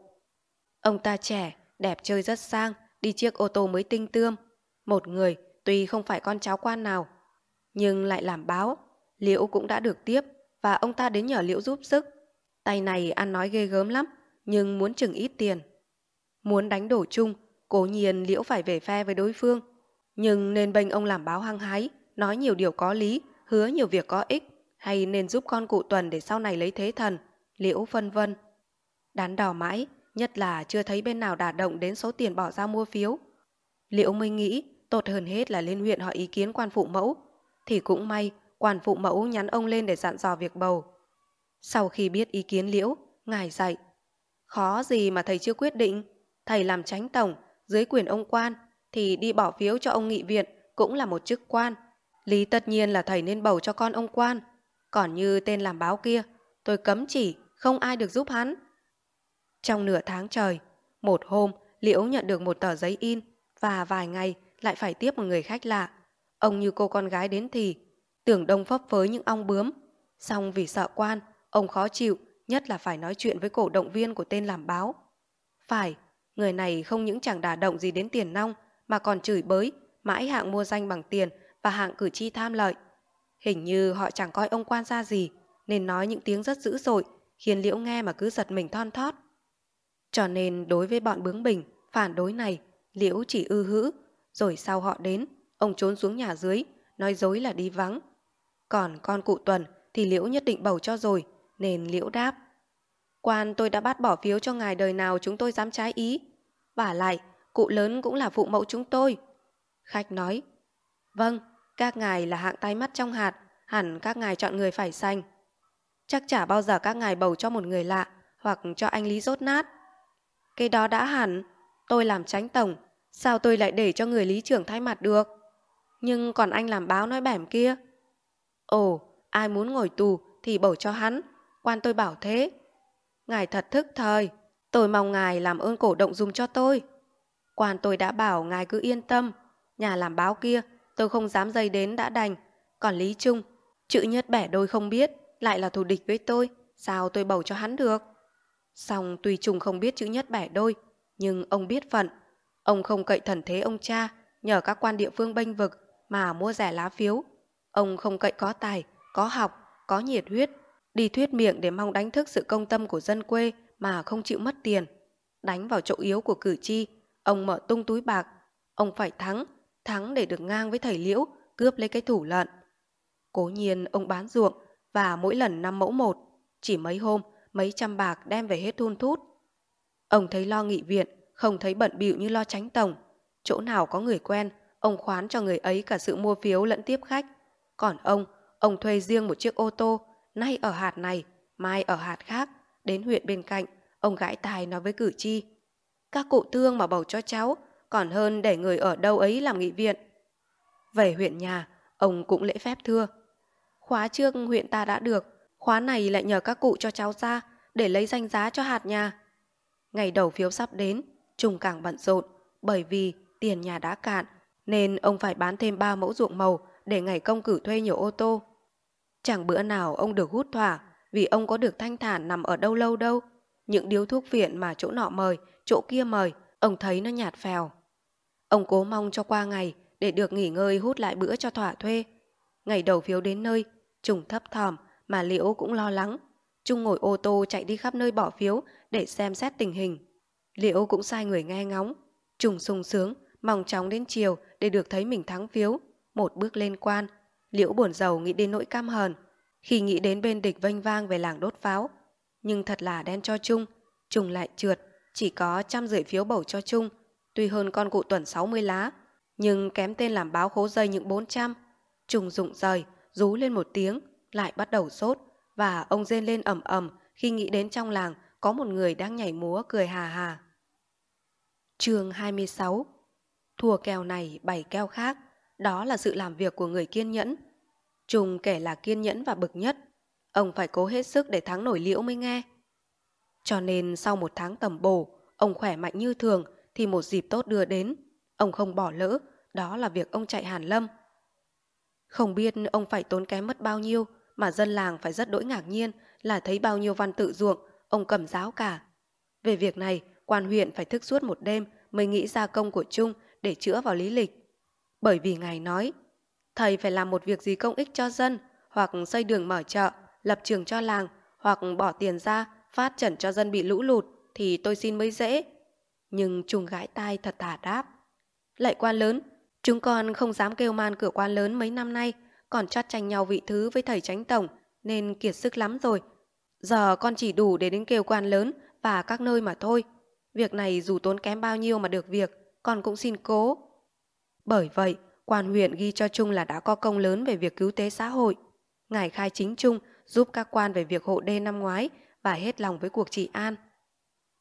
Ông ta trẻ, đẹp chơi rất sang, đi chiếc ô tô mới tinh tươm. Một người, tuy không phải con cháu quan nào, nhưng lại làm báo. Liễu cũng đã được tiếp và ông ta đến nhờ Liễu giúp sức. Tay này ăn nói ghê gớm lắm, nhưng muốn chừng ít tiền. Muốn đánh đổ chung, cố nhiên Liễu phải về phe với đối phương. Nhưng nên bênh ông làm báo hăng hái, nói nhiều điều có lý, hứa nhiều việc có ích, hay nên giúp con cụ Tuần để sau này lấy thế thần, Liễu phân vân. Đắn đỏ mãi, nhất là chưa thấy bên nào đả động đến số tiền bỏ ra mua phiếu. Liễu mới nghĩ tốt hơn hết là lên huyện hỏi ý kiến quan phụ mẫu. Thì cũng may, quan phụ mẫu nhắn ông lên để dặn dò việc bầu. Sau khi biết ý kiến Liễu, ngài dạy. Khó gì mà thầy chưa quyết định. Thầy làm tránh tổng, dưới quyền ông quan, thì đi bỏ phiếu cho ông nghị viện cũng là một chức quan. Lý tất nhiên là thầy nên bầu cho con ông quan. Còn như tên làm báo kia, tôi cấm chỉ, không ai được giúp hắn. Trong nửa tháng trời, một hôm, Liễu nhận được một tờ giấy in và vài ngày lại phải tiếp một người khách lạ. Ông như cô con gái đến thì, tưởng đông phấp với những ong bướm. Xong vì sợ quan, ông khó chịu, nhất là phải nói chuyện với cổ động viên của tên làm báo. Phải, người này không những chẳng đả động gì đến tiền nong, mà còn chửi bới, mãi hạng mua danh bằng tiền và hạng cử tri tham lợi. Hình như họ chẳng coi ông quan ra gì, nên nói những tiếng rất dữ dội, khiến Liễu nghe mà cứ giật mình thon thót. Cho nên đối với bọn bướng bình, phản đối này, Liễu chỉ ư hữ, rồi sau họ đến, ông trốn xuống nhà dưới, nói dối là đi vắng. Còn con cụ Tuần thì Liễu nhất định bầu cho rồi, nên Liễu đáp. Quan tôi đã bắt bỏ phiếu cho ngài đời nào chúng tôi dám trái ý. Và lại, cụ lớn cũng là phụ mẫu chúng tôi. Khách nói, vâng, các ngài là hạng tay mắt trong hạt, hẳn các ngài chọn người phải xanh. Chắc chả bao giờ các ngài bầu cho một người lạ, hoặc cho anh Lý rốt nát. Cái đó đã hẳn, tôi làm tránh tổng, sao tôi lại để cho người lý trưởng thay mặt được? Nhưng còn anh làm báo nói bẻm kia. Ồ, ai muốn ngồi tù thì bầu cho hắn, quan tôi bảo thế. Ngài thật thức thời, tôi mong ngài làm ơn cổ động dùng cho tôi. Quan tôi đã bảo ngài cứ yên tâm, nhà làm báo kia tôi không dám dây đến đã đành. Còn Lý Trung, chữ nhất bẻ đôi không biết, lại là thù địch với tôi, sao tôi bầu cho hắn được? Xong tùy Trung không biết chữ nhất bẻ đôi, Nhưng ông biết phận, ông không cậy thần thế ông cha, nhờ các quan địa phương bênh vực mà mua rẻ lá phiếu. Ông không cậy có tài, có học, có nhiệt huyết, đi thuyết miệng để mong đánh thức sự công tâm của dân quê mà không chịu mất tiền. Đánh vào chỗ yếu của cử tri, ông mở tung túi bạc. Ông phải thắng, thắng để được ngang với thầy Liễu, cướp lấy cái thủ lợn. Cố nhiên ông bán ruộng và mỗi lần năm mẫu một, chỉ mấy hôm, mấy trăm bạc đem về hết thun thút. Ông thấy lo nghị viện, không thấy bận bịu như lo tránh tổng. Chỗ nào có người quen, ông khoán cho người ấy cả sự mua phiếu lẫn tiếp khách. Còn ông, ông thuê riêng một chiếc ô tô, nay ở hạt này, mai ở hạt khác, đến huyện bên cạnh, ông gãi tài nói với cử tri. Các cụ thương mà bầu cho cháu, còn hơn để người ở đâu ấy làm nghị viện. Về huyện nhà, ông cũng lễ phép thưa. Khóa trước huyện ta đã được, khóa này lại nhờ các cụ cho cháu ra để lấy danh giá cho hạt nhà. Ngày đầu phiếu sắp đến, Trung càng bận rộn bởi vì tiền nhà đã cạn nên ông phải bán thêm ba mẫu ruộng màu để ngày công cử thuê nhiều ô tô. Chẳng bữa nào ông được hút thỏa vì ông có được thanh thản nằm ở đâu lâu đâu. Những điếu thuốc viện mà chỗ nọ mời, chỗ kia mời, ông thấy nó nhạt phèo. Ông cố mong cho qua ngày để được nghỉ ngơi hút lại bữa cho thỏa thuê. Ngày đầu phiếu đến nơi, Trùng thấp thỏm mà Liễu cũng lo lắng. Trung ngồi ô tô chạy đi khắp nơi bỏ phiếu để xem xét tình hình. Liễu cũng sai người nghe ngóng. Trùng sung sướng, mong chóng đến chiều để được thấy mình thắng phiếu. Một bước lên quan, Liễu buồn giàu nghĩ đến nỗi cam hờn. Khi nghĩ đến bên địch vênh vang về làng đốt pháo. Nhưng thật là đen cho Trung. Trung lại trượt, chỉ có trăm rưỡi phiếu bầu cho Trung. Tuy hơn con cụ tuần 60 lá, nhưng kém tên làm báo khố dây những 400. Trung rụng rời, rú lên một tiếng, lại bắt đầu sốt, và ông rên lên ầm ầm khi nghĩ đến trong làng có một người đang nhảy múa cười hà hà. chương 26 Thua kèo này bảy keo khác, đó là sự làm việc của người kiên nhẫn. Trùng kể là kiên nhẫn và bực nhất, ông phải cố hết sức để thắng nổi liễu mới nghe. Cho nên sau một tháng tầm bổ, ông khỏe mạnh như thường thì một dịp tốt đưa đến. Ông không bỏ lỡ, đó là việc ông chạy Hàn Lâm. Không biết ông phải tốn kém mất bao nhiêu mà dân làng phải rất đỗi ngạc nhiên là thấy bao nhiêu văn tự ruộng, ông cầm giáo cả. Về việc này, quan huyện phải thức suốt một đêm mới nghĩ ra công của Trung để chữa vào lý lịch. Bởi vì ngài nói, thầy phải làm một việc gì công ích cho dân, hoặc xây đường mở chợ, lập trường cho làng, hoặc bỏ tiền ra, phát trần cho dân bị lũ lụt, thì tôi xin mới dễ. Nhưng Trung gãi tai thật thả đáp. Lại quan lớn, chúng con không dám kêu man cửa quan lớn mấy năm nay, còn chót tranh nhau vị thứ với thầy tránh tổng, nên kiệt sức lắm rồi. Giờ con chỉ đủ để đến kêu quan lớn và các nơi mà thôi. Việc này dù tốn kém bao nhiêu mà được việc, con cũng xin cố. Bởi vậy, quan huyện ghi cho Trung là đã có công lớn về việc cứu tế xã hội. Ngài khai chính Trung giúp các quan về việc hộ đê năm ngoái và hết lòng với cuộc trị an.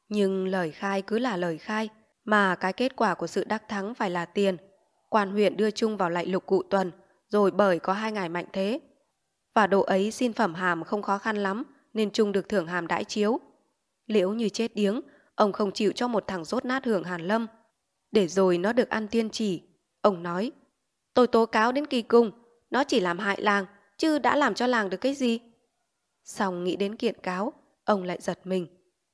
Nhưng lời khai cứ là lời khai, mà cái kết quả của sự đắc thắng phải là tiền. Quan huyện đưa Trung vào lại lục cụ tuần, rồi bởi có hai ngày mạnh thế. Và độ ấy xin phẩm hàm không khó khăn lắm, nên Trung được thưởng hàm đãi chiếu. Liễu như chết điếng, ông không chịu cho một thằng rốt nát hưởng hàn lâm. Để rồi nó được ăn tiên chỉ. Ông nói, tôi tố cáo đến kỳ cung, nó chỉ làm hại làng, chứ đã làm cho làng được cái gì. Xong nghĩ đến kiện cáo, ông lại giật mình.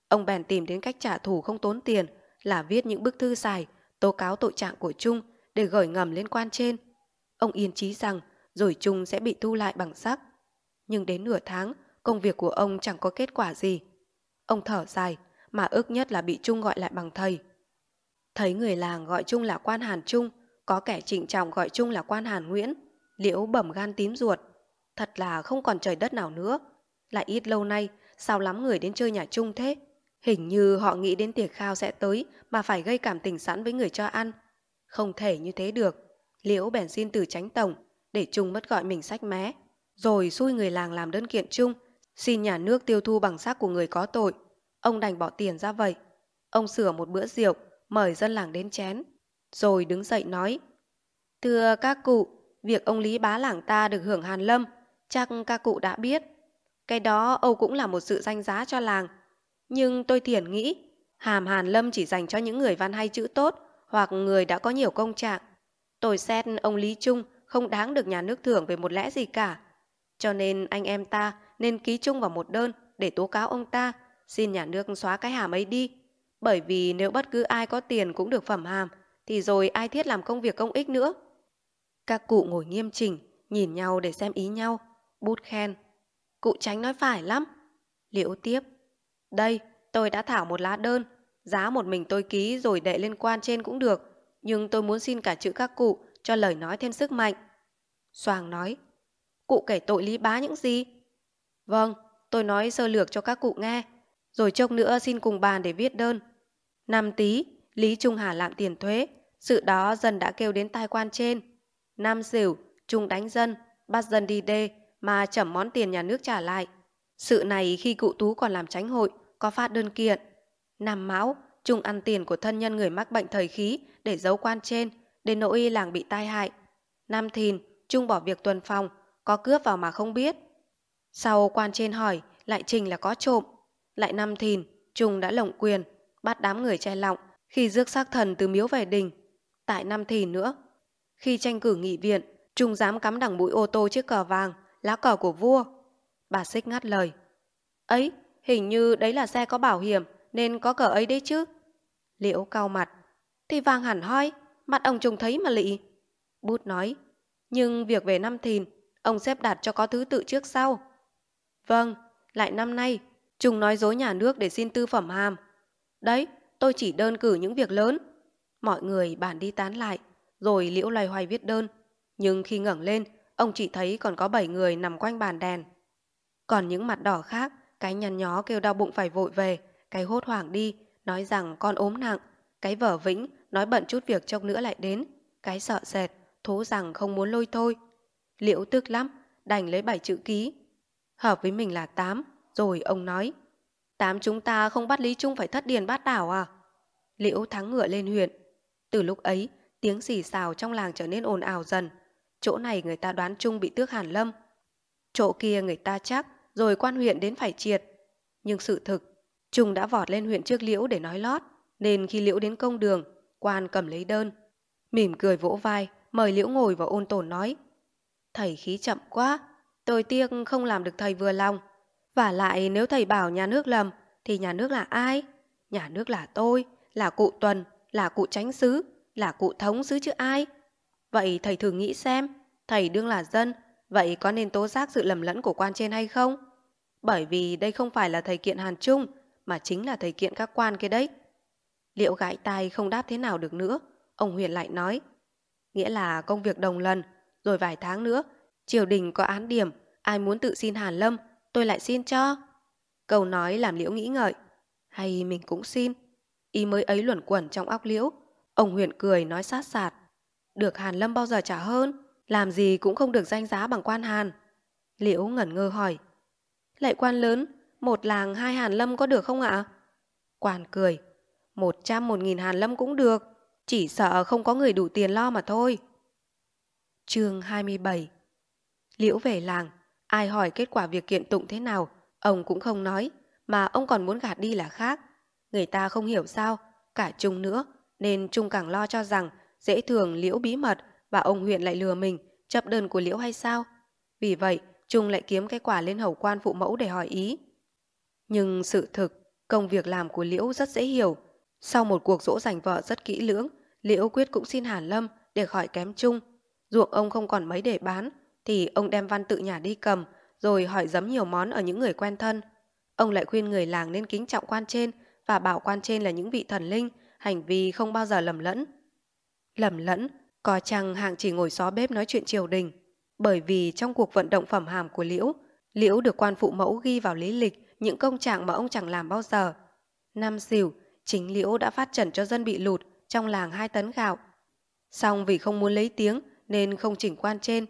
Ông bèn tìm đến cách trả thù không tốn tiền là viết những bức thư dài, tố cáo tội trạng của Trung để gửi ngầm lên quan trên. Ông yên chí rằng rồi Trung sẽ bị thu lại bằng sắc. Nhưng đến nửa tháng, công việc của ông chẳng có kết quả gì. Ông thở dài, mà ước nhất là bị Trung gọi lại bằng thầy. Thấy người làng gọi Trung là quan Hàn Trung, có kẻ trịnh trọng gọi Trung là quan Hàn Nguyễn, liễu bẩm gan tím ruột. Thật là không còn trời đất nào nữa. Lại ít lâu nay, sao lắm người đến chơi nhà Trung thế? Hình như họ nghĩ đến tiệc khao sẽ tới mà phải gây cảm tình sẵn với người cho ăn. Không thể như thế được. Liễu bèn xin từ tránh tổng để Trung mất gọi mình sách mé. Rồi xui người làng làm đơn kiện Trung, xin nhà nước tiêu thu bằng xác của người có tội. Ông đành bỏ tiền ra vậy. Ông sửa một bữa rượu, mời dân làng đến chén. Rồi đứng dậy nói, Thưa các cụ, việc ông Lý bá làng ta được hưởng hàn lâm, chắc các cụ đã biết. Cái đó Âu cũng là một sự danh giá cho làng. Nhưng tôi thiển nghĩ, hàm hàn lâm chỉ dành cho những người văn hay chữ tốt hoặc người đã có nhiều công trạng. Tôi xét ông Lý Trung không đáng được nhà nước thưởng về một lẽ gì cả. Cho nên anh em ta nên ký chung vào một đơn để tố cáo ông ta, xin nhà nước xóa cái hàm ấy đi. Bởi vì nếu bất cứ ai có tiền cũng được phẩm hàm, thì rồi ai thiết làm công việc công ích nữa. Các cụ ngồi nghiêm chỉnh, nhìn nhau để xem ý nhau. Bút khen. Cụ tránh nói phải lắm. Liễu tiếp. Đây, tôi đã thảo một lá đơn. Giá một mình tôi ký rồi đệ lên quan trên cũng được. Nhưng tôi muốn xin cả chữ các cụ cho lời nói thêm sức mạnh. Soàng nói. Cụ kể tội lý bá những gì? Vâng, tôi nói sơ lược cho các cụ nghe. Rồi chốc nữa xin cùng bàn để viết đơn. Năm tí, Lý Trung Hà lạm tiền thuế. Sự đó dân đã kêu đến tai quan trên. Năm xỉu, Trung đánh dân, bắt dân đi đê mà chẩm món tiền nhà nước trả lại. Sự này khi cụ Tú còn làm tránh hội, có phát đơn kiện. Nam mão, Trung ăn tiền của thân nhân người mắc bệnh thời khí để giấu quan trên, đến nỗi làng bị tai hại. Nam thìn, Trung bỏ việc tuần phòng, có cướp vào mà không biết. Sau quan trên hỏi, lại trình là có trộm. Lại năm thìn, Trung đã lộng quyền, bắt đám người che lọng khi rước xác thần từ miếu về đình. Tại năm thìn nữa, khi tranh cử nghị viện, Trung dám cắm đằng mũi ô tô chiếc cờ vàng, lá cờ của vua. Bà xích ngắt lời. Ấy, hình như đấy là xe có bảo hiểm, nên có cờ ấy đấy chứ. Liễu cau mặt. Thì vàng hẳn hoi, mặt ông trông thấy mà lị. Bút nói. Nhưng việc về năm thìn, ông xếp đặt cho có thứ tự trước sau. Vâng, lại năm nay, trùng nói dối nhà nước để xin tư phẩm hàm. Đấy, tôi chỉ đơn cử những việc lớn. Mọi người bàn đi tán lại, rồi Liễu loay hoay viết đơn. Nhưng khi ngẩng lên, ông chỉ thấy còn có bảy người nằm quanh bàn đèn. Còn những mặt đỏ khác, cái nhăn nhó kêu đau bụng phải vội về, cái hốt hoảng đi, nói rằng con ốm nặng, cái vở vĩnh, nói bận chút việc trông nữa lại đến, cái sợ sệt, thố rằng không muốn lôi thôi. Liễu tức lắm, đành lấy bảy chữ ký. Hợp với mình là tám, rồi ông nói, tám chúng ta không bắt Lý Trung phải thất điền bát đảo à? Liễu thắng ngựa lên huyện. Từ lúc ấy, tiếng xì xào trong làng trở nên ồn ào dần. Chỗ này người ta đoán Trung bị tước hàn lâm. Chỗ kia người ta chắc, rồi quan huyện đến phải triệt. Nhưng sự thực, Trung đã vọt lên huyện trước Liễu để nói lót, nên khi Liễu đến công đường, quan cầm lấy đơn. Mỉm cười vỗ vai, mời Liễu ngồi và ôn tồn nói. Thầy khí chậm quá, tôi tiếc không làm được thầy vừa lòng. Và lại nếu thầy bảo nhà nước lầm, thì nhà nước là ai? Nhà nước là tôi, là cụ Tuần, là cụ tránh sứ, là cụ thống sứ chứ ai? Vậy thầy thử nghĩ xem, thầy đương là dân, vậy có nên tố giác sự lầm lẫn của quan trên hay không? Bởi vì đây không phải là thầy kiện Hàn Trung, mà chính là thầy kiện các quan kia đấy. Liệu gãi tai không đáp thế nào được nữa, ông Huyền lại nói. Nghĩa là công việc đồng lần, rồi vài tháng nữa, triều đình có án điểm, ai muốn tự xin Hàn Lâm, tôi lại xin cho. Câu nói làm Liễu nghĩ ngợi, hay mình cũng xin. Ý mới ấy luẩn quẩn trong óc Liễu, ông Huyền cười nói sát sạt. Được Hàn Lâm bao giờ trả hơn, làm gì cũng không được danh giá bằng quan Hàn. Liễu ngẩn ngơ hỏi, Lệ quan lớn, một làng hai hàn lâm có được không ạ? Quản cười, một trăm một nghìn hàn lâm cũng được, chỉ sợ không có người đủ tiền lo mà thôi. chương 27 Liễu về làng, ai hỏi kết quả việc kiện tụng thế nào, ông cũng không nói, mà ông còn muốn gạt đi là khác. Người ta không hiểu sao, cả Trung nữa, nên Trung càng lo cho rằng dễ thường Liễu bí mật và ông huyện lại lừa mình, chấp đơn của Liễu hay sao. Vì vậy, Trung lại kiếm cái quả lên hầu quan phụ mẫu để hỏi ý. Nhưng sự thực, công việc làm của Liễu rất dễ hiểu. Sau một cuộc dỗ dành vợ rất kỹ lưỡng, Liễu quyết cũng xin Hàn Lâm để khỏi kém Trung. Ruộng ông không còn mấy để bán, thì ông đem văn tự nhà đi cầm, rồi hỏi giấm nhiều món ở những người quen thân. Ông lại khuyên người làng nên kính trọng quan trên và bảo quan trên là những vị thần linh, hành vi không bao giờ lầm lẫn. Lầm lẫn, có chăng hạng chỉ ngồi xó bếp nói chuyện triều đình. Bởi vì trong cuộc vận động phẩm hàm của Liễu, Liễu được quan phụ mẫu ghi vào lý lịch những công trạng mà ông chẳng làm bao giờ. Năm xỉu, chính Liễu đã phát trần cho dân bị lụt trong làng hai tấn gạo. Xong vì không muốn lấy tiếng nên không chỉnh quan trên.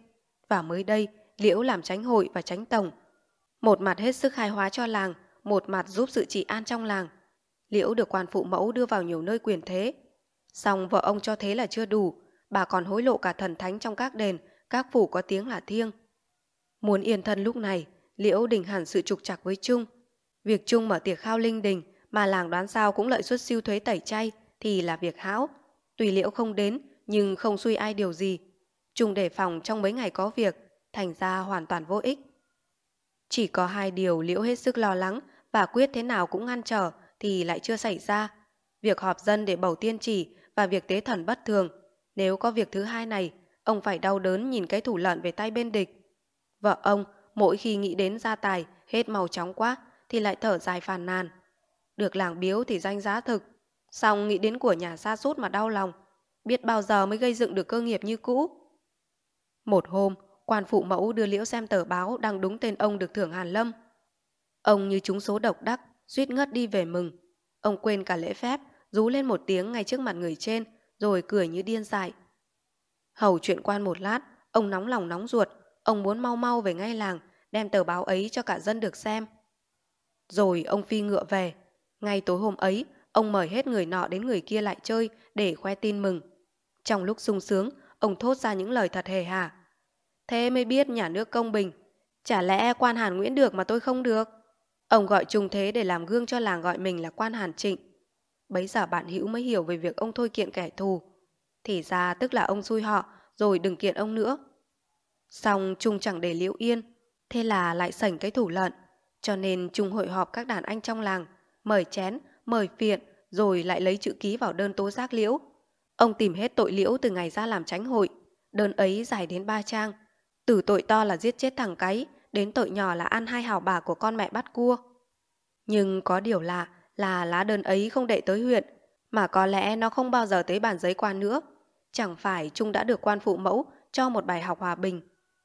Và mới đây, Liễu làm tránh hội và tránh tổng. Một mặt hết sức khai hóa cho làng, một mặt giúp sự trị an trong làng. Liễu được quan phụ mẫu đưa vào nhiều nơi quyền thế. Xong vợ ông cho thế là chưa đủ, bà còn hối lộ cả thần thánh trong các đền các phủ có tiếng là thiêng. Muốn yên thân lúc này, Liễu đình hẳn sự trục trặc với Trung. Việc Trung mở tiệc khao linh đình mà làng đoán sao cũng lợi suất siêu thuế tẩy chay thì là việc hão. Tùy Liễu không đến nhưng không suy ai điều gì. Trung để phòng trong mấy ngày có việc, thành ra hoàn toàn vô ích. Chỉ có hai điều Liễu hết sức lo lắng và quyết thế nào cũng ngăn trở thì lại chưa xảy ra việc họp dân để bầu tiên chỉ và việc tế thần bất thường. Nếu có việc thứ hai này, ông phải đau đớn nhìn cái thủ lợn về tay bên địch. Vợ ông, mỗi khi nghĩ đến gia tài, hết màu chóng quá, thì lại thở dài phàn nàn. Được làng biếu thì danh giá thực, xong nghĩ đến của nhà xa sút mà đau lòng, biết bao giờ mới gây dựng được cơ nghiệp như cũ. Một hôm, quan phụ mẫu đưa liễu xem tờ báo đang đúng tên ông được thưởng Hàn Lâm. Ông như chúng số độc đắc, suýt ngất đi về mừng. Ông quên cả lễ phép, rú lên một tiếng ngay trước mặt người trên, rồi cười như điên dại. Hầu chuyện quan một lát, ông nóng lòng nóng ruột, ông muốn mau mau về ngay làng, đem tờ báo ấy cho cả dân được xem. Rồi ông phi ngựa về. Ngay tối hôm ấy, ông mời hết người nọ đến người kia lại chơi để khoe tin mừng. Trong lúc sung sướng, ông thốt ra những lời thật hề hà. Thế mới biết nhà nước công bình. Chả lẽ quan Hàn Nguyễn được mà tôi không được? Ông gọi Trung Thế để làm gương cho làng gọi mình là quan Hàn Trịnh. Bấy giờ bạn hữu mới hiểu về việc ông thôi kiện kẻ thù. Thì ra tức là ông xui họ, rồi đừng kiện ông nữa. Xong Trung chẳng để liễu yên, thế là lại sảnh cái thủ lợn. Cho nên Trung hội họp các đàn anh trong làng, mời chén, mời phiện, rồi lại lấy chữ ký vào đơn tố giác liễu. Ông tìm hết tội liễu từ ngày ra làm tránh hội. Đơn ấy dài đến ba trang. Từ tội to là giết chết thằng cái, đến tội nhỏ là ăn hai hào bà của con mẹ bắt cua. Nhưng có điều lạ là lá đơn ấy không đệ tới huyện, mà có lẽ nó không bao giờ tới bàn giấy quan nữa. Chẳng phải Trung đã được quan phụ mẫu cho một bài học hòa bình.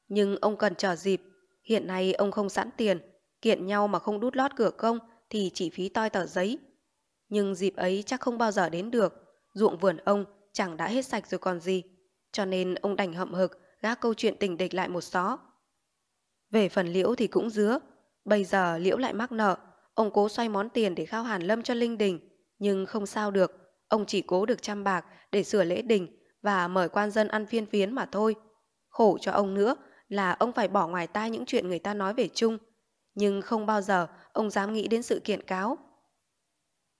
Nhưng ông cần chờ dịp. Hiện nay ông không sẵn tiền. Kiện nhau mà không đút lót cửa công thì chỉ phí toi tờ giấy. Nhưng dịp ấy chắc không bao giờ đến được. Ruộng vườn ông chẳng đã hết sạch rồi còn gì. Cho nên ông đành hậm hực gác câu chuyện tình địch lại một xó. Về phần liễu thì cũng dứa. Bây giờ liễu lại mắc nợ. Ông cố xoay món tiền để khao hàn lâm cho linh đình. Nhưng không sao được. Ông chỉ cố được trăm bạc để sửa lễ đình và mời quan dân ăn phiên phiến mà thôi. Khổ cho ông nữa là ông phải bỏ ngoài tai những chuyện người ta nói về chung. Nhưng không bao giờ ông dám nghĩ đến sự kiện cáo.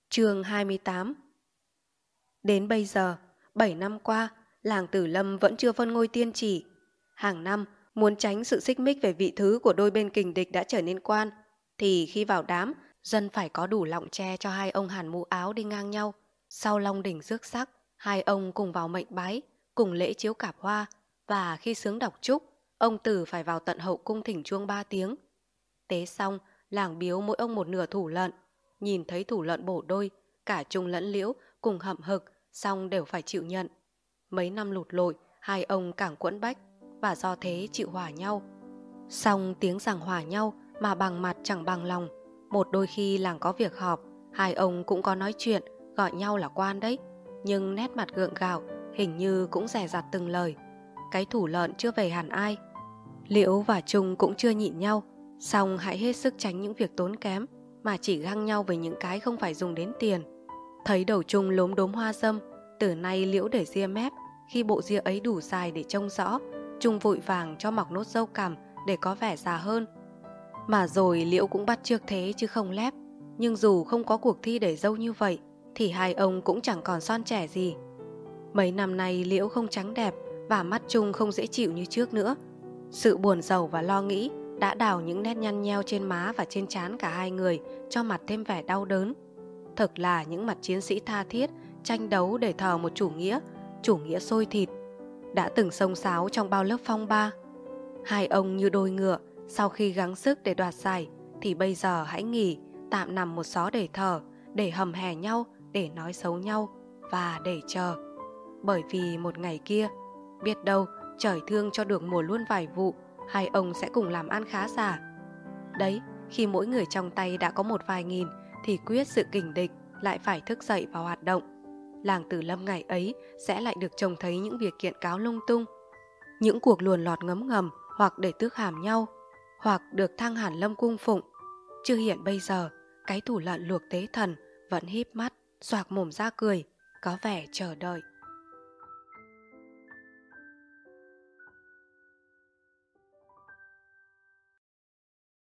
chương 28 Đến bây giờ, 7 năm qua, làng Tử Lâm vẫn chưa phân ngôi tiên chỉ. Hàng năm, muốn tránh sự xích mích về vị thứ của đôi bên kình địch đã trở nên quan, thì khi vào đám, dân phải có đủ lọng tre cho hai ông hàn mũ áo đi ngang nhau. Sau long đỉnh rước sắc, hai ông cùng vào mệnh bái, cùng lễ chiếu cạp hoa, và khi sướng đọc chúc, ông Tử phải vào tận hậu cung thỉnh chuông ba tiếng. Tế xong, làng biếu mỗi ông một nửa thủ lợn. Nhìn thấy thủ lợn bổ đôi, cả trung lẫn liễu cùng hậm hực, xong đều phải chịu nhận. Mấy năm lụt lội, hai ông càng quẫn bách, và do thế chịu hòa nhau. song tiếng rằng hòa nhau mà bằng mặt chẳng bằng lòng. Một đôi khi làng có việc họp, hai ông cũng có nói chuyện, gọi nhau là quan đấy. Nhưng nét mặt gượng gạo, hình như cũng rẻ rặt từng lời. Cái thủ lợn chưa về hẳn ai. Liễu và Trung cũng chưa nhịn nhau, song hãy hết sức tránh những việc tốn kém, mà chỉ găng nhau về những cái không phải dùng đến tiền. Thấy đầu Trung lốm đốm hoa dâm, từ nay Liễu để ria mép, khi bộ ria ấy đủ dài để trông rõ, Trung vội vàng cho mọc nốt dâu cằm để có vẻ già hơn. Mà rồi Liễu cũng bắt trước thế chứ không lép, nhưng dù không có cuộc thi để dâu như vậy, thì hai ông cũng chẳng còn son trẻ gì. Mấy năm nay Liễu không trắng đẹp và mắt Trung không dễ chịu như trước nữa. Sự buồn giàu và lo nghĩ đã đào những nét nhăn nheo trên má và trên trán cả hai người cho mặt thêm vẻ đau đớn. Thật là những mặt chiến sĩ tha thiết tranh đấu để thờ một chủ nghĩa, chủ nghĩa sôi thịt, đã từng sông sáo trong bao lớp phong ba. Hai ông như đôi ngựa, sau khi gắng sức để đoạt giải, thì bây giờ hãy nghỉ, tạm nằm một xó để thở, để hầm hè nhau, để nói xấu nhau và để chờ. Bởi vì một ngày kia, biết đâu trời thương cho được mùa luôn vài vụ, hai ông sẽ cùng làm ăn khá giả. Đấy, khi mỗi người trong tay đã có một vài nghìn, thì quyết sự kình địch lại phải thức dậy và hoạt động làng Tử Lâm ngày ấy sẽ lại được trông thấy những việc kiện cáo lung tung. Những cuộc luồn lọt ngấm ngầm hoặc để tước hàm nhau, hoặc được thăng hẳn lâm cung phụng. Chưa hiện bây giờ, cái thủ lợn luộc tế thần vẫn híp mắt, xoạc mồm ra cười, có vẻ chờ đợi.